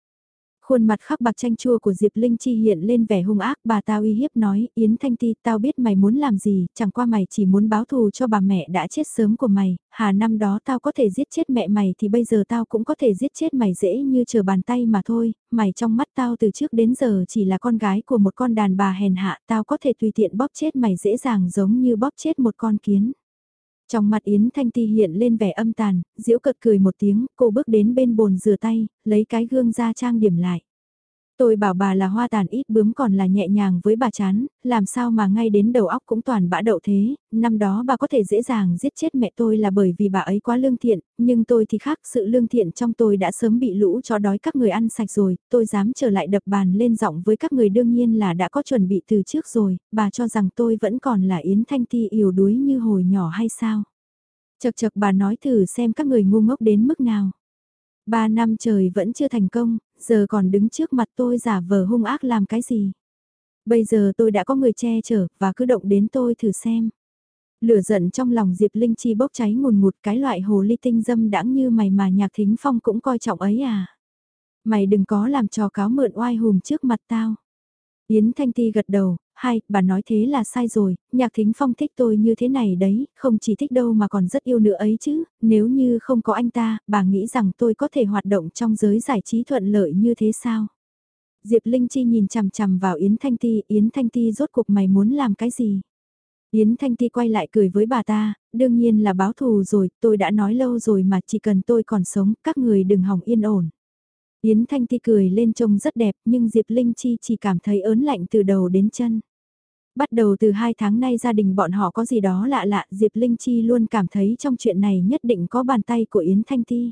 Khuôn mặt khắc bạc tranh chua của Diệp Linh Chi hiện lên vẻ hung ác, bà ta uy hiếp nói, Yến Thanh Ti, tao biết mày muốn làm gì, chẳng qua mày chỉ muốn báo thù cho bà mẹ đã chết sớm của mày, hà năm đó tao có thể giết chết mẹ mày thì bây giờ tao cũng có thể giết chết mày dễ như chờ bàn tay mà thôi, mày trong mắt tao từ trước đến giờ chỉ là con gái của một con đàn bà hèn hạ, tao có thể tùy tiện bóp chết mày dễ dàng giống như bóp chết một con kiến. Trong mặt Yến Thanh Ti hiện lên vẻ âm tàn, diễu cợt cười một tiếng, cô bước đến bên bồn rửa tay, lấy cái gương ra trang điểm lại. Tôi bảo bà là hoa tàn ít bướm còn là nhẹ nhàng với bà chán, làm sao mà ngay đến đầu óc cũng toàn bã đậu thế, năm đó bà có thể dễ dàng giết chết mẹ tôi là bởi vì bà ấy quá lương thiện, nhưng tôi thì khác, sự lương thiện trong tôi đã sớm bị lũ cho đói các người ăn sạch rồi, tôi dám trở lại đập bàn lên giọng với các người đương nhiên là đã có chuẩn bị từ trước rồi, bà cho rằng tôi vẫn còn là Yến Thanh Ti yếu đuối như hồi nhỏ hay sao? Chật chật bà nói thử xem các người ngu ngốc đến mức nào. Ba năm trời vẫn chưa thành công, giờ còn đứng trước mặt tôi giả vờ hung ác làm cái gì. Bây giờ tôi đã có người che chở và cứ động đến tôi thử xem. Lửa giận trong lòng Diệp Linh Chi bốc cháy ngùn ngụt cái loại hồ ly tinh dâm đãng như mày mà nhạc thính phong cũng coi trọng ấy à. Mày đừng có làm trò cáo mượn oai hùm trước mặt tao. Yến Thanh Ti gật đầu, hai, bà nói thế là sai rồi, nhạc thính phong thích tôi như thế này đấy, không chỉ thích đâu mà còn rất yêu nữa ấy chứ, nếu như không có anh ta, bà nghĩ rằng tôi có thể hoạt động trong giới giải trí thuận lợi như thế sao? Diệp Linh Chi nhìn chằm chằm vào Yến Thanh Ti, Yến Thanh Ti rốt cuộc mày muốn làm cái gì? Yến Thanh Ti quay lại cười với bà ta, đương nhiên là báo thù rồi, tôi đã nói lâu rồi mà chỉ cần tôi còn sống, các người đừng hỏng yên ổn. Yến Thanh Ti cười lên trông rất đẹp nhưng Diệp Linh Chi chỉ cảm thấy ớn lạnh từ đầu đến chân. Bắt đầu từ hai tháng nay gia đình bọn họ có gì đó lạ lạ, Diệp Linh Chi luôn cảm thấy trong chuyện này nhất định có bàn tay của Yến Thanh Ti.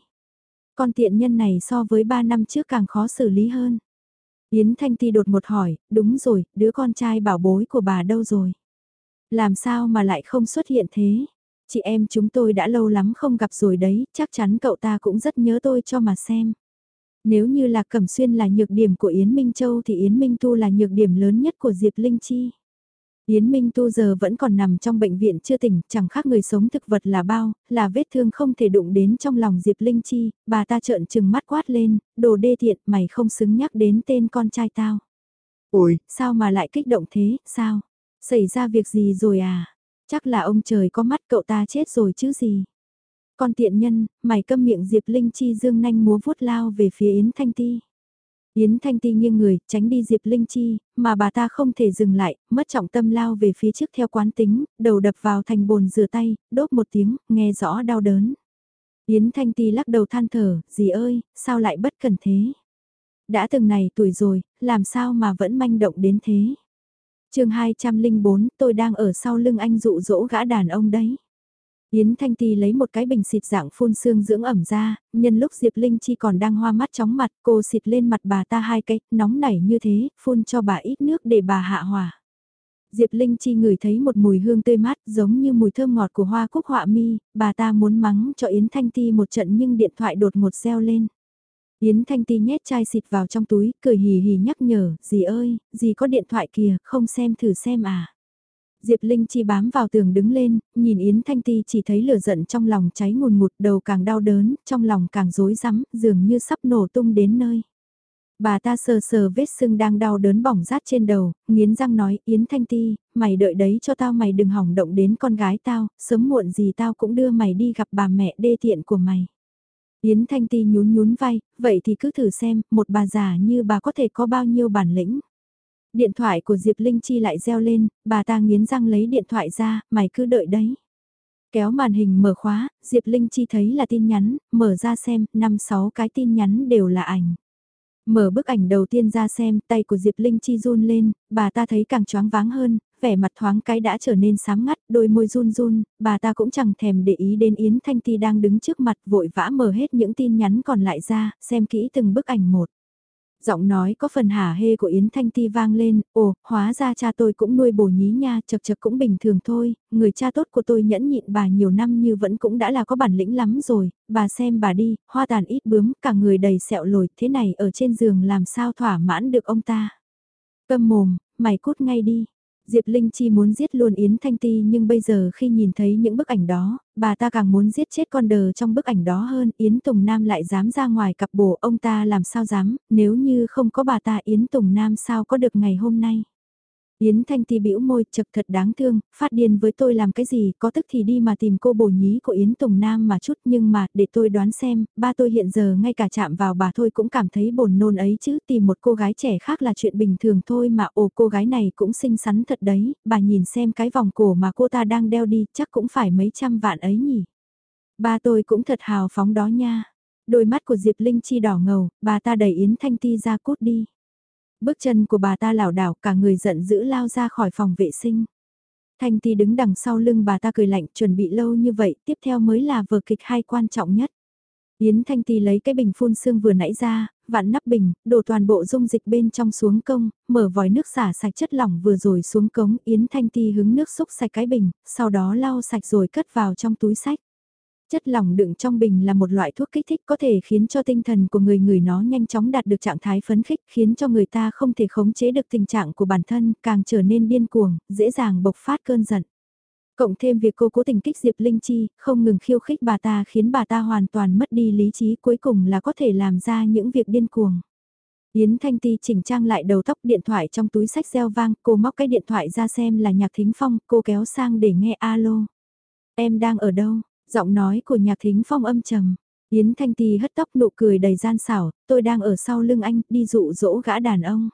Con tiện nhân này so với ba năm trước càng khó xử lý hơn. Yến Thanh Ti đột một hỏi, đúng rồi, đứa con trai bảo bối của bà đâu rồi? Làm sao mà lại không xuất hiện thế? Chị em chúng tôi đã lâu lắm không gặp rồi đấy, chắc chắn cậu ta cũng rất nhớ tôi cho mà xem. Nếu như là Cẩm Xuyên là nhược điểm của Yến Minh Châu thì Yến Minh Tu là nhược điểm lớn nhất của Diệp Linh Chi. Yến Minh Tu giờ vẫn còn nằm trong bệnh viện chưa tỉnh, chẳng khác người sống thực vật là bao, là vết thương không thể đụng đến trong lòng Diệp Linh Chi, bà ta trợn trừng mắt quát lên, đồ đê tiện, mày không xứng nhắc đến tên con trai tao. Ôi, sao mà lại kích động thế, sao? Xảy ra việc gì rồi à? Chắc là ông trời có mắt cậu ta chết rồi chứ gì? Con tiện nhân, mày câm miệng Diệp Linh Chi dương nanh múa vuốt lao về phía Yến Thanh Ti. Yến Thanh Ti nghiêng người, tránh đi Diệp Linh Chi, mà bà ta không thể dừng lại, mất trọng tâm lao về phía trước theo quán tính, đầu đập vào thành bồn rửa tay, đốt một tiếng, nghe rõ đau đớn. Yến Thanh Ti lắc đầu than thở, dì ơi, sao lại bất cần thế? Đã từng này tuổi rồi, làm sao mà vẫn manh động đến thế? chương 204, tôi đang ở sau lưng anh dụ dỗ gã đàn ông đấy. Yến Thanh Ti lấy một cái bình xịt dạng phun xương dưỡng ẩm ra, nhân lúc Diệp Linh Chi còn đang hoa mắt chóng mặt, cô xịt lên mặt bà ta hai cái, nóng nảy như thế, phun cho bà ít nước để bà hạ hỏa. Diệp Linh Chi ngửi thấy một mùi hương tươi mát giống như mùi thơm ngọt của hoa cúc họa mi, bà ta muốn mắng cho Yến Thanh Ti một trận nhưng điện thoại đột ngột reo lên. Yến Thanh Ti nhét chai xịt vào trong túi, cười hì hì nhắc nhở, dì ơi, dì có điện thoại kìa, không xem thử xem à. Diệp Linh Chi bám vào tường đứng lên, nhìn Yến Thanh Ti chỉ thấy lửa giận trong lòng cháy ngùn ngụt đầu càng đau đớn, trong lòng càng rối rắm, dường như sắp nổ tung đến nơi. Bà ta sờ sờ vết sưng đang đau đớn bỏng rát trên đầu, nghiến răng nói Yến Thanh Ti, mày đợi đấy cho tao mày đừng hỏng động đến con gái tao, sớm muộn gì tao cũng đưa mày đi gặp bà mẹ đê tiện của mày. Yến Thanh Ti nhún nhún vai, vậy thì cứ thử xem, một bà già như bà có thể có bao nhiêu bản lĩnh. Điện thoại của Diệp Linh Chi lại reo lên, bà ta nghiến răng lấy điện thoại ra, mày cứ đợi đấy. Kéo màn hình mở khóa, Diệp Linh Chi thấy là tin nhắn, mở ra xem, 5-6 cái tin nhắn đều là ảnh. Mở bức ảnh đầu tiên ra xem, tay của Diệp Linh Chi run lên, bà ta thấy càng choáng váng hơn, vẻ mặt thoáng cái đã trở nên sám ngắt, đôi môi run run, bà ta cũng chẳng thèm để ý đến Yến Thanh Ti đang đứng trước mặt vội vã mở hết những tin nhắn còn lại ra, xem kỹ từng bức ảnh một giọng nói có phần hả hê của Yến Thanh Ti vang lên, ồ, hóa ra cha tôi cũng nuôi bổ nhí nha, chật chật cũng bình thường thôi, người cha tốt của tôi nhẫn nhịn bà nhiều năm như vẫn cũng đã là có bản lĩnh lắm rồi, bà xem bà đi, hoa tàn ít bướm, cả người đầy sẹo lồi, thế này ở trên giường làm sao thỏa mãn được ông ta. Câm mồm, mày cút ngay đi. Diệp Linh Chi muốn giết luôn Yến Thanh Ti nhưng bây giờ khi nhìn thấy những bức ảnh đó, bà ta càng muốn giết chết con đờ trong bức ảnh đó hơn. Yến Tùng Nam lại dám ra ngoài cặp bổ ông ta làm sao dám, nếu như không có bà ta Yến Tùng Nam sao có được ngày hôm nay. Yến Thanh Ti bĩu môi, chật thật đáng thương, phát điên với tôi làm cái gì, có tức thì đi mà tìm cô bổ nhí của Yến Tùng Nam mà chút, nhưng mà, để tôi đoán xem, ba tôi hiện giờ ngay cả chạm vào bà thôi cũng cảm thấy bồn nôn ấy chứ, tìm một cô gái trẻ khác là chuyện bình thường thôi mà, ồ cô gái này cũng xinh xắn thật đấy, bà nhìn xem cái vòng cổ mà cô ta đang đeo đi, chắc cũng phải mấy trăm vạn ấy nhỉ. Ba tôi cũng thật hào phóng đó nha. Đôi mắt của Diệp Linh Chi đỏ ngầu, bà ta đẩy Yến Thanh Ti ra cút đi. Bước chân của bà ta lảo đảo cả người giận dữ lao ra khỏi phòng vệ sinh. Thanh Ti đứng đằng sau lưng bà ta cười lạnh chuẩn bị lâu như vậy tiếp theo mới là vở kịch hay quan trọng nhất. Yến Thanh Ti lấy cái bình phun sương vừa nãy ra, vặn nắp bình, đổ toàn bộ dung dịch bên trong xuống công, mở vòi nước xả sạch chất lỏng vừa rồi xuống cống. Yến Thanh Ti hứng nước xúc sạch cái bình, sau đó lau sạch rồi cất vào trong túi sách. Chất lỏng đựng trong bình là một loại thuốc kích thích có thể khiến cho tinh thần của người người nó nhanh chóng đạt được trạng thái phấn khích khiến cho người ta không thể khống chế được tình trạng của bản thân càng trở nên điên cuồng, dễ dàng bộc phát cơn giận. Cộng thêm việc cô cố tình kích Diệp Linh Chi, không ngừng khiêu khích bà ta khiến bà ta hoàn toàn mất đi lý trí cuối cùng là có thể làm ra những việc điên cuồng. Yến Thanh Ti chỉnh trang lại đầu tóc điện thoại trong túi sách reo vang, cô móc cái điện thoại ra xem là nhạc thính phong, cô kéo sang để nghe alo. Em đang ở đâu? Giọng nói của nhạc thính phong âm trầm. Yến Thanh Ti hất tóc nụ cười đầy gian xảo, tôi đang ở sau lưng anh, đi dụ dỗ gã đàn ông.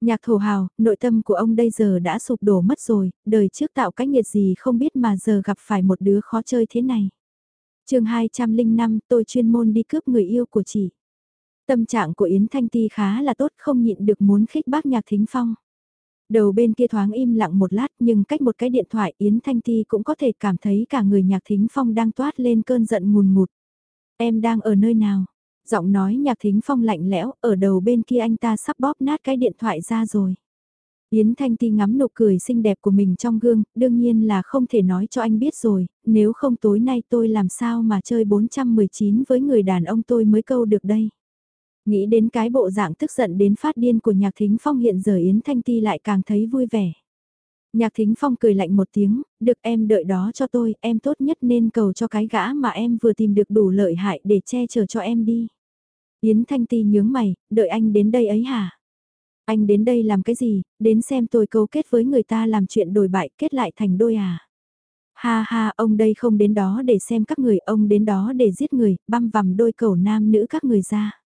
Nhạc thổ hào, nội tâm của ông đây giờ đã sụp đổ mất rồi, đời trước tạo cách nghiệt gì không biết mà giờ gặp phải một đứa khó chơi thế này. chương 205, tôi chuyên môn đi cướp người yêu của chị. Tâm trạng của Yến Thanh Ti khá là tốt không nhịn được muốn khích bác nhạc thính phong. Đầu bên kia thoáng im lặng một lát nhưng cách một cái điện thoại Yến Thanh Ti cũng có thể cảm thấy cả người nhạc thính phong đang toát lên cơn giận ngùn ngụt. Em đang ở nơi nào? Giọng nói nhạc thính phong lạnh lẽo, ở đầu bên kia anh ta sắp bóp nát cái điện thoại ra rồi. Yến Thanh Ti ngắm nụ cười xinh đẹp của mình trong gương, đương nhiên là không thể nói cho anh biết rồi, nếu không tối nay tôi làm sao mà chơi 419 với người đàn ông tôi mới câu được đây. Nghĩ đến cái bộ dạng tức giận đến phát điên của nhạc thính phong hiện giờ Yến Thanh Ti lại càng thấy vui vẻ. Nhạc thính phong cười lạnh một tiếng, được em đợi đó cho tôi, em tốt nhất nên cầu cho cái gã mà em vừa tìm được đủ lợi hại để che chở cho em đi. Yến Thanh Ti nhướng mày, đợi anh đến đây ấy hả? Anh đến đây làm cái gì, đến xem tôi cấu kết với người ta làm chuyện đổi bại kết lại thành đôi à? Ha ha, ông đây không đến đó để xem các người, ông đến đó để giết người, băm vằm đôi cầu nam nữ các người ra.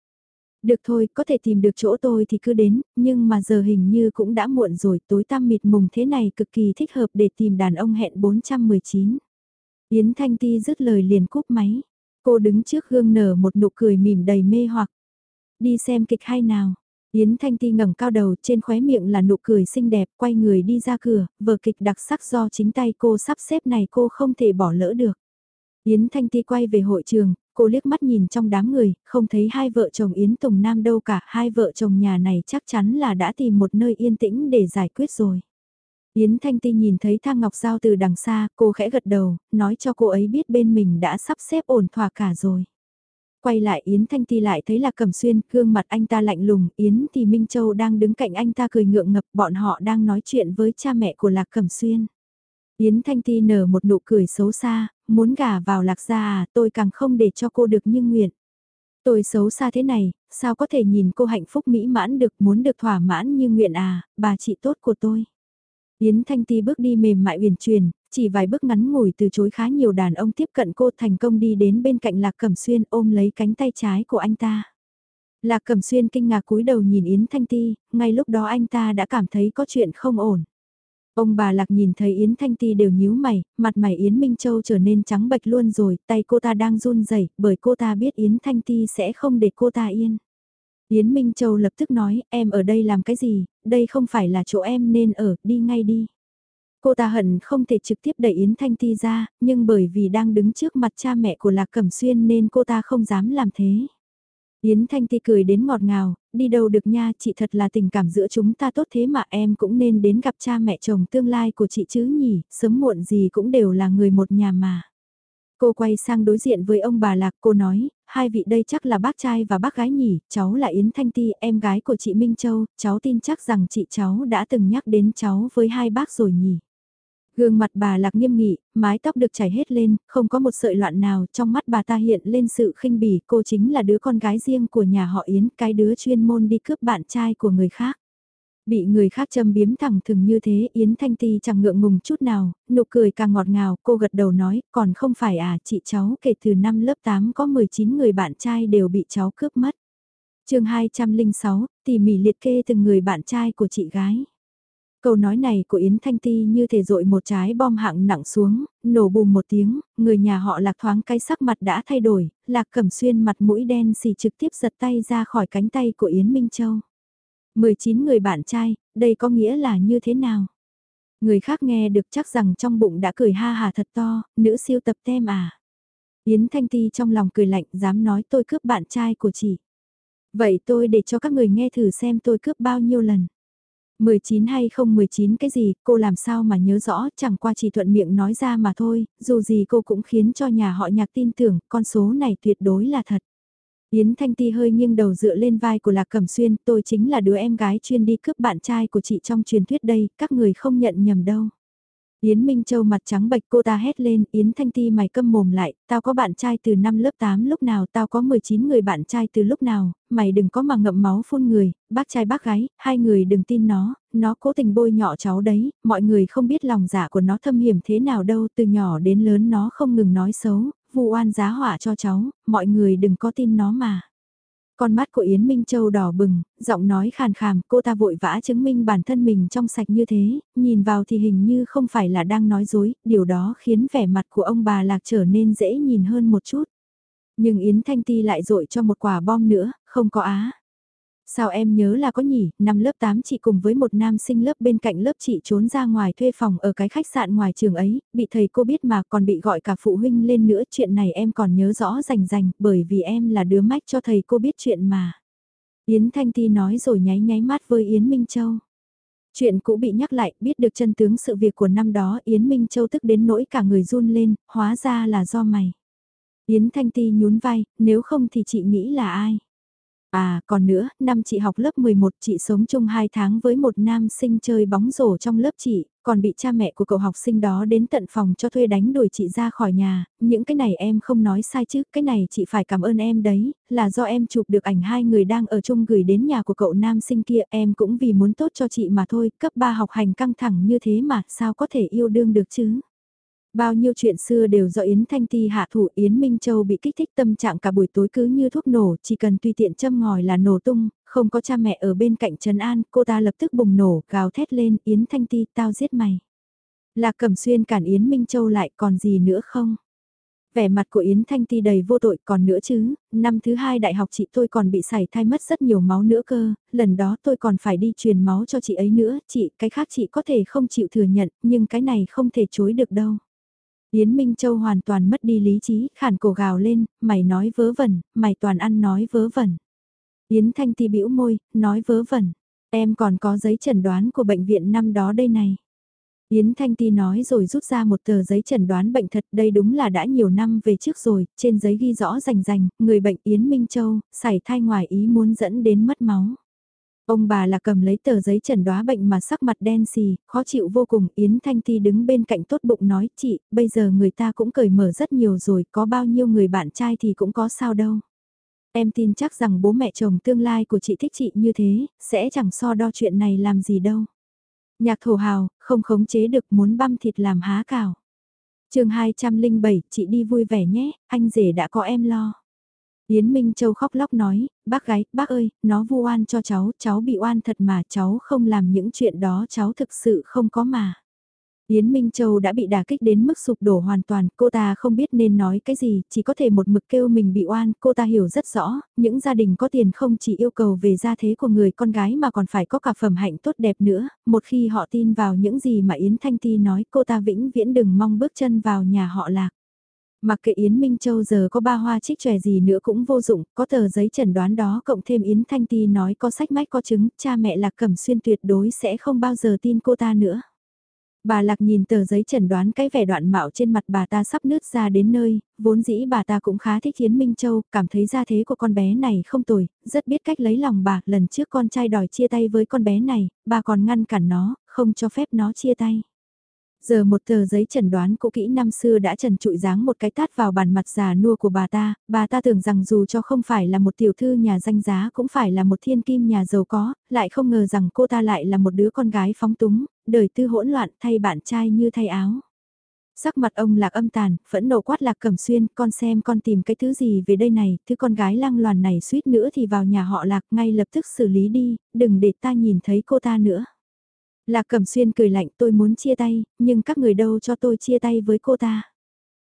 Được thôi, có thể tìm được chỗ tôi thì cứ đến, nhưng mà giờ hình như cũng đã muộn rồi, tối tăm mịt mùng thế này cực kỳ thích hợp để tìm đàn ông hẹn 419. Yến Thanh Ti dứt lời liền cúp máy. Cô đứng trước gương nở một nụ cười mỉm đầy mê hoặc. Đi xem kịch hay nào. Yến Thanh Ti ngẩng cao đầu trên khóe miệng là nụ cười xinh đẹp quay người đi ra cửa, vở kịch đặc sắc do chính tay cô sắp xếp này cô không thể bỏ lỡ được. Yến Thanh Ti quay về hội trường, cô liếc mắt nhìn trong đám người, không thấy hai vợ chồng Yến Tùng Nam đâu cả, hai vợ chồng nhà này chắc chắn là đã tìm một nơi yên tĩnh để giải quyết rồi. Yến Thanh Ti nhìn thấy Thang Ngọc Giao từ đằng xa, cô khẽ gật đầu, nói cho cô ấy biết bên mình đã sắp xếp ổn thỏa cả rồi. Quay lại Yến Thanh Ti lại thấy là Cẩm Xuyên, gương mặt anh ta lạnh lùng, Yến thì Minh Châu đang đứng cạnh anh ta cười ngượng ngập, bọn họ đang nói chuyện với cha mẹ của Lạc Cẩm Xuyên. Yến Thanh Ti nở một nụ cười xấu xa, muốn gả vào lạc gia à, tôi càng không để cho cô được như nguyện. Tôi xấu xa thế này, sao có thể nhìn cô hạnh phúc mỹ mãn được muốn được thỏa mãn như nguyện à, bà chị tốt của tôi. Yến Thanh Ti bước đi mềm mại uyển chuyển, chỉ vài bước ngắn ngủi từ chối khá nhiều đàn ông tiếp cận cô thành công đi đến bên cạnh Lạc Cẩm Xuyên ôm lấy cánh tay trái của anh ta. Lạc Cẩm Xuyên kinh ngạc cúi đầu nhìn Yến Thanh Ti, ngay lúc đó anh ta đã cảm thấy có chuyện không ổn. Ông bà Lạc nhìn thấy Yến Thanh Ti đều nhíu mày, mặt mày Yến Minh Châu trở nên trắng bệch luôn rồi, tay cô ta đang run rẩy bởi cô ta biết Yến Thanh Ti sẽ không để cô ta yên. Yến Minh Châu lập tức nói, em ở đây làm cái gì, đây không phải là chỗ em nên ở, đi ngay đi. Cô ta hận không thể trực tiếp đẩy Yến Thanh Ti ra, nhưng bởi vì đang đứng trước mặt cha mẹ của Lạc Cẩm Xuyên nên cô ta không dám làm thế. Yến Thanh Ti cười đến ngọt ngào, đi đâu được nha, chị thật là tình cảm giữa chúng ta tốt thế mà em cũng nên đến gặp cha mẹ chồng tương lai của chị chứ nhỉ, sớm muộn gì cũng đều là người một nhà mà. Cô quay sang đối diện với ông bà Lạc, cô nói, hai vị đây chắc là bác trai và bác gái nhỉ, cháu là Yến Thanh Ti, em gái của chị Minh Châu, cháu tin chắc rằng chị cháu đã từng nhắc đến cháu với hai bác rồi nhỉ. Gương mặt bà lạc nghiêm nghị, mái tóc được chảy hết lên, không có một sợi loạn nào, trong mắt bà ta hiện lên sự khinh bỉ, cô chính là đứa con gái riêng của nhà họ Yến, cái đứa chuyên môn đi cướp bạn trai của người khác. Bị người khác châm biếm thẳng thừng như thế Yến Thanh Ti chẳng ngượng ngùng chút nào, nụ cười càng ngọt ngào, cô gật đầu nói, còn không phải à, chị cháu kể từ năm lớp 8 có 19 người bạn trai đều bị cháu cướp mất. chương 206, tỉ mỉ liệt kê từng người bạn trai của chị gái. Câu nói này của Yến Thanh Ti như thể dội một trái bom hạng nặng xuống, nổ bùm một tiếng, người nhà họ lạc thoáng cái sắc mặt đã thay đổi, lạc cẩm xuyên mặt mũi đen xì trực tiếp giật tay ra khỏi cánh tay của Yến Minh Châu. 19 người bạn trai, đây có nghĩa là như thế nào? Người khác nghe được chắc rằng trong bụng đã cười ha hà thật to, nữ siêu tập tem à. Yến Thanh Ti trong lòng cười lạnh dám nói tôi cướp bạn trai của chị. Vậy tôi để cho các người nghe thử xem tôi cướp bao nhiêu lần. 19 hay không 19 cái gì, cô làm sao mà nhớ rõ, chẳng qua chỉ thuận miệng nói ra mà thôi, dù gì cô cũng khiến cho nhà họ nhạc tin tưởng, con số này tuyệt đối là thật. Yến Thanh Ti hơi nghiêng đầu dựa lên vai của Lạc Cẩm Xuyên, tôi chính là đứa em gái chuyên đi cướp bạn trai của chị trong truyền thuyết đây, các người không nhận nhầm đâu. Yến Minh Châu mặt trắng bệch cô ta hét lên, Yến Thanh Ti mày câm mồm lại, tao có bạn trai từ năm lớp 8 lúc nào, tao có 19 người bạn trai từ lúc nào, mày đừng có mà ngậm máu phun người, bác trai bác gái, hai người đừng tin nó, nó cố tình bôi nhọ cháu đấy, mọi người không biết lòng dạ của nó thâm hiểm thế nào đâu, từ nhỏ đến lớn nó không ngừng nói xấu, vu oan giá họa cho cháu, mọi người đừng có tin nó mà. Con mắt của Yến Minh Châu đỏ bừng, giọng nói khàn khàn, cô ta vội vã chứng minh bản thân mình trong sạch như thế, nhìn vào thì hình như không phải là đang nói dối, điều đó khiến vẻ mặt của ông bà Lạc trở nên dễ nhìn hơn một chút. Nhưng Yến Thanh Ti lại dội cho một quả bom nữa, không có á. Sao em nhớ là có nhỉ, năm lớp 8 chị cùng với một nam sinh lớp bên cạnh lớp chị trốn ra ngoài thuê phòng ở cái khách sạn ngoài trường ấy, bị thầy cô biết mà còn bị gọi cả phụ huynh lên nữa chuyện này em còn nhớ rõ rành rành bởi vì em là đứa mách cho thầy cô biết chuyện mà. Yến Thanh Ti nói rồi nháy nháy mắt với Yến Minh Châu. Chuyện cũ bị nhắc lại, biết được chân tướng sự việc của năm đó Yến Minh Châu tức đến nỗi cả người run lên, hóa ra là do mày. Yến Thanh Ti nhún vai, nếu không thì chị nghĩ là ai? À, còn nữa, năm chị học lớp 11 chị sống chung 2 tháng với một nam sinh chơi bóng rổ trong lớp chị, còn bị cha mẹ của cậu học sinh đó đến tận phòng cho thuê đánh đuổi chị ra khỏi nhà, những cái này em không nói sai chứ, cái này chị phải cảm ơn em đấy, là do em chụp được ảnh hai người đang ở chung gửi đến nhà của cậu nam sinh kia, em cũng vì muốn tốt cho chị mà thôi, cấp 3 học hành căng thẳng như thế mà, sao có thể yêu đương được chứ? Bao nhiêu chuyện xưa đều do Yến Thanh Ti hạ thủ Yến Minh Châu bị kích thích tâm trạng cả buổi tối cứ như thuốc nổ, chỉ cần tùy tiện châm ngòi là nổ tung, không có cha mẹ ở bên cạnh Trần An, cô ta lập tức bùng nổ, gào thét lên, Yến Thanh Ti, tao giết mày. Là Cẩm Xuyên cản Yến Minh Châu lại, còn gì nữa không? Vẻ mặt của Yến Thanh Ti đầy vô tội còn nữa chứ, năm thứ hai đại học chị tôi còn bị sảy thai mất rất nhiều máu nữa cơ, lần đó tôi còn phải đi truyền máu cho chị ấy nữa, chị, cái khác chị có thể không chịu thừa nhận, nhưng cái này không thể chối được đâu. Yến Minh Châu hoàn toàn mất đi lý trí, khản cổ gào lên, mày nói vớ vẩn, mày toàn ăn nói vớ vẩn. Yến Thanh Ti bĩu môi, nói vớ vẩn, em còn có giấy chẩn đoán của bệnh viện năm đó đây này. Yến Thanh Ti nói rồi rút ra một tờ giấy chẩn đoán bệnh thật, đây đúng là đã nhiều năm về trước rồi, trên giấy ghi rõ rành rành, người bệnh Yến Minh Châu, sảy thai ngoài ý muốn dẫn đến mất máu. Ông bà là cầm lấy tờ giấy trần đoá bệnh mà sắc mặt đen xì, khó chịu vô cùng, Yến Thanh Ti đứng bên cạnh tốt bụng nói, chị, bây giờ người ta cũng cởi mở rất nhiều rồi, có bao nhiêu người bạn trai thì cũng có sao đâu. Em tin chắc rằng bố mẹ chồng tương lai của chị thích chị như thế, sẽ chẳng so đo chuyện này làm gì đâu. Nhạc thổ hào, không khống chế được muốn băm thịt làm há cào. Trường 207, chị đi vui vẻ nhé, anh rể đã có em lo. Yến Minh Châu khóc lóc nói, bác gái, bác ơi, nó vu oan cho cháu, cháu bị oan thật mà cháu không làm những chuyện đó cháu thực sự không có mà. Yến Minh Châu đã bị đả kích đến mức sụp đổ hoàn toàn, cô ta không biết nên nói cái gì, chỉ có thể một mực kêu mình bị oan, cô ta hiểu rất rõ, những gia đình có tiền không chỉ yêu cầu về gia thế của người con gái mà còn phải có cả phẩm hạnh tốt đẹp nữa, một khi họ tin vào những gì mà Yến Thanh Ti nói, cô ta vĩnh viễn đừng mong bước chân vào nhà họ lạc. Mặc kệ Yến Minh Châu giờ có ba hoa trích tròe gì nữa cũng vô dụng, có tờ giấy chẩn đoán đó cộng thêm Yến Thanh Ti nói có sách mách có chứng, cha mẹ là cẩm xuyên tuyệt đối sẽ không bao giờ tin cô ta nữa. Bà Lạc nhìn tờ giấy chẩn đoán cái vẻ đoạn mạo trên mặt bà ta sắp nứt ra đến nơi, vốn dĩ bà ta cũng khá thích Yến Minh Châu, cảm thấy gia thế của con bé này không tồi, rất biết cách lấy lòng bà, lần trước con trai đòi chia tay với con bé này, bà còn ngăn cản nó, không cho phép nó chia tay. Giờ một tờ giấy chẩn đoán cũ kỹ năm xưa đã trần trụi dáng một cái tát vào bàn mặt già nua của bà ta, bà ta tưởng rằng dù cho không phải là một tiểu thư nhà danh giá cũng phải là một thiên kim nhà giàu có, lại không ngờ rằng cô ta lại là một đứa con gái phóng túng, đời tư hỗn loạn thay bạn trai như thay áo. Sắc mặt ông lạc âm tàn, phẫn nộ quát lạc cẩm xuyên, con xem con tìm cái thứ gì về đây này, thứ con gái lăng loàn này suýt nữa thì vào nhà họ lạc ngay lập tức xử lý đi, đừng để ta nhìn thấy cô ta nữa. Lạc Cẩm Xuyên cười lạnh tôi muốn chia tay, nhưng các người đâu cho tôi chia tay với cô ta.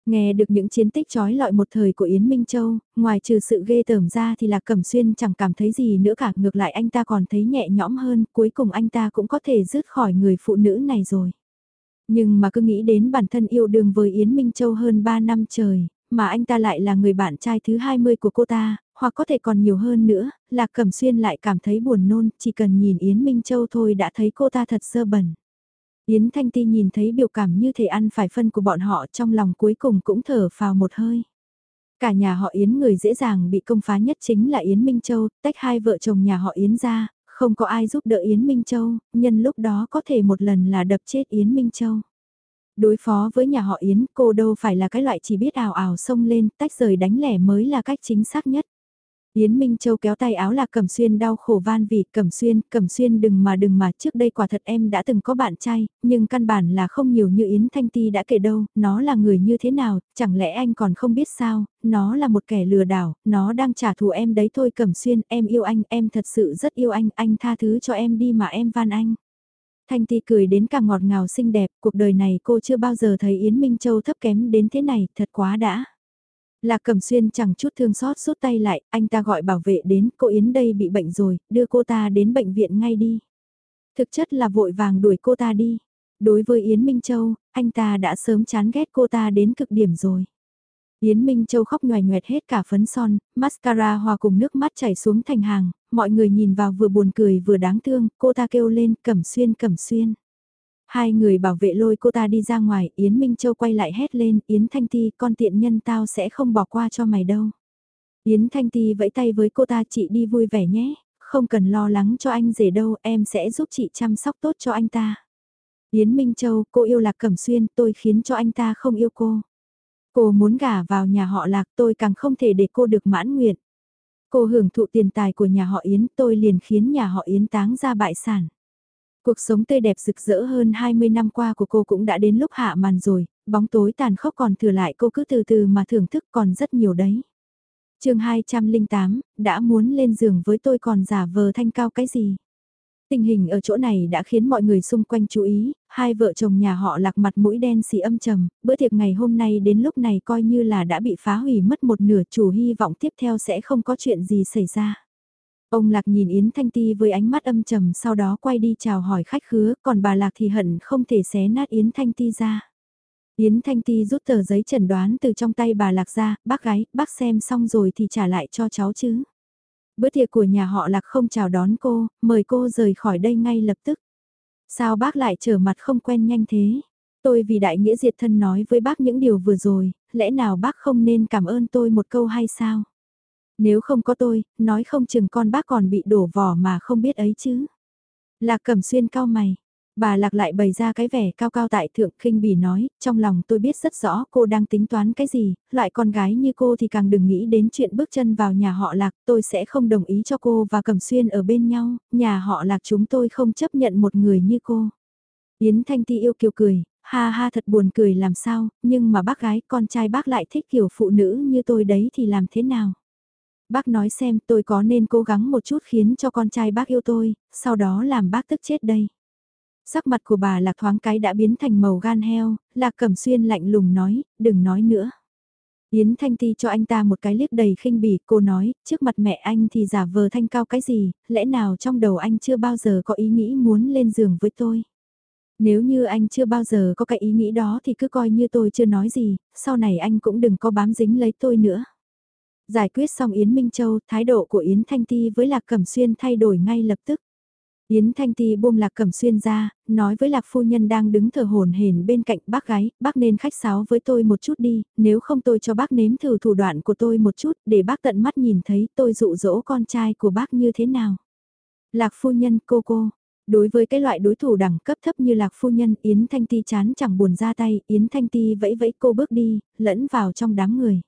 Nghe được những chiến tích trói lọi một thời của Yến Minh Châu, ngoài trừ sự ghê tởm ra thì Lạc Cẩm Xuyên chẳng cảm thấy gì nữa cả, ngược lại anh ta còn thấy nhẹ nhõm hơn, cuối cùng anh ta cũng có thể rứt khỏi người phụ nữ này rồi. Nhưng mà cứ nghĩ đến bản thân yêu đương với Yến Minh Châu hơn 3 năm trời, mà anh ta lại là người bạn trai thứ 20 của cô ta, hoặc có thể còn nhiều hơn nữa, Lạc Cẩm Xuyên lại cảm thấy buồn nôn, chỉ cần nhìn Yến Minh Châu thôi đã thấy cô ta thật sơ bẩn. Yến Thanh Ti nhìn thấy biểu cảm như thể ăn phải phân của bọn họ trong lòng cuối cùng cũng thở phào một hơi. Cả nhà họ Yến người dễ dàng bị công phá nhất chính là Yến Minh Châu, tách hai vợ chồng nhà họ Yến ra, không có ai giúp đỡ Yến Minh Châu, nhân lúc đó có thể một lần là đập chết Yến Minh Châu. Đối phó với nhà họ Yến, cô đâu phải là cái loại chỉ biết ảo ảo xông lên, tách rời đánh lẻ mới là cách chính xác nhất. Yến Minh Châu kéo tay áo là Cẩm Xuyên đau khổ van vì Cẩm Xuyên, Cẩm Xuyên đừng mà đừng mà trước đây quả thật em đã từng có bạn trai, nhưng căn bản là không nhiều như Yến Thanh Ti đã kể đâu, nó là người như thế nào, chẳng lẽ anh còn không biết sao, nó là một kẻ lừa đảo, nó đang trả thù em đấy thôi Cẩm Xuyên, em yêu anh, em thật sự rất yêu anh, anh tha thứ cho em đi mà em van anh. Thanh Ti cười đến càng ngọt ngào xinh đẹp, cuộc đời này cô chưa bao giờ thấy Yến Minh Châu thấp kém đến thế này, thật quá đã. Lạc Cẩm Xuyên chẳng chút thương xót rút tay lại, anh ta gọi bảo vệ đến, cô Yến đây bị bệnh rồi, đưa cô ta đến bệnh viện ngay đi. Thực chất là vội vàng đuổi cô ta đi. Đối với Yến Minh Châu, anh ta đã sớm chán ghét cô ta đến cực điểm rồi. Yến Minh Châu khóc nhòe nhoẹt hết cả phấn son, mascara hòa cùng nước mắt chảy xuống thành hàng, mọi người nhìn vào vừa buồn cười vừa đáng thương, cô ta kêu lên cẩm xuyên cẩm xuyên. Hai người bảo vệ lôi cô ta đi ra ngoài, Yến Minh Châu quay lại hét lên, Yến Thanh Ti, con tiện nhân tao sẽ không bỏ qua cho mày đâu. Yến Thanh Ti vẫy tay với cô ta chị đi vui vẻ nhé, không cần lo lắng cho anh rể đâu, em sẽ giúp chị chăm sóc tốt cho anh ta. Yến Minh Châu, cô yêu Lạc Cẩm Xuyên, tôi khiến cho anh ta không yêu cô. Cô muốn gả vào nhà họ Lạc tôi càng không thể để cô được mãn nguyện. Cô hưởng thụ tiền tài của nhà họ Yến tôi liền khiến nhà họ Yến táng ra bại sản. Cuộc sống tươi đẹp rực rỡ hơn 20 năm qua của cô cũng đã đến lúc hạ màn rồi, bóng tối tàn khốc còn thừa lại cô cứ từ từ mà thưởng thức còn rất nhiều đấy. chương 208, đã muốn lên giường với tôi còn giả vờ thanh cao cái gì? Tình hình ở chỗ này đã khiến mọi người xung quanh chú ý, hai vợ chồng nhà họ lạc mặt mũi đen xì âm trầm, bữa tiệc ngày hôm nay đến lúc này coi như là đã bị phá hủy mất một nửa chủ hy vọng tiếp theo sẽ không có chuyện gì xảy ra. Ông Lạc nhìn Yến Thanh Ti với ánh mắt âm trầm sau đó quay đi chào hỏi khách khứa, còn bà Lạc thì hận không thể xé nát Yến Thanh Ti ra. Yến Thanh Ti rút tờ giấy chẩn đoán từ trong tay bà Lạc ra, bác gái, bác xem xong rồi thì trả lại cho cháu chứ. Bữa tiệc của nhà họ Lạc không chào đón cô, mời cô rời khỏi đây ngay lập tức. Sao bác lại trở mặt không quen nhanh thế? Tôi vì đại nghĩa diệt thân nói với bác những điều vừa rồi, lẽ nào bác không nên cảm ơn tôi một câu hay sao? Nếu không có tôi, nói không chừng con bác còn bị đổ vỏ mà không biết ấy chứ. Lạc cẩm xuyên cao mày. Bà lạc lại bày ra cái vẻ cao cao tại thượng khinh bỉ nói, trong lòng tôi biết rất rõ cô đang tính toán cái gì, loại con gái như cô thì càng đừng nghĩ đến chuyện bước chân vào nhà họ lạc, tôi sẽ không đồng ý cho cô và cẩm xuyên ở bên nhau, nhà họ lạc chúng tôi không chấp nhận một người như cô. Yến Thanh Ti yêu kiều cười, ha ha thật buồn cười làm sao, nhưng mà bác gái con trai bác lại thích kiểu phụ nữ như tôi đấy thì làm thế nào? Bác nói xem tôi có nên cố gắng một chút khiến cho con trai bác yêu tôi, sau đó làm bác tức chết đây. Sắc mặt của bà lạc thoáng cái đã biến thành màu gan heo, lạc cẩm xuyên lạnh lùng nói, đừng nói nữa. Yến Thanh Ti cho anh ta một cái liếc đầy khinh bỉ, cô nói, trước mặt mẹ anh thì giả vờ thanh cao cái gì, lẽ nào trong đầu anh chưa bao giờ có ý nghĩ muốn lên giường với tôi. Nếu như anh chưa bao giờ có cái ý nghĩ đó thì cứ coi như tôi chưa nói gì, sau này anh cũng đừng có bám dính lấy tôi nữa. Giải quyết xong Yến Minh Châu, thái độ của Yến Thanh Ti với Lạc Cẩm Xuyên thay đổi ngay lập tức. Yến Thanh Ti buông Lạc Cẩm Xuyên ra, nói với Lạc Phu Nhân đang đứng thở hồn hển bên cạnh bác gái, bác nên khách sáo với tôi một chút đi, nếu không tôi cho bác nếm thử thủ đoạn của tôi một chút để bác tận mắt nhìn thấy tôi dụ dỗ con trai của bác như thế nào. Lạc Phu Nhân cô cô, đối với cái loại đối thủ đẳng cấp thấp như Lạc Phu Nhân Yến Thanh Ti chán chẳng buồn ra tay, Yến Thanh Ti vẫy vẫy cô bước đi, lẫn vào trong đám người.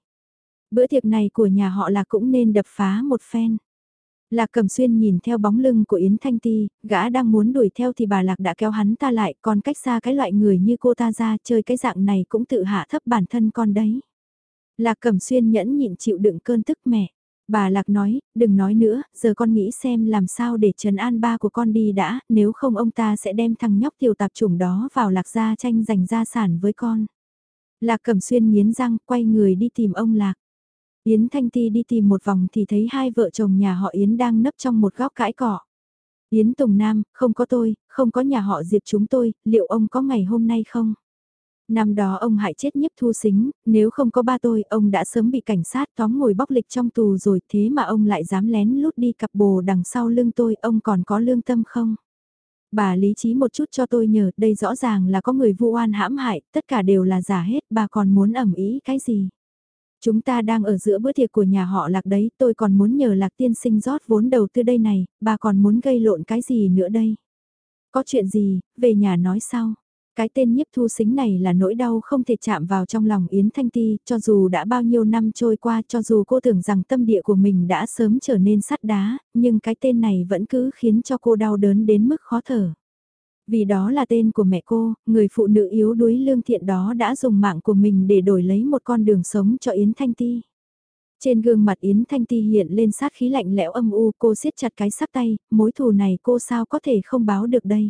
Bữa tiệc này của nhà họ là cũng nên đập phá một phen. Lạc Cẩm Xuyên nhìn theo bóng lưng của Yến Thanh Ti, gã đang muốn đuổi theo thì bà Lạc đã kéo hắn ta lại, còn cách xa cái loại người như cô ta ra chơi cái dạng này cũng tự hạ thấp bản thân con đấy. Lạc Cẩm Xuyên nhẫn nhịn chịu đựng cơn tức mẹ. Bà Lạc nói, đừng nói nữa, giờ con nghĩ xem làm sao để trần an ba của con đi đã, nếu không ông ta sẽ đem thằng nhóc tiểu tạp chủng đó vào Lạc gia tranh giành gia sản với con. Lạc Cẩm Xuyên nghiến răng, quay người đi tìm ông Lạc. Yến Thanh Ti đi tìm một vòng thì thấy hai vợ chồng nhà họ Yến đang nấp trong một góc cãi cỏ. Yến Tùng Nam, không có tôi, không có nhà họ Diệp chúng tôi, liệu ông có ngày hôm nay không? Năm đó ông hại chết nhiếp thu xính, nếu không có ba tôi, ông đã sớm bị cảnh sát tóm ngồi bóc lịch trong tù rồi, thế mà ông lại dám lén lút đi cặp bồ đằng sau lưng tôi, ông còn có lương tâm không? Bà lý trí một chút cho tôi nhờ, đây rõ ràng là có người vu oan hãm hại, tất cả đều là giả hết, bà còn muốn ẩm ý cái gì? Chúng ta đang ở giữa bữa tiệc của nhà họ lạc đấy, tôi còn muốn nhờ lạc tiên sinh rót vốn đầu tư đây này, bà còn muốn gây lộn cái gì nữa đây? Có chuyện gì, về nhà nói sau. Cái tên nhiếp thu xính này là nỗi đau không thể chạm vào trong lòng Yến Thanh Ti, cho dù đã bao nhiêu năm trôi qua, cho dù cô tưởng rằng tâm địa của mình đã sớm trở nên sắt đá, nhưng cái tên này vẫn cứ khiến cho cô đau đớn đến mức khó thở. Vì đó là tên của mẹ cô, người phụ nữ yếu đuối lương thiện đó đã dùng mạng của mình để đổi lấy một con đường sống cho Yến Thanh Ti. Trên gương mặt Yến Thanh Ti hiện lên sát khí lạnh lẽo âm u cô siết chặt cái sắc tay, mối thù này cô sao có thể không báo được đây.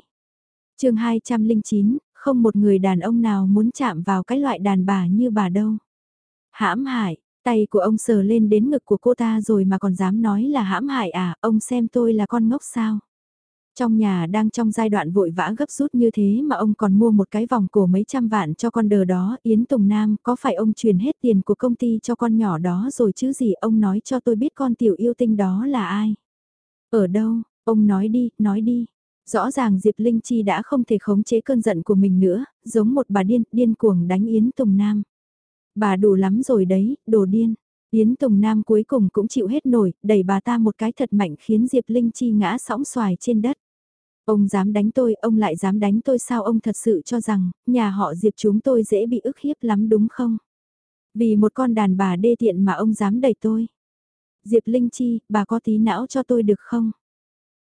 chương 209, không một người đàn ông nào muốn chạm vào cái loại đàn bà như bà đâu. Hãm hại, tay của ông sờ lên đến ngực của cô ta rồi mà còn dám nói là hãm hại à, ông xem tôi là con ngốc sao. Trong nhà đang trong giai đoạn vội vã gấp rút như thế mà ông còn mua một cái vòng cổ mấy trăm vạn cho con đờ đó, Yến Tùng Nam, có phải ông truyền hết tiền của công ty cho con nhỏ đó rồi chứ gì, ông nói cho tôi biết con tiểu yêu tinh đó là ai. Ở đâu, ông nói đi, nói đi. Rõ ràng Diệp Linh Chi đã không thể khống chế cơn giận của mình nữa, giống một bà điên, điên cuồng đánh Yến Tùng Nam. Bà đủ lắm rồi đấy, đồ điên. Yến Tùng Nam cuối cùng cũng chịu hết nổi, đẩy bà ta một cái thật mạnh khiến Diệp Linh Chi ngã sóng xoài trên đất. Ông dám đánh tôi, ông lại dám đánh tôi sao ông thật sự cho rằng, nhà họ Diệp chúng tôi dễ bị ức hiếp lắm đúng không? Vì một con đàn bà đê tiện mà ông dám đẩy tôi. Diệp Linh Chi, bà có tí não cho tôi được không?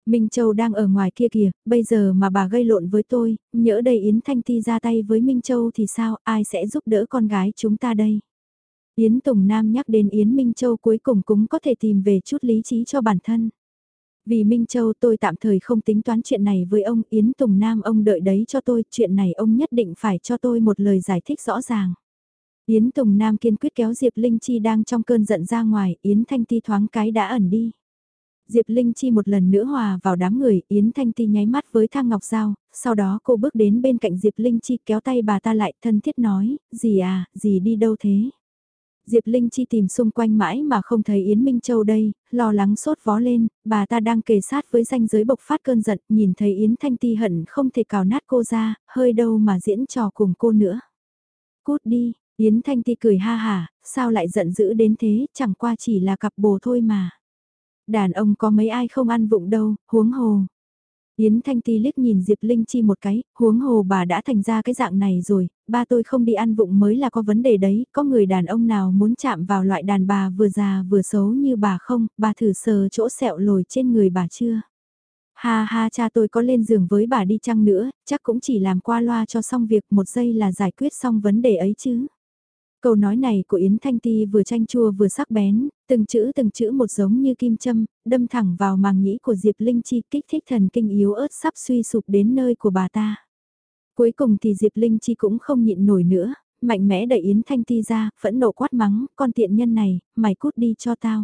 Minh Châu đang ở ngoài kia kìa, bây giờ mà bà gây lộn với tôi, nhỡ đây Yến Thanh Ti ra tay với Minh Châu thì sao, ai sẽ giúp đỡ con gái chúng ta đây? Yến Tùng Nam nhắc đến Yến Minh Châu cuối cùng cũng có thể tìm về chút lý trí cho bản thân. Vì Minh Châu tôi tạm thời không tính toán chuyện này với ông Yến Tùng Nam ông đợi đấy cho tôi, chuyện này ông nhất định phải cho tôi một lời giải thích rõ ràng. Yến Tùng Nam kiên quyết kéo Diệp Linh Chi đang trong cơn giận ra ngoài, Yến Thanh Ti thoáng cái đã ẩn đi. Diệp Linh Chi một lần nữa hòa vào đám người, Yến Thanh Ti nháy mắt với Thang Ngọc Giao, sau đó cô bước đến bên cạnh Diệp Linh Chi kéo tay bà ta lại thân thiết nói, gì à, gì đi đâu thế? Diệp Linh Chi tìm xung quanh mãi mà không thấy Yến Minh Châu đây, lo lắng sốt vó lên, bà ta đang kề sát với danh giới bộc phát cơn giận, nhìn thấy Yến Thanh Ti hận không thể cào nát cô ra, hơi đâu mà diễn trò cùng cô nữa. Cút đi, Yến Thanh Ti cười ha hà, sao lại giận dữ đến thế, chẳng qua chỉ là cặp bồ thôi mà. Đàn ông có mấy ai không ăn vụng đâu, huống hồ. Yến Thanh Ti liếc nhìn Diệp Linh Chi một cái, huống hồ bà đã thành ra cái dạng này rồi, ba tôi không đi ăn vụng mới là có vấn đề đấy, có người đàn ông nào muốn chạm vào loại đàn bà vừa già vừa xấu như bà không, bà thử sờ chỗ sẹo lồi trên người bà chưa? Ha ha cha tôi có lên giường với bà đi chăng nữa, chắc cũng chỉ làm qua loa cho xong việc một giây là giải quyết xong vấn đề ấy chứ. Câu nói này của Yến Thanh Ti vừa chanh chua vừa sắc bén, từng chữ từng chữ một giống như kim châm, đâm thẳng vào màng nhĩ của Diệp Linh Chi kích thích thần kinh yếu ớt sắp suy sụp đến nơi của bà ta. Cuối cùng thì Diệp Linh Chi cũng không nhịn nổi nữa, mạnh mẽ đẩy Yến Thanh Ti ra, phẫn nộ quát mắng, con tiện nhân này, mày cút đi cho tao.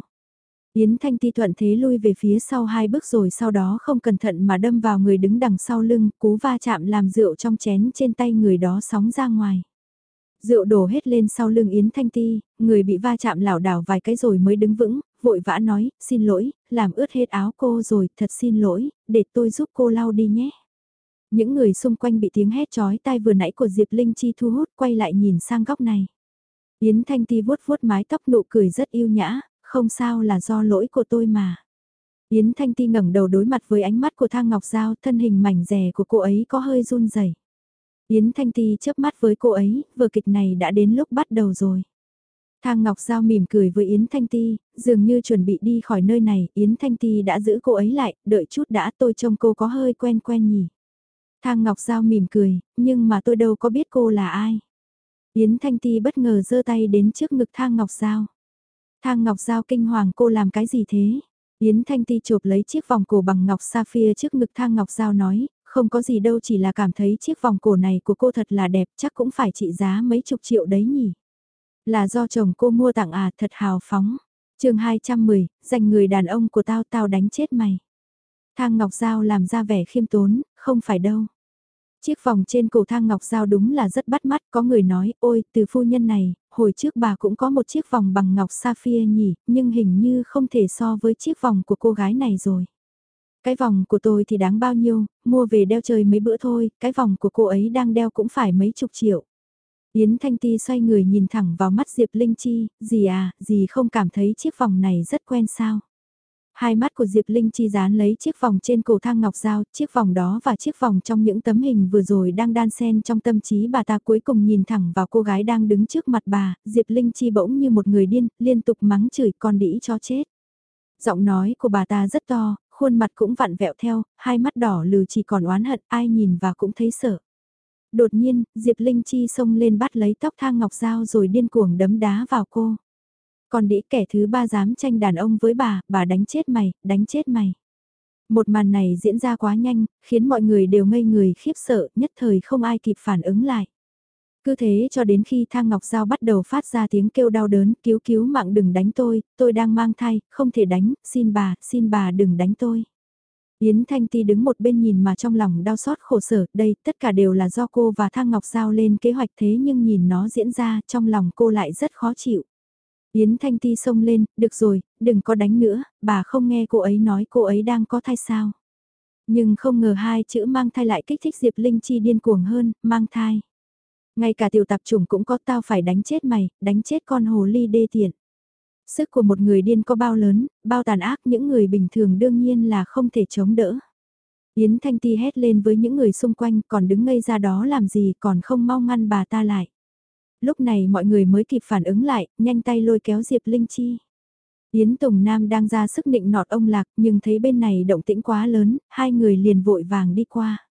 Yến Thanh Ti thuận thế lui về phía sau hai bước rồi sau đó không cẩn thận mà đâm vào người đứng đằng sau lưng, cú va chạm làm rượu trong chén trên tay người đó sóng ra ngoài. Rượu đổ hết lên sau lưng Yến Thanh Ti, người bị va chạm lảo đảo vài cái rồi mới đứng vững, vội vã nói, xin lỗi, làm ướt hết áo cô rồi, thật xin lỗi, để tôi giúp cô lau đi nhé. Những người xung quanh bị tiếng hét chói tai vừa nãy của Diệp Linh Chi thu hút quay lại nhìn sang góc này. Yến Thanh Ti vuốt vuốt mái tóc nụ cười rất yêu nhã, không sao là do lỗi của tôi mà. Yến Thanh Ti ngẩng đầu đối mặt với ánh mắt của Thang Ngọc Giao, thân hình mảnh rẻ của cô ấy có hơi run rẩy. Yến Thanh Ti chớp mắt với cô ấy, vừa kịch này đã đến lúc bắt đầu rồi. Thang Ngọc Giao mỉm cười với Yến Thanh Ti, dường như chuẩn bị đi khỏi nơi này, Yến Thanh Ti đã giữ cô ấy lại, đợi chút đã tôi trông cô có hơi quen quen nhỉ. Thang Ngọc Giao mỉm cười, nhưng mà tôi đâu có biết cô là ai. Yến Thanh Ti bất ngờ giơ tay đến trước ngực Thang Ngọc Giao. Thang Ngọc Giao kinh hoàng cô làm cái gì thế? Yến Thanh Ti chụp lấy chiếc vòng cổ bằng ngọc sapphire trước ngực Thang Ngọc Giao nói, không có gì đâu chỉ là cảm thấy chiếc vòng cổ này của cô thật là đẹp chắc cũng phải trị giá mấy chục triệu đấy nhỉ. Là do chồng cô mua tặng à thật hào phóng. chương 210, dành người đàn ông của tao tao đánh chết mày. Thang Ngọc Giao làm ra vẻ khiêm tốn, không phải đâu. Chiếc vòng trên cổ thang ngọc giao đúng là rất bắt mắt, có người nói, ôi, từ phu nhân này, hồi trước bà cũng có một chiếc vòng bằng ngọc sapphire nhỉ, nhưng hình như không thể so với chiếc vòng của cô gái này rồi. Cái vòng của tôi thì đáng bao nhiêu, mua về đeo chơi mấy bữa thôi, cái vòng của cô ấy đang đeo cũng phải mấy chục triệu. Yến Thanh Ti xoay người nhìn thẳng vào mắt Diệp Linh Chi, gì à, gì không cảm thấy chiếc vòng này rất quen sao. Hai mắt của Diệp Linh Chi dán lấy chiếc vòng trên cổ thang ngọc dao, chiếc vòng đó và chiếc vòng trong những tấm hình vừa rồi đang đan xen trong tâm trí bà ta cuối cùng nhìn thẳng vào cô gái đang đứng trước mặt bà, Diệp Linh Chi bỗng như một người điên, liên tục mắng chửi con đĩ cho chết. Giọng nói của bà ta rất to, khuôn mặt cũng vặn vẹo theo, hai mắt đỏ lừ chỉ còn oán hận, ai nhìn và cũng thấy sợ. Đột nhiên, Diệp Linh Chi xông lên bắt lấy tóc thang ngọc dao rồi điên cuồng đấm đá vào cô. Còn đĩ kẻ thứ ba dám tranh đàn ông với bà, bà đánh chết mày, đánh chết mày. Một màn này diễn ra quá nhanh, khiến mọi người đều ngây người khiếp sợ, nhất thời không ai kịp phản ứng lại. Cứ thế cho đến khi thang ngọc dao bắt đầu phát ra tiếng kêu đau đớn, cứu cứu mạng đừng đánh tôi, tôi đang mang thai, không thể đánh, xin bà, xin bà đừng đánh tôi. Yến Thanh Ti đứng một bên nhìn mà trong lòng đau xót khổ sở, đây tất cả đều là do cô và Thang Ngọc Giao lên kế hoạch thế nhưng nhìn nó diễn ra trong lòng cô lại rất khó chịu. Yến Thanh Ti xông lên, được rồi, đừng có đánh nữa, bà không nghe cô ấy nói cô ấy đang có thai sao. Nhưng không ngờ hai chữ mang thai lại kích thích Diệp Linh Chi điên cuồng hơn, mang thai. Ngay cả tiểu tạp chủng cũng có tao phải đánh chết mày, đánh chết con hồ ly đê tiện. Sức của một người điên có bao lớn, bao tàn ác những người bình thường đương nhiên là không thể chống đỡ. Yến Thanh Ti hét lên với những người xung quanh còn đứng ngây ra đó làm gì còn không mau ngăn bà ta lại. Lúc này mọi người mới kịp phản ứng lại, nhanh tay lôi kéo Diệp Linh Chi. Yến Tùng Nam đang ra sức nịnh nọt ông Lạc nhưng thấy bên này động tĩnh quá lớn, hai người liền vội vàng đi qua.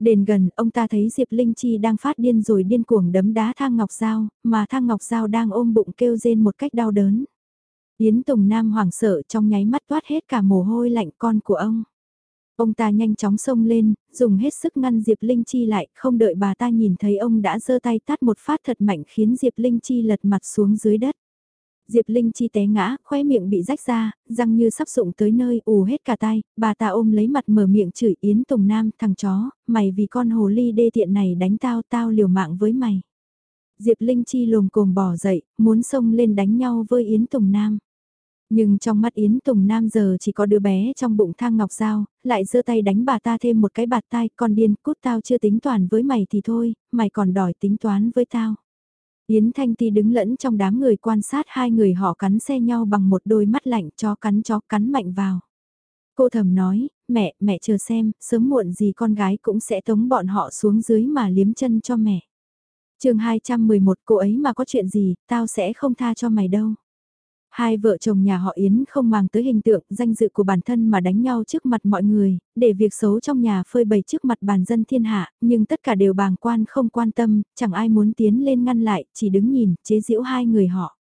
Đền gần, ông ta thấy Diệp Linh Chi đang phát điên rồi điên cuồng đấm đá Thang Ngọc Giao, mà Thang Ngọc Giao đang ôm bụng kêu rên một cách đau đớn. Yến Tùng Nam hoảng sợ trong nháy mắt toát hết cả mồ hôi lạnh con của ông. Ông ta nhanh chóng xông lên, dùng hết sức ngăn Diệp Linh Chi lại, không đợi bà ta nhìn thấy ông đã giơ tay tát một phát thật mạnh khiến Diệp Linh Chi lật mặt xuống dưới đất. Diệp Linh Chi té ngã, khóe miệng bị rách ra, răng như sắp sụng tới nơi, ù hết cả tay, bà ta ôm lấy mặt mở miệng chửi Yến Tùng Nam, thằng chó, mày vì con hồ ly đê tiện này đánh tao, tao liều mạng với mày. Diệp Linh Chi lồm cồm bỏ dậy, muốn xông lên đánh nhau với Yến Tùng Nam. Nhưng trong mắt Yến Tùng Nam giờ chỉ có đứa bé trong bụng thang ngọc dao, lại giơ tay đánh bà ta thêm một cái bạt tai, con điên, cút tao chưa tính toán với mày thì thôi, mày còn đòi tính toán với tao. Yến Thanh Ti đứng lẫn trong đám người quan sát hai người họ cắn xe nhau bằng một đôi mắt lạnh cho cắn chó cắn mạnh vào. Cô thầm nói, mẹ, mẹ chờ xem, sớm muộn gì con gái cũng sẽ tống bọn họ xuống dưới mà liếm chân cho mẹ. chương 211 cô ấy mà có chuyện gì, tao sẽ không tha cho mày đâu. Hai vợ chồng nhà họ Yến không mang tới hình tượng danh dự của bản thân mà đánh nhau trước mặt mọi người, để việc xấu trong nhà phơi bày trước mặt bàn dân thiên hạ, nhưng tất cả đều bàng quan không quan tâm, chẳng ai muốn tiến lên ngăn lại, chỉ đứng nhìn, chế giễu hai người họ.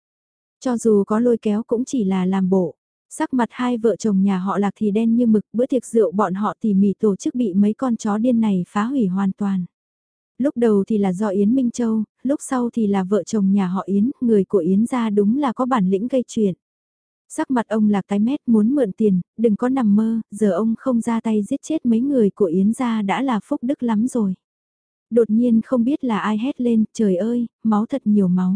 Cho dù có lôi kéo cũng chỉ là làm bộ. Sắc mặt hai vợ chồng nhà họ lạc thì đen như mực, bữa tiệc rượu bọn họ tỉ mỉ tổ chức bị mấy con chó điên này phá hủy hoàn toàn lúc đầu thì là do Yến Minh Châu, lúc sau thì là vợ chồng nhà họ Yến, người của Yến gia đúng là có bản lĩnh gây chuyện. Sắc mặt ông là tái mét muốn mượn tiền, đừng có nằm mơ, giờ ông không ra tay giết chết mấy người của Yến gia đã là phúc đức lắm rồi. Đột nhiên không biết là ai hét lên, trời ơi, máu thật nhiều máu.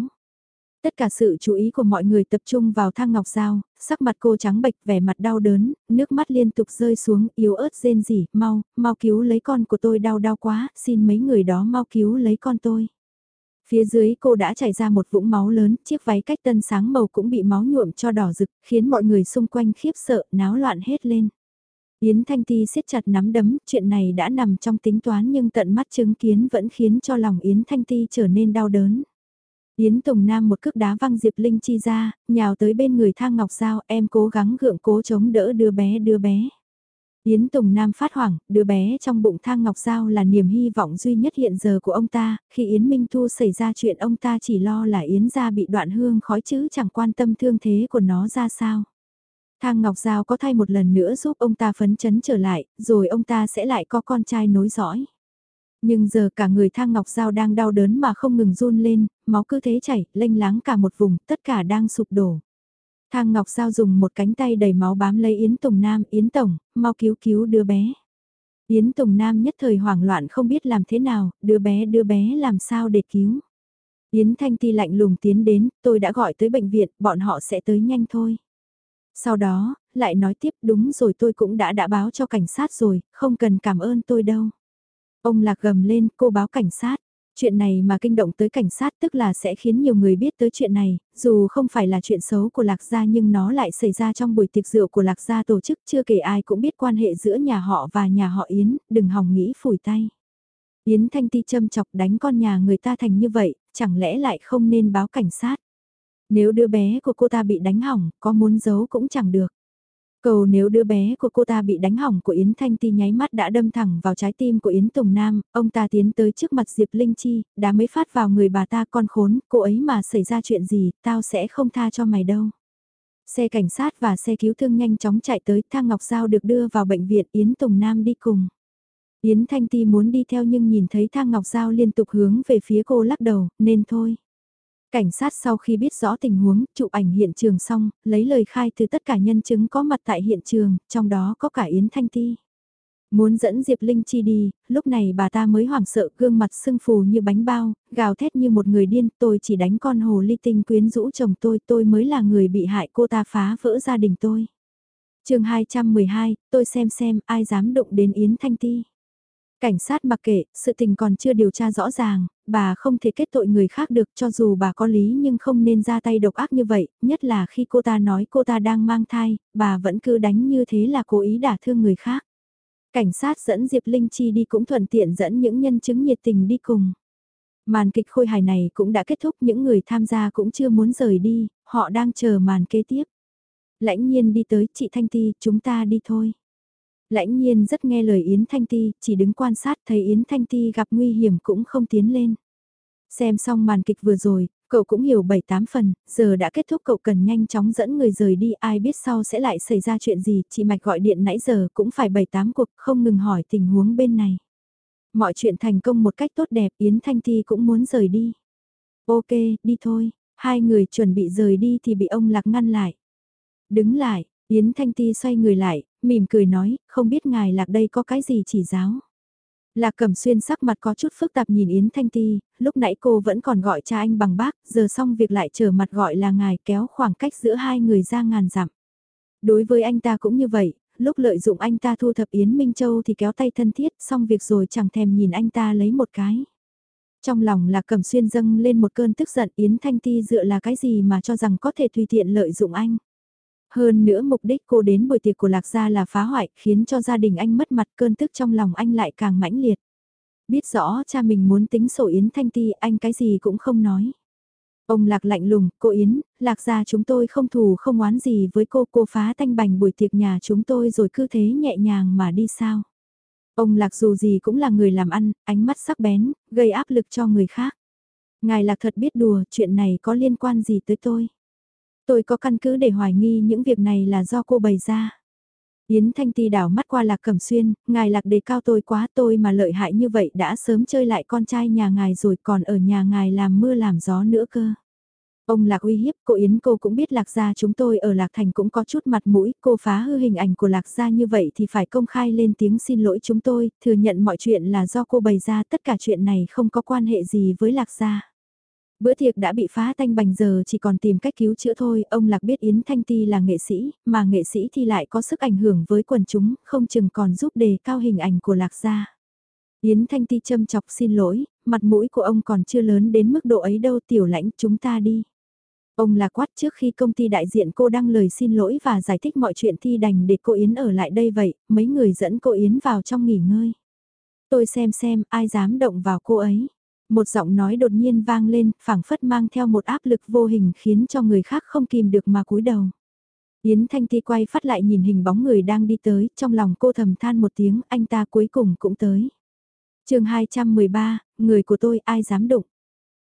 Tất cả sự chú ý của mọi người tập trung vào thang ngọc dao, sắc mặt cô trắng bệch vẻ mặt đau đớn, nước mắt liên tục rơi xuống yếu ớt rên rỉ, mau, mau cứu lấy con của tôi đau đau quá, xin mấy người đó mau cứu lấy con tôi. Phía dưới cô đã chảy ra một vũng máu lớn, chiếc váy cách tân sáng màu cũng bị máu nhuộm cho đỏ rực, khiến mọi người xung quanh khiếp sợ, náo loạn hết lên. Yến Thanh Ti siết chặt nắm đấm, chuyện này đã nằm trong tính toán nhưng tận mắt chứng kiến vẫn khiến cho lòng Yến Thanh Ti trở nên đau đớn. Yến Tùng Nam một cước đá văng Diệp Linh Chi ra, nhào tới bên người thang ngọc giao, em cố gắng gượng cố chống đỡ đứa bé đứa bé. Yến Tùng Nam phát hoảng, đứa bé trong bụng thang ngọc giao là niềm hy vọng duy nhất hiện giờ của ông ta, khi Yến Minh Thu xảy ra chuyện ông ta chỉ lo là Yến gia bị đoạn hương khói chứ chẳng quan tâm thương thế của nó ra sao. Thang Ngọc Giao có thay một lần nữa giúp ông ta phấn chấn trở lại, rồi ông ta sẽ lại có con trai nối dõi. Nhưng giờ cả người thang ngọc dao đang đau đớn mà không ngừng run lên, máu cứ thế chảy, lênh láng cả một vùng, tất cả đang sụp đổ. Thang ngọc dao dùng một cánh tay đầy máu bám lấy Yến Tùng Nam, Yến Tổng, mau cứu cứu đứa bé. Yến Tùng Nam nhất thời hoảng loạn không biết làm thế nào, đứa bé đứa bé làm sao để cứu. Yến Thanh Ti lạnh lùng tiến đến, tôi đã gọi tới bệnh viện, bọn họ sẽ tới nhanh thôi. Sau đó, lại nói tiếp đúng rồi tôi cũng đã đã báo cho cảnh sát rồi, không cần cảm ơn tôi đâu. Ông Lạc gầm lên, cô báo cảnh sát. Chuyện này mà kinh động tới cảnh sát tức là sẽ khiến nhiều người biết tới chuyện này, dù không phải là chuyện xấu của Lạc Gia nhưng nó lại xảy ra trong buổi tiệc rượu của Lạc Gia tổ chức chưa kể ai cũng biết quan hệ giữa nhà họ và nhà họ Yến, đừng hòng nghĩ phủi tay. Yến Thanh Ti châm chọc đánh con nhà người ta thành như vậy, chẳng lẽ lại không nên báo cảnh sát. Nếu đứa bé của cô ta bị đánh hỏng, có muốn giấu cũng chẳng được. Cầu nếu đứa bé của cô ta bị đánh hỏng của Yến Thanh Ti nháy mắt đã đâm thẳng vào trái tim của Yến Tùng Nam, ông ta tiến tới trước mặt Diệp Linh Chi, đã mới phát vào người bà ta con khốn, cô ấy mà xảy ra chuyện gì, tao sẽ không tha cho mày đâu. Xe cảnh sát và xe cứu thương nhanh chóng chạy tới, Thang Ngọc Giao được đưa vào bệnh viện, Yến Tùng Nam đi cùng. Yến Thanh Ti muốn đi theo nhưng nhìn thấy Thang Ngọc Giao liên tục hướng về phía cô lắc đầu, nên thôi. Cảnh sát sau khi biết rõ tình huống, chụp ảnh hiện trường xong, lấy lời khai từ tất cả nhân chứng có mặt tại hiện trường, trong đó có cả Yến Thanh Ti. Muốn dẫn Diệp Linh Chi đi, lúc này bà ta mới hoảng sợ gương mặt sưng phù như bánh bao, gào thét như một người điên, tôi chỉ đánh con hồ ly tinh quyến rũ chồng tôi, tôi mới là người bị hại cô ta phá vỡ gia đình tôi. chương 212, tôi xem xem ai dám động đến Yến Thanh Ti. Cảnh sát mặc kệ, sự tình còn chưa điều tra rõ ràng, bà không thể kết tội người khác được cho dù bà có lý nhưng không nên ra tay độc ác như vậy, nhất là khi cô ta nói cô ta đang mang thai, bà vẫn cứ đánh như thế là cố ý đả thương người khác. Cảnh sát dẫn Diệp Linh Chi đi cũng thuận tiện dẫn những nhân chứng nhiệt tình đi cùng. Màn kịch khôi hài này cũng đã kết thúc những người tham gia cũng chưa muốn rời đi, họ đang chờ màn kế tiếp. Lãnh nhiên đi tới, chị Thanh Ti, chúng ta đi thôi lãnh nhiên rất nghe lời Yến Thanh Ti, chỉ đứng quan sát thấy Yến Thanh Ti gặp nguy hiểm cũng không tiến lên. Xem xong màn kịch vừa rồi, cậu cũng hiểu 7-8 phần, giờ đã kết thúc cậu cần nhanh chóng dẫn người rời đi ai biết sau sẽ lại xảy ra chuyện gì, chị Mạch gọi điện nãy giờ cũng phải 7-8 cuộc không ngừng hỏi tình huống bên này. Mọi chuyện thành công một cách tốt đẹp Yến Thanh Ti cũng muốn rời đi. Ok, đi thôi, hai người chuẩn bị rời đi thì bị ông Lạc ngăn lại. Đứng lại, Yến Thanh Ti xoay người lại, mỉm cười nói, không biết ngài lạc đây có cái gì chỉ giáo. Lạc Cẩm Xuyên sắc mặt có chút phức tạp nhìn Yến Thanh Ti, lúc nãy cô vẫn còn gọi cha anh bằng bác, giờ xong việc lại trở mặt gọi là ngài kéo khoảng cách giữa hai người ra ngàn dặm. Đối với anh ta cũng như vậy, lúc lợi dụng anh ta thu thập Yến Minh Châu thì kéo tay thân thiết, xong việc rồi chẳng thèm nhìn anh ta lấy một cái. Trong lòng Lạc Cẩm Xuyên dâng lên một cơn tức giận Yến Thanh Ti dựa là cái gì mà cho rằng có thể tùy tiện lợi dụng anh. Hơn nữa mục đích cô đến buổi tiệc của Lạc Gia là phá hoại, khiến cho gia đình anh mất mặt cơn tức trong lòng anh lại càng mãnh liệt. Biết rõ cha mình muốn tính sổ Yến Thanh Ti, anh cái gì cũng không nói. Ông Lạc lạnh lùng, cô Yến, Lạc Gia chúng tôi không thù không oán gì với cô, cô phá thanh bành buổi tiệc nhà chúng tôi rồi cứ thế nhẹ nhàng mà đi sao. Ông Lạc dù gì cũng là người làm ăn, ánh mắt sắc bén, gây áp lực cho người khác. Ngài Lạc thật biết đùa, chuyện này có liên quan gì tới tôi. Tôi có căn cứ để hoài nghi những việc này là do cô bày ra. Yến Thanh Ti đảo mắt qua Lạc Cẩm Xuyên, ngài Lạc đề cao tôi quá tôi mà lợi hại như vậy đã sớm chơi lại con trai nhà ngài rồi còn ở nhà ngài làm mưa làm gió nữa cơ. Ông Lạc uy hiếp cô Yến cô cũng biết Lạc gia chúng tôi ở Lạc Thành cũng có chút mặt mũi, cô phá hư hình ảnh của Lạc gia như vậy thì phải công khai lên tiếng xin lỗi chúng tôi, thừa nhận mọi chuyện là do cô bày ra tất cả chuyện này không có quan hệ gì với Lạc gia. Bữa tiệc đã bị phá tanh bành giờ chỉ còn tìm cách cứu chữa thôi, ông Lạc biết Yến Thanh Ti là nghệ sĩ, mà nghệ sĩ thì lại có sức ảnh hưởng với quần chúng, không chừng còn giúp đề cao hình ảnh của Lạc gia. Yến Thanh Ti châm chọc xin lỗi, mặt mũi của ông còn chưa lớn đến mức độ ấy đâu tiểu lãnh chúng ta đi. Ông là quát trước khi công ty đại diện cô đăng lời xin lỗi và giải thích mọi chuyện thi đành để cô Yến ở lại đây vậy, mấy người dẫn cô Yến vào trong nghỉ ngơi. Tôi xem xem ai dám động vào cô ấy. Một giọng nói đột nhiên vang lên, phảng phất mang theo một áp lực vô hình khiến cho người khác không kìm được mà cúi đầu. Yến Thanh Ti quay phát lại nhìn hình bóng người đang đi tới, trong lòng cô thầm than một tiếng, anh ta cuối cùng cũng tới. chương 213, người của tôi ai dám đụng.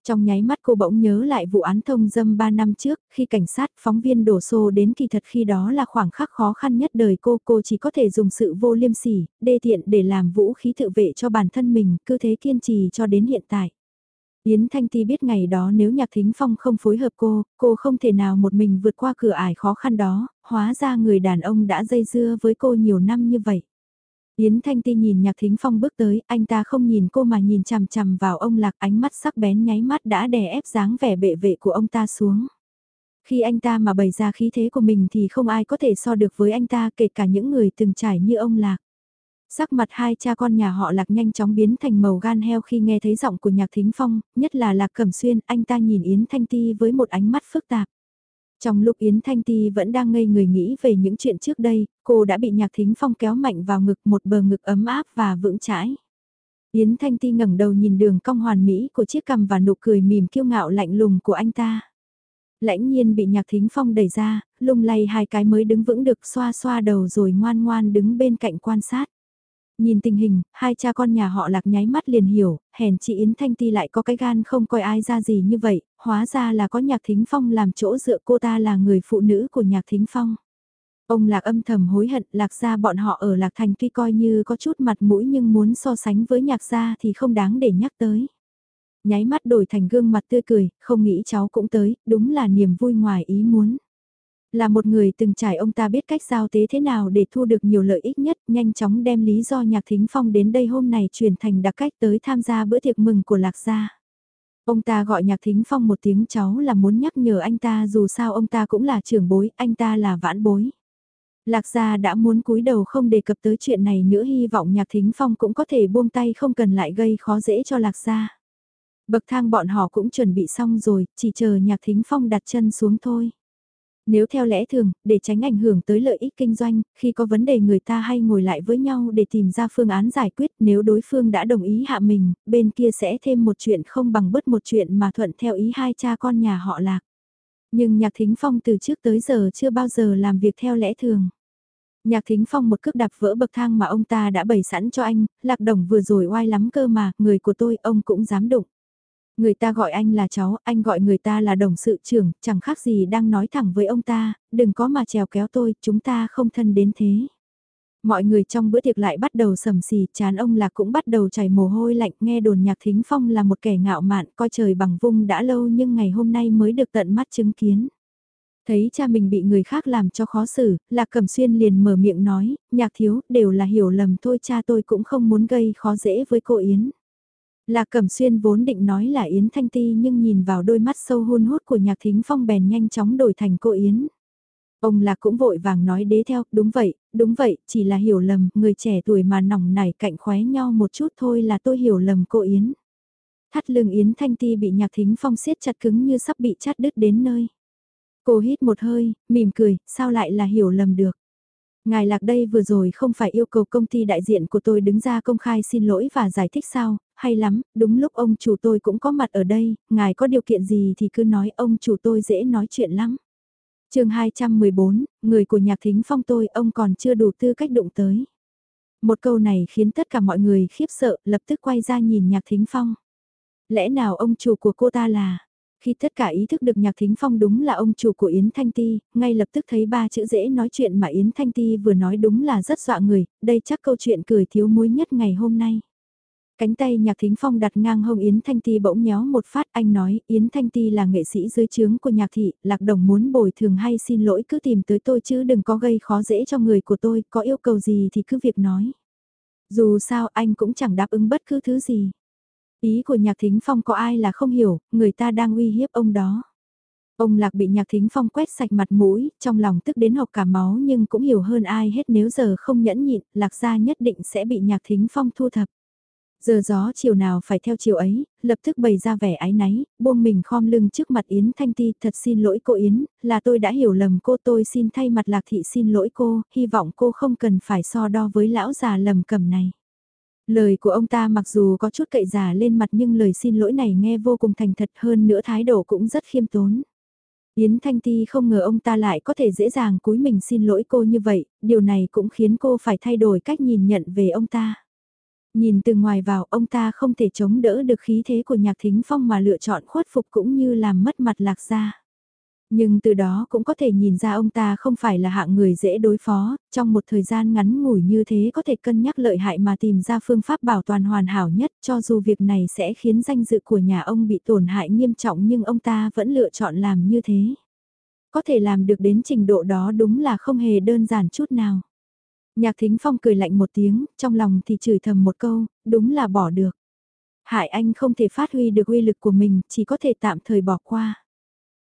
Trong nháy mắt cô bỗng nhớ lại vụ án thông dâm 3 năm trước, khi cảnh sát, phóng viên đổ xô đến kỳ thật khi đó là khoảng khắc khó khăn nhất đời cô, cô chỉ có thể dùng sự vô liêm sỉ, đê tiện để làm vũ khí tự vệ cho bản thân mình, cứ thế kiên trì cho đến hiện tại. Yến Thanh Ti biết ngày đó nếu Nhạc Thính Phong không phối hợp cô, cô không thể nào một mình vượt qua cửa ải khó khăn đó, hóa ra người đàn ông đã dây dưa với cô nhiều năm như vậy. Yến Thanh Ti nhìn Nhạc Thính Phong bước tới, anh ta không nhìn cô mà nhìn chằm chằm vào ông lạc ánh mắt sắc bén nháy mắt đã đè ép dáng vẻ bệ vệ của ông ta xuống. Khi anh ta mà bày ra khí thế của mình thì không ai có thể so được với anh ta kể cả những người từng trải như ông lạc. Sắc mặt hai cha con nhà họ lạc nhanh chóng biến thành màu gan heo khi nghe thấy giọng của nhạc thính phong, nhất là lạc cẩm xuyên, anh ta nhìn Yến Thanh Ti với một ánh mắt phức tạp. Trong lúc Yến Thanh Ti vẫn đang ngây người nghĩ về những chuyện trước đây, cô đã bị Nhạc Thính Phong kéo mạnh vào ngực một bờ ngực ấm áp và vững chãi. Yến Thanh Ti ngẩng đầu nhìn đường cong hoàn mỹ của chiếc cằm và nụ cười mỉm kiêu ngạo lạnh lùng của anh ta. Lãnh nhiên bị Nhạc Thính Phong đẩy ra, lung lay hai cái mới đứng vững được xoa xoa đầu rồi ngoan ngoan đứng bên cạnh quan sát. Nhìn tình hình, hai cha con nhà họ lạc nháy mắt liền hiểu, hèn chị Yến Thanh Ti lại có cái gan không coi ai ra gì như vậy, hóa ra là có nhạc thính phong làm chỗ dựa cô ta là người phụ nữ của nhạc thính phong. Ông lạc âm thầm hối hận lạc gia bọn họ ở lạc thành tuy coi như có chút mặt mũi nhưng muốn so sánh với nhạc gia thì không đáng để nhắc tới. Nháy mắt đổi thành gương mặt tươi cười, không nghĩ cháu cũng tới, đúng là niềm vui ngoài ý muốn. Là một người từng trải ông ta biết cách giao tế thế nào để thu được nhiều lợi ích nhất, nhanh chóng đem lý do Nhạc Thính Phong đến đây hôm nay chuyển thành đặc cách tới tham gia bữa tiệc mừng của Lạc Gia. Ông ta gọi Nhạc Thính Phong một tiếng cháu là muốn nhắc nhở anh ta dù sao ông ta cũng là trưởng bối, anh ta là vãn bối. Lạc Gia đã muốn cúi đầu không đề cập tới chuyện này nữa hy vọng Nhạc Thính Phong cũng có thể buông tay không cần lại gây khó dễ cho Lạc Gia. Bậc thang bọn họ cũng chuẩn bị xong rồi, chỉ chờ Nhạc Thính Phong đặt chân xuống thôi. Nếu theo lẽ thường, để tránh ảnh hưởng tới lợi ích kinh doanh, khi có vấn đề người ta hay ngồi lại với nhau để tìm ra phương án giải quyết nếu đối phương đã đồng ý hạ mình, bên kia sẽ thêm một chuyện không bằng bớt một chuyện mà thuận theo ý hai cha con nhà họ lạc. Nhưng Nhạc Thính Phong từ trước tới giờ chưa bao giờ làm việc theo lẽ thường. Nhạc Thính Phong một cước đạp vỡ bậc thang mà ông ta đã bày sẵn cho anh, Lạc Đồng vừa rồi oai lắm cơ mà, người của tôi ông cũng dám đụng. Người ta gọi anh là cháu, anh gọi người ta là đồng sự trưởng, chẳng khác gì đang nói thẳng với ông ta, đừng có mà trèo kéo tôi, chúng ta không thân đến thế. Mọi người trong bữa tiệc lại bắt đầu sầm xì, chán ông là cũng bắt đầu chảy mồ hôi lạnh, nghe đồn nhạc thính phong là một kẻ ngạo mạn, coi trời bằng vung đã lâu nhưng ngày hôm nay mới được tận mắt chứng kiến. Thấy cha mình bị người khác làm cho khó xử, Lạc Cẩm Xuyên liền mở miệng nói, nhạc thiếu, đều là hiểu lầm thôi cha tôi cũng không muốn gây khó dễ với cô Yến. Lạc Cẩm Xuyên vốn định nói là Yến Thanh Ti nhưng nhìn vào đôi mắt sâu hun hút của Nhạc Thính Phong bèn nhanh chóng đổi thành cô Yến. Ông Lạc cũng vội vàng nói đế theo, đúng vậy, đúng vậy, chỉ là hiểu lầm, người trẻ tuổi mà nòng nảy cạnh khóe nhau một chút thôi là tôi hiểu lầm cô Yến. Thắt lưng Yến Thanh Ti bị Nhạc Thính Phong siết chặt cứng như sắp bị chát đứt đến nơi. Cô hít một hơi, mỉm cười, sao lại là hiểu lầm được. Ngài Lạc đây vừa rồi không phải yêu cầu công ty đại diện của tôi đứng ra công khai xin lỗi và giải thích sao, hay lắm, đúng lúc ông chủ tôi cũng có mặt ở đây, ngài có điều kiện gì thì cứ nói ông chủ tôi dễ nói chuyện lắm. chương 214, người của nhạc thính phong tôi ông còn chưa đủ tư cách đụng tới. Một câu này khiến tất cả mọi người khiếp sợ, lập tức quay ra nhìn nhạc thính phong. Lẽ nào ông chủ của cô ta là... Khi tất cả ý thức được Nhạc Thính Phong đúng là ông chủ của Yến Thanh Ti, ngay lập tức thấy ba chữ dễ nói chuyện mà Yến Thanh Ti vừa nói đúng là rất dọa người, đây chắc câu chuyện cười thiếu muối nhất ngày hôm nay. Cánh tay Nhạc Thính Phong đặt ngang hông Yến Thanh Ti bỗng nhéo một phát anh nói Yến Thanh Ti là nghệ sĩ dưới trướng của Nhạc Thị, Lạc Đồng muốn bồi thường hay xin lỗi cứ tìm tới tôi chứ đừng có gây khó dễ cho người của tôi, có yêu cầu gì thì cứ việc nói. Dù sao anh cũng chẳng đáp ứng bất cứ thứ gì. Ý của nhạc thính phong có ai là không hiểu, người ta đang uy hiếp ông đó. Ông Lạc bị Nhạc Thính Phong quét sạch mặt mũi, trong lòng tức đến học cả máu nhưng cũng hiểu hơn ai hết nếu giờ không nhẫn nhịn, Lạc gia nhất định sẽ bị Nhạc Thính Phong thu thập. Giờ gió chiều nào phải theo chiều ấy, lập tức bày ra vẻ ái náy, buông mình khom lưng trước mặt Yến Thanh Ti, thật xin lỗi cô Yến, là tôi đã hiểu lầm cô tôi xin thay mặt Lạc Thị xin lỗi cô, hy vọng cô không cần phải so đo với lão già lầm cầm này. Lời của ông ta mặc dù có chút cậy giả lên mặt nhưng lời xin lỗi này nghe vô cùng thành thật hơn nữa thái độ cũng rất khiêm tốn. Yến Thanh Ti không ngờ ông ta lại có thể dễ dàng cúi mình xin lỗi cô như vậy, điều này cũng khiến cô phải thay đổi cách nhìn nhận về ông ta. Nhìn từ ngoài vào ông ta không thể chống đỡ được khí thế của nhạc thính phong mà lựa chọn khuất phục cũng như làm mất mặt lạc ra. Nhưng từ đó cũng có thể nhìn ra ông ta không phải là hạng người dễ đối phó, trong một thời gian ngắn ngủi như thế có thể cân nhắc lợi hại mà tìm ra phương pháp bảo toàn hoàn hảo nhất cho dù việc này sẽ khiến danh dự của nhà ông bị tổn hại nghiêm trọng nhưng ông ta vẫn lựa chọn làm như thế. Có thể làm được đến trình độ đó đúng là không hề đơn giản chút nào. Nhạc thính phong cười lạnh một tiếng, trong lòng thì chửi thầm một câu, đúng là bỏ được. Hải anh không thể phát huy được uy lực của mình, chỉ có thể tạm thời bỏ qua.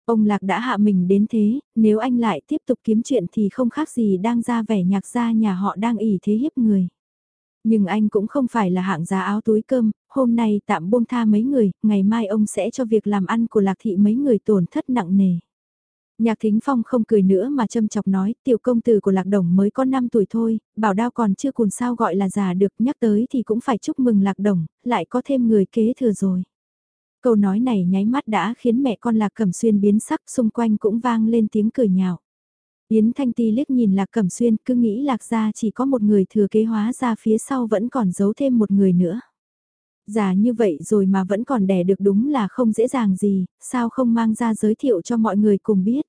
Ông Lạc đã hạ mình đến thế, nếu anh lại tiếp tục kiếm chuyện thì không khác gì đang ra vẻ nhạc gia nhà họ đang ỉ thế hiếp người. Nhưng anh cũng không phải là hạng giá áo túi cơm, hôm nay tạm buông tha mấy người, ngày mai ông sẽ cho việc làm ăn của Lạc Thị mấy người tổn thất nặng nề. Nhạc Thính Phong không cười nữa mà châm chọc nói, tiểu công tử của Lạc Đồng mới có 5 tuổi thôi, bảo đao còn chưa cùn sao gọi là già được nhắc tới thì cũng phải chúc mừng Lạc Đồng, lại có thêm người kế thừa rồi. Câu nói này nháy mắt đã khiến mẹ con Lạc Cẩm Xuyên biến sắc xung quanh cũng vang lên tiếng cười nhạo. Yến Thanh Ti liếc nhìn Lạc Cẩm Xuyên cứ nghĩ Lạc gia chỉ có một người thừa kế hóa ra phía sau vẫn còn giấu thêm một người nữa. Già như vậy rồi mà vẫn còn đẻ được đúng là không dễ dàng gì, sao không mang ra giới thiệu cho mọi người cùng biết.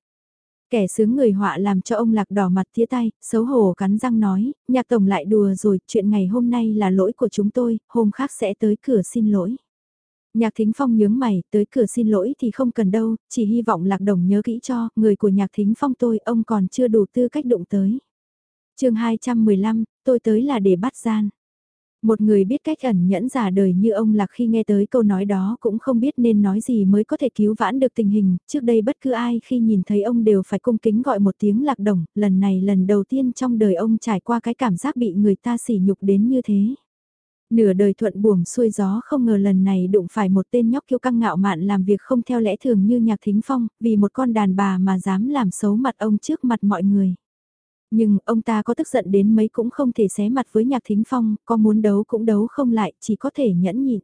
Kẻ sướng người họa làm cho ông lạc đỏ mặt thía tay, xấu hổ cắn răng nói, nhạc tổng lại đùa rồi, chuyện ngày hôm nay là lỗi của chúng tôi, hôm khác sẽ tới cửa xin lỗi. Nhạc Thính Phong nhướng mày, tới cửa xin lỗi thì không cần đâu, chỉ hy vọng Lạc Đồng nhớ kỹ cho, người của Nhạc Thính Phong tôi, ông còn chưa đủ tư cách đụng tới. chương 215, tôi tới là để bắt gian. Một người biết cách ẩn nhẫn giả đời như ông Lạc khi nghe tới câu nói đó cũng không biết nên nói gì mới có thể cứu vãn được tình hình, trước đây bất cứ ai khi nhìn thấy ông đều phải cung kính gọi một tiếng Lạc Đồng, lần này lần đầu tiên trong đời ông trải qua cái cảm giác bị người ta sỉ nhục đến như thế. Nửa đời thuận buồm xuôi gió không ngờ lần này đụng phải một tên nhóc kiêu căng ngạo mạn làm việc không theo lẽ thường như nhạc thính phong, vì một con đàn bà mà dám làm xấu mặt ông trước mặt mọi người. Nhưng ông ta có tức giận đến mấy cũng không thể xé mặt với nhạc thính phong, có muốn đấu cũng đấu không lại, chỉ có thể nhẫn nhịn.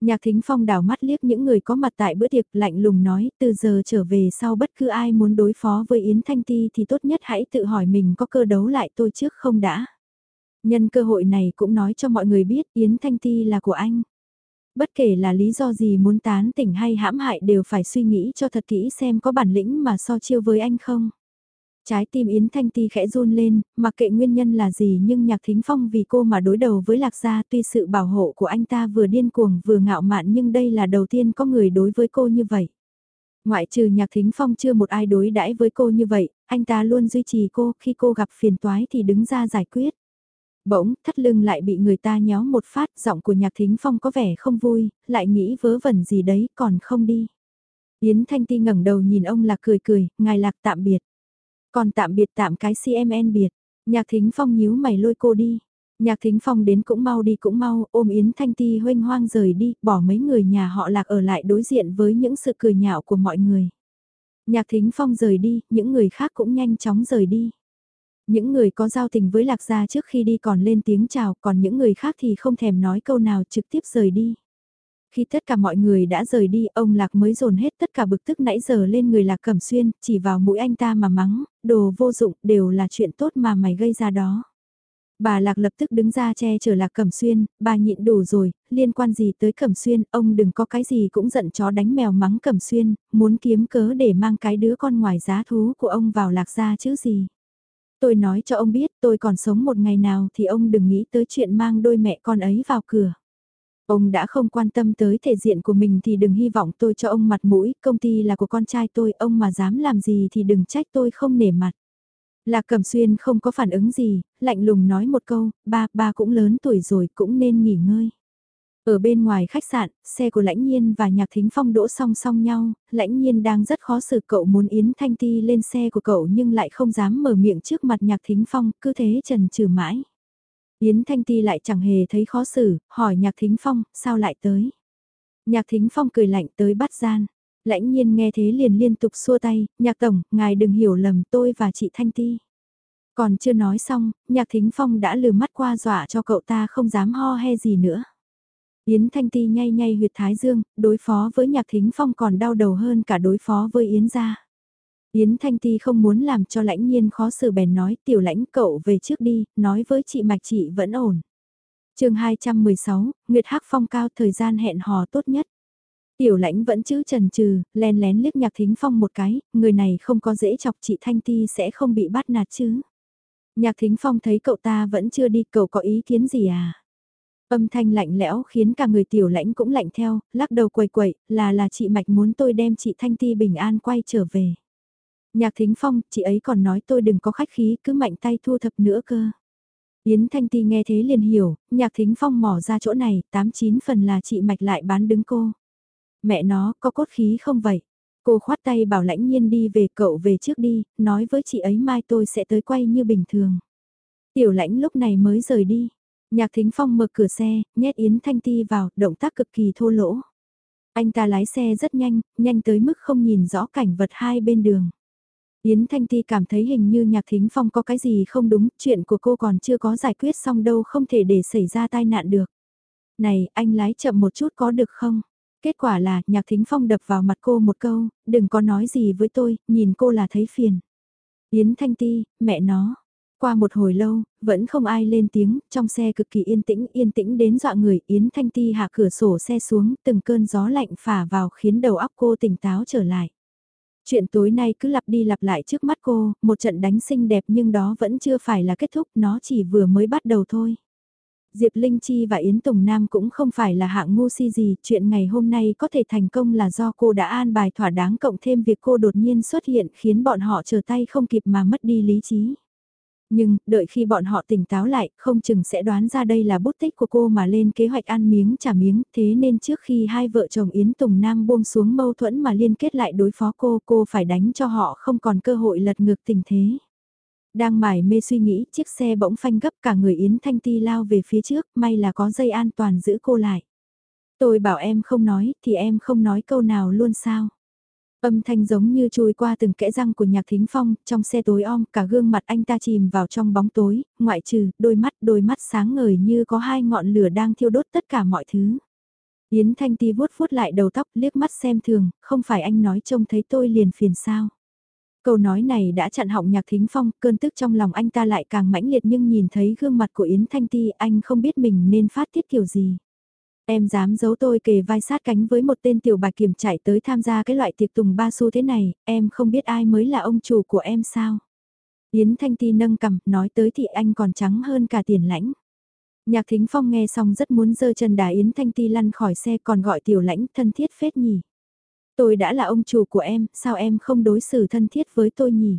Nhạc thính phong đảo mắt liếc những người có mặt tại bữa tiệc lạnh lùng nói từ giờ trở về sau bất cứ ai muốn đối phó với Yến Thanh Ti thì tốt nhất hãy tự hỏi mình có cơ đấu lại tôi trước không đã. Nhân cơ hội này cũng nói cho mọi người biết Yến Thanh Ti là của anh. Bất kể là lý do gì muốn tán tỉnh hay hãm hại đều phải suy nghĩ cho thật kỹ xem có bản lĩnh mà so chiêu với anh không. Trái tim Yến Thanh Ti khẽ run lên, mặc kệ nguyên nhân là gì nhưng Nhạc Thính Phong vì cô mà đối đầu với Lạc Gia tuy sự bảo hộ của anh ta vừa điên cuồng vừa ngạo mạn nhưng đây là đầu tiên có người đối với cô như vậy. Ngoại trừ Nhạc Thính Phong chưa một ai đối đãi với cô như vậy, anh ta luôn duy trì cô khi cô gặp phiền toái thì đứng ra giải quyết. Bỗng, thắt lưng lại bị người ta nhéo một phát, giọng của nhạc thính phong có vẻ không vui, lại nghĩ vớ vẩn gì đấy, còn không đi. Yến Thanh Ti ngẩng đầu nhìn ông lạc cười cười, ngài lạc tạm biệt. Còn tạm biệt tạm cái CMN biệt, nhạc thính phong nhíu mày lôi cô đi. Nhạc thính phong đến cũng mau đi cũng mau, ôm Yến Thanh Ti hoanh hoang rời đi, bỏ mấy người nhà họ lạc ở lại đối diện với những sự cười nhạo của mọi người. Nhạc thính phong rời đi, những người khác cũng nhanh chóng rời đi. Những người có giao tình với Lạc Gia trước khi đi còn lên tiếng chào, còn những người khác thì không thèm nói câu nào trực tiếp rời đi. Khi tất cả mọi người đã rời đi, ông Lạc mới dồn hết tất cả bực tức nãy giờ lên người Lạc Cẩm Xuyên, chỉ vào mũi anh ta mà mắng, đồ vô dụng, đều là chuyện tốt mà mày gây ra đó. Bà Lạc lập tức đứng ra che chở Lạc Cẩm Xuyên, bà nhịn đủ rồi, liên quan gì tới Cẩm Xuyên, ông đừng có cái gì cũng giận chó đánh mèo mắng Cẩm Xuyên, muốn kiếm cớ để mang cái đứa con ngoài giá thú của ông vào Lạc gia chứ gì. Tôi nói cho ông biết tôi còn sống một ngày nào thì ông đừng nghĩ tới chuyện mang đôi mẹ con ấy vào cửa. Ông đã không quan tâm tới thể diện của mình thì đừng hy vọng tôi cho ông mặt mũi, công ty là của con trai tôi, ông mà dám làm gì thì đừng trách tôi không nể mặt. Lạc Cẩm Xuyên không có phản ứng gì, lạnh lùng nói một câu, ba, ba cũng lớn tuổi rồi cũng nên nghỉ ngơi. Ở bên ngoài khách sạn, xe của Lãnh Nhiên và Nhạc Thính Phong đỗ song song nhau, Lãnh Nhiên đang rất khó xử cậu muốn Yến Thanh Ti lên xe của cậu nhưng lại không dám mở miệng trước mặt Nhạc Thính Phong, cứ thế trần trừ mãi. Yến Thanh Ti lại chẳng hề thấy khó xử, hỏi Nhạc Thính Phong, sao lại tới? Nhạc Thính Phong cười lạnh tới bắt gian. Lãnh nhiên nghe thế liền liên tục xua tay, nhạc tổng, ngài đừng hiểu lầm tôi và chị Thanh Ti. Còn chưa nói xong, nhạc thính phong đã lừa mắt qua dọa cho cậu ta không dám ho he gì nữa. Yến Thanh Ti nhay nhay huyệt thái dương, đối phó với nhạc thính phong còn đau đầu hơn cả đối phó với Yến gia. Yến Thanh Ti không muốn làm cho lãnh nhiên khó xử bèn nói tiểu lãnh cậu về trước đi, nói với chị Mạch chị vẫn ổn. chương 216, Nguyệt Hắc Phong cao thời gian hẹn hò tốt nhất. Tiểu lãnh vẫn chữ trần trừ, len lén liếc nhạc thính phong một cái, người này không có dễ chọc chị Thanh Ti sẽ không bị bắt nạt chứ. Nhạc thính phong thấy cậu ta vẫn chưa đi, cậu có ý kiến gì à? Âm thanh lạnh lẽo khiến cả người tiểu lãnh cũng lạnh theo, lắc đầu quầy quậy, là là chị Mạch muốn tôi đem chị Thanh Ti bình an quay trở về. Nhạc thính phong, chị ấy còn nói tôi đừng có khách khí, cứ mạnh tay thu thập nữa cơ. Yến Thanh Ti nghe thế liền hiểu, nhạc thính phong mỏ ra chỗ này, 89 phần là chị Mạch lại bán đứng cô. Mẹ nó, có cốt khí không vậy? Cô khoát tay bảo lãnh nhiên đi về cậu về trước đi, nói với chị ấy mai tôi sẽ tới quay như bình thường. Tiểu lãnh lúc này mới rời đi. Nhạc Thính Phong mở cửa xe, nhét Yến Thanh Ti vào, động tác cực kỳ thô lỗ. Anh ta lái xe rất nhanh, nhanh tới mức không nhìn rõ cảnh vật hai bên đường. Yến Thanh Ti cảm thấy hình như Nhạc Thính Phong có cái gì không đúng, chuyện của cô còn chưa có giải quyết xong đâu không thể để xảy ra tai nạn được. Này, anh lái chậm một chút có được không? Kết quả là nhạc thính phong đập vào mặt cô một câu, đừng có nói gì với tôi, nhìn cô là thấy phiền. Yến Thanh Ti, mẹ nó. Qua một hồi lâu, vẫn không ai lên tiếng, trong xe cực kỳ yên tĩnh, yên tĩnh đến dọa người, Yến Thanh Ti hạ cửa sổ xe xuống, từng cơn gió lạnh phả vào khiến đầu óc cô tỉnh táo trở lại. Chuyện tối nay cứ lặp đi lặp lại trước mắt cô, một trận đánh xinh đẹp nhưng đó vẫn chưa phải là kết thúc, nó chỉ vừa mới bắt đầu thôi. Diệp Linh Chi và Yến Tùng Nam cũng không phải là hạng ngu si gì, chuyện ngày hôm nay có thể thành công là do cô đã an bài thỏa đáng cộng thêm việc cô đột nhiên xuất hiện khiến bọn họ trở tay không kịp mà mất đi lý trí. Nhưng, đợi khi bọn họ tỉnh táo lại, không chừng sẽ đoán ra đây là bút tích của cô mà lên kế hoạch ăn miếng trả miếng, thế nên trước khi hai vợ chồng Yến Tùng Nam buông xuống mâu thuẫn mà liên kết lại đối phó cô, cô phải đánh cho họ không còn cơ hội lật ngược tình thế. Đang mải mê suy nghĩ, chiếc xe bỗng phanh gấp cả người Yến Thanh Ti lao về phía trước, may là có dây an toàn giữ cô lại. Tôi bảo em không nói, thì em không nói câu nào luôn sao. Âm thanh giống như chui qua từng kẽ răng của nhạc thính phong, trong xe tối om, cả gương mặt anh ta chìm vào trong bóng tối, ngoại trừ, đôi mắt, đôi mắt sáng ngời như có hai ngọn lửa đang thiêu đốt tất cả mọi thứ. Yến Thanh Ti vuốt vuốt lại đầu tóc, liếc mắt xem thường, không phải anh nói trông thấy tôi liền phiền sao. Câu nói này đã chặn họng nhạc thính phong, cơn tức trong lòng anh ta lại càng mãnh liệt nhưng nhìn thấy gương mặt của Yến Thanh Ti anh không biết mình nên phát tiết kiểu gì. Em dám giấu tôi kề vai sát cánh với một tên tiểu bạch kiểm chạy tới tham gia cái loại tiệc tùng ba xu thế này, em không biết ai mới là ông chủ của em sao. Yến Thanh Ti nâng cằm nói tới thì anh còn trắng hơn cả tiền lãnh. Nhạc Thính Phong nghe xong rất muốn giơ chân đá Yến Thanh Ti lăn khỏi xe còn gọi tiểu lãnh thân thiết phết nhỉ. Tôi đã là ông chủ của em, sao em không đối xử thân thiết với tôi nhỉ?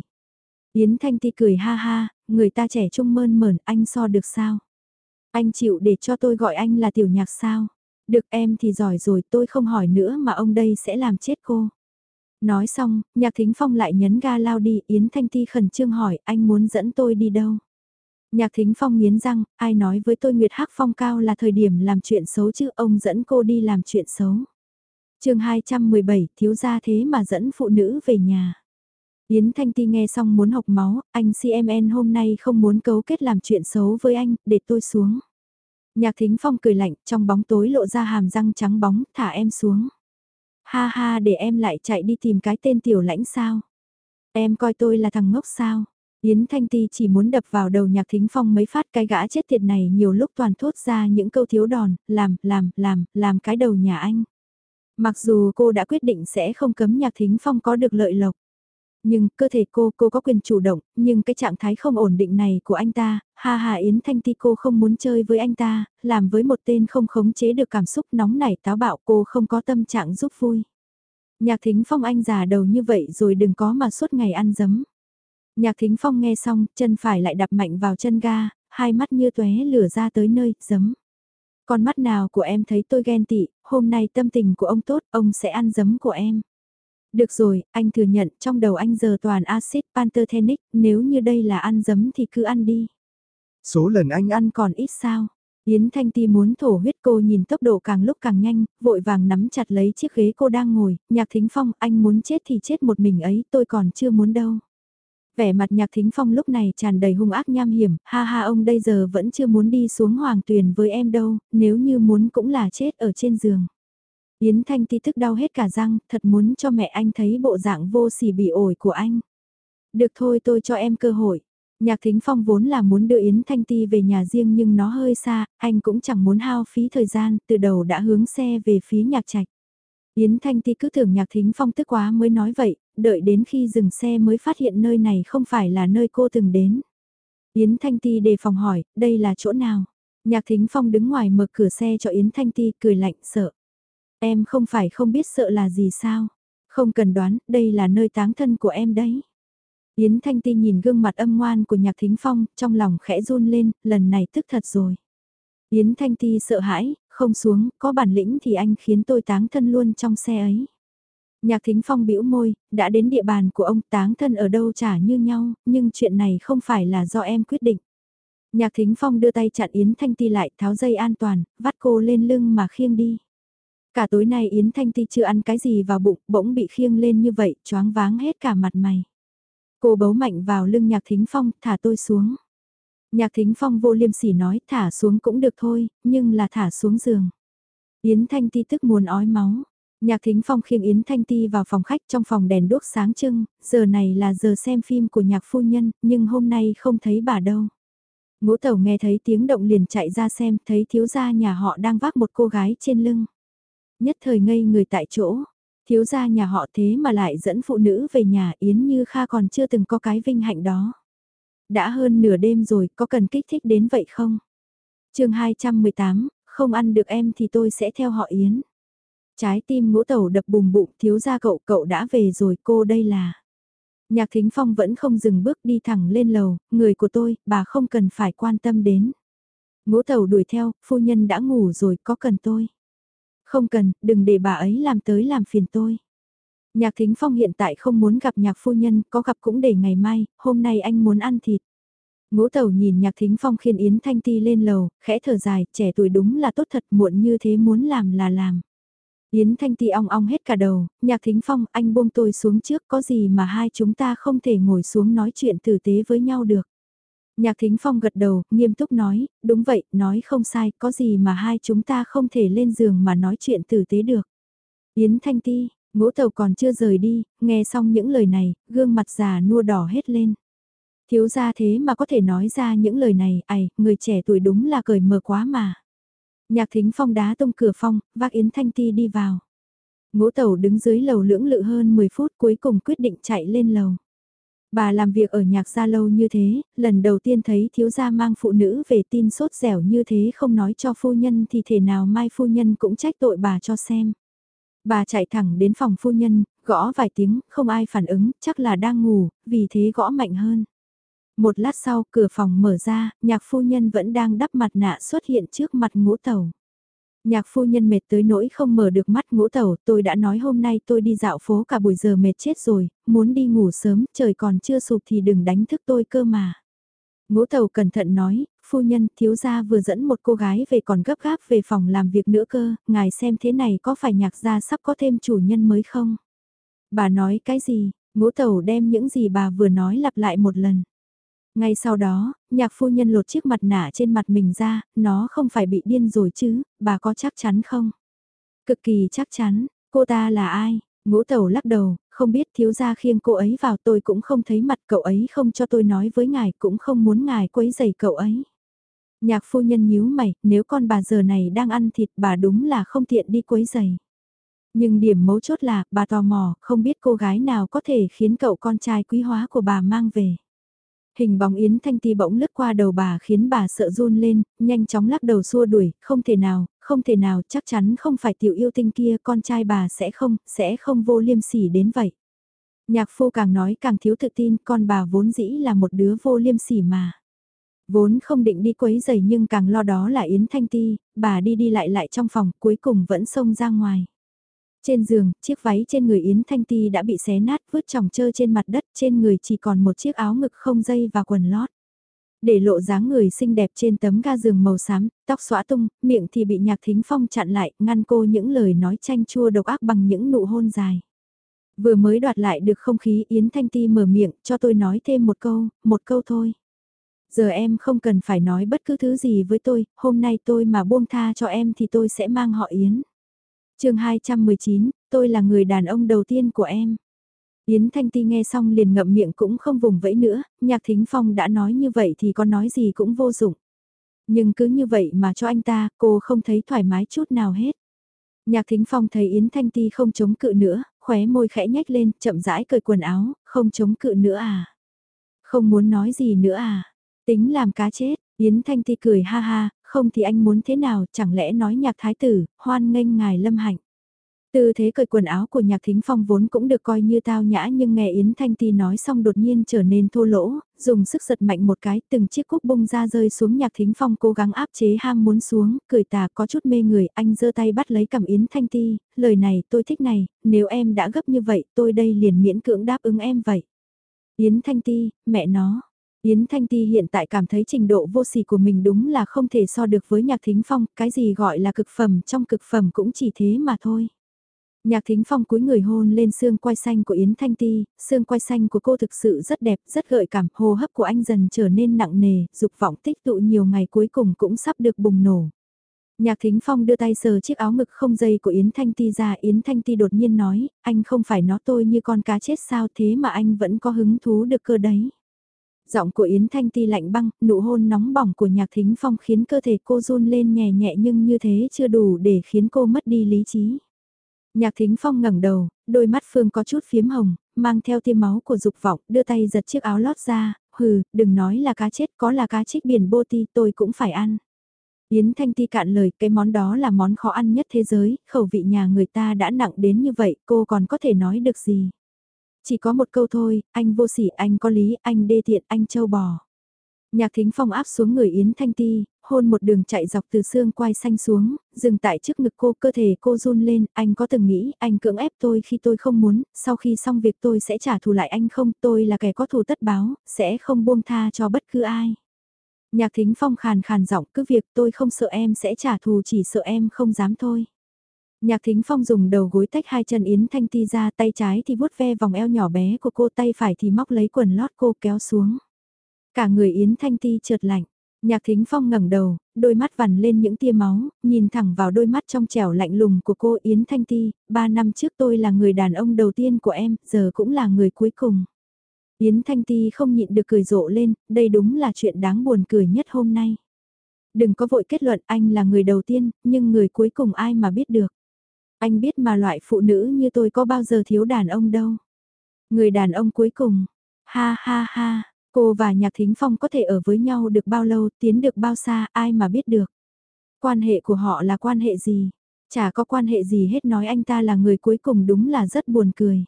Yến Thanh Ti cười ha ha, người ta trẻ trung mơn mởn, anh so được sao? Anh chịu để cho tôi gọi anh là tiểu nhạc sao? Được em thì giỏi rồi tôi không hỏi nữa mà ông đây sẽ làm chết cô. Nói xong, nhạc thính phong lại nhấn ga lao đi, Yến Thanh Ti khẩn trương hỏi anh muốn dẫn tôi đi đâu? Nhạc thính phong nghiến răng, ai nói với tôi Nguyệt Hắc Phong cao là thời điểm làm chuyện xấu chứ ông dẫn cô đi làm chuyện xấu chương 217, thiếu gia thế mà dẫn phụ nữ về nhà. Yến Thanh Ti nghe xong muốn học máu, anh CMN hôm nay không muốn cấu kết làm chuyện xấu với anh, để tôi xuống. Nhạc Thính Phong cười lạnh, trong bóng tối lộ ra hàm răng trắng bóng, thả em xuống. Ha ha để em lại chạy đi tìm cái tên tiểu lãnh sao. Em coi tôi là thằng ngốc sao. Yến Thanh Ti chỉ muốn đập vào đầu nhạc thính phong mấy phát cái gã chết tiệt này nhiều lúc toàn thốt ra những câu thiếu đòn, làm, làm, làm, làm cái đầu nhà anh. Mặc dù cô đã quyết định sẽ không cấm nhạc thính phong có được lợi lộc. Nhưng cơ thể cô, cô có quyền chủ động, nhưng cái trạng thái không ổn định này của anh ta, ha ha Yến Thanh Ti cô không muốn chơi với anh ta, làm với một tên không khống chế được cảm xúc nóng nảy táo bạo cô không có tâm trạng giúp vui. Nhạc thính phong anh già đầu như vậy rồi đừng có mà suốt ngày ăn dấm. Nhạc thính phong nghe xong, chân phải lại đạp mạnh vào chân ga, hai mắt như tóe lửa ra tới nơi, dấm. Con mắt nào của em thấy tôi ghen tị, hôm nay tâm tình của ông tốt, ông sẽ ăn dấm của em. Được rồi, anh thừa nhận trong đầu anh giờ toàn axit pantothenic, nếu như đây là ăn giấm thì cứ ăn đi. Số lần anh ăn còn ít sao? Yến Thanh Ti muốn thổ huyết cô nhìn tốc độ càng lúc càng nhanh, vội vàng nắm chặt lấy chiếc ghế cô đang ngồi, nhạc thính phong, anh muốn chết thì chết một mình ấy, tôi còn chưa muốn đâu. Vẻ mặt nhạc thính phong lúc này tràn đầy hung ác nham hiểm, ha ha ông đây giờ vẫn chưa muốn đi xuống hoàng tuyền với em đâu, nếu như muốn cũng là chết ở trên giường. Yến Thanh Ti tức đau hết cả răng, thật muốn cho mẹ anh thấy bộ dạng vô sỉ bị ổi của anh. Được thôi tôi cho em cơ hội. Nhạc Thính Phong vốn là muốn đưa Yến Thanh Ti về nhà riêng nhưng nó hơi xa, anh cũng chẳng muốn hao phí thời gian, từ đầu đã hướng xe về phía nhạc trạch. Yến Thanh Ti cứ tưởng Nhạc Thính Phong tức quá mới nói vậy, đợi đến khi dừng xe mới phát hiện nơi này không phải là nơi cô từng đến. Yến Thanh Ti đề phòng hỏi, đây là chỗ nào? Nhạc Thính Phong đứng ngoài mở cửa xe cho Yến Thanh Ti cười lạnh sợ. Em không phải không biết sợ là gì sao? Không cần đoán, đây là nơi táng thân của em đấy. Yến Thanh Ti nhìn gương mặt âm ngoan của Nhạc Thính Phong, trong lòng khẽ run lên, lần này tức thật rồi. Yến Thanh Ti sợ hãi, không xuống, có bản lĩnh thì anh khiến tôi táng thân luôn trong xe ấy. Nhạc Thính Phong bĩu môi, đã đến địa bàn của ông táng thân ở đâu chả như nhau, nhưng chuyện này không phải là do em quyết định. Nhạc Thính Phong đưa tay chặn Yến Thanh Ti lại, tháo dây an toàn, vắt cô lên lưng mà khiêng đi. Cả tối nay Yến Thanh Ti chưa ăn cái gì vào bụng, bỗng bị khiêng lên như vậy, choáng váng hết cả mặt mày. Cô bấu mạnh vào lưng Nhạc Thính Phong, thả tôi xuống. Nhạc Thính Phong vô liêm sỉ nói, thả xuống cũng được thôi, nhưng là thả xuống giường. Yến Thanh Ti tức muốn ói máu. Nhạc Thính Phong khiêng Yến Thanh Ti vào phòng khách trong phòng đèn đuốc sáng trưng, giờ này là giờ xem phim của nhạc phu nhân, nhưng hôm nay không thấy bà đâu. Ngũ Tẩu nghe thấy tiếng động liền chạy ra xem, thấy thiếu gia nhà họ đang vác một cô gái trên lưng. Nhất thời ngây người tại chỗ, thiếu gia nhà họ thế mà lại dẫn phụ nữ về nhà Yến Như Kha còn chưa từng có cái vinh hạnh đó. Đã hơn nửa đêm rồi, có cần kích thích đến vậy không? chương 218, không ăn được em thì tôi sẽ theo họ Yến. Trái tim ngũ tẩu đập bùm bụng, thiếu gia cậu, cậu đã về rồi, cô đây là... Nhạc Thính Phong vẫn không dừng bước đi thẳng lên lầu, người của tôi, bà không cần phải quan tâm đến. Ngũ tẩu đuổi theo, phu nhân đã ngủ rồi, có cần tôi? Không cần, đừng để bà ấy làm tới làm phiền tôi. Nhạc Thính Phong hiện tại không muốn gặp nhạc phu nhân, có gặp cũng để ngày mai, hôm nay anh muốn ăn thịt. Ngũ Tẩu nhìn Nhạc Thính Phong khiên Yến Thanh Ti lên lầu, khẽ thở dài, trẻ tuổi đúng là tốt thật muộn như thế muốn làm là làm. Yến Thanh Ti ong ong hết cả đầu, Nhạc Thính Phong anh buông tôi xuống trước có gì mà hai chúng ta không thể ngồi xuống nói chuyện tử tế với nhau được. Nhạc Thính Phong gật đầu, nghiêm túc nói, đúng vậy, nói không sai, có gì mà hai chúng ta không thể lên giường mà nói chuyện tử tế được. Yến Thanh Ti, ngũ tàu còn chưa rời đi, nghe xong những lời này, gương mặt già nua đỏ hết lên. Thiếu gia thế mà có thể nói ra những lời này, ầy, người trẻ tuổi đúng là cởi mở quá mà. Nhạc Thính Phong đá tung cửa phong, vác Yến Thanh Ti đi vào. Ngũ tàu đứng dưới lầu lưỡng lự hơn 10 phút cuối cùng quyết định chạy lên lầu. Bà làm việc ở nhạc gia lâu như thế, lần đầu tiên thấy thiếu gia mang phụ nữ về tin sốt dẻo như thế không nói cho phu nhân thì thể nào mai phu nhân cũng trách tội bà cho xem. Bà chạy thẳng đến phòng phu nhân, gõ vài tiếng, không ai phản ứng, chắc là đang ngủ, vì thế gõ mạnh hơn. Một lát sau, cửa phòng mở ra, nhạc phu nhân vẫn đang đắp mặt nạ xuất hiện trước mặt ngũ tàu. Nhạc phu nhân mệt tới nỗi không mở được mắt ngũ tẩu, tôi đã nói hôm nay tôi đi dạo phố cả buổi giờ mệt chết rồi, muốn đi ngủ sớm, trời còn chưa sụp thì đừng đánh thức tôi cơ mà. Ngũ tẩu cẩn thận nói, phu nhân thiếu gia vừa dẫn một cô gái về còn gấp gáp về phòng làm việc nữa cơ, ngài xem thế này có phải nhạc gia sắp có thêm chủ nhân mới không? Bà nói cái gì, ngũ tẩu đem những gì bà vừa nói lặp lại một lần. Ngay sau đó, nhạc phu nhân lột chiếc mặt nạ trên mặt mình ra, nó không phải bị điên rồi chứ, bà có chắc chắn không? Cực kỳ chắc chắn, cô ta là ai? Ngũ tẩu lắc đầu, không biết thiếu gia khiêng cô ấy vào tôi cũng không thấy mặt cậu ấy không cho tôi nói với ngài cũng không muốn ngài quấy giày cậu ấy. Nhạc phu nhân nhíu mày, nếu con bà giờ này đang ăn thịt bà đúng là không tiện đi quấy giày. Nhưng điểm mấu chốt là, bà tò mò, không biết cô gái nào có thể khiến cậu con trai quý hóa của bà mang về. Hình bóng Yến Thanh Ti bỗng lướt qua đầu bà khiến bà sợ run lên, nhanh chóng lắc đầu xua đuổi, không thể nào, không thể nào, chắc chắn không phải tiểu yêu tinh kia, con trai bà sẽ không, sẽ không vô liêm sỉ đến vậy. Nhạc phu càng nói càng thiếu tự tin, con bà vốn dĩ là một đứa vô liêm sỉ mà. Vốn không định đi quấy giày nhưng càng lo đó là Yến Thanh Ti, bà đi đi lại lại trong phòng cuối cùng vẫn xông ra ngoài. Trên giường, chiếc váy trên người Yến Thanh Ti đã bị xé nát vứt tròng trơ trên mặt đất trên người chỉ còn một chiếc áo ngực không dây và quần lót. Để lộ dáng người xinh đẹp trên tấm ga giường màu xám, tóc xõa tung, miệng thì bị nhạc thính phong chặn lại, ngăn cô những lời nói chanh chua độc ác bằng những nụ hôn dài. Vừa mới đoạt lại được không khí Yến Thanh Ti mở miệng cho tôi nói thêm một câu, một câu thôi. Giờ em không cần phải nói bất cứ thứ gì với tôi, hôm nay tôi mà buông tha cho em thì tôi sẽ mang họ Yến chương 219, tôi là người đàn ông đầu tiên của em. Yến Thanh Ti nghe xong liền ngậm miệng cũng không vùng vẫy nữa, nhạc thính phong đã nói như vậy thì có nói gì cũng vô dụng. Nhưng cứ như vậy mà cho anh ta, cô không thấy thoải mái chút nào hết. Nhạc thính phong thấy Yến Thanh Ti không chống cự nữa, khóe môi khẽ nhếch lên, chậm rãi cởi quần áo, không chống cự nữa à. Không muốn nói gì nữa à. Tính làm cá chết, Yến Thanh Ti cười ha ha, không thì anh muốn thế nào, chẳng lẽ nói nhạc thái tử, hoan nghênh ngài lâm hạnh. Tư thế cởi quần áo của nhạc thính phong vốn cũng được coi như tao nhã nhưng nghe Yến Thanh Ti nói xong đột nhiên trở nên thô lỗ, dùng sức giật mạnh một cái từng chiếc cúc bung ra rơi xuống nhạc thính phong cố gắng áp chế ham muốn xuống, cười tà có chút mê người, anh giơ tay bắt lấy cầm Yến Thanh Ti, lời này tôi thích này, nếu em đã gấp như vậy tôi đây liền miễn cưỡng đáp ứng em vậy. Yến Thanh Ti, mẹ nó. Yến Thanh Ti hiện tại cảm thấy trình độ vô sỉ của mình đúng là không thể so được với nhạc thính phong, cái gì gọi là cực phẩm trong cực phẩm cũng chỉ thế mà thôi. Nhạc thính phong cúi người hôn lên xương quai xanh của Yến Thanh Ti, xương quai xanh của cô thực sự rất đẹp, rất gợi cảm, hô hấp của anh dần trở nên nặng nề, dục vọng tích tụ nhiều ngày cuối cùng cũng sắp được bùng nổ. Nhạc thính phong đưa tay sờ chiếc áo ngực không dây của Yến Thanh Ti ra, Yến Thanh Ti đột nhiên nói, anh không phải nó tôi như con cá chết sao thế mà anh vẫn có hứng thú được cơ đấy. Giọng của Yến Thanh Ti lạnh băng, nụ hôn nóng bỏng của nhạc thính phong khiến cơ thể cô run lên nhẹ nhẹ nhưng như thế chưa đủ để khiến cô mất đi lý trí. Nhạc thính phong ngẩng đầu, đôi mắt Phương có chút phiếm hồng, mang theo tia máu của dục vọng, đưa tay giật chiếc áo lót ra, hừ, đừng nói là cá chết, có là cá trích biển bô ti tôi cũng phải ăn. Yến Thanh Ti cạn lời, cái món đó là món khó ăn nhất thế giới, khẩu vị nhà người ta đã nặng đến như vậy, cô còn có thể nói được gì. Chỉ có một câu thôi, anh vô sỉ, anh có lý, anh đê tiện, anh châu bò. Nhạc thính phong áp xuống người Yến Thanh Ti, hôn một đường chạy dọc từ xương quai xanh xuống, dừng tại trước ngực cô, cơ thể cô run lên, anh có từng nghĩ anh cưỡng ép tôi khi tôi không muốn, sau khi xong việc tôi sẽ trả thù lại anh không, tôi là kẻ có thù tất báo, sẽ không buông tha cho bất cứ ai. Nhạc thính phong khàn khàn giọng cứ việc tôi không sợ em sẽ trả thù chỉ sợ em không dám thôi. Nhạc thính phong dùng đầu gối tách hai chân Yến Thanh Ti ra tay trái thì vuốt ve vòng eo nhỏ bé của cô tay phải thì móc lấy quần lót cô kéo xuống. Cả người Yến Thanh Ti trượt lạnh. Nhạc Thính Phong ngẩng đầu, đôi mắt vằn lên những tia máu, nhìn thẳng vào đôi mắt trong trẻo lạnh lùng của cô Yến Thanh Ti, ba năm trước tôi là người đàn ông đầu tiên của em, giờ cũng là người cuối cùng. Yến Thanh Ti không nhịn được cười rộ lên, đây đúng là chuyện đáng buồn cười nhất hôm nay. Đừng có vội kết luận anh là người đầu tiên, nhưng người cuối cùng ai mà biết được. Anh biết mà loại phụ nữ như tôi có bao giờ thiếu đàn ông đâu. Người đàn ông cuối cùng, ha ha ha, Cô và Nhạc Thính Phong có thể ở với nhau được bao lâu, tiến được bao xa, ai mà biết được. Quan hệ của họ là quan hệ gì? Chả có quan hệ gì hết nói anh ta là người cuối cùng đúng là rất buồn cười.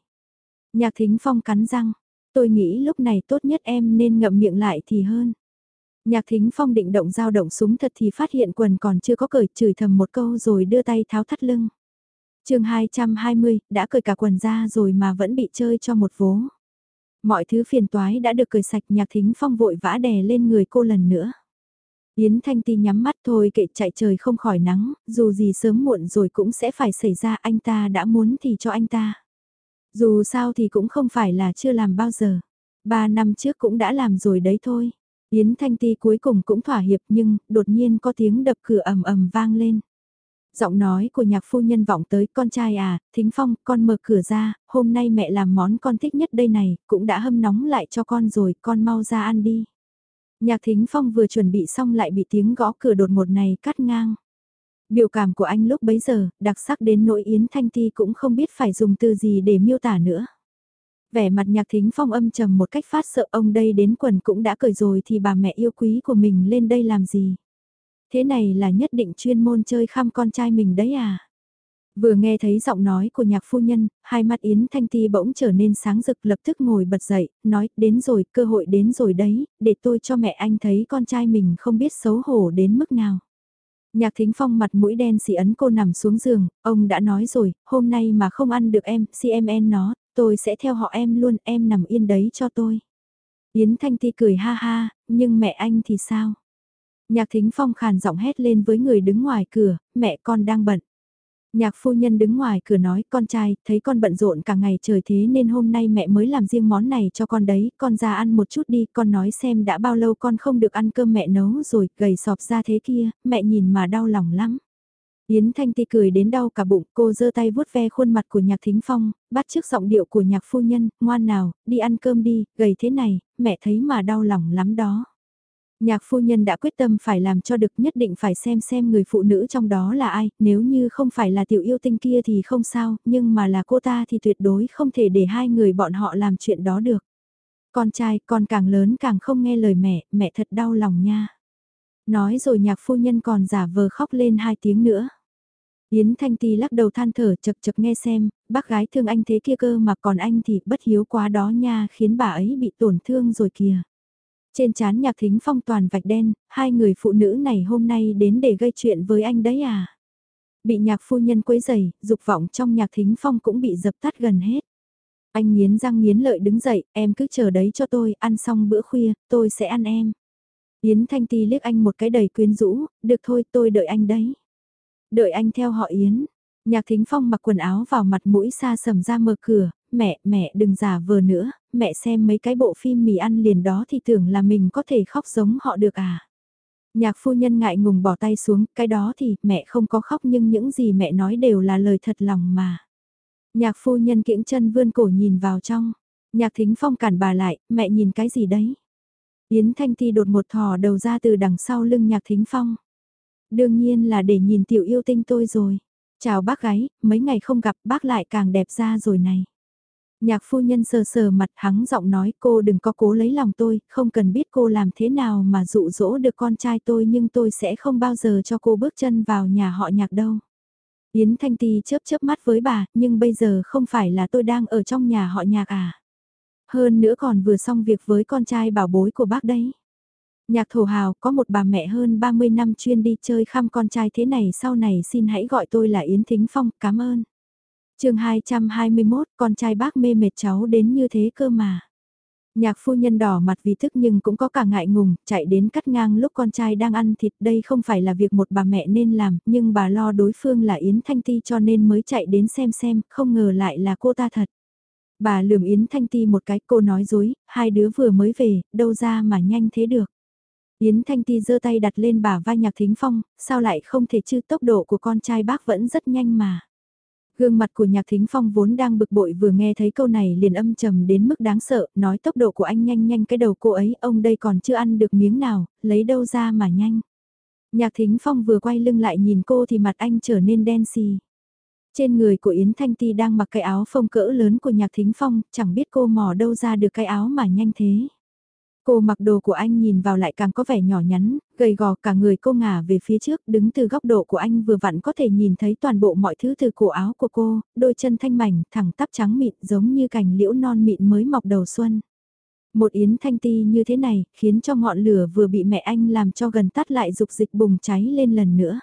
Nhạc Thính Phong cắn răng, tôi nghĩ lúc này tốt nhất em nên ngậm miệng lại thì hơn. Nhạc Thính Phong định động dao động súng thật thì phát hiện quần còn chưa có cởi chửi thầm một câu rồi đưa tay tháo thắt lưng chương 220, đã cởi cả quần ra rồi mà vẫn bị chơi cho một vố. Mọi thứ phiền toái đã được cởi sạch nhạc thính phong vội vã đè lên người cô lần nữa. Yến Thanh Ti nhắm mắt thôi kệ chạy trời không khỏi nắng, dù gì sớm muộn rồi cũng sẽ phải xảy ra anh ta đã muốn thì cho anh ta. Dù sao thì cũng không phải là chưa làm bao giờ. Ba năm trước cũng đã làm rồi đấy thôi. Yến Thanh Ti cuối cùng cũng thỏa hiệp nhưng đột nhiên có tiếng đập cửa ầm ầm vang lên. Giọng nói của nhạc phu nhân vọng tới con trai à, thính phong, con mở cửa ra, hôm nay mẹ làm món con thích nhất đây này, cũng đã hâm nóng lại cho con rồi, con mau ra ăn đi. Nhạc thính phong vừa chuẩn bị xong lại bị tiếng gõ cửa đột một này cắt ngang. Biểu cảm của anh lúc bấy giờ, đặc sắc đến nỗi Yến Thanh Ti cũng không biết phải dùng từ gì để miêu tả nữa. Vẻ mặt nhạc thính phong âm trầm một cách phát sợ ông đây đến quần cũng đã cởi rồi thì bà mẹ yêu quý của mình lên đây làm gì. Thế này là nhất định chuyên môn chơi khăm con trai mình đấy à? Vừa nghe thấy giọng nói của nhạc phu nhân, hai mắt Yến Thanh Ti bỗng trở nên sáng rực lập tức ngồi bật dậy, nói, đến rồi, cơ hội đến rồi đấy, để tôi cho mẹ anh thấy con trai mình không biết xấu hổ đến mức nào. Nhạc thính phong mặt mũi đen xì ấn cô nằm xuống giường, ông đã nói rồi, hôm nay mà không ăn được em, CMN nó, tôi sẽ theo họ em luôn, em nằm yên đấy cho tôi. Yến Thanh Ti cười ha ha, nhưng mẹ anh thì sao? Nhạc thính phong khàn giọng hét lên với người đứng ngoài cửa, mẹ con đang bận. Nhạc phu nhân đứng ngoài cửa nói, con trai, thấy con bận rộn cả ngày trời thế nên hôm nay mẹ mới làm riêng món này cho con đấy, con ra ăn một chút đi, con nói xem đã bao lâu con không được ăn cơm mẹ nấu rồi, gầy sọp ra thế kia, mẹ nhìn mà đau lòng lắm. Yến Thanh Ti cười đến đau cả bụng, cô giơ tay vuốt ve khuôn mặt của Nhạc Thính Phong, bắt trước giọng điệu của Nhạc Phu Nhân, ngoan nào, đi ăn cơm đi, gầy thế này, mẹ thấy mà đau lòng lắm đó. Nhạc phu nhân đã quyết tâm phải làm cho được nhất định phải xem xem người phụ nữ trong đó là ai, nếu như không phải là tiểu yêu tinh kia thì không sao, nhưng mà là cô ta thì tuyệt đối không thể để hai người bọn họ làm chuyện đó được. Con trai, con càng lớn càng không nghe lời mẹ, mẹ thật đau lòng nha. Nói rồi nhạc phu nhân còn giả vờ khóc lên hai tiếng nữa. Yến Thanh Ti lắc đầu than thở chật chật nghe xem, bác gái thương anh thế kia cơ mà còn anh thì bất hiếu quá đó nha khiến bà ấy bị tổn thương rồi kìa. Trên chán nhạc thính phong toàn vạch đen, hai người phụ nữ này hôm nay đến để gây chuyện với anh đấy à. Bị nhạc phu nhân quấy giày, dục vọng trong nhạc thính phong cũng bị dập tắt gần hết. Anh nghiến răng nghiến lợi đứng dậy, em cứ chờ đấy cho tôi, ăn xong bữa khuya, tôi sẽ ăn em. Yến Thanh Ti liếc anh một cái đầy quyến rũ, được thôi tôi đợi anh đấy. Đợi anh theo họ Yến. Nhạc Thính Phong mặc quần áo vào mặt mũi xa sầm ra mở cửa, mẹ, mẹ đừng giả vờ nữa, mẹ xem mấy cái bộ phim mì ăn liền đó thì tưởng là mình có thể khóc giống họ được à. Nhạc phu nhân ngại ngùng bỏ tay xuống, cái đó thì mẹ không có khóc nhưng những gì mẹ nói đều là lời thật lòng mà. Nhạc phu nhân kiễng chân vươn cổ nhìn vào trong, nhạc thính phong cản bà lại, mẹ nhìn cái gì đấy. Yến Thanh Ti đột một thò đầu ra từ đằng sau lưng nhạc thính phong. Đương nhiên là để nhìn tiểu yêu tinh tôi rồi. Chào bác gái, mấy ngày không gặp bác lại càng đẹp ra rồi này. Nhạc phu nhân sờ sờ mặt hắng giọng nói cô đừng có cố lấy lòng tôi, không cần biết cô làm thế nào mà dụ dỗ được con trai tôi nhưng tôi sẽ không bao giờ cho cô bước chân vào nhà họ nhạc đâu. Yến Thanh Ti chớp chớp mắt với bà, nhưng bây giờ không phải là tôi đang ở trong nhà họ nhạc à. Hơn nữa còn vừa xong việc với con trai bảo bối của bác đấy. Nhạc thổ hào có một bà mẹ hơn 30 năm chuyên đi chơi khăm con trai thế này sau này xin hãy gọi tôi là Yến Thính Phong, cảm ơn chương 221, con trai bác mê mệt cháu đến như thế cơ mà. Nhạc phu nhân đỏ mặt vì thức nhưng cũng có cả ngại ngùng, chạy đến cắt ngang lúc con trai đang ăn thịt đây không phải là việc một bà mẹ nên làm, nhưng bà lo đối phương là Yến Thanh Ti cho nên mới chạy đến xem xem, không ngờ lại là cô ta thật. Bà lườm Yến Thanh Ti một cái cô nói dối, hai đứa vừa mới về, đâu ra mà nhanh thế được. Yến Thanh Ti giơ tay đặt lên bả vai Nhạc Thính Phong, sao lại không thể chứ tốc độ của con trai bác vẫn rất nhanh mà. Gương mặt của Nhạc Thính Phong vốn đang bực bội vừa nghe thấy câu này liền âm trầm đến mức đáng sợ, nói tốc độ của anh nhanh nhanh cái đầu cô ấy, ông đây còn chưa ăn được miếng nào, lấy đâu ra mà nhanh. Nhạc Thính Phong vừa quay lưng lại nhìn cô thì mặt anh trở nên đen xì. Trên người của Yến Thanh Ti đang mặc cái áo phông cỡ lớn của Nhạc Thính Phong, chẳng biết cô mò đâu ra được cái áo mà nhanh thế. Cô mặc đồ của anh nhìn vào lại càng có vẻ nhỏ nhắn, gầy gò cả người cô ngả về phía trước, đứng từ góc độ của anh vừa vặn có thể nhìn thấy toàn bộ mọi thứ từ cổ áo của cô, đôi chân thanh mảnh, thẳng tắp trắng mịn giống như cành liễu non mịn mới mọc đầu xuân. Một yến thanh ti như thế này, khiến cho ngọn lửa vừa bị mẹ anh làm cho gần tắt lại dục dịch bùng cháy lên lần nữa.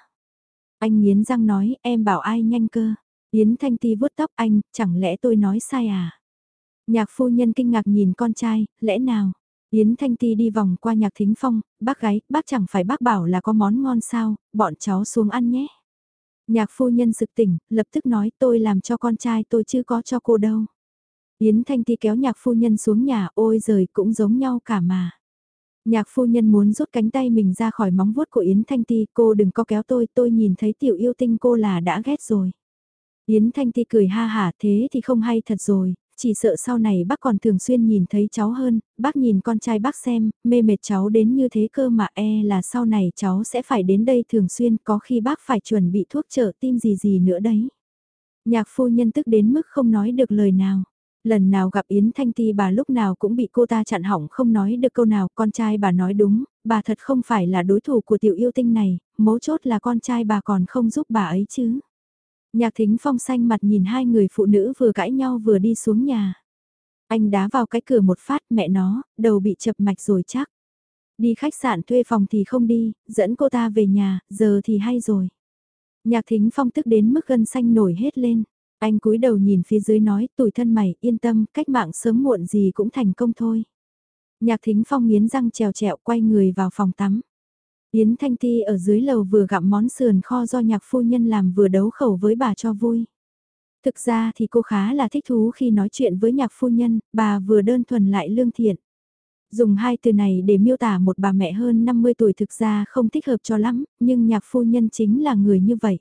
Anh nghiến răng nói, em bảo ai nhanh cơ. Yến thanh ti vuốt tóc anh, chẳng lẽ tôi nói sai à? Nhạc phu nhân kinh ngạc nhìn con trai, lẽ nào? Yến Thanh Ti đi vòng qua nhạc thính phong, bác gái, bác chẳng phải bác bảo là có món ngon sao, bọn cháu xuống ăn nhé. Nhạc phu nhân sực tỉnh, lập tức nói tôi làm cho con trai tôi chứ có cho cô đâu. Yến Thanh Ti kéo nhạc phu nhân xuống nhà, ôi giời cũng giống nhau cả mà. Nhạc phu nhân muốn rút cánh tay mình ra khỏi móng vuốt của Yến Thanh Ti, cô đừng có kéo tôi, tôi nhìn thấy tiểu yêu tinh cô là đã ghét rồi. Yến Thanh Ti cười ha hả thế thì không hay thật rồi, chỉ sợ sau này bác còn thường xuyên nhìn thấy cháu hơn, bác nhìn con trai bác xem, mê mệt cháu đến như thế cơ mà e là sau này cháu sẽ phải đến đây thường xuyên có khi bác phải chuẩn bị thuốc trợ tim gì gì nữa đấy. Nhạc phu nhân tức đến mức không nói được lời nào. Lần nào gặp Yến Thanh Ti bà lúc nào cũng bị cô ta chặn hỏng không nói được câu nào, con trai bà nói đúng, bà thật không phải là đối thủ của tiểu yêu tinh này, mấu chốt là con trai bà còn không giúp bà ấy chứ. Nhạc thính phong xanh mặt nhìn hai người phụ nữ vừa cãi nhau vừa đi xuống nhà. Anh đá vào cái cửa một phát mẹ nó, đầu bị chập mạch rồi chắc. Đi khách sạn thuê phòng thì không đi, dẫn cô ta về nhà, giờ thì hay rồi. Nhạc thính phong tức đến mức gân xanh nổi hết lên. Anh cúi đầu nhìn phía dưới nói, tủi thân mày, yên tâm, cách mạng sớm muộn gì cũng thành công thôi. Nhạc thính phong nghiến răng trèo trẹo quay người vào phòng tắm. Yến Thanh Ti ở dưới lầu vừa gặm món sườn kho do nhạc phu nhân làm vừa đấu khẩu với bà cho vui. Thực ra thì cô khá là thích thú khi nói chuyện với nhạc phu nhân, bà vừa đơn thuần lại lương thiện. Dùng hai từ này để miêu tả một bà mẹ hơn 50 tuổi thực ra không thích hợp cho lắm, nhưng nhạc phu nhân chính là người như vậy.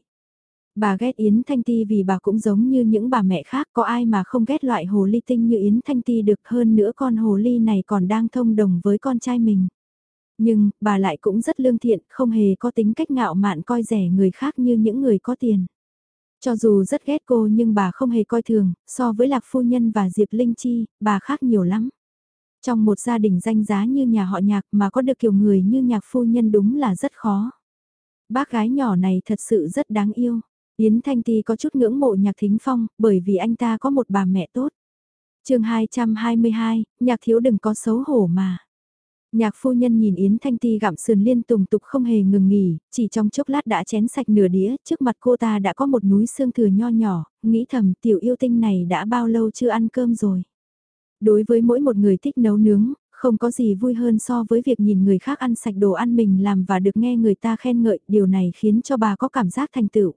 Bà ghét Yến Thanh Ti vì bà cũng giống như những bà mẹ khác có ai mà không ghét loại hồ ly tinh như Yến Thanh Ti được hơn nữa con hồ ly này còn đang thông đồng với con trai mình. Nhưng, bà lại cũng rất lương thiện, không hề có tính cách ngạo mạn coi rẻ người khác như những người có tiền. Cho dù rất ghét cô nhưng bà không hề coi thường, so với Lạc Phu Nhân và Diệp Linh Chi, bà khác nhiều lắm. Trong một gia đình danh giá như nhà họ nhạc mà có được kiểu người như nhạc phu nhân đúng là rất khó. Bác gái nhỏ này thật sự rất đáng yêu. Yến Thanh Ti có chút ngưỡng mộ nhạc thính phong, bởi vì anh ta có một bà mẹ tốt. chương 222, nhạc thiếu đừng có xấu hổ mà. Nhạc phu nhân nhìn Yến Thanh Ti gặm sườn liên tùng tục không hề ngừng nghỉ, chỉ trong chốc lát đã chén sạch nửa đĩa, trước mặt cô ta đã có một núi xương thừa nho nhỏ, nghĩ thầm tiểu yêu tinh này đã bao lâu chưa ăn cơm rồi. Đối với mỗi một người thích nấu nướng, không có gì vui hơn so với việc nhìn người khác ăn sạch đồ ăn mình làm và được nghe người ta khen ngợi, điều này khiến cho bà có cảm giác thành tựu.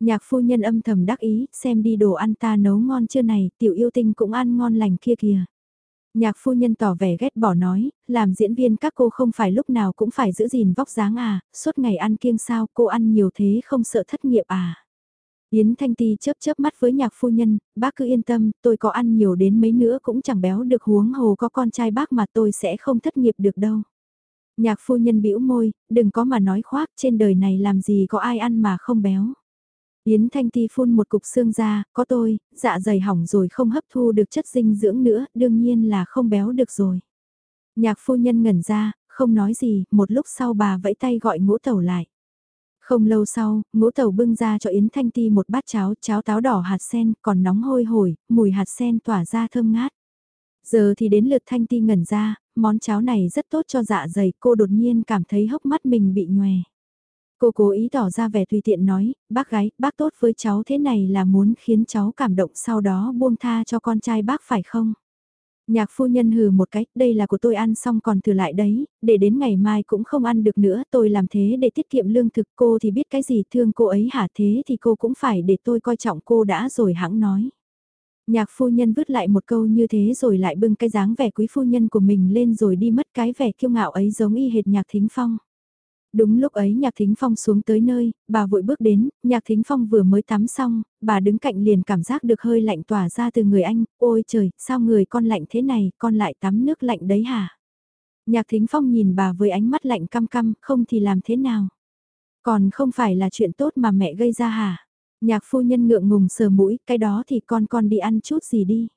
Nhạc phu nhân âm thầm đắc ý, xem đi đồ ăn ta nấu ngon chưa này, tiểu yêu tinh cũng ăn ngon lành kia kìa. Nhạc phu nhân tỏ vẻ ghét bỏ nói, làm diễn viên các cô không phải lúc nào cũng phải giữ gìn vóc dáng à, suốt ngày ăn kiêng sao, cô ăn nhiều thế không sợ thất nghiệp à. Yến Thanh Ti chớp chớp mắt với nhạc phu nhân, bác cứ yên tâm, tôi có ăn nhiều đến mấy nữa cũng chẳng béo được huống hồ có con trai bác mà tôi sẽ không thất nghiệp được đâu. Nhạc phu nhân bĩu môi, đừng có mà nói khoác trên đời này làm gì có ai ăn mà không béo. Yến Thanh Ti phun một cục xương ra, có tôi, dạ dày hỏng rồi không hấp thu được chất dinh dưỡng nữa, đương nhiên là không béo được rồi. Nhạc phu nhân ngẩn ra, không nói gì, một lúc sau bà vẫy tay gọi ngũ tẩu lại. Không lâu sau, ngũ tẩu bưng ra cho Yến Thanh Ti một bát cháo, cháo táo đỏ hạt sen, còn nóng hôi hổi, mùi hạt sen tỏa ra thơm ngát. Giờ thì đến lượt Thanh Ti ngẩn ra, món cháo này rất tốt cho dạ dày, cô đột nhiên cảm thấy hốc mắt mình bị nhòe. Cô cố ý tỏ ra vẻ tùy tiện nói, bác gái, bác tốt với cháu thế này là muốn khiến cháu cảm động sau đó buông tha cho con trai bác phải không? Nhạc phu nhân hừ một cách, đây là của tôi ăn xong còn thừa lại đấy, để đến ngày mai cũng không ăn được nữa, tôi làm thế để tiết kiệm lương thực cô thì biết cái gì thương cô ấy hả thế thì cô cũng phải để tôi coi trọng cô đã rồi hãng nói. Nhạc phu nhân vứt lại một câu như thế rồi lại bưng cái dáng vẻ quý phu nhân của mình lên rồi đi mất cái vẻ kiêu ngạo ấy giống y hệt nhạc thính phong. Đúng lúc ấy Nhạc Thính Phong xuống tới nơi, bà vội bước đến, Nhạc Thính Phong vừa mới tắm xong, bà đứng cạnh liền cảm giác được hơi lạnh tỏa ra từ người anh, ôi trời, sao người con lạnh thế này, con lại tắm nước lạnh đấy hả? Nhạc Thính Phong nhìn bà với ánh mắt lạnh căm căm, không thì làm thế nào? Còn không phải là chuyện tốt mà mẹ gây ra hả? Nhạc phu nhân ngượng ngùng sờ mũi, cái đó thì con con đi ăn chút gì đi.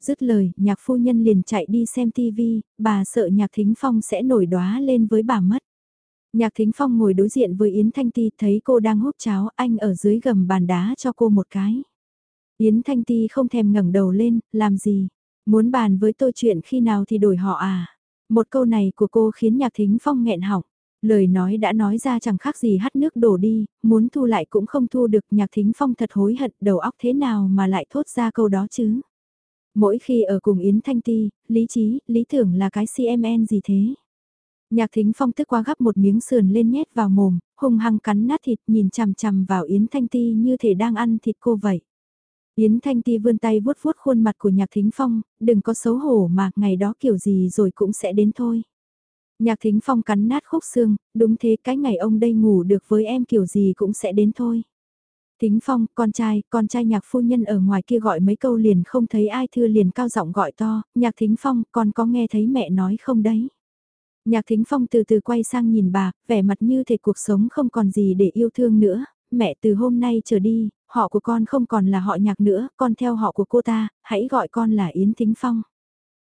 Dứt lời, nhạc phu nhân liền chạy đi xem tivi, bà sợ nhạc thính phong sẽ nổi đóa lên với bà mất. Nhạc Thính Phong ngồi đối diện với Yến Thanh Ti thấy cô đang hút cháo anh ở dưới gầm bàn đá cho cô một cái. Yến Thanh Ti không thèm ngẩng đầu lên, làm gì? Muốn bàn với tôi chuyện khi nào thì đổi họ à? Một câu này của cô khiến Nhạc Thính Phong nghẹn họng. Lời nói đã nói ra chẳng khác gì hắt nước đổ đi, muốn thu lại cũng không thu được Nhạc Thính Phong thật hối hận đầu óc thế nào mà lại thốt ra câu đó chứ? Mỗi khi ở cùng Yến Thanh Ti, lý trí, lý tưởng là cái CMN gì thế? Nhạc thính phong tức quá gắp một miếng sườn lên nhét vào mồm, hung hăng cắn nát thịt nhìn chằm chằm vào Yến Thanh Ti như thể đang ăn thịt cô vậy. Yến Thanh Ti vươn tay vuốt vuốt khuôn mặt của Nhạc Thính Phong, đừng có xấu hổ mà, ngày đó kiểu gì rồi cũng sẽ đến thôi. Nhạc Thính Phong cắn nát khúc xương, đúng thế cái ngày ông đây ngủ được với em kiểu gì cũng sẽ đến thôi. Thính Phong, con trai, con trai nhạc phu nhân ở ngoài kia gọi mấy câu liền không thấy ai thưa liền cao giọng gọi to, nhạc Thính Phong, con có nghe thấy mẹ nói không đấy? Nhạc Thính Phong từ từ quay sang nhìn bà, vẻ mặt như thể cuộc sống không còn gì để yêu thương nữa, mẹ từ hôm nay trở đi, họ của con không còn là họ nhạc nữa, con theo họ của cô ta, hãy gọi con là Yến Thính Phong.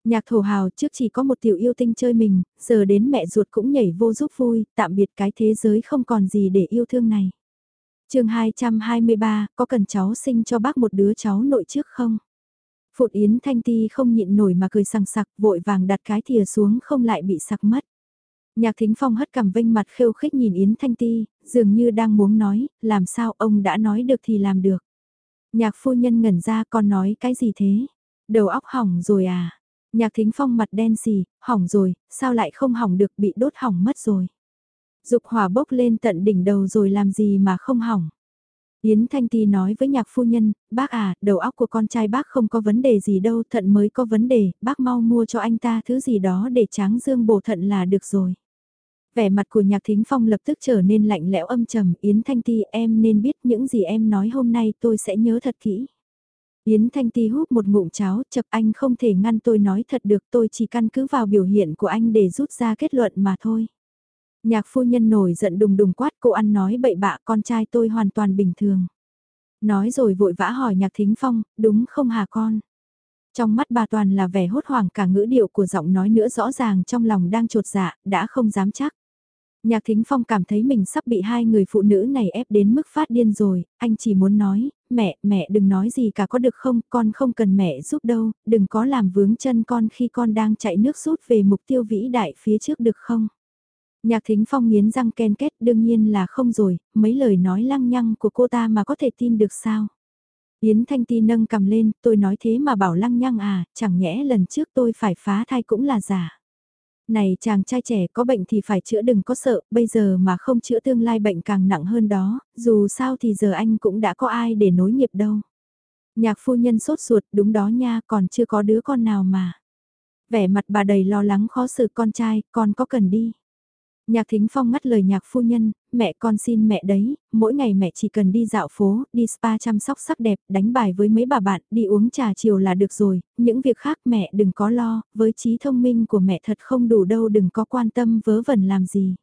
Nhạc thổ hào trước chỉ có một tiểu yêu tinh chơi mình, giờ đến mẹ ruột cũng nhảy vô giúp vui, tạm biệt cái thế giới không còn gì để yêu thương này. chương 223, có cần cháu sinh cho bác một đứa cháu nội trước không? Phụt Yến Thanh Ti không nhịn nổi mà cười sằng sặc vội vàng đặt cái thìa xuống không lại bị sặc mất. Nhạc Thính Phong hất cằm vênh mặt khêu khích nhìn Yến Thanh Ti, dường như đang muốn nói, làm sao ông đã nói được thì làm được. Nhạc phu nhân ngẩn ra con nói cái gì thế? Đầu óc hỏng rồi à? Nhạc Thính Phong mặt đen xì, hỏng rồi, sao lại không hỏng được bị đốt hỏng mất rồi. Dục hỏa bốc lên tận đỉnh đầu rồi làm gì mà không hỏng. Yến Thanh Ti nói với nhạc phu nhân, bác à, đầu óc của con trai bác không có vấn đề gì đâu, thận mới có vấn đề, bác mau mua cho anh ta thứ gì đó để tráng dương bổ thận là được rồi. Vẻ mặt của nhạc thính phong lập tức trở nên lạnh lẽo âm trầm, Yến Thanh Ti em nên biết những gì em nói hôm nay tôi sẽ nhớ thật kỹ. Yến Thanh Ti hút một ngụm cháo, chập anh không thể ngăn tôi nói thật được tôi chỉ căn cứ vào biểu hiện của anh để rút ra kết luận mà thôi. Nhạc phu nhân nổi giận đùng đùng quát cô ăn nói bậy bạ con trai tôi hoàn toàn bình thường. Nói rồi vội vã hỏi nhạc thính phong, đúng không hả con? Trong mắt bà toàn là vẻ hốt hoảng cả ngữ điệu của giọng nói nữa rõ ràng trong lòng đang trột dạ, đã không dám chắc. Nhạc Thính Phong cảm thấy mình sắp bị hai người phụ nữ này ép đến mức phát điên rồi, anh chỉ muốn nói, mẹ, mẹ đừng nói gì cả có được không, con không cần mẹ giúp đâu, đừng có làm vướng chân con khi con đang chạy nước rút về mục tiêu vĩ đại phía trước được không. Nhạc Thính Phong nghiến răng ken kết đương nhiên là không rồi, mấy lời nói lăng nhăng của cô ta mà có thể tin được sao. Yến Thanh Ti nâng cầm lên, tôi nói thế mà bảo lăng nhăng à, chẳng nhẽ lần trước tôi phải phá thai cũng là giả. Này chàng trai trẻ có bệnh thì phải chữa đừng có sợ, bây giờ mà không chữa tương lai bệnh càng nặng hơn đó, dù sao thì giờ anh cũng đã có ai để nối nghiệp đâu. Nhạc phu nhân sốt ruột, đúng đó nha, còn chưa có đứa con nào mà. Vẻ mặt bà đầy lo lắng khó xử con trai, con có cần đi. Nhạc Thính Phong ngắt lời nhạc phu nhân, mẹ con xin mẹ đấy, mỗi ngày mẹ chỉ cần đi dạo phố, đi spa chăm sóc sắc đẹp, đánh bài với mấy bà bạn, đi uống trà chiều là được rồi, những việc khác mẹ đừng có lo, với trí thông minh của mẹ thật không đủ đâu đừng có quan tâm vớ vẩn làm gì.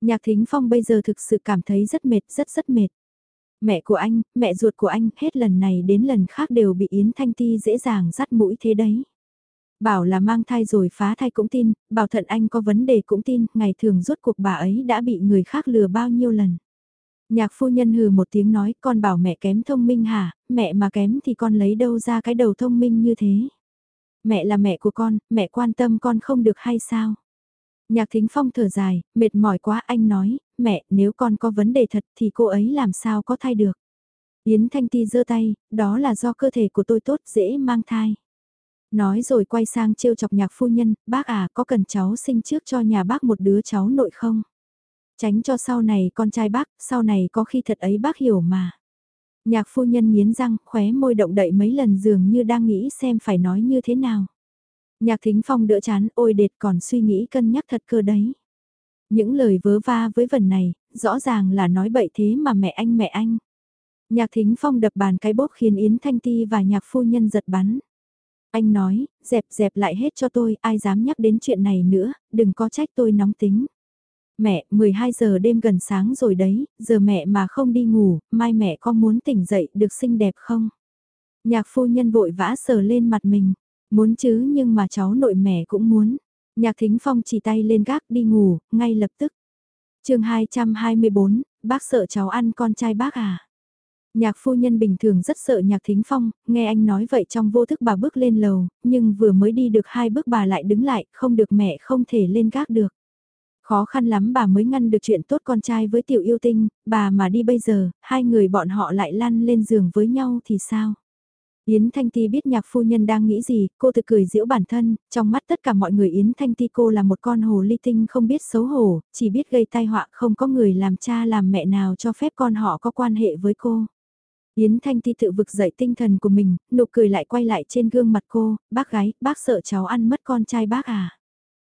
Nhạc Thính Phong bây giờ thực sự cảm thấy rất mệt, rất rất mệt. Mẹ của anh, mẹ ruột của anh, hết lần này đến lần khác đều bị Yến Thanh Ti dễ dàng dắt mũi thế đấy. Bảo là mang thai rồi phá thai cũng tin, bảo thận anh có vấn đề cũng tin, ngày thường rốt cuộc bà ấy đã bị người khác lừa bao nhiêu lần. Nhạc phu nhân hừ một tiếng nói con bảo mẹ kém thông minh hả, mẹ mà kém thì con lấy đâu ra cái đầu thông minh như thế. Mẹ là mẹ của con, mẹ quan tâm con không được hay sao? Nhạc thính phong thở dài, mệt mỏi quá anh nói, mẹ nếu con có vấn đề thật thì cô ấy làm sao có thai được. Yến Thanh Ti giơ tay, đó là do cơ thể của tôi tốt dễ mang thai. Nói rồi quay sang trêu chọc nhạc phu nhân, bác à có cần cháu sinh trước cho nhà bác một đứa cháu nội không? Tránh cho sau này con trai bác, sau này có khi thật ấy bác hiểu mà. Nhạc phu nhân nghiến răng, khóe môi động đậy mấy lần dường như đang nghĩ xem phải nói như thế nào. Nhạc thính phong đỡ chán, ôi đệt còn suy nghĩ cân nhắc thật cơ đấy. Những lời vớ va với vần này, rõ ràng là nói bậy thế mà mẹ anh mẹ anh. Nhạc thính phong đập bàn cái bốp khiến Yến Thanh Ti và nhạc phu nhân giật bắn. Anh nói, dẹp dẹp lại hết cho tôi, ai dám nhắc đến chuyện này nữa, đừng có trách tôi nóng tính. Mẹ, 12 giờ đêm gần sáng rồi đấy, giờ mẹ mà không đi ngủ, mai mẹ có muốn tỉnh dậy được xinh đẹp không? Nhạc phu nhân vội vã sờ lên mặt mình, muốn chứ nhưng mà cháu nội mẹ cũng muốn. Nhạc thính phong chỉ tay lên gác đi ngủ, ngay lập tức. chương 224, bác sợ cháu ăn con trai bác à? Nhạc phu nhân bình thường rất sợ nhạc thính phong, nghe anh nói vậy trong vô thức bà bước lên lầu, nhưng vừa mới đi được hai bước bà lại đứng lại, không được mẹ không thể lên gác được. Khó khăn lắm bà mới ngăn được chuyện tốt con trai với tiểu yêu tinh, bà mà đi bây giờ, hai người bọn họ lại lăn lên giường với nhau thì sao? Yến Thanh Ti biết nhạc phu nhân đang nghĩ gì, cô tự cười giễu bản thân, trong mắt tất cả mọi người Yến Thanh Ti cô là một con hồ ly tinh không biết xấu hổ, chỉ biết gây tai họa không có người làm cha làm mẹ nào cho phép con họ có quan hệ với cô. Yến Thanh Ti tự vực dậy tinh thần của mình, nụ cười lại quay lại trên gương mặt cô, bác gái, bác sợ cháu ăn mất con trai bác à.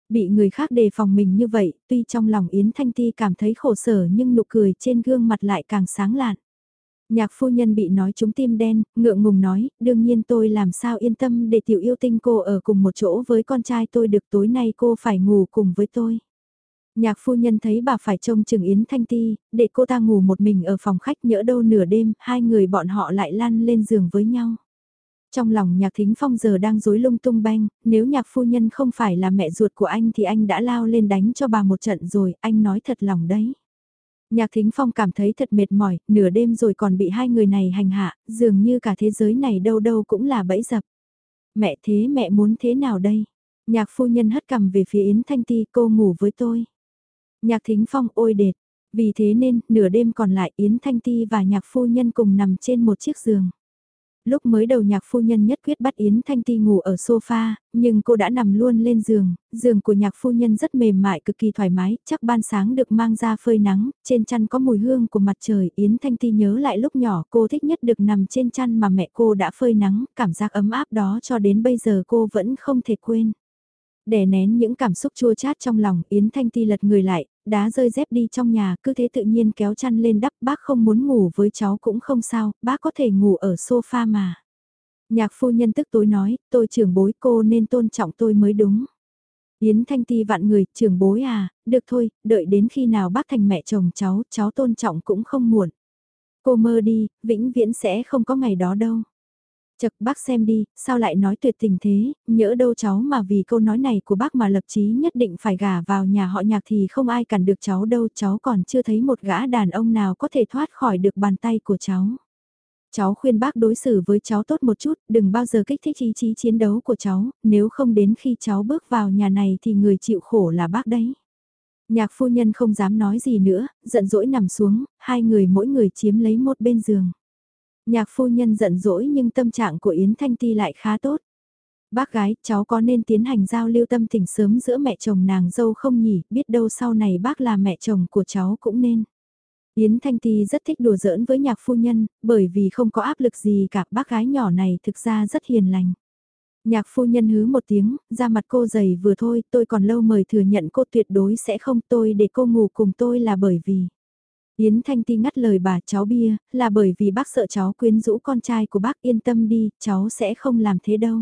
Bị người khác đề phòng mình như vậy, tuy trong lòng Yến Thanh Ti cảm thấy khổ sở nhưng nụ cười trên gương mặt lại càng sáng lạn. Nhạc phu nhân bị nói trúng tim đen, ngượng ngùng nói, đương nhiên tôi làm sao yên tâm để tiểu yêu tinh cô ở cùng một chỗ với con trai tôi được tối nay cô phải ngủ cùng với tôi. Nhạc phu nhân thấy bà phải trông chừng Yến Thanh Ti, để cô ta ngủ một mình ở phòng khách nhỡ đâu nửa đêm, hai người bọn họ lại lăn lên giường với nhau. Trong lòng nhạc thính phong giờ đang rối lung tung beng, nếu nhạc phu nhân không phải là mẹ ruột của anh thì anh đã lao lên đánh cho bà một trận rồi, anh nói thật lòng đấy. Nhạc Thính Phong cảm thấy thật mệt mỏi, nửa đêm rồi còn bị hai người này hành hạ, dường như cả thế giới này đâu đâu cũng là bẫy dập. Mẹ thế mẹ muốn thế nào đây? Nhạc phu nhân hất cằm về phía Yến Thanh Ti cô ngủ với tôi. Nhạc Thính Phong ôi đệt. Vì thế nên, nửa đêm còn lại Yến Thanh Ti và nhạc phu nhân cùng nằm trên một chiếc giường. Lúc mới đầu nhạc phu nhân nhất quyết bắt Yến Thanh Ti ngủ ở sofa, nhưng cô đã nằm luôn lên giường, giường của nhạc phu nhân rất mềm mại cực kỳ thoải mái, chắc ban sáng được mang ra phơi nắng, trên chăn có mùi hương của mặt trời, Yến Thanh Ti nhớ lại lúc nhỏ cô thích nhất được nằm trên chăn mà mẹ cô đã phơi nắng, cảm giác ấm áp đó cho đến bây giờ cô vẫn không thể quên. Đè nén những cảm xúc chua chát trong lòng, Yến Thanh Ti lật người lại, đá rơi dép đi trong nhà, cứ thế tự nhiên kéo chăn lên đắp, bác không muốn ngủ với cháu cũng không sao, bác có thể ngủ ở sofa mà. Nhạc phu nhân tức tối nói, tôi trưởng bối cô nên tôn trọng tôi mới đúng. Yến Thanh Ti vạn người, trưởng bối à, được thôi, đợi đến khi nào bác thành mẹ chồng cháu, cháu tôn trọng cũng không muộn. Cô mơ đi, vĩnh viễn sẽ không có ngày đó đâu. Chật bác xem đi, sao lại nói tuyệt tình thế, nhỡ đâu cháu mà vì câu nói này của bác mà lập chí nhất định phải gả vào nhà họ nhạc thì không ai cản được cháu đâu, cháu còn chưa thấy một gã đàn ông nào có thể thoát khỏi được bàn tay của cháu. Cháu khuyên bác đối xử với cháu tốt một chút, đừng bao giờ kích thích ý chí chiến đấu của cháu, nếu không đến khi cháu bước vào nhà này thì người chịu khổ là bác đấy. Nhạc phu nhân không dám nói gì nữa, giận dỗi nằm xuống, hai người mỗi người chiếm lấy một bên giường. Nhạc phu nhân giận dỗi nhưng tâm trạng của Yến Thanh Ti lại khá tốt. Bác gái, cháu có nên tiến hành giao lưu tâm tình sớm giữa mẹ chồng nàng dâu không nhỉ, biết đâu sau này bác là mẹ chồng của cháu cũng nên. Yến Thanh Ti rất thích đùa giỡn với nhạc phu nhân, bởi vì không có áp lực gì cả bác gái nhỏ này thực ra rất hiền lành. Nhạc phu nhân hứ một tiếng, ra mặt cô dày vừa thôi, tôi còn lâu mời thừa nhận cô tuyệt đối sẽ không tôi để cô ngủ cùng tôi là bởi vì. Yến Thanh Ti ngắt lời bà cháu bia, là bởi vì bác sợ cháu quyến rũ con trai của bác yên tâm đi, cháu sẽ không làm thế đâu.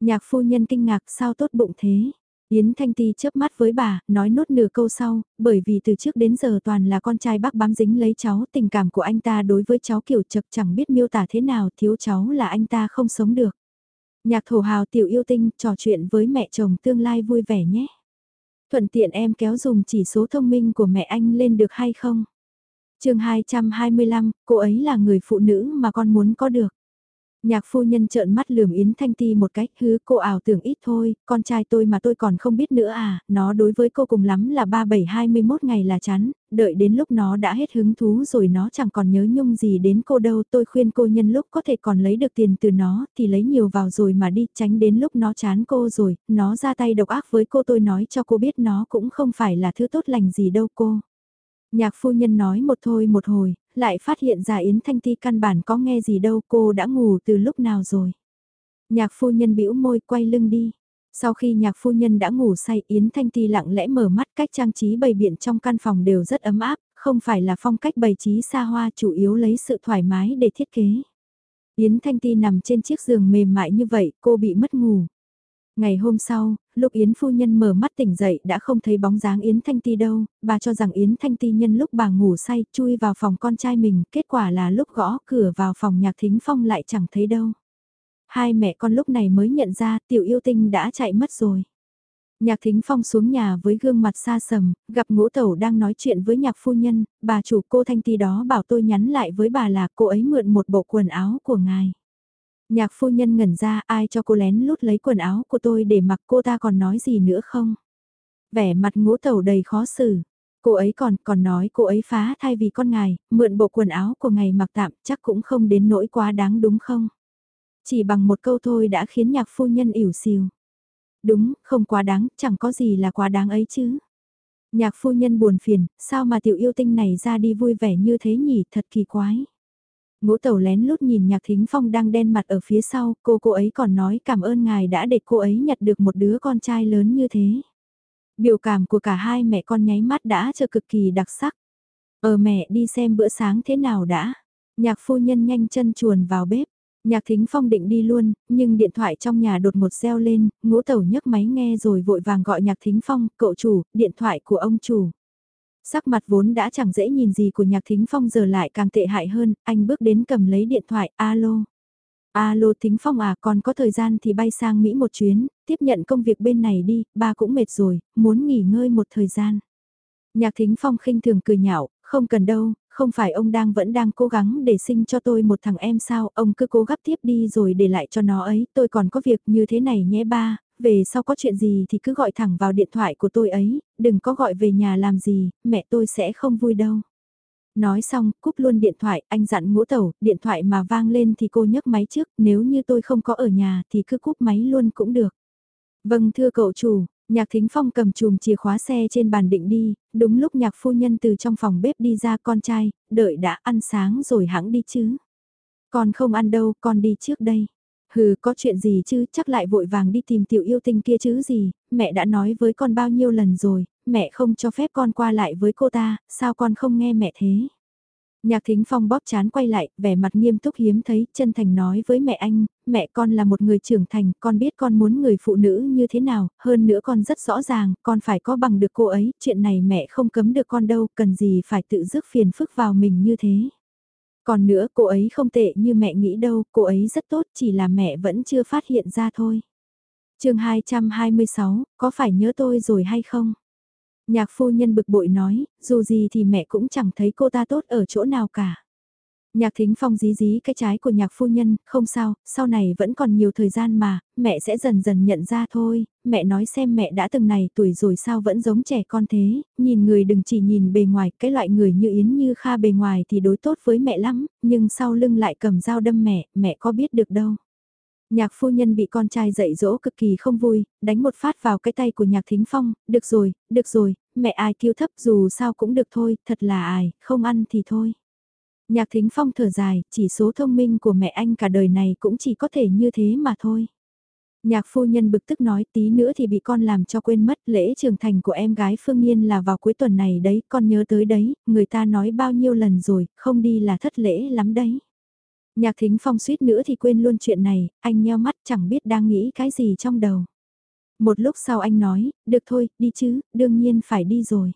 Nhạc phu nhân kinh ngạc sao tốt bụng thế. Yến Thanh Ti chớp mắt với bà, nói nốt nửa câu sau, bởi vì từ trước đến giờ toàn là con trai bác bám dính lấy cháu, tình cảm của anh ta đối với cháu kiểu chật chẳng biết miêu tả thế nào, thiếu cháu là anh ta không sống được. Nhạc thổ hào tiểu yêu tinh trò chuyện với mẹ chồng tương lai vui vẻ nhé. Thuận tiện em kéo dùng chỉ số thông minh của mẹ anh lên được hay không? Chương 225, cô ấy là người phụ nữ mà con muốn có được. Nhạc phu nhân trợn mắt lườm Yến Thanh Ti một cách hứ cô ảo tưởng ít thôi, con trai tôi mà tôi còn không biết nữa à, nó đối với cô cùng lắm là 37-21 ngày là chán, đợi đến lúc nó đã hết hứng thú rồi nó chẳng còn nhớ nhung gì đến cô đâu, tôi khuyên cô nhân lúc có thể còn lấy được tiền từ nó thì lấy nhiều vào rồi mà đi, tránh đến lúc nó chán cô rồi, nó ra tay độc ác với cô tôi nói cho cô biết nó cũng không phải là thứ tốt lành gì đâu cô. Nhạc phu nhân nói một thôi một hồi, lại phát hiện ra Yến Thanh Ti căn bản có nghe gì đâu cô đã ngủ từ lúc nào rồi. Nhạc phu nhân bĩu môi quay lưng đi. Sau khi nhạc phu nhân đã ngủ say Yến Thanh Ti lặng lẽ mở mắt cách trang trí bày biện trong căn phòng đều rất ấm áp, không phải là phong cách bày trí xa hoa chủ yếu lấy sự thoải mái để thiết kế. Yến Thanh Ti nằm trên chiếc giường mềm mại như vậy cô bị mất ngủ. Ngày hôm sau, lúc Yến phu nhân mở mắt tỉnh dậy đã không thấy bóng dáng Yến Thanh Ti đâu, bà cho rằng Yến Thanh Ti nhân lúc bà ngủ say chui vào phòng con trai mình, kết quả là lúc gõ cửa vào phòng nhạc thính phong lại chẳng thấy đâu. Hai mẹ con lúc này mới nhận ra tiểu yêu tinh đã chạy mất rồi. Nhạc thính phong xuống nhà với gương mặt xa sầm, gặp ngũ tẩu đang nói chuyện với nhạc phu nhân, bà chủ cô Thanh Ti đó bảo tôi nhắn lại với bà là cô ấy mượn một bộ quần áo của ngài. Nhạc phu nhân ngẩn ra ai cho cô lén lút lấy quần áo của tôi để mặc cô ta còn nói gì nữa không? Vẻ mặt ngũ tẩu đầy khó xử. Cô ấy còn còn nói cô ấy phá thay vì con ngài, mượn bộ quần áo của ngài mặc tạm chắc cũng không đến nỗi quá đáng đúng không? Chỉ bằng một câu thôi đã khiến nhạc phu nhân ỉu xìu. Đúng, không quá đáng, chẳng có gì là quá đáng ấy chứ. Nhạc phu nhân buồn phiền, sao mà tiểu yêu tinh này ra đi vui vẻ như thế nhỉ, thật kỳ quái. Ngũ tẩu lén lút nhìn nhạc thính phong đang đen mặt ở phía sau, cô cô ấy còn nói cảm ơn ngài đã để cô ấy nhặt được một đứa con trai lớn như thế. Biểu cảm của cả hai mẹ con nháy mắt đã trở cực kỳ đặc sắc. Ờ mẹ đi xem bữa sáng thế nào đã. Nhạc phu nhân nhanh chân chuồn vào bếp. Nhạc thính phong định đi luôn, nhưng điện thoại trong nhà đột một reo lên, ngũ tẩu nhấc máy nghe rồi vội vàng gọi nhạc thính phong, cậu chủ, điện thoại của ông chủ. Sắc mặt vốn đã chẳng dễ nhìn gì của nhạc thính phong giờ lại càng tệ hại hơn, anh bước đến cầm lấy điện thoại, alo. Alo thính phong à còn có thời gian thì bay sang Mỹ một chuyến, tiếp nhận công việc bên này đi, ba cũng mệt rồi, muốn nghỉ ngơi một thời gian. Nhạc thính phong khinh thường cười nhạo, Không cần đâu, không phải ông đang vẫn đang cố gắng để sinh cho tôi một thằng em sao, ông cứ cố gấp tiếp đi rồi để lại cho nó ấy, tôi còn có việc như thế này nhé ba, về sau có chuyện gì thì cứ gọi thẳng vào điện thoại của tôi ấy, đừng có gọi về nhà làm gì, mẹ tôi sẽ không vui đâu. Nói xong, cúp luôn điện thoại, anh dặn ngũ tẩu, điện thoại mà vang lên thì cô nhấc máy trước, nếu như tôi không có ở nhà thì cứ cúp máy luôn cũng được. Vâng thưa cậu chủ, nhạc thính phong cầm chùm chìa khóa xe trên bàn định đi, đúng lúc nhạc phu nhân từ trong phòng bếp đi ra con trai, đợi đã ăn sáng rồi hãng đi chứ. Con không ăn đâu, con đi trước đây. Hừ, có chuyện gì chứ, chắc lại vội vàng đi tìm tiểu yêu tinh kia chứ gì, mẹ đã nói với con bao nhiêu lần rồi, mẹ không cho phép con qua lại với cô ta, sao con không nghe mẹ thế? Nhạc thính phong bóp chán quay lại, vẻ mặt nghiêm túc hiếm thấy, chân thành nói với mẹ anh, mẹ con là một người trưởng thành, con biết con muốn người phụ nữ như thế nào, hơn nữa con rất rõ ràng, con phải có bằng được cô ấy, chuyện này mẹ không cấm được con đâu, cần gì phải tự dứt phiền phức vào mình như thế. Còn nữa cô ấy không tệ như mẹ nghĩ đâu, cô ấy rất tốt chỉ là mẹ vẫn chưa phát hiện ra thôi. chương 226, có phải nhớ tôi rồi hay không? Nhạc phu nhân bực bội nói, dù gì thì mẹ cũng chẳng thấy cô ta tốt ở chỗ nào cả. Nhạc thính phong dí dí cái trái của nhạc phu nhân, không sao, sau này vẫn còn nhiều thời gian mà, mẹ sẽ dần dần nhận ra thôi, mẹ nói xem mẹ đã từng này tuổi rồi sao vẫn giống trẻ con thế, nhìn người đừng chỉ nhìn bề ngoài, cái loại người như Yến như Kha bề ngoài thì đối tốt với mẹ lắm, nhưng sau lưng lại cầm dao đâm mẹ, mẹ có biết được đâu. Nhạc phu nhân bị con trai dạy dỗ cực kỳ không vui, đánh một phát vào cái tay của nhạc thính phong, được rồi, được rồi, mẹ ai kiêu thấp dù sao cũng được thôi, thật là ai, không ăn thì thôi. Nhạc thính phong thở dài, chỉ số thông minh của mẹ anh cả đời này cũng chỉ có thể như thế mà thôi. Nhạc phu nhân bực tức nói tí nữa thì bị con làm cho quên mất lễ trưởng thành của em gái Phương Nhiên là vào cuối tuần này đấy, con nhớ tới đấy, người ta nói bao nhiêu lần rồi, không đi là thất lễ lắm đấy. Nhạc thính phong suýt nữa thì quên luôn chuyện này, anh nheo mắt chẳng biết đang nghĩ cái gì trong đầu. Một lúc sau anh nói, được thôi, đi chứ, đương nhiên phải đi rồi.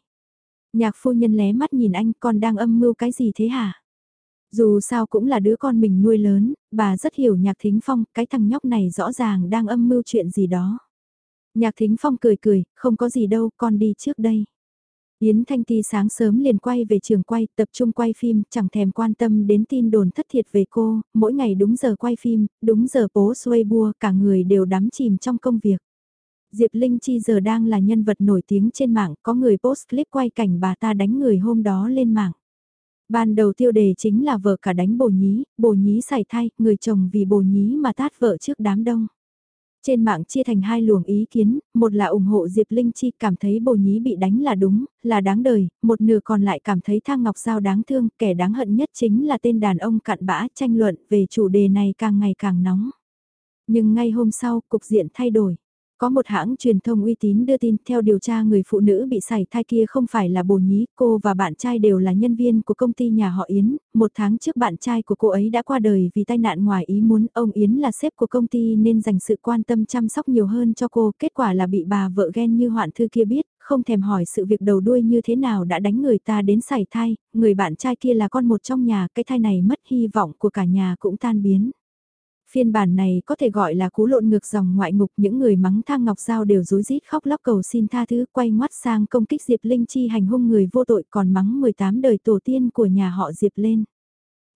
Nhạc phu nhân lé mắt nhìn anh, con đang âm mưu cái gì thế hả? Dù sao cũng là đứa con mình nuôi lớn, bà rất hiểu nhạc thính phong, cái thằng nhóc này rõ ràng đang âm mưu chuyện gì đó. Nhạc thính phong cười cười, không có gì đâu, con đi trước đây. Yến Thanh Ti sáng sớm liền quay về trường quay, tập trung quay phim, chẳng thèm quan tâm đến tin đồn thất thiệt về cô, mỗi ngày đúng giờ quay phim, đúng giờ bố Weibo, cả người đều đắm chìm trong công việc. Diệp Linh Chi giờ đang là nhân vật nổi tiếng trên mạng, có người post clip quay cảnh bà ta đánh người hôm đó lên mạng. Ban đầu tiêu đề chính là vợ cả đánh bồ nhí, bồ nhí xảy thai, người chồng vì bồ nhí mà tát vợ trước đám đông. Trên mạng chia thành hai luồng ý kiến, một là ủng hộ Diệp Linh Chi cảm thấy bồ nhí bị đánh là đúng, là đáng đời, một nửa còn lại cảm thấy Thang Ngọc Giao đáng thương, kẻ đáng hận nhất chính là tên đàn ông cặn bã tranh luận về chủ đề này càng ngày càng nóng. Nhưng ngay hôm sau, cục diện thay đổi. Có một hãng truyền thông uy tín đưa tin theo điều tra người phụ nữ bị sảy thai kia không phải là bồ nhí, cô và bạn trai đều là nhân viên của công ty nhà họ Yến, một tháng trước bạn trai của cô ấy đã qua đời vì tai nạn ngoài ý muốn, ông Yến là sếp của công ty nên dành sự quan tâm chăm sóc nhiều hơn cho cô, kết quả là bị bà vợ ghen như hoạn thư kia biết, không thèm hỏi sự việc đầu đuôi như thế nào đã đánh người ta đến sảy thai, người bạn trai kia là con một trong nhà, cái thai này mất hy vọng của cả nhà cũng tan biến. Phiên bản này có thể gọi là cú lộn ngược dòng ngoại ngục, những người mắng thang ngọc giao đều rối rít khóc lóc cầu xin tha thứ, quay ngoắt sang công kích Diệp Linh Chi hành hung người vô tội còn mắng 18 đời tổ tiên của nhà họ Diệp lên.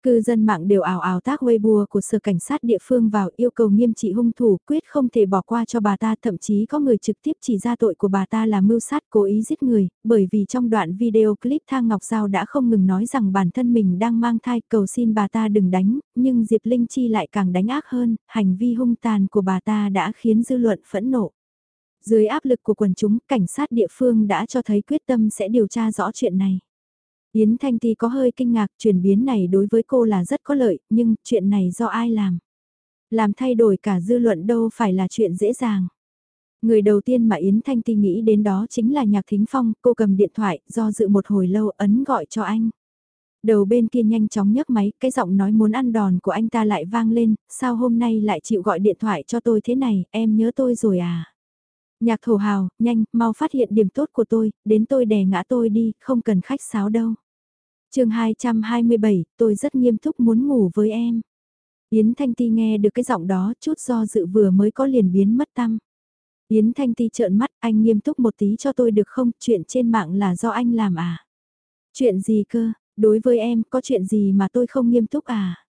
Cư dân mạng đều ảo ảo tác Weibo của sở cảnh sát địa phương vào yêu cầu nghiêm trị hung thủ quyết không thể bỏ qua cho bà ta thậm chí có người trực tiếp chỉ ra tội của bà ta là mưu sát cố ý giết người, bởi vì trong đoạn video clip Thang Ngọc Giao đã không ngừng nói rằng bản thân mình đang mang thai cầu xin bà ta đừng đánh, nhưng Diệp Linh Chi lại càng đánh ác hơn, hành vi hung tàn của bà ta đã khiến dư luận phẫn nộ. Dưới áp lực của quần chúng, cảnh sát địa phương đã cho thấy quyết tâm sẽ điều tra rõ chuyện này. Yến Thanh Ti có hơi kinh ngạc chuyển biến này đối với cô là rất có lợi, nhưng chuyện này do ai làm? Làm thay đổi cả dư luận đâu phải là chuyện dễ dàng. Người đầu tiên mà Yến Thanh Ti nghĩ đến đó chính là Nhạc Thính Phong, cô cầm điện thoại, do dự một hồi lâu ấn gọi cho anh. Đầu bên kia nhanh chóng nhấc máy, cái giọng nói muốn ăn đòn của anh ta lại vang lên, sao hôm nay lại chịu gọi điện thoại cho tôi thế này, em nhớ tôi rồi à? Nhạc thổ hào, nhanh, mau phát hiện điểm tốt của tôi, đến tôi đè ngã tôi đi, không cần khách sáo đâu. chương 227, tôi rất nghiêm túc muốn ngủ với em. Yến Thanh Ti nghe được cái giọng đó, chút do dự vừa mới có liền biến mất tâm. Yến Thanh Ti trợn mắt, anh nghiêm túc một tí cho tôi được không, chuyện trên mạng là do anh làm à? Chuyện gì cơ, đối với em có chuyện gì mà tôi không nghiêm túc à?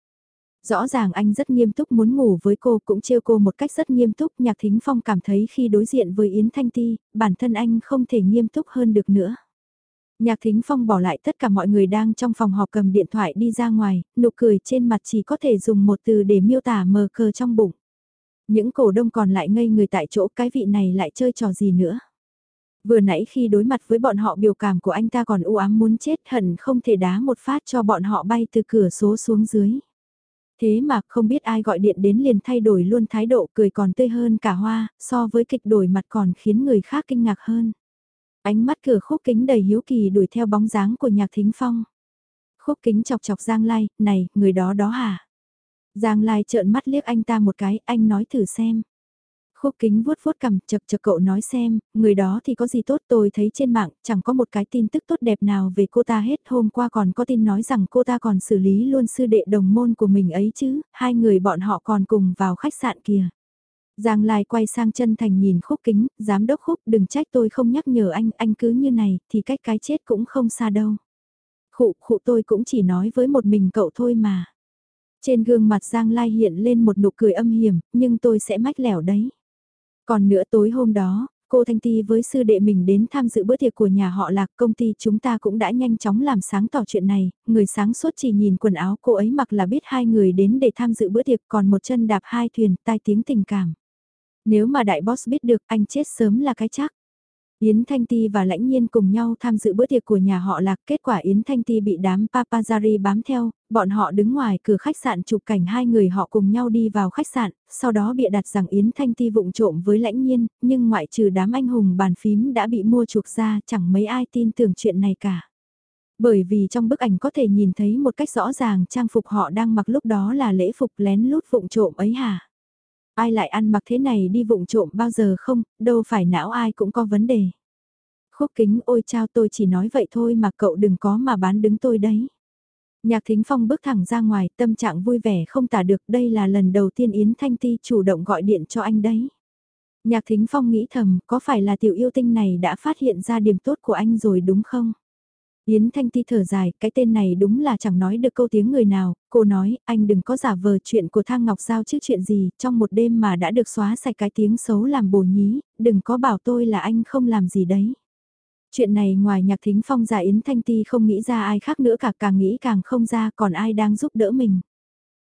Rõ ràng anh rất nghiêm túc muốn ngủ với cô cũng trêu cô một cách rất nghiêm túc. Nhạc Thính Phong cảm thấy khi đối diện với Yến Thanh Ti, bản thân anh không thể nghiêm túc hơn được nữa. Nhạc Thính Phong bỏ lại tất cả mọi người đang trong phòng họp cầm điện thoại đi ra ngoài, nụ cười trên mặt chỉ có thể dùng một từ để miêu tả mờ cờ trong bụng. Những cổ đông còn lại ngây người tại chỗ cái vị này lại chơi trò gì nữa. Vừa nãy khi đối mặt với bọn họ biểu cảm của anh ta còn u ám muốn chết hận không thể đá một phát cho bọn họ bay từ cửa số xuống dưới. Thế mà không biết ai gọi điện đến liền thay đổi luôn thái độ cười còn tươi hơn cả hoa, so với kịch đổi mặt còn khiến người khác kinh ngạc hơn. Ánh mắt cửa khúc kính đầy hiếu kỳ đuổi theo bóng dáng của nhạc thính phong. Khúc kính chọc chọc Giang Lai, này, người đó đó hả? Giang Lai trợn mắt liếc anh ta một cái, anh nói thử xem. Khúc kính vuốt vuốt cầm chật chật cậu nói xem, người đó thì có gì tốt tôi thấy trên mạng chẳng có một cái tin tức tốt đẹp nào về cô ta hết. Hôm qua còn có tin nói rằng cô ta còn xử lý luôn sư đệ đồng môn của mình ấy chứ, hai người bọn họ còn cùng vào khách sạn kìa. Giang Lai quay sang chân thành nhìn khúc kính, giám đốc khúc đừng trách tôi không nhắc nhở anh, anh cứ như này thì cách cái chết cũng không xa đâu. Khụ khụ tôi cũng chỉ nói với một mình cậu thôi mà. Trên gương mặt Giang Lai hiện lên một nụ cười âm hiểm, nhưng tôi sẽ mách lẻo đấy. Còn nữa tối hôm đó, cô Thanh Ti với sư đệ mình đến tham dự bữa tiệc của nhà họ lạc công ty chúng ta cũng đã nhanh chóng làm sáng tỏ chuyện này, người sáng suốt chỉ nhìn quần áo cô ấy mặc là biết hai người đến để tham dự bữa tiệc còn một chân đạp hai thuyền tai tiếng tình cảm. Nếu mà đại boss biết được anh chết sớm là cái chắc. Yến Thanh Ti và Lãnh Nhiên cùng nhau tham dự bữa tiệc của nhà họ Lạc. Kết quả Yến Thanh Ti bị đám paparazzi bám theo, bọn họ đứng ngoài cửa khách sạn chụp cảnh hai người họ cùng nhau đi vào khách sạn, sau đó bịa đặt rằng Yến Thanh Ti vụng trộm với Lãnh Nhiên, nhưng ngoại trừ đám anh hùng bàn phím đã bị mua chuộc ra chẳng mấy ai tin tưởng chuyện này cả. Bởi vì trong bức ảnh có thể nhìn thấy một cách rõ ràng trang phục họ đang mặc lúc đó là lễ phục lén lút vụng trộm ấy hả? Ai lại ăn mặc thế này đi vụng trộm bao giờ không, đâu phải não ai cũng có vấn đề. Khúc kính ôi chao tôi chỉ nói vậy thôi mà cậu đừng có mà bán đứng tôi đấy. Nhạc Thính Phong bước thẳng ra ngoài, tâm trạng vui vẻ không tả được, đây là lần đầu tiên Yến Thanh Ti chủ động gọi điện cho anh đấy. Nhạc Thính Phong nghĩ thầm, có phải là tiểu yêu tinh này đã phát hiện ra điểm tốt của anh rồi đúng không? Yến Thanh Ti thở dài, cái tên này đúng là chẳng nói được câu tiếng người nào, cô nói, anh đừng có giả vờ chuyện của Thang Ngọc Giao chứ chuyện gì, trong một đêm mà đã được xóa sạch cái tiếng xấu làm bồ nhí, đừng có bảo tôi là anh không làm gì đấy. Chuyện này ngoài nhạc thính phong giả Yến Thanh Ti không nghĩ ra ai khác nữa cả càng nghĩ càng không ra còn ai đang giúp đỡ mình.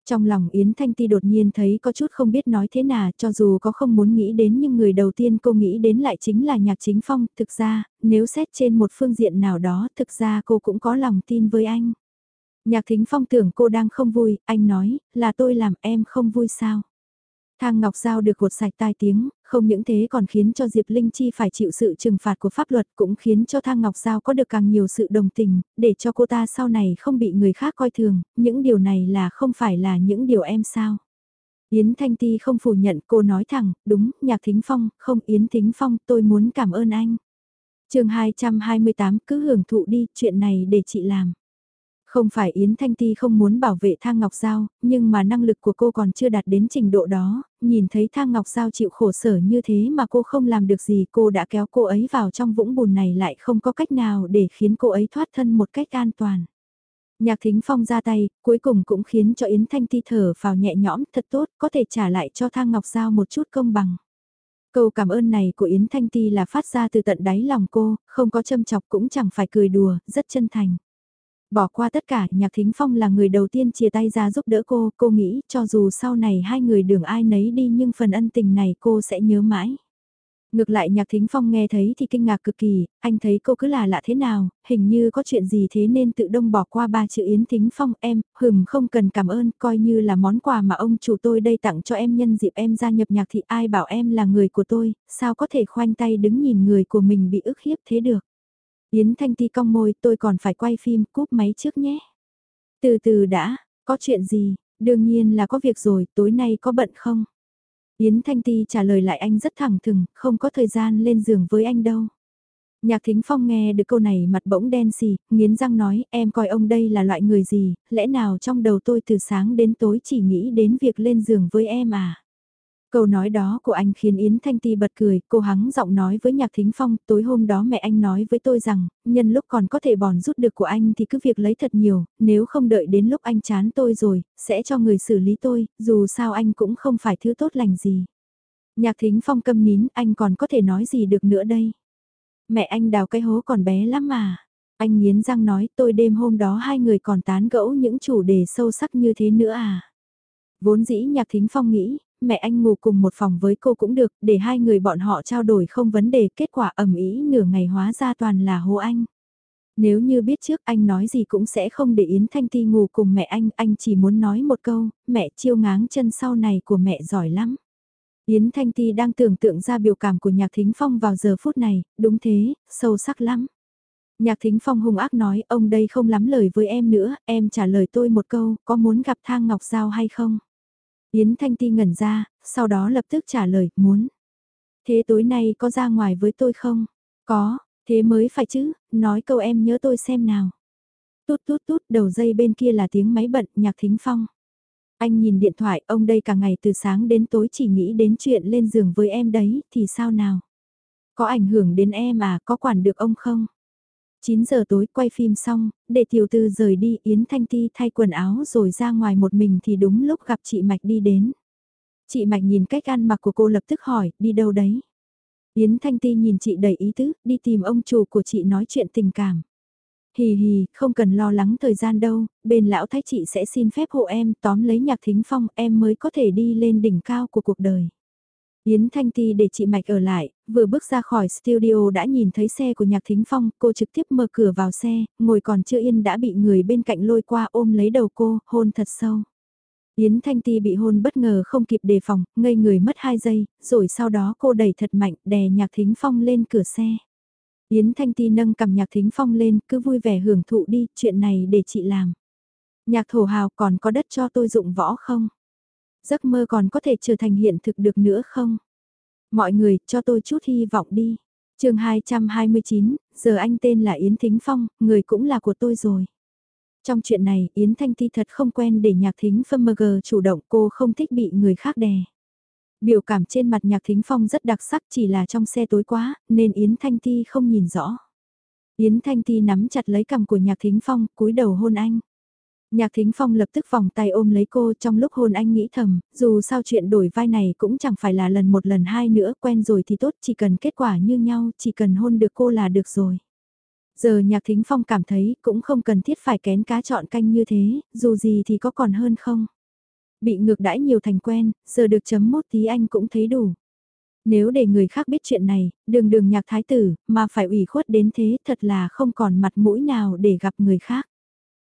Trong lòng Yến Thanh Ti đột nhiên thấy có chút không biết nói thế nào cho dù có không muốn nghĩ đến nhưng người đầu tiên cô nghĩ đến lại chính là nhạc chính phong. Thực ra, nếu xét trên một phương diện nào đó thực ra cô cũng có lòng tin với anh. Nhạc thính phong tưởng cô đang không vui, anh nói, là tôi làm em không vui sao. Thang Ngọc Giao được gột sạch tai tiếng, không những thế còn khiến cho Diệp Linh Chi phải chịu sự trừng phạt của pháp luật cũng khiến cho Thang Ngọc Giao có được càng nhiều sự đồng tình, để cho cô ta sau này không bị người khác coi thường, những điều này là không phải là những điều em sao. Yến Thanh Ti không phủ nhận cô nói thẳng, đúng, Nhạc Thính Phong, không Yến Thính Phong, tôi muốn cảm ơn anh. chương 228 cứ hưởng thụ đi, chuyện này để chị làm. Không phải Yến Thanh Ti không muốn bảo vệ Thang Ngọc Giao, nhưng mà năng lực của cô còn chưa đạt đến trình độ đó, nhìn thấy Thang Ngọc Giao chịu khổ sở như thế mà cô không làm được gì cô đã kéo cô ấy vào trong vũng bùn này lại không có cách nào để khiến cô ấy thoát thân một cách an toàn. Nhạc Thính Phong ra tay, cuối cùng cũng khiến cho Yến Thanh Ti thở vào nhẹ nhõm thật tốt, có thể trả lại cho Thang Ngọc Giao một chút công bằng. Câu cảm ơn này của Yến Thanh Ti là phát ra từ tận đáy lòng cô, không có châm chọc cũng chẳng phải cười đùa, rất chân thành. Bỏ qua tất cả, Nhạc Thính Phong là người đầu tiên chia tay ra giúp đỡ cô, cô nghĩ cho dù sau này hai người đường ai nấy đi nhưng phần ân tình này cô sẽ nhớ mãi. Ngược lại Nhạc Thính Phong nghe thấy thì kinh ngạc cực kỳ, anh thấy cô cứ là lạ thế nào, hình như có chuyện gì thế nên tự đông bỏ qua ba chữ Yến Thính Phong. Em, hừm không cần cảm ơn, coi như là món quà mà ông chủ tôi đây tặng cho em nhân dịp em gia nhập nhạc thì ai bảo em là người của tôi, sao có thể khoanh tay đứng nhìn người của mình bị ức hiếp thế được. Yến Thanh Ti cong môi, tôi còn phải quay phim, cúp máy trước nhé. Từ từ đã, có chuyện gì, đương nhiên là có việc rồi, tối nay có bận không? Yến Thanh Ti trả lời lại anh rất thẳng thừng, không có thời gian lên giường với anh đâu. Nhạc Thính Phong nghe được câu này mặt bỗng đen xì, nghiến răng nói em coi ông đây là loại người gì, lẽ nào trong đầu tôi từ sáng đến tối chỉ nghĩ đến việc lên giường với em à? Câu nói đó của anh khiến Yến Thanh Ti bật cười, cô hắng giọng nói với Nhạc Thính Phong, tối hôm đó mẹ anh nói với tôi rằng, nhân lúc còn có thể bòn rút được của anh thì cứ việc lấy thật nhiều, nếu không đợi đến lúc anh chán tôi rồi, sẽ cho người xử lý tôi, dù sao anh cũng không phải thứ tốt lành gì. Nhạc Thính Phong câm nín, anh còn có thể nói gì được nữa đây? Mẹ anh đào cái hố còn bé lắm mà. Anh nghiến răng nói tôi đêm hôm đó hai người còn tán gẫu những chủ đề sâu sắc như thế nữa à. Vốn dĩ Nhạc Thính Phong nghĩ, mẹ anh ngủ cùng một phòng với cô cũng được, để hai người bọn họ trao đổi không vấn đề, kết quả ẩm ý nửa ngày hóa ra toàn là hô anh. Nếu như biết trước anh nói gì cũng sẽ không để Yến Thanh Ti ngủ cùng mẹ anh, anh chỉ muốn nói một câu, mẹ chiêu ngáng chân sau này của mẹ giỏi lắm. Yến Thanh Ti đang tưởng tượng ra biểu cảm của Nhạc Thính Phong vào giờ phút này, đúng thế, sâu sắc lắm. Nhạc Thính Phong hung ác nói, ông đây không lắm lời với em nữa, em trả lời tôi một câu, có muốn gặp Thang Ngọc Giao hay không? Yến Thanh Ti ngẩn ra, sau đó lập tức trả lời, muốn. Thế tối nay có ra ngoài với tôi không? Có, thế mới phải chứ, nói câu em nhớ tôi xem nào. Tút tút tút đầu dây bên kia là tiếng máy bận, nhạc thính phong. Anh nhìn điện thoại, ông đây cả ngày từ sáng đến tối chỉ nghĩ đến chuyện lên giường với em đấy, thì sao nào? Có ảnh hưởng đến em à, có quản được ông không? 9 giờ tối quay phim xong, để tiểu tư rời đi Yến Thanh Ti thay quần áo rồi ra ngoài một mình thì đúng lúc gặp chị Mạch đi đến. Chị Mạch nhìn cách ăn mặc của cô lập tức hỏi, đi đâu đấy? Yến Thanh Ti nhìn chị đầy ý tứ, đi tìm ông chủ của chị nói chuyện tình cảm. Hì hì, không cần lo lắng thời gian đâu, bên lão thái chị sẽ xin phép hộ em tóm lấy nhạc thính phong em mới có thể đi lên đỉnh cao của cuộc đời. Yến Thanh Ti để chị Mạch ở lại, vừa bước ra khỏi studio đã nhìn thấy xe của Nhạc Thính Phong, cô trực tiếp mở cửa vào xe, ngồi còn chưa yên đã bị người bên cạnh lôi qua ôm lấy đầu cô, hôn thật sâu. Yến Thanh Ti bị hôn bất ngờ không kịp đề phòng, ngây người mất 2 giây, rồi sau đó cô đẩy thật mạnh đè Nhạc Thính Phong lên cửa xe. Yến Thanh Ti nâng cầm Nhạc Thính Phong lên, cứ vui vẻ hưởng thụ đi, chuyện này để chị làm. Nhạc thổ hào còn có đất cho tôi dụng võ không? Giấc mơ còn có thể trở thành hiện thực được nữa không? Mọi người, cho tôi chút hy vọng đi. chương 229, giờ anh tên là Yến Thính Phong, người cũng là của tôi rồi. Trong chuyện này, Yến Thanh Ti thật không quen để nhạc thính Phong mờ chủ động cô không thích bị người khác đè. Biểu cảm trên mặt nhạc thính phong rất đặc sắc chỉ là trong xe tối quá, nên Yến Thanh Ti không nhìn rõ. Yến Thanh Ti nắm chặt lấy cằm của nhạc thính phong, cúi đầu hôn anh. Nhạc Thính Phong lập tức vòng tay ôm lấy cô trong lúc hôn anh nghĩ thầm, dù sao chuyện đổi vai này cũng chẳng phải là lần một lần hai nữa, quen rồi thì tốt, chỉ cần kết quả như nhau, chỉ cần hôn được cô là được rồi. Giờ Nhạc Thính Phong cảm thấy cũng không cần thiết phải kén cá chọn canh như thế, dù gì thì có còn hơn không. Bị ngược đãi nhiều thành quen, giờ được chấm mốt tí anh cũng thấy đủ. Nếu để người khác biết chuyện này, đường đường nhạc thái tử, mà phải ủy khuất đến thế thật là không còn mặt mũi nào để gặp người khác.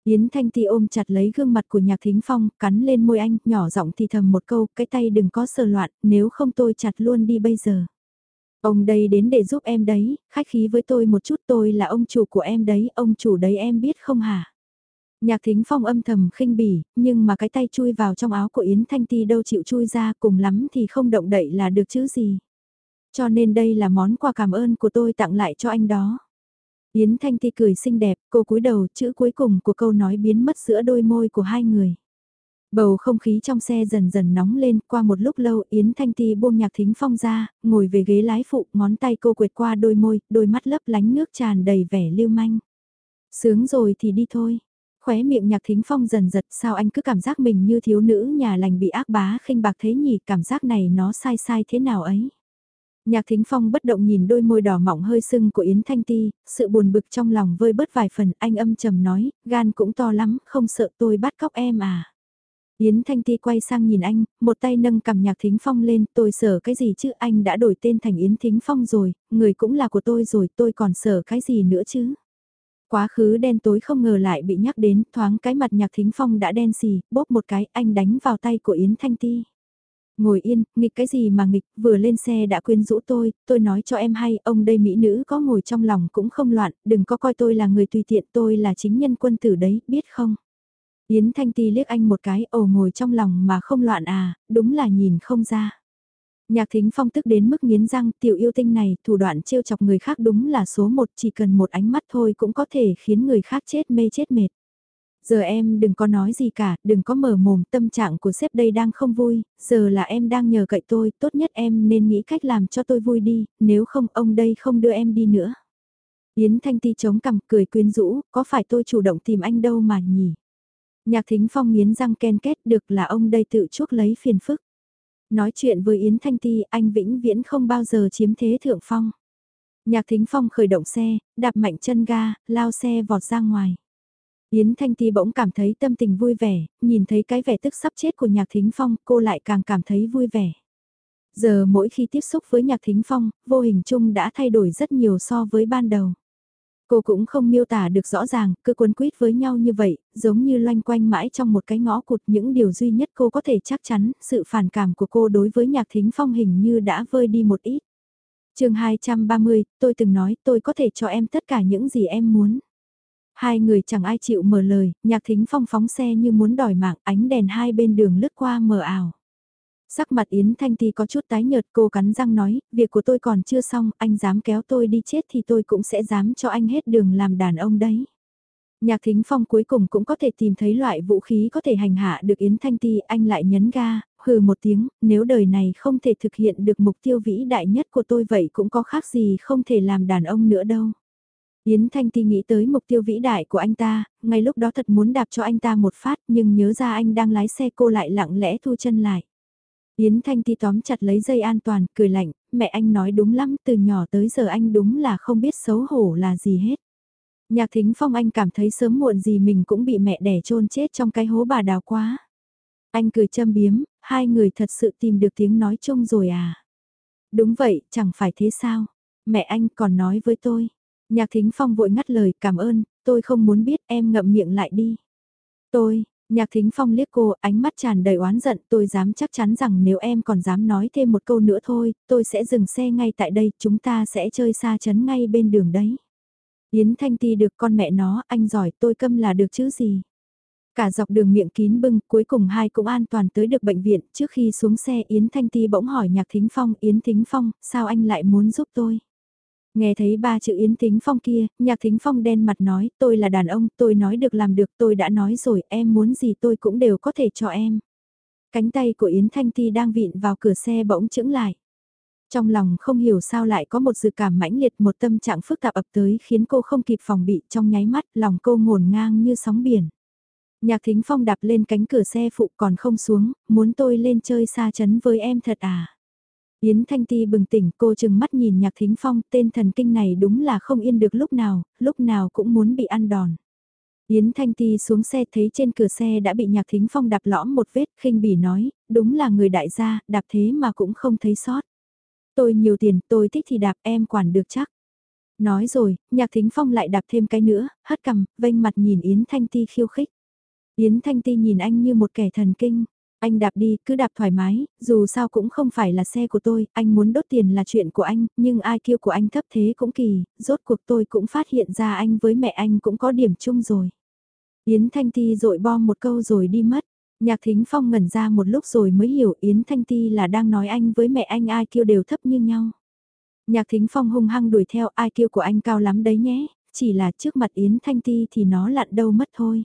Yến Thanh Ti ôm chặt lấy gương mặt của Nhạc Thính Phong, cắn lên môi anh, nhỏ giọng thì thầm một câu, cái tay đừng có sờ loạn, nếu không tôi chặt luôn đi bây giờ. Ông đây đến để giúp em đấy, khách khí với tôi một chút tôi là ông chủ của em đấy, ông chủ đấy em biết không hả? Nhạc Thính Phong âm thầm khinh bỉ, nhưng mà cái tay chui vào trong áo của Yến Thanh Ti đâu chịu chui ra cùng lắm thì không động đậy là được chứ gì. Cho nên đây là món quà cảm ơn của tôi tặng lại cho anh đó. Yến Thanh Ti cười xinh đẹp, cô cúi đầu, chữ cuối cùng của câu nói biến mất giữa đôi môi của hai người. Bầu không khí trong xe dần dần nóng lên, qua một lúc lâu Yến Thanh Ti buông nhạc thính phong ra, ngồi về ghế lái phụ, ngón tay cô quệt qua đôi môi, đôi mắt lấp lánh nước tràn đầy vẻ lưu manh. Sướng rồi thì đi thôi. Khóe miệng nhạc thính phong dần giật sao anh cứ cảm giác mình như thiếu nữ nhà lành bị ác bá khinh bạc thế nhỉ, cảm giác này nó sai sai thế nào ấy. Nhạc Thính Phong bất động nhìn đôi môi đỏ mọng hơi sưng của Yến Thanh Ti, sự buồn bực trong lòng vơi bớt vài phần, anh âm trầm nói, gan cũng to lắm, không sợ tôi bắt cóc em à. Yến Thanh Ti quay sang nhìn anh, một tay nâng cầm Nhạc Thính Phong lên, tôi sợ cái gì chứ, anh đã đổi tên thành Yến Thính Phong rồi, người cũng là của tôi rồi, tôi còn sợ cái gì nữa chứ. Quá khứ đen tối không ngờ lại bị nhắc đến, thoáng cái mặt Nhạc Thính Phong đã đen xì, bóp một cái, anh đánh vào tay của Yến Thanh Ti. Ngồi yên, nghịch cái gì mà nghịch, vừa lên xe đã quyến rũ tôi, tôi nói cho em hay, ông đây mỹ nữ có ngồi trong lòng cũng không loạn, đừng có coi tôi là người tùy tiện, tôi là chính nhân quân tử đấy, biết không? Yến Thanh Ti liếc anh một cái, ồ ngồi trong lòng mà không loạn à, đúng là nhìn không ra. Nhạc thính phong tức đến mức nghiến răng, tiểu yêu tinh này, thủ đoạn trêu chọc người khác đúng là số một, chỉ cần một ánh mắt thôi cũng có thể khiến người khác chết mê chết mệt. Giờ em đừng có nói gì cả, đừng có mở mồm, tâm trạng của sếp đây đang không vui, giờ là em đang nhờ cậy tôi, tốt nhất em nên nghĩ cách làm cho tôi vui đi, nếu không ông đây không đưa em đi nữa. Yến Thanh Ti chống cằm cười quyến rũ, có phải tôi chủ động tìm anh đâu mà nhỉ? Nhạc Thính Phong nghiến răng ken kết được là ông đây tự chuốc lấy phiền phức. Nói chuyện với Yến Thanh Ti, anh vĩnh viễn không bao giờ chiếm thế thượng phong. Nhạc Thính Phong khởi động xe, đạp mạnh chân ga, lao xe vọt ra ngoài. Yến Thanh Ti bỗng cảm thấy tâm tình vui vẻ, nhìn thấy cái vẻ tức sắp chết của Nhạc Thính Phong, cô lại càng cảm thấy vui vẻ. Giờ mỗi khi tiếp xúc với Nhạc Thính Phong, vô hình chung đã thay đổi rất nhiều so với ban đầu. Cô cũng không miêu tả được rõ ràng, cứ cuốn quýt với nhau như vậy, giống như loanh quanh mãi trong một cái ngõ cụt những điều duy nhất cô có thể chắc chắn, sự phản cảm của cô đối với nhạc thính phong hình như đã vơi đi một ít. chương 230, tôi từng nói tôi có thể cho em tất cả những gì em muốn. Hai người chẳng ai chịu mở lời, nhạc thính phong phóng xe như muốn đòi mạng ánh đèn hai bên đường lướt qua mờ ảo. Sắc mặt Yến Thanh Ti có chút tái nhợt cô cắn răng nói, việc của tôi còn chưa xong, anh dám kéo tôi đi chết thì tôi cũng sẽ dám cho anh hết đường làm đàn ông đấy. Nhạc Thính Phong cuối cùng cũng có thể tìm thấy loại vũ khí có thể hành hạ được Yến Thanh Ti, anh lại nhấn ga, hừ một tiếng, nếu đời này không thể thực hiện được mục tiêu vĩ đại nhất của tôi vậy cũng có khác gì không thể làm đàn ông nữa đâu. Yến Thanh Ti nghĩ tới mục tiêu vĩ đại của anh ta, ngay lúc đó thật muốn đạp cho anh ta một phát nhưng nhớ ra anh đang lái xe cô lại lặng lẽ thu chân lại. Yến Thanh Ti tóm chặt lấy dây an toàn, cười lạnh, mẹ anh nói đúng lắm, từ nhỏ tới giờ anh đúng là không biết xấu hổ là gì hết. Nhạc thính phong anh cảm thấy sớm muộn gì mình cũng bị mẹ đẻ chôn chết trong cái hố bà đào quá. Anh cười châm biếm, hai người thật sự tìm được tiếng nói chung rồi à. Đúng vậy, chẳng phải thế sao. Mẹ anh còn nói với tôi. Nhạc thính phong vội ngắt lời cảm ơn, tôi không muốn biết em ngậm miệng lại đi. Tôi, Nhạc thính phong liếc cô, ánh mắt tràn đầy oán giận, tôi dám chắc chắn rằng nếu em còn dám nói thêm một câu nữa thôi, tôi sẽ dừng xe ngay tại đây, chúng ta sẽ chơi xa chấn ngay bên đường đấy. Yến Thanh Ti được con mẹ nó, anh giỏi, tôi câm là được chứ gì. Cả dọc đường miệng kín bưng, cuối cùng hai cũng an toàn tới được bệnh viện, trước khi xuống xe Yến Thanh Ti bỗng hỏi Nhạc Thính Phong, Yến Thính Phong, sao anh lại muốn giúp tôi? Nghe thấy ba chữ Yến Thính Phong kia, Nhạc Thính Phong đen mặt nói, tôi là đàn ông, tôi nói được làm được, tôi đã nói rồi, em muốn gì tôi cũng đều có thể cho em. Cánh tay của Yến Thanh Ti đang vịn vào cửa xe bỗng chững lại. Trong lòng không hiểu sao lại có một dự cảm mãnh liệt một tâm trạng phức tạp ập tới khiến cô không kịp phòng bị trong nháy mắt lòng cô ngổn ngang như sóng biển. Nhạc Thính Phong đạp lên cánh cửa xe phụ còn không xuống, muốn tôi lên chơi xa chấn với em thật à. Yến Thanh Ti bừng tỉnh cô chừng mắt nhìn Nhạc Thính Phong, tên thần kinh này đúng là không yên được lúc nào, lúc nào cũng muốn bị ăn đòn. Yến Thanh Ti xuống xe thấy trên cửa xe đã bị Nhạc Thính Phong đạp lõm một vết, khinh bỉ nói, đúng là người đại gia, đạp thế mà cũng không thấy sót. Tôi nhiều tiền, tôi thích thì đạp em quản được chắc. Nói rồi, Nhạc Thính Phong lại đạp thêm cái nữa, hất cằm, vênh mặt nhìn Yến Thanh Ti khiêu khích. Yến Thanh Ti nhìn anh như một kẻ thần kinh. Anh đạp đi, cứ đạp thoải mái, dù sao cũng không phải là xe của tôi, anh muốn đốt tiền là chuyện của anh, nhưng ai kêu của anh thấp thế cũng kỳ, rốt cuộc tôi cũng phát hiện ra anh với mẹ anh cũng có điểm chung rồi. Yến Thanh Ti rội bom một câu rồi đi mất. Nhạc Thính Phong ngẩn ra một lúc rồi mới hiểu Yến Thanh Ti là đang nói anh với mẹ anh ai kêu đều thấp như nhau. Nhạc Thính Phong hung hăng đuổi theo ai kêu của anh cao lắm đấy nhé, chỉ là trước mặt Yến Thanh Ti thì nó lặn đâu mất thôi.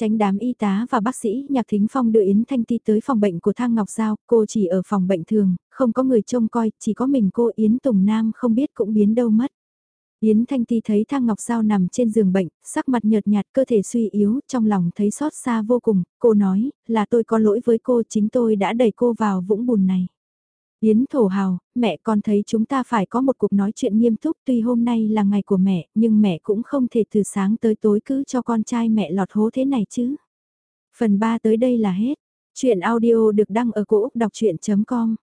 Tránh đám y tá và bác sĩ, Nhạc Thính Phong đưa Yến Thanh Ti tới phòng bệnh của Thang Ngọc Giao, cô chỉ ở phòng bệnh thường, không có người trông coi, chỉ có mình cô Yến Tùng Nam không biết cũng biến đâu mất. Yến Thanh Ti thấy Thang Ngọc Giao nằm trên giường bệnh, sắc mặt nhợt nhạt cơ thể suy yếu, trong lòng thấy xót xa vô cùng, cô nói, là tôi có lỗi với cô, chính tôi đã đẩy cô vào vũng bùn này. Yến Thổ Hào, mẹ con thấy chúng ta phải có một cuộc nói chuyện nghiêm túc tuy hôm nay là ngày của mẹ, nhưng mẹ cũng không thể từ sáng tới tối cứ cho con trai mẹ lọt hố thế này chứ. Phần 3 tới đây là hết. Chuyện audio được đăng ở cổ Úc đọc chuyện.com